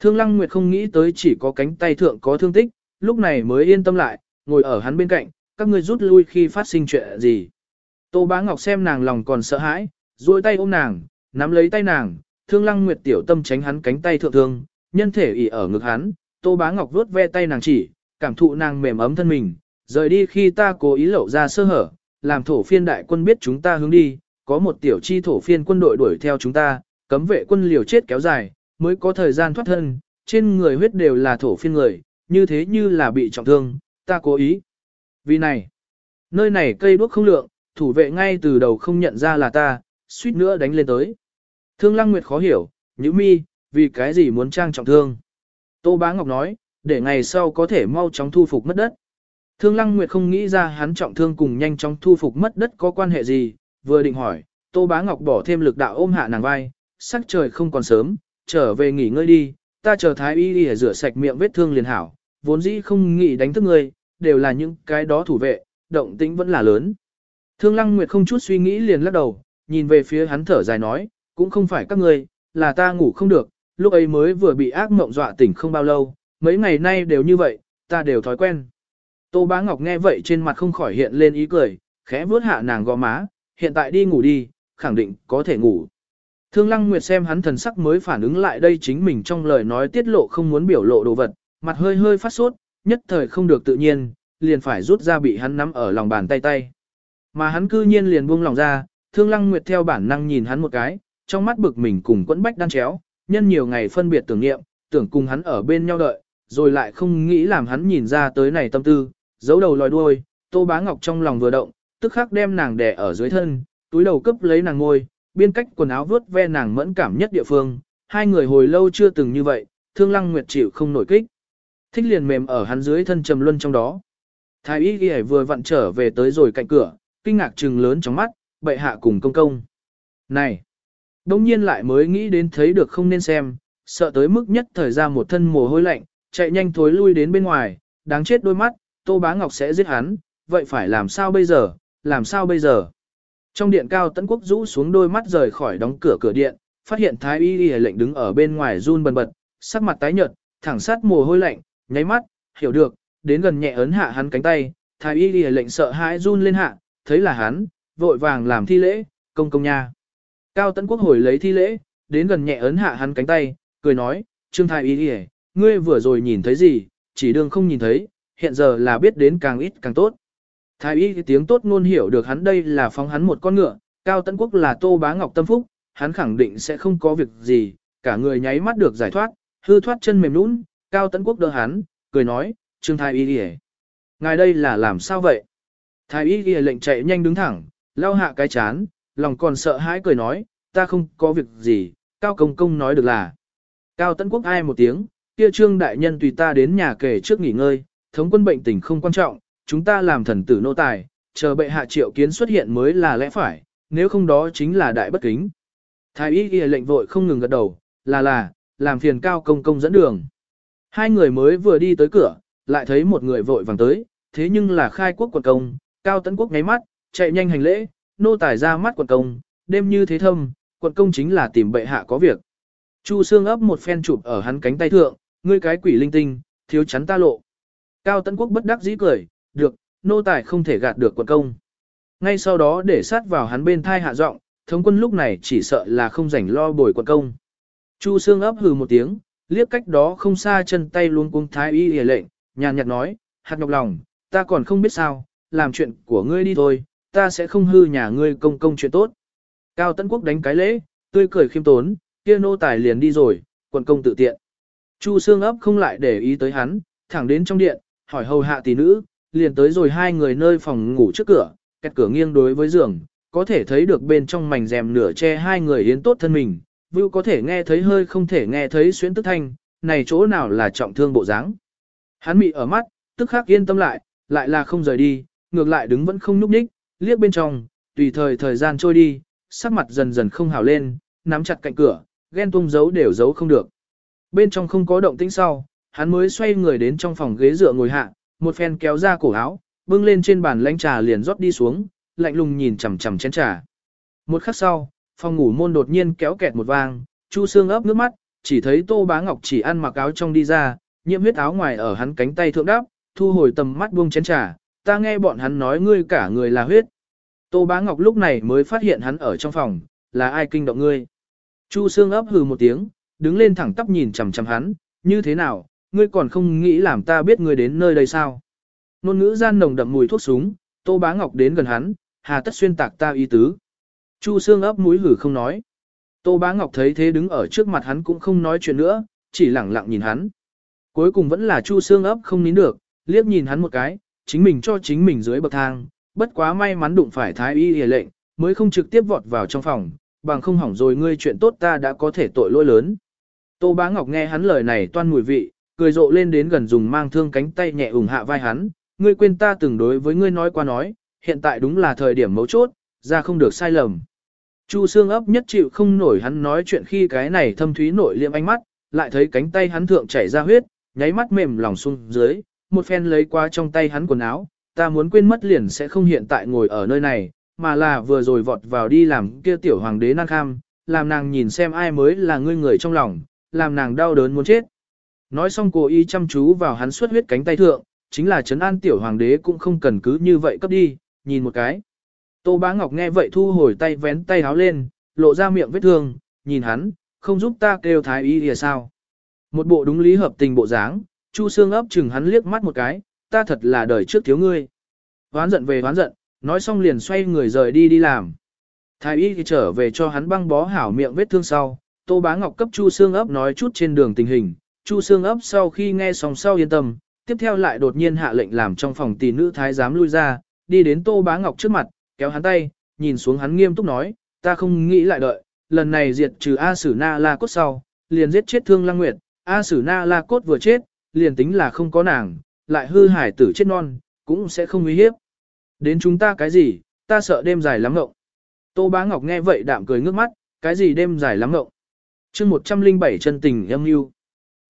A: Thương Lăng Nguyệt không nghĩ tới chỉ có cánh tay thượng có thương tích, lúc này mới yên tâm lại, ngồi ở hắn bên cạnh, các ngươi rút lui khi phát sinh chuyện gì. Tô Bá Ngọc xem nàng lòng còn sợ hãi, duỗi tay ôm nàng, nắm lấy tay nàng, Thương Lăng Nguyệt tiểu tâm tránh hắn cánh tay thượng thương, nhân thể ỉ ở ngực hắn, Tô Bá Ngọc vuốt ve tay nàng chỉ, cảm thụ nàng mềm ấm thân mình, rời đi khi ta cố ý lậu ra sơ hở, làm thổ phiên đại quân biết chúng ta hướng đi, có một tiểu chi thổ phiên quân đội đuổi theo chúng ta, cấm vệ quân liều chết kéo dài, mới có thời gian thoát thân, trên người huyết đều là thổ phiên người, như thế như là bị trọng thương, ta cố ý. Vì này, nơi này cây đuốc không lượng, thủ vệ ngay từ đầu không nhận ra là ta, suýt nữa đánh lên tới. Thương Lăng Nguyệt khó hiểu, nhữ mi, vì cái gì muốn trang trọng thương. Tô Bá Ngọc nói, để ngày sau có thể mau chóng thu phục mất đất. Thương Lăng Nguyệt không nghĩ ra hắn trọng thương cùng nhanh chóng thu phục mất đất có quan hệ gì, vừa định hỏi, Tô Bá Ngọc bỏ thêm lực đạo ôm hạ nàng vai, sắc trời không còn sớm, trở về nghỉ ngơi đi, ta chờ thái y đi rửa sạch miệng vết thương liền hảo, vốn dĩ không nghĩ đánh thức ngươi, đều là những cái đó thủ vệ, động tĩnh vẫn là lớn. Thương Lăng Nguyệt không chút suy nghĩ liền lắc đầu, nhìn về phía hắn thở dài nói, cũng không phải các ngươi, là ta ngủ không được, lúc ấy mới vừa bị ác mộng dọa tỉnh không bao lâu, mấy ngày nay đều như vậy, ta đều thói quen. Tô Bá Ngọc nghe vậy trên mặt không khỏi hiện lên ý cười, khẽ vuốt hạ nàng gò má, hiện tại đi ngủ đi, khẳng định có thể ngủ. Thương Lăng Nguyệt xem hắn thần sắc mới phản ứng lại đây chính mình trong lời nói tiết lộ không muốn biểu lộ đồ vật, mặt hơi hơi phát sốt, nhất thời không được tự nhiên, liền phải rút ra bị hắn nắm ở lòng bàn tay tay. Mà hắn cư nhiên liền buông lòng ra, Thương Lăng Nguyệt theo bản năng nhìn hắn một cái, trong mắt bực mình cùng quẫn bách đan chéo, nhân nhiều ngày phân biệt tưởng niệm, tưởng cùng hắn ở bên nhau đợi, rồi lại không nghĩ làm hắn nhìn ra tới này tâm tư, giấu đầu lòi đuôi, Tô Bá Ngọc trong lòng vừa động, tức khắc đem nàng đè ở dưới thân, túi đầu cấp lấy nàng ngôi, biên cách quần áo vướt ve nàng mẫn cảm nhất địa phương, hai người hồi lâu chưa từng như vậy, Thương Lăng Nguyệt chịu không nổi kích. Thích liền mềm ở hắn dưới thân trầm luân trong đó. Thái y ghi vừa vặn trở về tới rồi cạnh cửa, kinh ngạc trừng lớn trong mắt, bệ hạ cùng công công. Này! Đông nhiên lại mới nghĩ đến thấy được không nên xem, sợ tới mức nhất thời ra một thân mồ hôi lạnh, chạy nhanh thối lui đến bên ngoài, đáng chết đôi mắt, Tô Bá Ngọc sẽ giết hắn, vậy phải làm sao bây giờ, làm sao bây giờ? Trong điện cao tấn quốc rũ xuống đôi mắt rời khỏi đóng cửa cửa điện, phát hiện thái y y lệnh đứng ở bên ngoài run bần bật, sắc mặt tái nhợt, thẳng sát mồ hôi lạnh, nháy mắt, hiểu được, đến gần nhẹ ấn hạ hắn cánh tay, thái y y lệnh sợ hãi run lên hạ, thấy là hắn, vội vàng làm thi lễ, công công nha. Cao tấn quốc hồi lấy thi lễ, đến gần nhẹ ấn hạ hắn cánh tay, cười nói, trương thái y Điề, ngươi vừa rồi nhìn thấy gì, chỉ đương không nhìn thấy, hiện giờ là biết đến càng ít càng tốt. Thái y tiếng tốt ngôn hiểu được hắn đây là phóng hắn một con ngựa, Cao Tấn Quốc là Tô Bá Ngọc tâm phúc, hắn khẳng định sẽ không có việc gì, cả người nháy mắt được giải thoát, hư thoát chân mềm nũng, Cao Tấn Quốc đỡ hắn, cười nói, Trương Thái y Điề, Ngài đây là làm sao vậy? Thái y ghi lệnh chạy nhanh đứng thẳng, lau hạ cái chán, lòng còn sợ hãi cười nói, ta không có việc gì, Cao Công Công nói được là. Cao Tấn Quốc ai một tiếng, kia Trương Đại Nhân tùy ta đến nhà kể trước nghỉ ngơi, thống quân bệnh tình không quan trọng, chúng ta làm thần tử nô tài, chờ bệ hạ triệu kiến xuất hiện mới là lẽ phải, nếu không đó chính là đại bất kính. Thái y ghi lệnh vội không ngừng gật đầu, là là, làm phiền cao công công dẫn đường. Hai người mới vừa đi tới cửa, lại thấy một người vội vàng tới, thế nhưng là khai quốc quận công, cao tấn quốc ngáy mắt, chạy nhanh hành lễ, nô tài ra mắt quận công, đêm như thế thâm, quận công chính là tìm bệ hạ có việc. Chu xương ấp một phen chụp ở hắn cánh tay thượng, ngươi cái quỷ linh tinh, thiếu chắn ta lộ. Cao tấn quốc bất đắc dĩ cười, được, nô tài không thể gạt được quận công. Ngay sau đó để sát vào hắn bên thai hạ giọng, thống quân lúc này chỉ sợ là không rảnh lo bồi quận công. Chu xương ấp hừ một tiếng, liếc cách đó không xa chân tay luôn cuống thái y hề lệnh, nhàn nhạt nói, hạt nhọc lòng, ta còn không biết sao, làm chuyện của ngươi đi thôi, ta sẽ không hư nhà ngươi công công chuyện tốt. Cao Tấn Quốc đánh cái lễ, tươi cười khiêm tốn, kia nô tài liền đi rồi, quận công tự tiện. Chu Sương ấp không lại để ý tới hắn, thẳng đến trong điện, hỏi hầu hạ tỷ nữ, liền tới rồi hai người nơi phòng ngủ trước cửa, kẹt cửa nghiêng đối với giường, có thể thấy được bên trong mảnh rèm nửa che hai người yến tốt thân mình, vưu có thể nghe thấy hơi không thể nghe thấy xuyến tức thanh, này chỗ nào là trọng thương bộ dáng. Hắn mị ở mắt, tức khắc yên tâm lại, lại là không rời đi, ngược lại đứng vẫn không nhúc nhích, liếc bên trong, tùy thời thời gian trôi đi, sắc mặt dần dần không hào lên, nắm chặt cạnh cửa, ghen tung giấu đều giấu không được. Bên trong không có động tĩnh sau, hắn mới xoay người đến trong phòng ghế dựa ngồi hạ, một phen kéo ra cổ áo, bưng lên trên bàn lánh trà liền rót đi xuống, lạnh lùng nhìn chằm chằm chén trà. Một khắc sau, phòng ngủ môn đột nhiên kéo kẹt một vang, Chu Sương ấp nước mắt, chỉ thấy Tô Bá Ngọc chỉ ăn mặc áo trong đi ra, nhiễm huyết áo ngoài ở hắn cánh tay thượng đáp, thu hồi tầm mắt buông chén trà, ta nghe bọn hắn nói ngươi cả người là huyết. Tô Bá Ngọc lúc này mới phát hiện hắn ở trong phòng, là ai kinh động ngươi. Chu Sương ấp hừ một tiếng, đứng lên thẳng tắp nhìn chằm chằm hắn, như thế nào, ngươi còn không nghĩ làm ta biết ngươi đến nơi đây sao. Nôn ngữ gian nồng đậm mùi thuốc súng, Tô Bá Ngọc đến gần hắn, hà tất xuyên tạc ta ý tứ. Chu Sương ấp mũi hử không nói. Tô Bá Ngọc thấy thế đứng ở trước mặt hắn cũng không nói chuyện nữa, chỉ lẳng lặng nhìn hắn. Cuối cùng vẫn là Chu Sương ấp không nín được, liếc nhìn hắn một cái, chính mình cho chính mình dưới bậc thang, bất quá may mắn đụng phải thái y hề lệnh, mới không trực tiếp vọt vào trong phòng, bằng không hỏng rồi ngươi chuyện tốt ta đã có thể tội lỗi lớn. Tô Bá Ngọc nghe hắn lời này toan mùi vị, cười rộ lên đến gần dùng mang thương cánh tay nhẹ ủng hạ vai hắn, ngươi quên ta từng đối với ngươi nói qua nói, hiện tại đúng là thời điểm mấu chốt, ra không được sai lầm. Chu xương ấp nhất chịu không nổi hắn nói chuyện khi cái này thâm thúy nội liệm ánh mắt, lại thấy cánh tay hắn thượng chảy ra huyết, nháy mắt mềm lòng xuống dưới, một phen lấy qua trong tay hắn quần áo, ta muốn quên mất liền sẽ không hiện tại ngồi ở nơi này, mà là vừa rồi vọt vào đi làm kia tiểu hoàng đế năng kham, làm nàng nhìn xem ai mới là ngươi người trong lòng, làm nàng đau đớn muốn chết. Nói xong cố ý chăm chú vào hắn suốt huyết cánh tay thượng, chính là trấn an tiểu hoàng đế cũng không cần cứ như vậy cấp đi, nhìn một cái. Tô Bá Ngọc nghe vậy thu hồi tay vén tay háo lên, lộ ra miệng vết thương, nhìn hắn, không giúp ta kêu thái y thì sao. Một bộ đúng lý hợp tình bộ dáng, Chu Sương ấp chừng hắn liếc mắt một cái, ta thật là đời trước thiếu ngươi. Hoán giận về hoán giận, nói xong liền xoay người rời đi đi làm. Thái y thì trở về cho hắn băng bó hảo miệng vết thương sau, Tô Bá Ngọc cấp Chu Sương ấp nói chút trên đường tình hình, Chu Sương ấp sau khi nghe xong sau yên tâm, tiếp theo lại đột nhiên hạ lệnh làm trong phòng tỷ nữ thái giám lui ra, đi đến Tô Bá Ngọc trước mặt, kéo hắn tay, nhìn xuống hắn nghiêm túc nói, ta không nghĩ lại đợi, lần này diệt trừ A Sử Na La Cốt sau, liền giết chết Thương Lăng Nguyệt, A Sử Na La Cốt vừa chết, liền tính là không có nàng, lại hư hải tử chết non, cũng sẽ không nguy hiếp. Đến chúng ta cái gì, ta sợ đêm dài lắm ngộng. Tô Bá Ngọc nghe vậy đạm cười ngước mắt, cái gì đêm dài lắm ngộng. chương 107 chân tình âm yêu.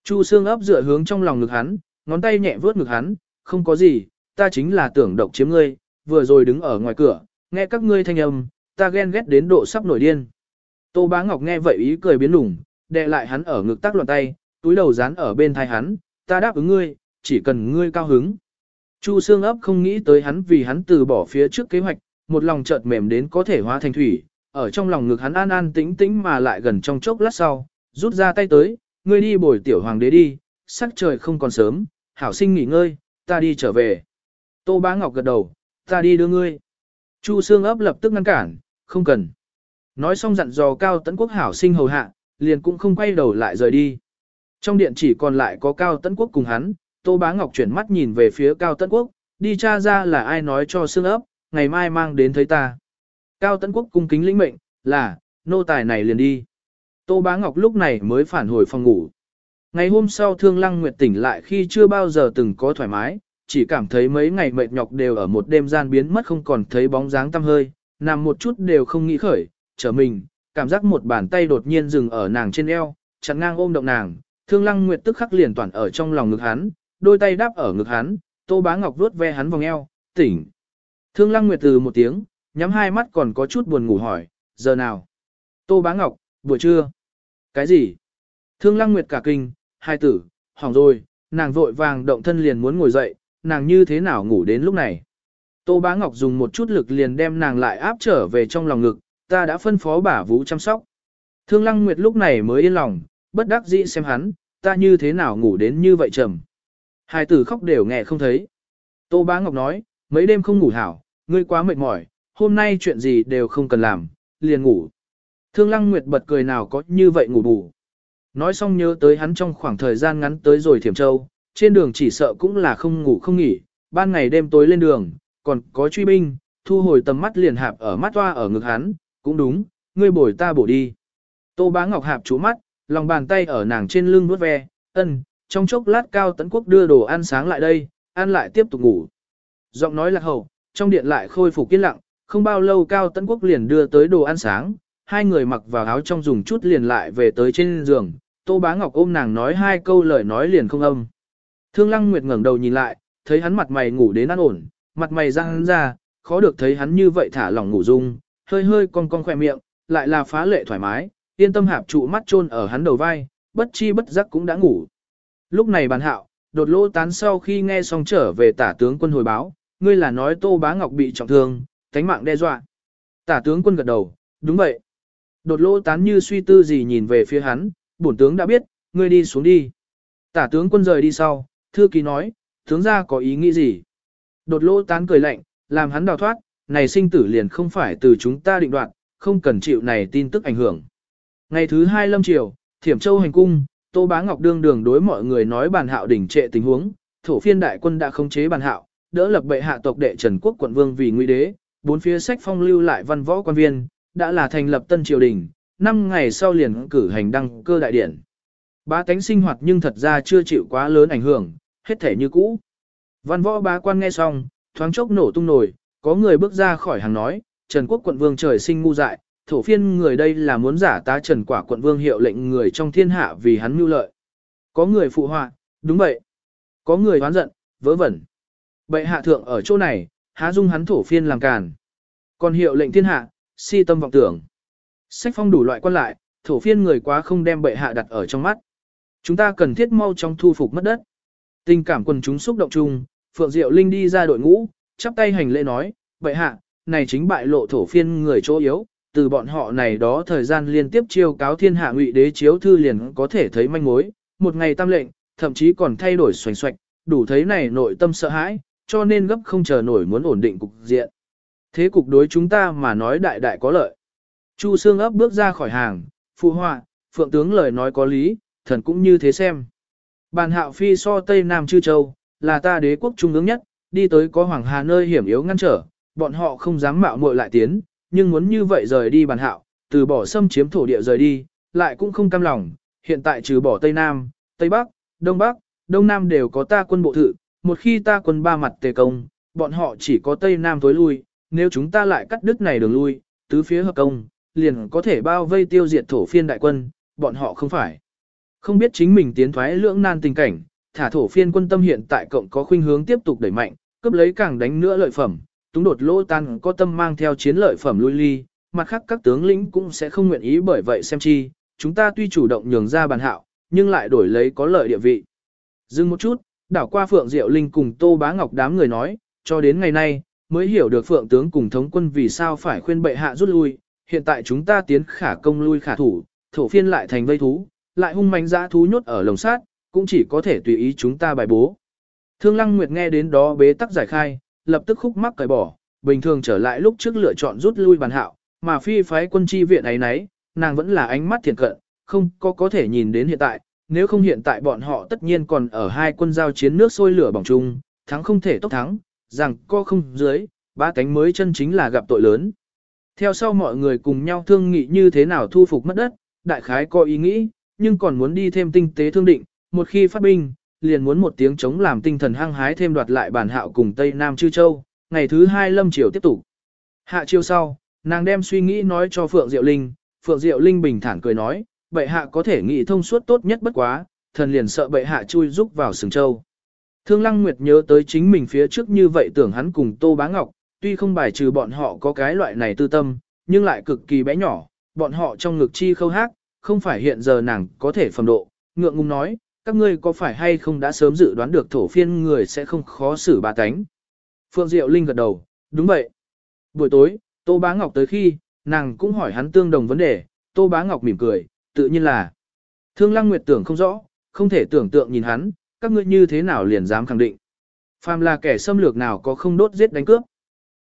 A: Chu xương ấp dựa hướng trong lòng ngực hắn, ngón tay nhẹ vướt ngực hắn, không có gì, ta chính là tưởng độc chiếm ngươi, vừa rồi đứng ở ngoài cửa, nghe các ngươi thanh âm, ta ghen ghét đến độ sắp nổi điên. Tô Bá Ngọc nghe vậy ý cười biến lủng, đè lại hắn ở ngực tác loạn tay, túi đầu dán ở bên thai hắn, ta đáp ứng ngươi, chỉ cần ngươi cao hứng. Chu xương ấp không nghĩ tới hắn vì hắn từ bỏ phía trước kế hoạch, một lòng chợt mềm đến có thể hóa thành thủy, ở trong lòng ngực hắn an an tĩnh tĩnh mà lại gần trong chốc lát sau, rút ra tay tới, ngươi đi bồi tiểu hoàng đế đi, sắc trời không còn sớm, hảo sinh nghỉ ngơi, ta đi trở về. Tô Bá Ngọc gật đầu, ta đi đưa ngươi. Chu Sương ấp lập tức ngăn cản, không cần. Nói xong dặn dò Cao Tấn Quốc hảo sinh hầu hạ, liền cũng không quay đầu lại rời đi. Trong điện chỉ còn lại có Cao Tấn Quốc cùng hắn, Tô Bá Ngọc chuyển mắt nhìn về phía Cao Tấn Quốc, đi tra ra là ai nói cho xương ấp, ngày mai mang đến thấy ta. Cao Tấn Quốc cung kính lĩnh mệnh, là, nô tài này liền đi. Tô Bá Ngọc lúc này mới phản hồi phòng ngủ. Ngày hôm sau Thương Lăng Nguyệt tỉnh lại khi chưa bao giờ từng có thoải mái, chỉ cảm thấy mấy ngày mệt nhọc đều ở một đêm gian biến mất không còn thấy bóng dáng tăm hơi, nằm một chút đều không nghĩ khởi, trở mình, cảm giác một bàn tay đột nhiên dừng ở nàng trên eo, chặn ngang ôm động nàng, Thương Lăng Nguyệt tức khắc liền toàn ở trong lòng ngực hắn, đôi tay đáp ở ngực hắn, Tô Bá Ngọc vuốt ve hắn vòng eo, tỉnh. Thương Lăng Nguyệt từ một tiếng, nhắm hai mắt còn có chút buồn ngủ hỏi, giờ nào? Tô Bá Ngọc, buổi trưa. Cái gì? Thương Lăng Nguyệt cả kinh, hai tử, hỏng rồi, nàng vội vàng động thân liền muốn ngồi dậy, nàng như thế nào ngủ đến lúc này. Tô Bá Ngọc dùng một chút lực liền đem nàng lại áp trở về trong lòng ngực, ta đã phân phó bả vũ chăm sóc. Thương Lăng Nguyệt lúc này mới yên lòng, bất đắc dĩ xem hắn, ta như thế nào ngủ đến như vậy trầm. Hai tử khóc đều nghe không thấy. Tô Bá Ngọc nói, mấy đêm không ngủ hảo, ngươi quá mệt mỏi, hôm nay chuyện gì đều không cần làm, liền ngủ. Thương Lăng Nguyệt bật cười nào có như vậy ngủ bù. Nói xong nhớ tới hắn trong khoảng thời gian ngắn tới rồi Thiểm Châu, trên đường chỉ sợ cũng là không ngủ không nghỉ, ban ngày đêm tối lên đường, còn có truy binh, thu hồi tầm mắt liền hạp ở mắt toa ở ngực hắn, cũng đúng, ngươi bồi ta bổ đi. Tô bá ngọc hạp chú mắt, lòng bàn tay ở nàng trên lưng vuốt ve, ân, trong chốc lát cao tấn quốc đưa đồ ăn sáng lại đây, ăn lại tiếp tục ngủ. Giọng nói lạc hậu, trong điện lại khôi phục yên lặng, không bao lâu cao tấn quốc liền đưa tới đồ ăn sáng, hai người mặc vào áo trong dùng chút liền lại về tới trên giường, Tô Bá Ngọc ôm nàng nói hai câu lời nói liền không âm. Thương Lăng Nguyệt ngẩng đầu nhìn lại, thấy hắn mặt mày ngủ đến an ổn, mặt mày răng ra, khó được thấy hắn như vậy thả lỏng ngủ dung, hơi hơi cong cong khỏe miệng, lại là phá lệ thoải mái, yên tâm hạp trụ mắt chôn ở hắn đầu vai, bất chi bất giác cũng đã ngủ. Lúc này bàn hạo, đột lỗ tán sau khi nghe xong trở về tả tướng quân hồi báo, ngươi là nói Tô Bá Ngọc bị trọng thương, cánh mạng đe dọa. Tả tướng quân gật đầu, đúng vậy. Đột lỗ tán như suy tư gì nhìn về phía hắn, bổn tướng đã biết, ngươi đi xuống đi. Tả tướng quân rời đi sau, thư ký nói, tướng ra có ý nghĩ gì? Đột lỗ tán cười lạnh, làm hắn đào thoát, này sinh tử liền không phải từ chúng ta định đoạt, không cần chịu này tin tức ảnh hưởng. Ngày thứ hai lâm triều, thiểm châu hành cung, Tô Bá Ngọc đương đường đối mọi người nói bàn hạo đỉnh trệ tình huống, thổ phiên đại quân đã khống chế bàn hạo, đỡ lập bệ hạ tộc đệ Trần Quốc quận vương vì nguy đế, bốn phía sách phong lưu lại văn võ quan viên, đã là thành lập tân triều đình, năm ngày sau liền cử hành đăng cơ đại điển. Bá tánh sinh hoạt nhưng thật ra chưa chịu quá lớn ảnh hưởng, hết thể như cũ. Văn võ bá quan nghe xong, thoáng chốc nổ tung nổi, có người bước ra khỏi hàng nói, Trần Quốc quận vương trời sinh ngu dại, thổ phiên người đây là muốn giả tá Trần Quả quận vương hiệu lệnh người trong thiên hạ vì hắn mưu lợi. Có người phụ họa, đúng vậy. Có người hoán giận, vớ vẩn. Bệ hạ thượng ở chỗ này, há dung hắn thổ phiên làm càn. Còn hiệu lệnh thiên hạ, si tâm vọng tưởng. Sách phong đủ loại quan lại, thổ phiên người quá không đem bệ hạ đặt ở trong mắt. Chúng ta cần thiết mau trong thu phục mất đất. Tình cảm quần chúng xúc động chung, Phượng Diệu Linh đi ra đội ngũ, chắp tay hành lễ nói, bệ hạ, này chính bại lộ thổ phiên người chỗ yếu, từ bọn họ này đó thời gian liên tiếp chiêu cáo thiên hạ ngụy đế chiếu thư liền có thể thấy manh mối, một ngày tam lệnh, thậm chí còn thay đổi xoành xoạch, đủ thấy này nội tâm sợ hãi, cho nên gấp không chờ nổi muốn ổn định cục diện. Thế cục đối chúng ta mà nói đại đại có lợi. Chu Sương ấp bước ra khỏi hàng, phụ họa, phượng tướng lời nói có lý, thần cũng như thế xem. Bàn hạo phi so Tây Nam Chư Châu, là ta đế quốc trung ứng nhất, đi tới có Hoàng Hà nơi hiểm yếu ngăn trở, bọn họ không dám mạo muội lại tiến, nhưng muốn như vậy rời đi bàn hạo, từ bỏ xâm chiếm thổ địa rời đi, lại cũng không cam lòng, hiện tại trừ bỏ Tây Nam, Tây Bắc, Đông Bắc, Đông Nam đều có ta quân bộ thự, một khi ta quân ba mặt tề công, bọn họ chỉ có Tây Nam tối lui, nếu chúng ta lại cắt đứt này đường lui, tứ phía hợp công, liền có thể bao vây tiêu diệt thổ phiên đại quân, bọn họ không phải. Không biết chính mình tiến thoái lưỡng nan tình cảnh, thả thổ phiên quân tâm hiện tại cộng có khuynh hướng tiếp tục đẩy mạnh, cướp lấy càng đánh nữa lợi phẩm, túng đột lỗ tan có tâm mang theo chiến lợi phẩm lui ly, mặt khác các tướng lĩnh cũng sẽ không nguyện ý bởi vậy xem chi, chúng ta tuy chủ động nhường ra bàn hạo, nhưng lại đổi lấy có lợi địa vị. Dừng một chút, đảo qua Phượng Diệu Linh cùng Tô Bá Ngọc đám người nói, cho đến ngày nay, mới hiểu được Phượng tướng cùng thống quân vì sao phải khuyên bệ hạ rút lui, hiện tại chúng ta tiến khả công lui khả thủ, thổ phiên lại thành vây thú, lại hung manh dã thú nhốt ở lồng sát, cũng chỉ có thể tùy ý chúng ta bài bố. Thương Lăng Nguyệt nghe đến đó bế tắc giải khai, lập tức khúc mắc cởi bỏ, bình thường trở lại lúc trước lựa chọn rút lui bàn hạo, mà phi phái quân chi viện ấy nấy, nàng vẫn là ánh mắt thiện cận, không có có thể nhìn đến hiện tại, nếu không hiện tại bọn họ tất nhiên còn ở hai quân giao chiến nước sôi lửa bỏng chung, thắng không thể tốc thắng, rằng co không dưới, ba cánh mới chân chính là gặp tội lớn. Theo sau mọi người cùng nhau thương nghị như thế nào thu phục mất đất, đại khái có ý nghĩ, nhưng còn muốn đi thêm tinh tế thương định, một khi phát binh, liền muốn một tiếng chống làm tinh thần hăng hái thêm đoạt lại bản hạo cùng Tây Nam Chư Châu, ngày thứ hai lâm chiều tiếp tục. Hạ chiêu sau, nàng đem suy nghĩ nói cho Phượng Diệu Linh, Phượng Diệu Linh bình thản cười nói, bệ hạ có thể nghĩ thông suốt tốt nhất bất quá, thần liền sợ bệ hạ chui rúc vào sừng châu. Thương Lăng Nguyệt nhớ tới chính mình phía trước như vậy tưởng hắn cùng Tô Bá Ngọc, tuy không bài trừ bọn họ có cái loại này tư tâm, nhưng lại cực kỳ bé nhỏ, bọn họ trong ngực chi khâu hát, không phải hiện giờ nàng có thể phẩm độ, ngượng ngùng nói, các ngươi có phải hay không đã sớm dự đoán được thổ phiên người sẽ không khó xử bà tánh. Phượng Diệu Linh gật đầu, đúng vậy. Buổi tối, Tô Bá Ngọc tới khi, nàng cũng hỏi hắn tương đồng vấn đề, Tô Bá Ngọc mỉm cười, tự nhiên là. Thương Lăng Nguyệt tưởng không rõ, không thể tưởng tượng nhìn hắn, các ngươi như thế nào liền dám khẳng định. Phàm là kẻ xâm lược nào có không đốt giết đánh cướp.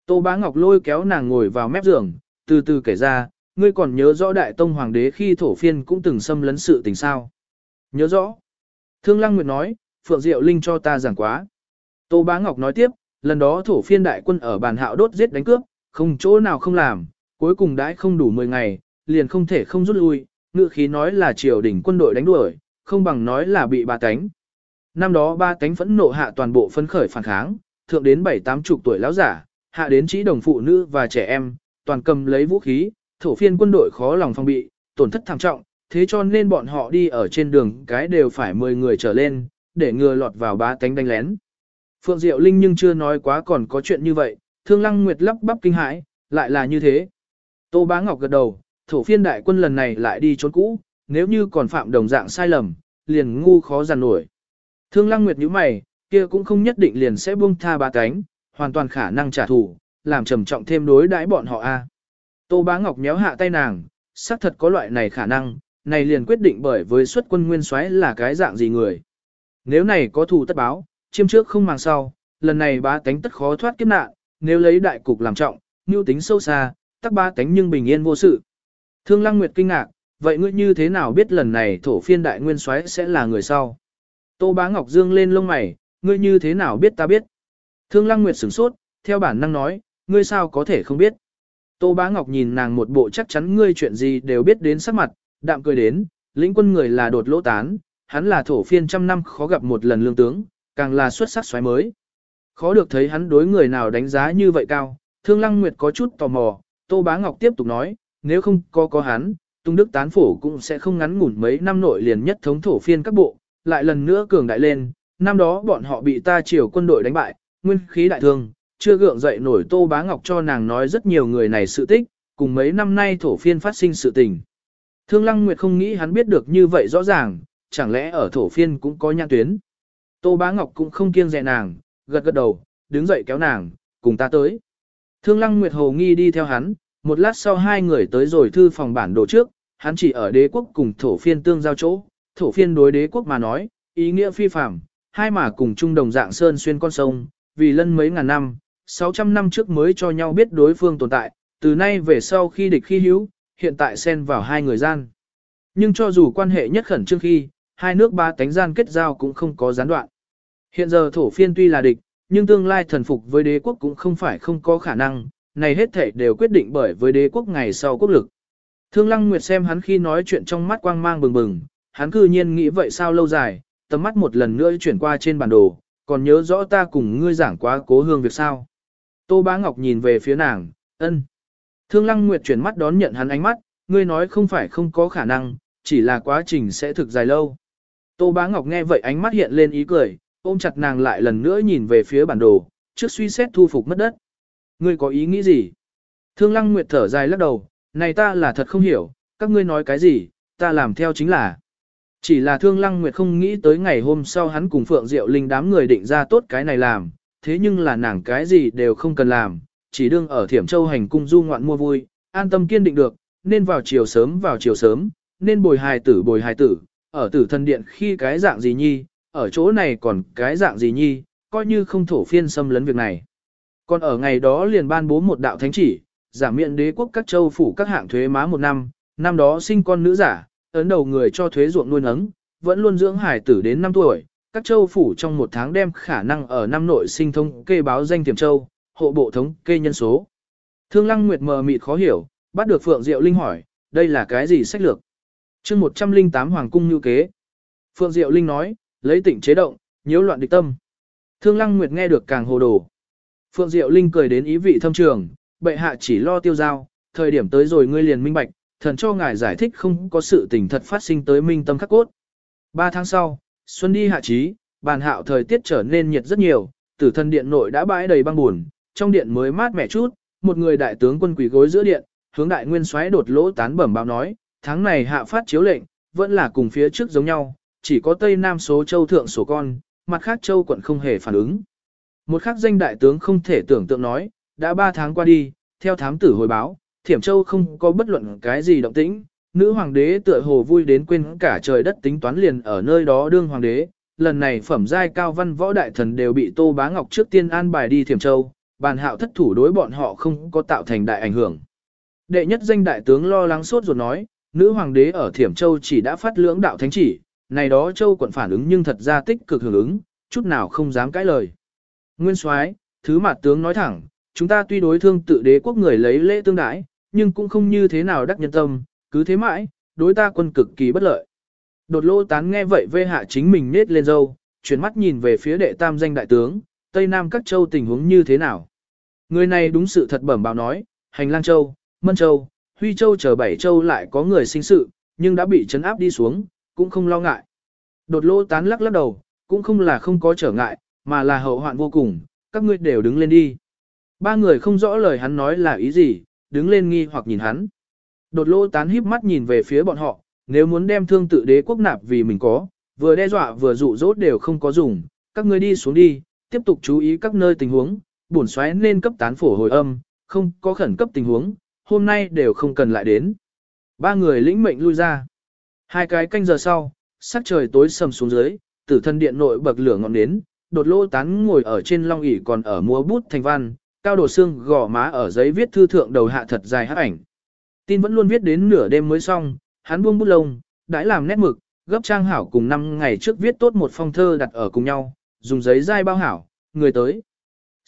A: Tô Bá Ngọc lôi kéo nàng ngồi vào mép giường, từ từ kể ra, ngươi còn nhớ rõ Đại Tông Hoàng đế khi thổ phiên cũng từng xâm lấn sự tình sao. Nhớ rõ. Thương Lăng Nguyệt nói, Phượng Diệu Linh cho ta giảng quá. Tô Bá Ngọc nói tiếp, lần đó thổ phiên đại quân ở bàn hạo đốt giết đánh cướp, không chỗ nào không làm, cuối cùng đãi không đủ 10 ngày, liền không thể không rút lui, ngựa khí nói là triều đình quân đội đánh đuổi, không bằng nói là bị ba tánh. Năm đó ba tánh phẫn nộ hạ toàn bộ phấn khởi phản kháng, thượng đến bảy tám chục tuổi lão giả, hạ đến chỉ đồng phụ nữ và trẻ em, toàn cầm lấy vũ khí, thổ phiên quân đội khó lòng phòng bị, tổn thất thảm trọng, thế cho nên bọn họ đi ở trên đường cái đều phải 10 người trở lên, để ngừa lọt vào ba tánh đánh lén. Phượng Diệu Linh nhưng chưa nói quá còn có chuyện như vậy, Thương Lăng Nguyệt lắp bắp kinh hãi, lại là như thế. Tô Bá Ngọc gật đầu, thổ phiên đại quân lần này lại đi trốn cũ, nếu như còn phạm đồng dạng sai lầm, liền ngu khó giàn nổi. Thương Lăng Nguyệt nhíu mày, kia cũng không nhất định liền sẽ buông tha ba cánh, hoàn toàn khả năng trả thù, làm trầm trọng thêm đối đãi bọn họ a. Tô Bá Ngọc méo hạ tay nàng, xác thật có loại này khả năng, này liền quyết định bởi với xuất quân nguyên soái là cái dạng gì người. Nếu này có thù tất báo, chiêm trước không màng sau, lần này ba tánh tất khó thoát kiếp nạn, nếu lấy đại cục làm trọng, mưu tính sâu xa, tắc ba tánh nhưng bình yên vô sự. Thương Lăng Nguyệt kinh ngạc, vậy ngươi như thế nào biết lần này thổ phiên đại nguyên soái sẽ là người sau? Tô Bá Ngọc Dương lên lông mày, ngươi như thế nào biết ta biết? Thương Lăng Nguyệt sửng sốt, theo bản năng nói, ngươi sao có thể không biết? Tô Bá Ngọc nhìn nàng một bộ chắc chắn ngươi chuyện gì đều biết đến sắc mặt, đạm cười đến, lĩnh quân người là đột lỗ tán, hắn là thổ phiên trăm năm khó gặp một lần lương tướng, càng là xuất sắc xoáy mới. Khó được thấy hắn đối người nào đánh giá như vậy cao, Thương Lăng Nguyệt có chút tò mò, Tô Bá Ngọc tiếp tục nói, nếu không có có hắn, Tung Đức tán phổ cũng sẽ không ngắn ngủn mấy năm nội liền nhất thống thổ phiên các bộ, lại lần nữa cường đại lên, năm đó bọn họ bị ta triều quân đội đánh bại, nguyên khí đại thương, chưa gượng dậy nổi Tô Bá Ngọc cho nàng nói rất nhiều người này sự tích, cùng mấy năm nay thổ phiên phát sinh sự tình. Thương Lăng Nguyệt không nghĩ hắn biết được như vậy rõ ràng, chẳng lẽ ở thổ phiên cũng có nhãn tuyến. Tô Bá Ngọc cũng không kiêng dè nàng, gật gật đầu, đứng dậy kéo nàng, cùng ta tới. Thương Lăng Nguyệt Hồ nghi đi theo hắn, một lát sau hai người tới rồi thư phòng bản đồ trước, hắn chỉ ở đế quốc cùng thổ phiên tương giao chỗ, thổ phiên đối đế quốc mà nói, ý nghĩa phi phạm, hai mà cùng chung đồng dạng sơn xuyên con sông, vì lân mấy ngàn năm, 600 năm trước mới cho nhau biết đối phương tồn tại, từ nay về sau khi địch khi hữu, hiện tại xen vào hai người gian. Nhưng cho dù quan hệ nhất khẩn trương khi, hai nước ba tánh gian kết giao cũng không có gián đoạn. Hiện giờ thổ phiên tuy là địch, nhưng tương lai thần phục với đế quốc cũng không phải không có khả năng, này hết thể đều quyết định bởi với đế quốc ngày sau quốc lực. Thương Lăng Nguyệt xem hắn khi nói chuyện trong mắt quang mang bừng bừng, hắn cư nhiên nghĩ vậy sao lâu dài, tầm mắt một lần nữa chuyển qua trên bản đồ, còn nhớ rõ ta cùng ngươi giảng quá cố hương việc sao. Tô Bá Ngọc nhìn về phía nàng, ân. Thương Lăng Nguyệt chuyển mắt đón nhận hắn ánh mắt, ngươi nói không phải không có khả năng, chỉ là quá trình sẽ thực dài lâu. Tô Bá Ngọc nghe vậy ánh mắt hiện lên ý cười, ôm chặt nàng lại lần nữa nhìn về phía bản đồ, trước suy xét thu phục mất đất. Ngươi có ý nghĩ gì? Thương Lăng Nguyệt thở dài lắc đầu, này ta là thật không hiểu, các ngươi nói cái gì, ta làm theo chính là. Chỉ là Thương Lăng Nguyệt không nghĩ tới ngày hôm sau hắn cùng Phượng Diệu Linh đám người định ra tốt cái này làm, thế nhưng là nàng cái gì đều không cần làm, chỉ đương ở Thiểm Châu hành cung du ngoạn mua vui, an tâm kiên định được, nên vào chiều sớm vào chiều sớm, nên bồi hài tử bồi hài tử, ở tử thần điện khi cái dạng gì nhi, ở chỗ này còn cái dạng gì nhi, coi như không thổ phiên xâm lấn việc này. Còn ở ngày đó liền ban bố một đạo thánh chỉ, giảm miễn đế quốc các châu phủ các hạng thuế má một năm, năm đó sinh con nữ giả, ấn đầu người cho thuế ruộng nuôi nấng, vẫn luôn dưỡng hải tử đến 5 tuổi, các châu phủ trong một tháng đem khả năng ở năm nội sinh thông kê báo danh tiềm châu, hộ bộ thống kê nhân số. Thương Lăng Nguyệt mờ mịt khó hiểu, bắt được Phượng Diệu Linh hỏi, đây là cái gì sách lược? chương 108 Hoàng cung như kế. Phượng Diệu Linh nói, lấy tịnh chế động, nhiễu loạn địch tâm. Thương Lăng Nguyệt nghe được càng hồ đồ. Phượng Diệu Linh cười đến ý vị thâm trường, bệ hạ chỉ lo tiêu giao, thời điểm tới rồi ngươi liền minh bạch, thần cho ngài giải thích không có sự tình thật phát sinh tới minh tâm khắc cốt. Ba tháng sau, xuân đi hạ trí, bàn hạo thời tiết trở nên nhiệt rất nhiều, tử thần điện nội đã bãi đầy băng buồn, trong điện mới mát mẻ chút, một người đại tướng quân quỳ gối giữa điện, hướng đại nguyên soái đột lỗ tán bẩm báo nói, tháng này hạ phát chiếu lệnh, vẫn là cùng phía trước giống nhau, chỉ có Tây Nam số châu thượng số con, mặt khác châu quận không hề phản ứng. Một khắc danh đại tướng không thể tưởng tượng nói, đã ba tháng qua đi, theo thám tử hồi báo, Thiểm Châu không có bất luận cái gì động tĩnh, nữ hoàng đế tựa hồ vui đến quên cả trời đất tính toán liền ở nơi đó đương hoàng đế, lần này phẩm giai cao văn võ đại thần đều bị Tô Bá Ngọc trước tiên an bài đi Thiểm Châu, bàn hạo thất thủ đối bọn họ không có tạo thành đại ảnh hưởng. Đệ nhất danh đại tướng lo lắng suốt ruột nói, nữ hoàng đế ở Thiểm Châu chỉ đã phát lưỡng đạo thánh chỉ, này đó Châu quận phản ứng nhưng thật ra tích cực hưởng ứng, chút nào không dám cãi lời. Nguyên soái, thứ mặt tướng nói thẳng, chúng ta tuy đối thương tự đế quốc người lấy lễ tương đãi, nhưng cũng không như thế nào đắc nhân tâm, cứ thế mãi, đối ta quân cực kỳ bất lợi. Đột lô tán nghe vậy vê hạ chính mình nết lên dâu, chuyển mắt nhìn về phía đệ tam danh đại tướng, Tây Nam các châu tình huống như thế nào. Người này đúng sự thật bẩm báo nói, hành lang châu, mân châu, huy châu chờ bảy châu lại có người sinh sự, nhưng đã bị chấn áp đi xuống, cũng không lo ngại. Đột lô tán lắc lắc đầu, cũng không là không có trở ngại, mà là hậu hoạn vô cùng, các ngươi đều đứng lên đi. Ba người không rõ lời hắn nói là ý gì, đứng lên nghi hoặc nhìn hắn. Đột lô tán híp mắt nhìn về phía bọn họ, nếu muốn đem thương tự đế quốc nạp vì mình có, vừa đe dọa vừa dụ dỗ đều không có dùng, các ngươi đi xuống đi, tiếp tục chú ý các nơi tình huống, bổn xoáy nên cấp tán phổ hồi âm, không có khẩn cấp tình huống, hôm nay đều không cần lại đến. Ba người lĩnh mệnh lui ra. Hai cái canh giờ sau, sắc trời tối sầm xuống dưới, tử thân điện nội bậc lửa ngọn nến, đột lô tán ngồi ở trên long ỷ còn ở múa bút thành văn, cao đồ xương gò má ở giấy viết thư thượng đầu hạ thật dài hát ảnh. Tin vẫn luôn viết đến nửa đêm mới xong, hắn buông bút lông, đãi làm nét mực, gấp trang hảo cùng năm ngày trước viết tốt một phong thơ đặt ở cùng nhau, dùng giấy dai bao hảo, người tới.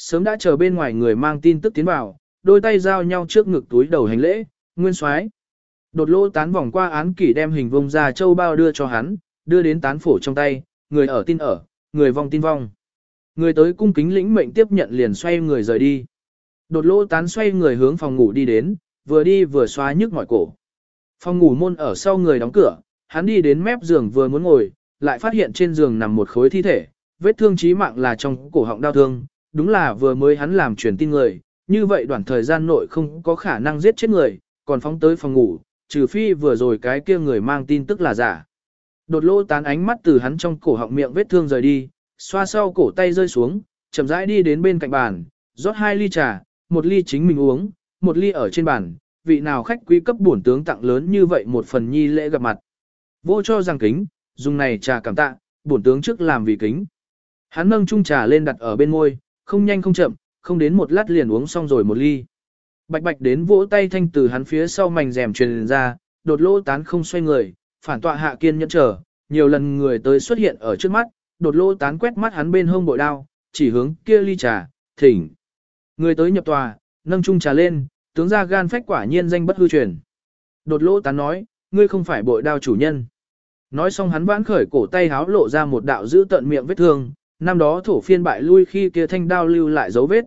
A: Sớm đã chờ bên ngoài người mang tin tức tiến vào, đôi tay giao nhau trước ngực túi đầu hành lễ, nguyên soái. Đột lô tán vòng qua án kỷ đem hình vông ra châu bao đưa cho hắn, đưa đến tán phổ trong tay, người ở tin ở, người vong tin vong. Người tới cung kính lĩnh mệnh tiếp nhận liền xoay người rời đi. Đột lô tán xoay người hướng phòng ngủ đi đến, vừa đi vừa xóa nhức mỏi cổ. Phòng ngủ môn ở sau người đóng cửa, hắn đi đến mép giường vừa muốn ngồi, lại phát hiện trên giường nằm một khối thi thể, vết thương chí mạng là trong cổ họng đau thương, đúng là vừa mới hắn làm truyền tin người, như vậy đoạn thời gian nội không có khả năng giết chết người, còn phóng tới phòng ngủ, trừ phi vừa rồi cái kia người mang tin tức là giả. Đột lô tán ánh mắt từ hắn trong cổ họng miệng vết thương rời đi, xoa sau cổ tay rơi xuống, chậm rãi đi đến bên cạnh bàn, rót hai ly trà, một ly chính mình uống, một ly ở trên bàn, vị nào khách quý cấp bổn tướng tặng lớn như vậy một phần nhi lễ gặp mặt. Vô cho rằng kính, dùng này trà cảm tạ, bổn tướng trước làm vì kính. Hắn nâng chung trà lên đặt ở bên môi, không nhanh không chậm, không đến một lát liền uống xong rồi một ly. Bạch bạch đến vỗ tay thanh từ hắn phía sau mảnh rèm truyền ra, đột lỗ tán không xoay người, phản tọa hạ kiên nhẫn chờ, nhiều lần người tới xuất hiện ở trước mắt, đột lỗ tán quét mắt hắn bên hông bội đao, chỉ hướng kia ly trà, thỉnh. Người tới nhập tòa, nâng chung trà lên, tướng ra gan phách quả nhiên danh bất hư truyền. Đột lỗ tán nói, ngươi không phải bội đao chủ nhân. Nói xong hắn vãn khởi cổ tay háo lộ ra một đạo giữ tận miệng vết thương, năm đó thổ phiên bại lui khi kia thanh đao lưu lại dấu vết.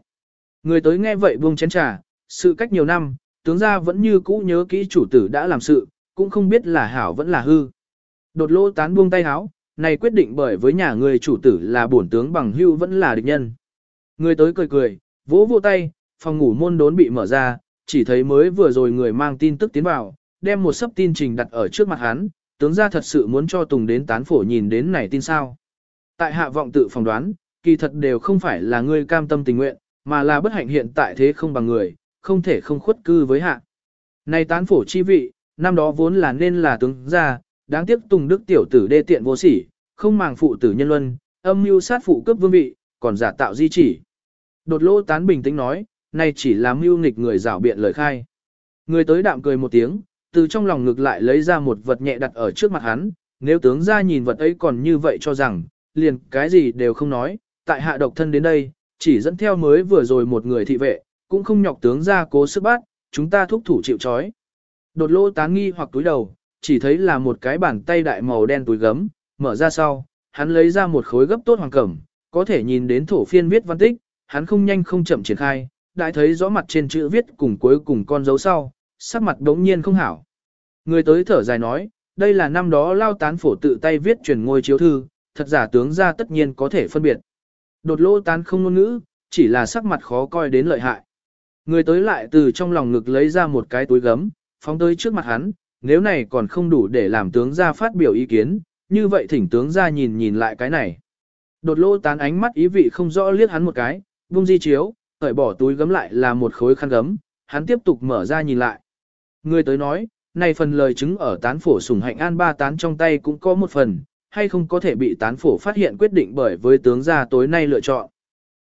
A: Người tới nghe vậy buông chén trà, sự cách nhiều năm, tướng gia vẫn như cũ nhớ kỹ chủ tử đã làm sự, cũng không biết là hảo vẫn là hư. Đột lô tán buông tay háo, này quyết định bởi với nhà người chủ tử là bổn tướng bằng hưu vẫn là địch nhân. Người tới cười cười, vỗ vỗ tay, phòng ngủ môn đốn bị mở ra, chỉ thấy mới vừa rồi người mang tin tức tiến vào, đem một sấp tin trình đặt ở trước mặt hắn, tướng gia thật sự muốn cho Tùng đến tán phổ nhìn đến này tin sao. Tại hạ vọng tự phỏng đoán, kỳ thật đều không phải là ngươi cam tâm tình nguyện, mà là bất hạnh hiện tại thế không bằng người, không thể không khuất cư với hạ. Này tán phổ chi vị, năm đó vốn là nên là tướng gia, đáng tiếc Tùng Đức tiểu tử đê tiện vô sỉ, không màng phụ tử nhân luân, âm mưu sát phụ cướp vương vị, còn giả tạo di chỉ. Đột lô tán bình tĩnh nói, này chỉ là mưu nghịch người rảo biện lời khai. Người tới đạm cười một tiếng, từ trong lòng ngực lại lấy ra một vật nhẹ đặt ở trước mặt hắn, nếu tướng gia nhìn vật ấy còn như vậy cho rằng, liền cái gì đều không nói, tại hạ độc thân đến đây, chỉ dẫn theo mới vừa rồi một người thị vệ, cũng không nhọc tướng ra cố sức bắt, chúng ta thúc thủ chịu trói. Đột lô tán nghi hoặc túi đầu, chỉ thấy là một cái bàn tay đại màu đen túi gấm, mở ra sau, hắn lấy ra một khối gấp tốt hoàng cẩm, có thể nhìn đến thổ phiên viết văn tích, hắn không nhanh không chậm triển khai, đại thấy rõ mặt trên chữ viết cùng cuối cùng con dấu sau, sắc mặt đống nhiên không hảo. Người tới thở dài nói, đây là năm đó lao tán phổ tự tay viết truyền ngôi chiếu thư, thật giả tướng ra tất nhiên có thể phân biệt. Đột lô tán không ngôn ngữ, chỉ là sắc mặt khó coi đến lợi hại. Người tới lại từ trong lòng ngực lấy ra một cái túi gấm, phóng tới trước mặt hắn, nếu này còn không đủ để làm tướng ra phát biểu ý kiến, như vậy thỉnh tướng ra nhìn nhìn lại cái này. Đột lô tán ánh mắt ý vị không rõ liếc hắn một cái, vung di chiếu, khởi bỏ túi gấm lại là một khối khăn gấm, hắn tiếp tục mở ra nhìn lại. Người tới nói, này phần lời chứng ở tán phổ sủng hạnh an ba tán trong tay cũng có một phần, hay không có thể bị tán phổ phát hiện quyết định bởi với tướng gia tối nay lựa chọn.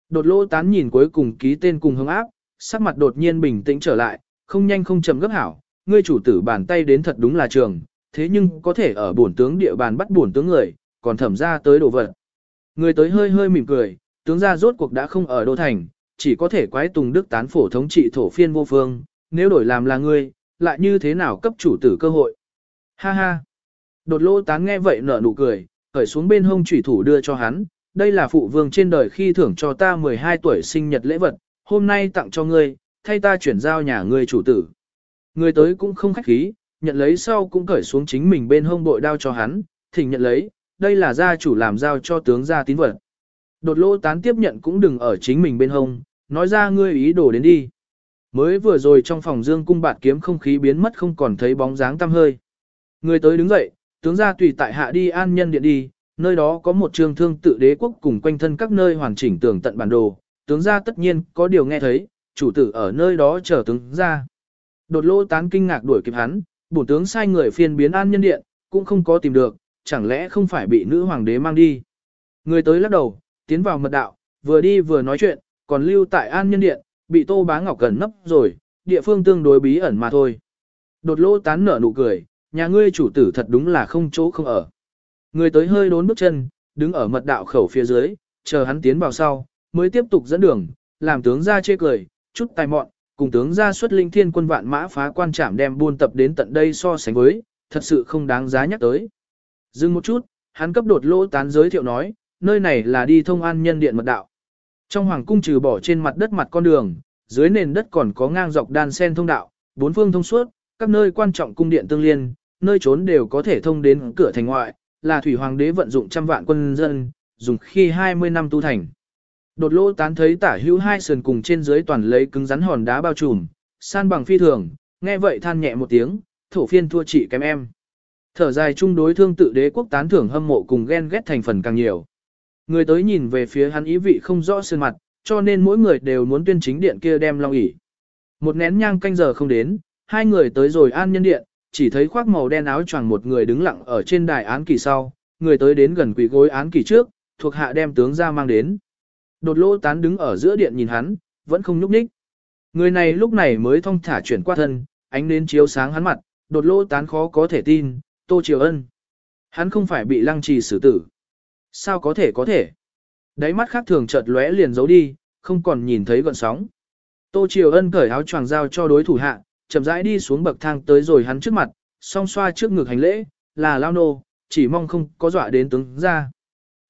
A: Đột lỗ tán nhìn cuối cùng ký tên cùng hướng áp, sắc mặt đột nhiên bình tĩnh trở lại, không nhanh không chậm gấp hảo, ngươi chủ tử bàn tay đến thật đúng là trường, thế nhưng có thể ở bổn tướng địa bàn bắt bổn tướng người, còn thẩm ra tới đồ vật. Người tới hơi hơi mỉm cười, tướng gia rốt cuộc đã không ở đô thành, chỉ có thể quái tùng đức tán phổ thống trị thổ phiên vô phương, nếu đổi làm là ngươi, lại như thế nào cấp chủ tử cơ hội. Ha ha. Đột lô tán nghe vậy nở nụ cười, khởi xuống bên hông chủy thủ đưa cho hắn, đây là phụ vương trên đời khi thưởng cho ta 12 tuổi sinh nhật lễ vật, hôm nay tặng cho ngươi, thay ta chuyển giao nhà ngươi chủ tử. Người tới cũng không khách khí, nhận lấy sau cũng cởi xuống chính mình bên hông bội đao cho hắn, thỉnh nhận lấy, đây là gia chủ làm giao cho tướng gia tín vật. Đột lô tán tiếp nhận cũng đừng ở chính mình bên hông, nói ra ngươi ý đồ đến đi. Mới vừa rồi trong phòng dương cung bạt kiếm không khí biến mất không còn thấy bóng dáng tăm hơi. Người tới đứng dậy, tướng gia tùy tại hạ đi an nhân điện đi, nơi đó có một trường thương tự đế quốc cùng quanh thân các nơi hoàn chỉnh tường tận bản đồ, tướng gia tất nhiên có điều nghe thấy, chủ tử ở nơi đó chờ tướng gia. Đột lô tán kinh ngạc đuổi kịp hắn, bổn tướng sai người phiên biến an nhân điện, cũng không có tìm được, chẳng lẽ không phải bị nữ hoàng đế mang đi. Người tới lắc đầu, tiến vào mật đạo, vừa đi vừa nói chuyện, còn lưu tại an nhân điện, bị tô bá ngọc gần nấp rồi, địa phương tương đối bí ẩn mà thôi. Đột lô tán nở nụ cười, nhà ngươi chủ tử thật đúng là không chỗ không ở. Người tới hơi đốn bước chân, đứng ở mật đạo khẩu phía dưới, chờ hắn tiến vào sau, mới tiếp tục dẫn đường, làm tướng ra chê cười, chút tài mọn, cùng tướng ra xuất linh thiên quân vạn mã phá quan trảm đem buôn tập đến tận đây so sánh với, thật sự không đáng giá nhắc tới. Dừng một chút, hắn cấp đột lỗ tán giới thiệu nói, nơi này là đi thông an nhân điện mật đạo. Trong hoàng cung trừ bỏ trên mặt đất mặt con đường, dưới nền đất còn có ngang dọc đan sen thông đạo, bốn phương thông suốt, các nơi quan trọng cung điện tương liên, nơi trốn đều có thể thông đến cửa thành ngoại, là thủy hoàng đế vận dụng trăm vạn quân dân, dùng khi 20 năm tu thành. Đột lỗ tán thấy tả hữu hai sườn cùng trên dưới toàn lấy cứng rắn hòn đá bao trùm, san bằng phi thường, nghe vậy than nhẹ một tiếng, thổ phiên thua chỉ kém em. Thở dài chung đối thương tự đế quốc tán thưởng hâm mộ cùng ghen ghét thành phần càng nhiều. Người tới nhìn về phía hắn ý vị không rõ sơn mặt, cho nên mỗi người đều muốn tuyên chính điện kia đem long ỉ. Một nén nhang canh giờ không đến, hai người tới rồi an nhân điện, chỉ thấy khoác màu đen áo choàng một người đứng lặng ở trên đài án kỳ sau, người tới đến gần quỷ gối án kỳ trước, thuộc hạ đem tướng ra mang đến. Đột lỗ tán đứng ở giữa điện nhìn hắn, vẫn không nhúc nhích. Người này lúc này mới thong thả chuyển qua thân, ánh đến chiếu sáng hắn mặt, đột lỗ tán khó có thể tin, tô triều ân. Hắn không phải bị lăng trì xử tử. Sao có thể có thể? Đáy mắt khác thường chợt lóe liền giấu đi, không còn nhìn thấy gọn sóng. Tô Triều Ân cởi áo choàng giao cho đối thủ hạ, chậm rãi đi xuống bậc thang tới rồi hắn trước mặt, song xoa trước ngực hành lễ, là lao nô, chỉ mong không có dọa đến tướng ra.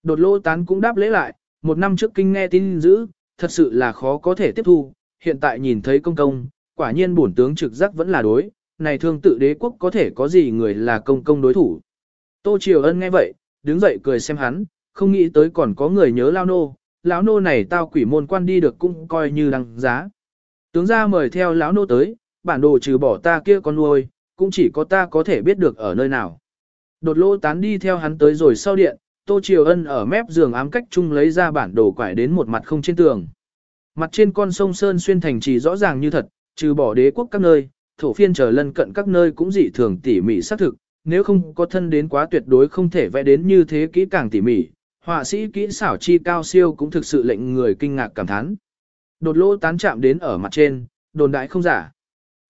A: Đột lô tán cũng đáp lễ lại, một năm trước kinh nghe tin dữ, thật sự là khó có thể tiếp thu, hiện tại nhìn thấy công công, quả nhiên bổn tướng trực giác vẫn là đối, này thương tự đế quốc có thể có gì người là công công đối thủ. Tô Triều Ân nghe vậy, đứng dậy cười xem hắn, không nghĩ tới còn có người nhớ lao nô, lão nô này tao quỷ môn quan đi được cũng coi như đăng giá. Tướng ra mời theo lão nô tới, bản đồ trừ bỏ ta kia con nuôi, cũng chỉ có ta có thể biết được ở nơi nào. Đột lô tán đi theo hắn tới rồi sau điện, Tô Triều Ân ở mép giường ám cách chung lấy ra bản đồ quải đến một mặt không trên tường. Mặt trên con sông Sơn xuyên thành trì rõ ràng như thật, trừ bỏ đế quốc các nơi, thổ phiên trở lân cận các nơi cũng dị thường tỉ mỉ xác thực, nếu không có thân đến quá tuyệt đối không thể vẽ đến như thế kỹ càng tỉ mỉ, họa sĩ kỹ xảo chi cao siêu cũng thực sự lệnh người kinh ngạc cảm thán. Đột lỗ tán chạm đến ở mặt trên, đồn đại không giả.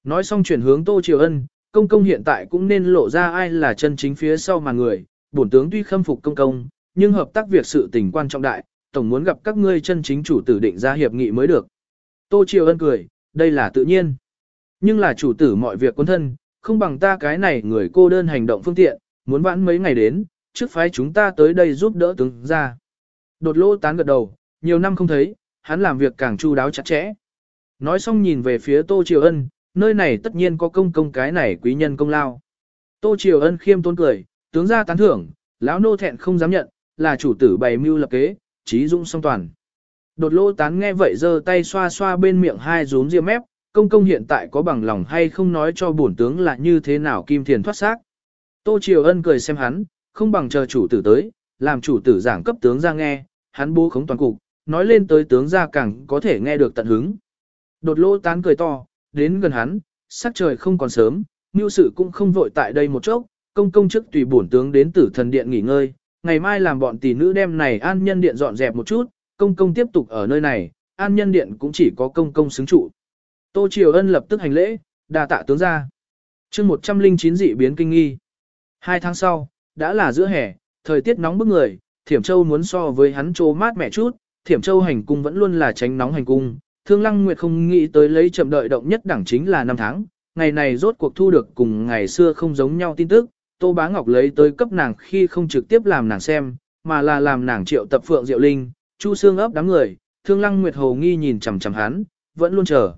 A: Nói xong chuyển hướng Tô Triều Ân, công công hiện tại cũng nên lộ ra ai là chân chính phía sau mà người, bổn tướng tuy khâm phục công công, nhưng hợp tác việc sự tình quan trọng đại, tổng muốn gặp các ngươi chân chính chủ tử định ra hiệp nghị mới được. Tô Triều Ân cười, đây là tự nhiên. Nhưng là chủ tử mọi việc quân thân, không bằng ta cái này người cô đơn hành động phương tiện, muốn vãn mấy ngày đến, trước phái chúng ta tới đây giúp đỡ tướng ra. Đột lỗ tán gật đầu, nhiều năm không thấy, hắn làm việc càng chu đáo chặt chẽ. Nói xong nhìn về phía Tô Triều Ân, nơi này tất nhiên có công công cái này quý nhân công lao. Tô Triều Ân khiêm tôn cười, tướng ra tán thưởng, lão nô thẹn không dám nhận, là chủ tử bày mưu lập kế, trí dũng song toàn. Đột lô tán nghe vậy giơ tay xoa xoa bên miệng hai rúm ria mép, công công hiện tại có bằng lòng hay không nói cho bổn tướng là như thế nào kim thiền thoát xác. Tô Triều Ân cười xem hắn, không bằng chờ chủ tử tới, làm chủ tử giảng cấp tướng ra nghe, hắn bố khống toàn cục, nói lên tới tướng ra càng có thể nghe được tận hứng. Đột lô tán cười to, đến gần hắn, sắc trời không còn sớm, mưu sự cũng không vội tại đây một chốc, công công chức tùy bổn tướng đến tử thần điện nghỉ ngơi, ngày mai làm bọn tỷ nữ đem này an nhân điện dọn dẹp một chút, công công tiếp tục ở nơi này, an nhân điện cũng chỉ có công công xứng trụ. Tô Triều Ân lập tức hành lễ, đà tạ tướng ra. chương 109 dị biến kinh nghi. Hai tháng sau, đã là giữa hè, thời tiết nóng bức người, Thiểm Châu muốn so với hắn trô mát mẻ chút, Thiểm Châu hành cung vẫn luôn là tránh nóng hành cung. Thương Lăng Nguyệt không nghĩ tới lấy chậm đợi động nhất đẳng chính là năm tháng, ngày này rốt cuộc thu được cùng ngày xưa không giống nhau tin tức, Tô Bá Ngọc lấy tới cấp nàng khi không trực tiếp làm nàng xem, mà là làm nàng triệu tập Phượng Diệu Linh, Chu Sương ấp đám người, Thương Lăng Nguyệt hồ nghi nhìn chằm chằm hắn, vẫn luôn chờ.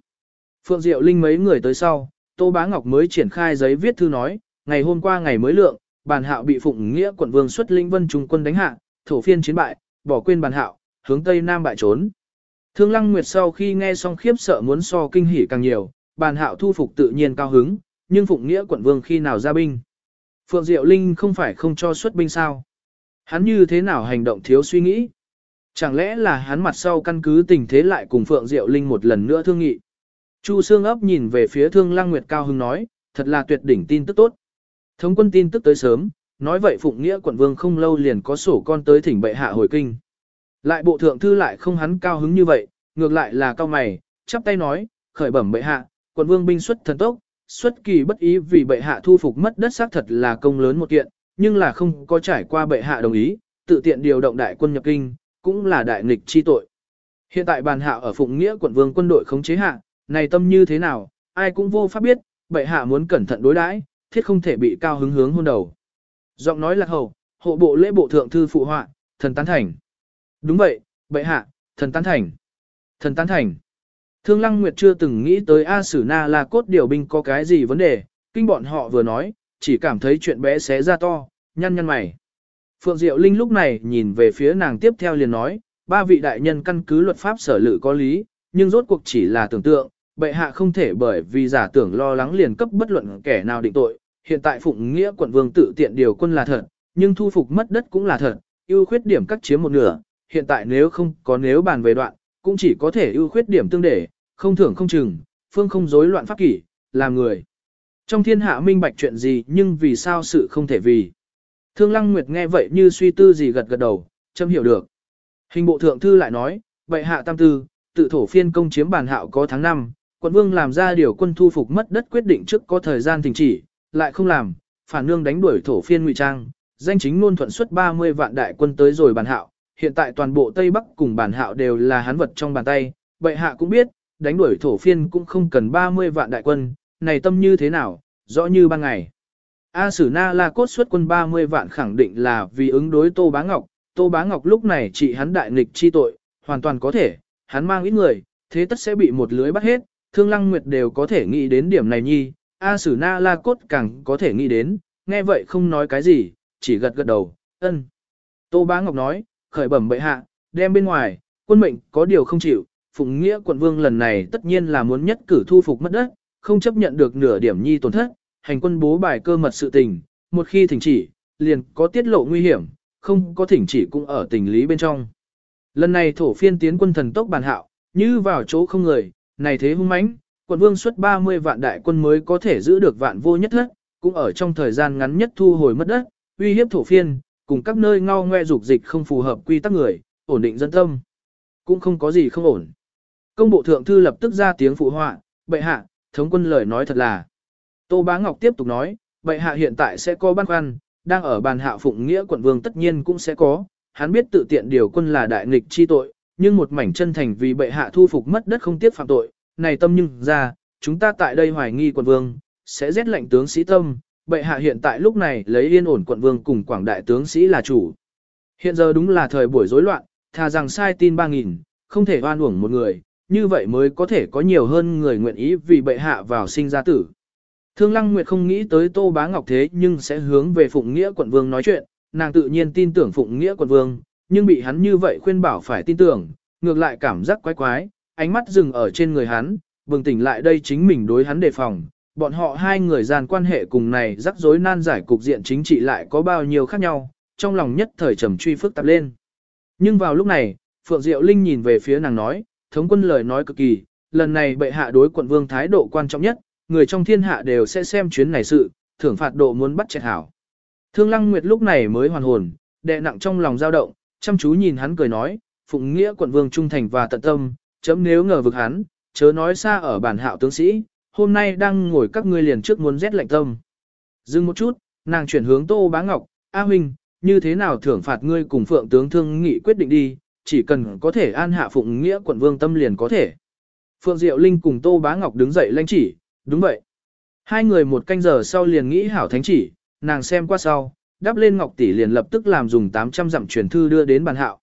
A: Phượng Diệu Linh mấy người tới sau, Tô Bá Ngọc mới triển khai giấy viết thư nói, ngày hôm qua ngày mới lượng, bàn hạo bị Phụng Nghĩa quận vương xuất linh vân trung quân đánh hạ, thổ phiên chiến bại, bỏ quên bàn hạo, hướng Tây Nam bại trốn. Thương Lăng Nguyệt sau khi nghe xong khiếp sợ muốn so kinh hỉ càng nhiều, bàn hạo thu phục tự nhiên cao hứng, nhưng Phụng Nghĩa quận vương khi nào ra binh. Phượng Diệu Linh không phải không cho xuất binh sao. Hắn như thế nào hành động thiếu suy nghĩ. Chẳng lẽ là hắn mặt sau căn cứ tình thế lại cùng Phượng Diệu Linh một lần nữa thương nghị. Chu Sương ấp nhìn về phía Thương Lăng Nguyệt cao hứng nói, thật là tuyệt đỉnh tin tức tốt. Thống quân tin tức tới sớm, nói vậy Phụng Nghĩa quận vương không lâu liền có sổ con tới thỉnh bệ hạ hồi kinh. Lại bộ thượng thư lại không hắn cao hứng như vậy, ngược lại là cao mày, chắp tay nói, khởi bẩm bệ hạ, quận vương binh xuất thần tốc, xuất kỳ bất ý vì bệ hạ thu phục mất đất xác thật là công lớn một kiện, nhưng là không có trải qua bệ hạ đồng ý, tự tiện điều động đại quân nhập kinh, cũng là đại nghịch chi tội. Hiện tại bàn hạ ở Phụng Nghĩa quận vương quân đội khống chế hạ, này tâm như thế nào, ai cũng vô pháp biết, bệ hạ muốn cẩn thận đối đãi, thiết không thể bị cao hứng hướng hôn đầu. Giọng nói là hậu, hộ bộ lễ bộ thượng thư phụ họa, thần tán thành. Đúng vậy, bệ hạ, thần tán thành. Thần tán thành. Thương Lăng Nguyệt chưa từng nghĩ tới A Sử Na là cốt điều binh có cái gì vấn đề, kinh bọn họ vừa nói, chỉ cảm thấy chuyện bé xé ra to, nhăn nhăn mày. Phượng Diệu Linh lúc này nhìn về phía nàng tiếp theo liền nói, ba vị đại nhân căn cứ luật pháp sở lự có lý, nhưng rốt cuộc chỉ là tưởng tượng, bệ hạ không thể bởi vì giả tưởng lo lắng liền cấp bất luận kẻ nào định tội. Hiện tại Phụng Nghĩa quận vương tự tiện điều quân là thật, nhưng thu phục mất đất cũng là thật, ưu khuyết điểm cắt chiếm một nửa, hiện tại nếu không có nếu bàn về đoạn, cũng chỉ có thể ưu khuyết điểm tương để, không thưởng không chừng, phương không rối loạn pháp kỷ, làm người. Trong thiên hạ minh bạch chuyện gì nhưng vì sao sự không thể vì. Thương Lăng Nguyệt nghe vậy như suy tư gì gật gật đầu, châm hiểu được. Hình bộ thượng thư lại nói, vậy hạ tam tư, tự thổ phiên công chiếm bản hạo có tháng 5, quận vương làm ra điều quân thu phục mất đất quyết định trước có thời gian thỉnh chỉ lại không làm, phản nương đánh đuổi thổ phiên ngụy trang, danh chính luôn thuận xuất 30 vạn đại quân tới rồi bản hạo, hiện tại toàn bộ Tây Bắc cùng bản hạo đều là hắn vật trong bàn tay, vậy hạ cũng biết, đánh đuổi thổ phiên cũng không cần 30 vạn đại quân, này tâm như thế nào, rõ như ban ngày. A Sử Na La cốt xuất quân 30 vạn khẳng định là vì ứng đối Tô Bá Ngọc, Tô Bá Ngọc lúc này trị hắn đại nghịch chi tội, hoàn toàn có thể, hắn mang ít người, thế tất sẽ bị một lưới bắt hết, Thương Lăng Nguyệt đều có thể nghĩ đến điểm này nhi, A Sử Na La Cốt càng có thể nghĩ đến, nghe vậy không nói cái gì, chỉ gật gật đầu, ân. Tô Bá Ngọc nói, khởi bẩm bệ hạ, đem bên ngoài, quân mệnh có điều không chịu, Phụng Nghĩa quận vương lần này tất nhiên là muốn nhất cử thu phục mất đất, không chấp nhận được nửa điểm nhi tổn thất, hành quân bố bài cơ mật sự tình, một khi thỉnh chỉ, liền có tiết lộ nguy hiểm, không có thỉnh chỉ cũng ở tình lý bên trong. Lần này thổ phiên tiến quân thần tốc bàn hạo, như vào chỗ không người, này thế hung mãnh, quận vương xuất 30 vạn đại quân mới có thể giữ được vạn vô nhất thất, cũng ở trong thời gian ngắn nhất thu hồi mất đất, uy hiếp thổ phiên, cùng các nơi ngao ngoe dục dịch không phù hợp quy tắc người, ổn định dân tâm. Cũng không có gì không ổn. Công bộ thượng thư lập tức ra tiếng phụ họa, bệ hạ, thống quân lời nói thật là. Tô Bá Ngọc tiếp tục nói, bệ hạ hiện tại sẽ có băn khoăn, đang ở bàn hạ phụng nghĩa quận vương tất nhiên cũng sẽ có, hắn biết tự tiện điều quân là đại nghịch chi tội, nhưng một mảnh chân thành vì bệ hạ thu phục mất đất không tiếc phạm tội, này tâm nhưng ra, chúng ta tại đây hoài nghi quận vương, sẽ rét lệnh tướng sĩ tâm, bệ hạ hiện tại lúc này lấy yên ổn quận vương cùng quảng đại tướng sĩ là chủ. Hiện giờ đúng là thời buổi rối loạn, thà rằng sai tin 3.000, không thể oan uổng một người, như vậy mới có thể có nhiều hơn người nguyện ý vì bệ hạ vào sinh ra tử. Thương Lăng Nguyệt không nghĩ tới Tô Bá Ngọc thế nhưng sẽ hướng về Phụng Nghĩa quận vương nói chuyện, nàng tự nhiên tin tưởng Phụng Nghĩa quận vương, nhưng bị hắn như vậy khuyên bảo phải tin tưởng, ngược lại cảm giác quái quái, ánh mắt dừng ở trên người hắn, bừng tỉnh lại đây chính mình đối hắn đề phòng. Bọn họ hai người gian quan hệ cùng này rắc rối nan giải cục diện chính trị lại có bao nhiêu khác nhau, trong lòng nhất thời trầm truy phức tạp lên. Nhưng vào lúc này, Phượng Diệu Linh nhìn về phía nàng nói, thống quân lời nói cực kỳ, lần này bệ hạ đối quận vương thái độ quan trọng nhất, người trong thiên hạ đều sẽ xem chuyến này sự, thưởng phạt độ muốn bắt chẹt hảo. Thương Lăng Nguyệt lúc này mới hoàn hồn, đè nặng trong lòng dao động, chăm chú nhìn hắn cười nói, phụng nghĩa quận vương trung thành và tận tâm, chấm nếu ngờ vực hắn, chớ nói xa ở bản hạo tướng sĩ, hôm nay đang ngồi các ngươi liền trước muốn rét lạnh tâm. Dừng một chút, nàng chuyển hướng Tô Bá Ngọc, A huynh, như thế nào thưởng phạt ngươi cùng phượng tướng thương nghị quyết định đi, chỉ cần có thể an hạ phụng nghĩa quận vương tâm liền có thể. Phượng Diệu Linh cùng Tô Bá Ngọc đứng dậy lãnh chỉ, đúng vậy. Hai người một canh giờ sau liền nghĩ hảo thánh chỉ, nàng xem qua sau, đáp lên Ngọc Tỷ liền lập tức làm dùng 800 dặm truyền thư đưa đến bàn hạo.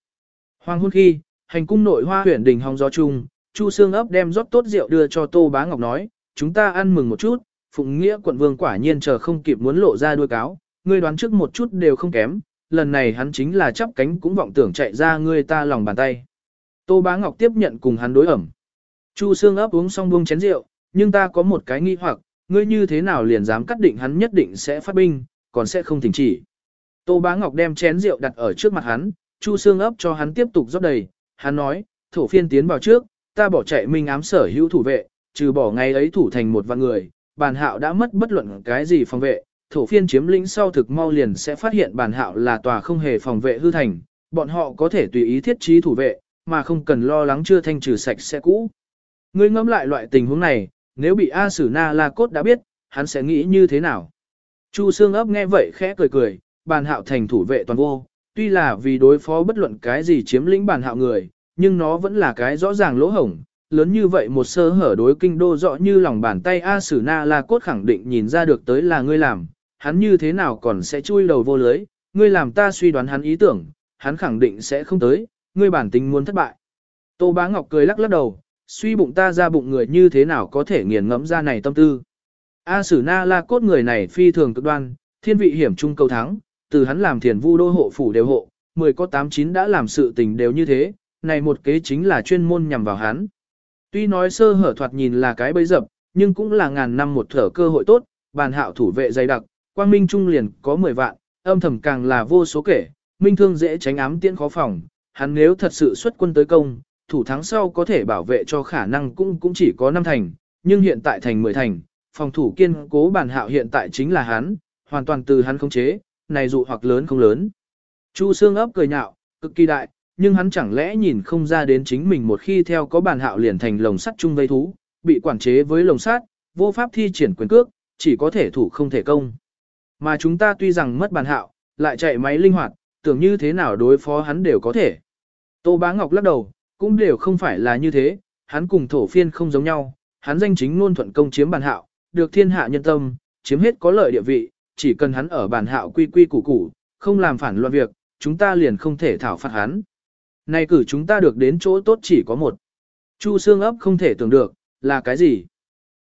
A: Hoàng hôn khi, hành cung nội hoa huyện đình hong gió chung, Chu Sương ấp đem rót tốt rượu đưa cho Tô Bá Ngọc nói, chúng ta ăn mừng một chút, Phụng Nghĩa quận vương quả nhiên chờ không kịp muốn lộ ra đuôi cáo, ngươi đoán trước một chút đều không kém, lần này hắn chính là chắp cánh cũng vọng tưởng chạy ra ngươi ta lòng bàn tay. Tô Bá Ngọc tiếp nhận cùng hắn đối ẩm. Chu Sương ấp uống xong buông chén rượu, nhưng ta có một cái nghi hoặc, ngươi như thế nào liền dám cắt định hắn nhất định sẽ phát binh, còn sẽ không thỉnh chỉ. Tô Bá Ngọc đem chén rượu đặt ở trước mặt hắn, Chu Sương ấp cho hắn tiếp tục rót đầy, hắn nói, thổ phiên tiến vào trước, ta bỏ chạy minh ám sở hữu thủ vệ, trừ bỏ ngày ấy thủ thành một vạn người, bàn hạo đã mất bất luận cái gì phòng vệ, thổ phiên chiếm lĩnh sau thực mau liền sẽ phát hiện bàn hạo là tòa không hề phòng vệ hư thành, bọn họ có thể tùy ý thiết trí thủ vệ, mà không cần lo lắng chưa thanh trừ sạch sẽ cũ. Ngươi ngẫm lại loại tình huống này, nếu bị A Sử Na La Cốt đã biết, hắn sẽ nghĩ như thế nào? Chu Sương ấp nghe vậy khẽ cười cười, bàn hạo thành thủ vệ toàn vô, tuy là vì đối phó bất luận cái gì chiếm lĩnh bàn hạo người, nhưng nó vẫn là cái rõ ràng lỗ hổng, lớn như vậy một sơ hở đối kinh đô rõ như lòng bàn tay A Sử Na La Cốt khẳng định nhìn ra được tới là ngươi làm, hắn như thế nào còn sẽ chui đầu vô lưới, ngươi làm ta suy đoán hắn ý tưởng, hắn khẳng định sẽ không tới, ngươi bản tính muốn thất bại. Tô Bá Ngọc cười lắc lắc đầu, suy bụng ta ra bụng người như thế nào có thể nghiền ngẫm ra này tâm tư. A Sử Na La Cốt người này phi thường cực đoan, thiên vị hiểm trung cầu thắng, từ hắn làm thiền vu đô hộ phủ đều hộ, 10 có 89 đã làm sự tình đều như thế, này một kế chính là chuyên môn nhằm vào hắn. Tuy nói sơ hở thoạt nhìn là cái bấy dập, nhưng cũng là ngàn năm một thở cơ hội tốt, bàn hạo thủ vệ dày đặc, quang minh trung liền có 10 vạn, âm thầm càng là vô số kể, minh thương dễ tránh ám tiễn khó phòng, hắn nếu thật sự xuất quân tới công, thủ thắng sau có thể bảo vệ cho khả năng cũng cũng chỉ có 5 thành, nhưng hiện tại thành 10 thành, phòng thủ kiên cố bàn hạo hiện tại chính là hắn, hoàn toàn từ hắn khống chế, này dụ hoặc lớn không lớn. Chu xương ấp cười nhạo, cực kỳ đại, nhưng hắn chẳng lẽ nhìn không ra đến chính mình một khi theo có bàn hạo liền thành lồng sắt chung vây thú, bị quản chế với lồng sắt, vô pháp thi triển quyền cước, chỉ có thể thủ không thể công. Mà chúng ta tuy rằng mất bàn hạo, lại chạy máy linh hoạt, tưởng như thế nào đối phó hắn đều có thể. Tô Bá Ngọc lắc đầu, cũng đều không phải là như thế, hắn cùng thổ phiên không giống nhau, hắn danh chính ngôn thuận công chiếm bàn hạo, được thiên hạ nhân tâm, chiếm hết có lợi địa vị, chỉ cần hắn ở bàn hạo quy quy củ củ, không làm phản loạn việc, chúng ta liền không thể thảo phạt hắn. Này cử chúng ta được đến chỗ tốt chỉ có một. Chu xương ấp không thể tưởng được, là cái gì?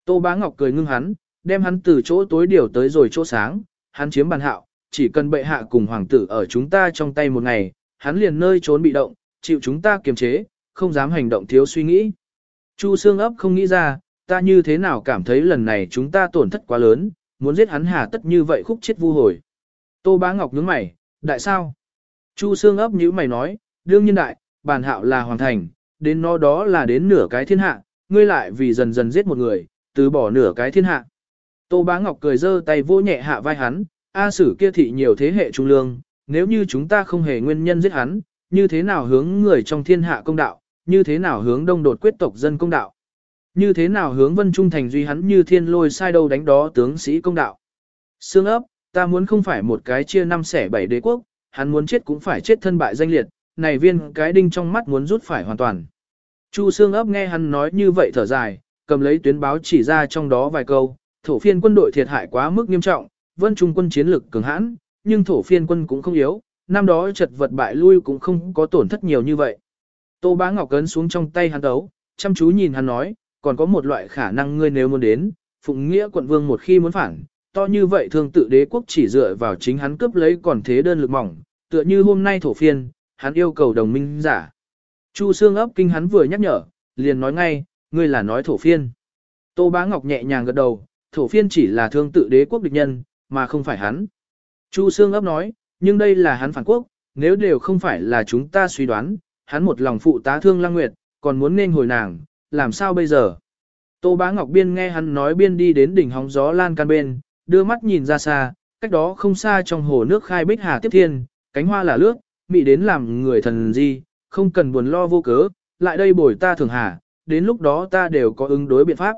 A: Tô Bá Ngọc cười ngưng hắn, đem hắn từ chỗ tối điều tới rồi chỗ sáng, hắn chiếm bàn hạo, chỉ cần bệ hạ cùng hoàng tử ở chúng ta trong tay một ngày, hắn liền nơi trốn bị động, chịu chúng ta kiềm chế, không dám hành động thiếu suy nghĩ. Chu xương ấp không nghĩ ra, ta như thế nào cảm thấy lần này chúng ta tổn thất quá lớn, muốn giết hắn hà tất như vậy khúc chết vu hồi. Tô Bá Ngọc nhướng mày, đại sao? Chu xương ấp nhíu mày nói, đương nhiên đại, bản hạo là hoàng thành, đến nó đó là đến nửa cái thiên hạ, ngươi lại vì dần dần giết một người, từ bỏ nửa cái thiên hạ. Tô Bá Ngọc cười giơ tay vô nhẹ hạ vai hắn, A sử kia thị nhiều thế hệ trung lương, nếu như chúng ta không hề nguyên nhân giết hắn, như thế nào hướng người trong thiên hạ công đạo, như thế nào hướng đông đột quyết tộc dân công đạo, như thế nào hướng vân trung thành duy hắn như thiên lôi sai đâu đánh đó tướng sĩ công đạo. Sương ấp, ta muốn không phải một cái chia năm xẻ bảy đế quốc, hắn muốn chết cũng phải chết thân bại danh liệt, này viên cái đinh trong mắt muốn rút phải hoàn toàn. Chu Sương ấp nghe hắn nói như vậy thở dài, cầm lấy tuyến báo chỉ ra trong đó vài câu, thổ phiên quân đội thiệt hại quá mức nghiêm trọng, vân trung quân chiến lực cường hãn, nhưng thổ phiên quân cũng không yếu, năm đó chật vật bại lui cũng không có tổn thất nhiều như vậy. Tô Bá Ngọc cấn xuống trong tay hắn đấu, chăm chú nhìn hắn nói, còn có một loại khả năng ngươi nếu muốn đến, phụng nghĩa quận vương một khi muốn phản, to như vậy thường tự đế quốc chỉ dựa vào chính hắn cướp lấy còn thế đơn lực mỏng, tựa như hôm nay thổ phiên, hắn yêu cầu đồng minh giả. Chu xương ấp kinh hắn vừa nhắc nhở, liền nói ngay, ngươi là nói thổ phiên. Tô Bá Ngọc nhẹ nhàng gật đầu, thổ phiên chỉ là thương tự đế quốc địch nhân, mà không phải hắn. Chu xương ấp nói, nhưng đây là hắn phản quốc, nếu đều không phải là chúng ta suy đoán, hắn một lòng phụ tá thương lang nguyệt, còn muốn nên hồi nàng, làm sao bây giờ? Tô Bá Ngọc Biên nghe hắn nói biên đi đến đỉnh hóng gió lan can bên, đưa mắt nhìn ra xa, cách đó không xa trong hồ nước khai bích hà tiếp thiên, cánh hoa là lướt, mị đến làm người thần gì, không cần buồn lo vô cớ, lại đây bồi ta thường hà, đến lúc đó ta đều có ứng đối biện pháp.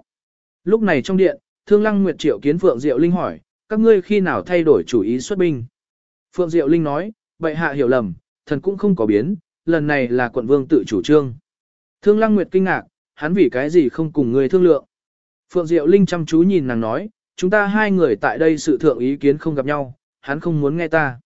A: Lúc này trong điện, Thương Lăng Nguyệt Triệu kiến Phượng Diệu Linh hỏi, các ngươi khi nào thay đổi chủ ý xuất binh? Phượng Diệu Linh nói, bệ hạ hiểu lầm, thần cũng không có biến, lần này là quận vương tự chủ trương. Thương Lăng Nguyệt kinh ngạc, hắn vì cái gì không cùng người thương lượng. Phượng Diệu Linh chăm chú nhìn nàng nói, chúng ta hai người tại đây sự thượng ý kiến không gặp nhau, hắn không muốn nghe ta.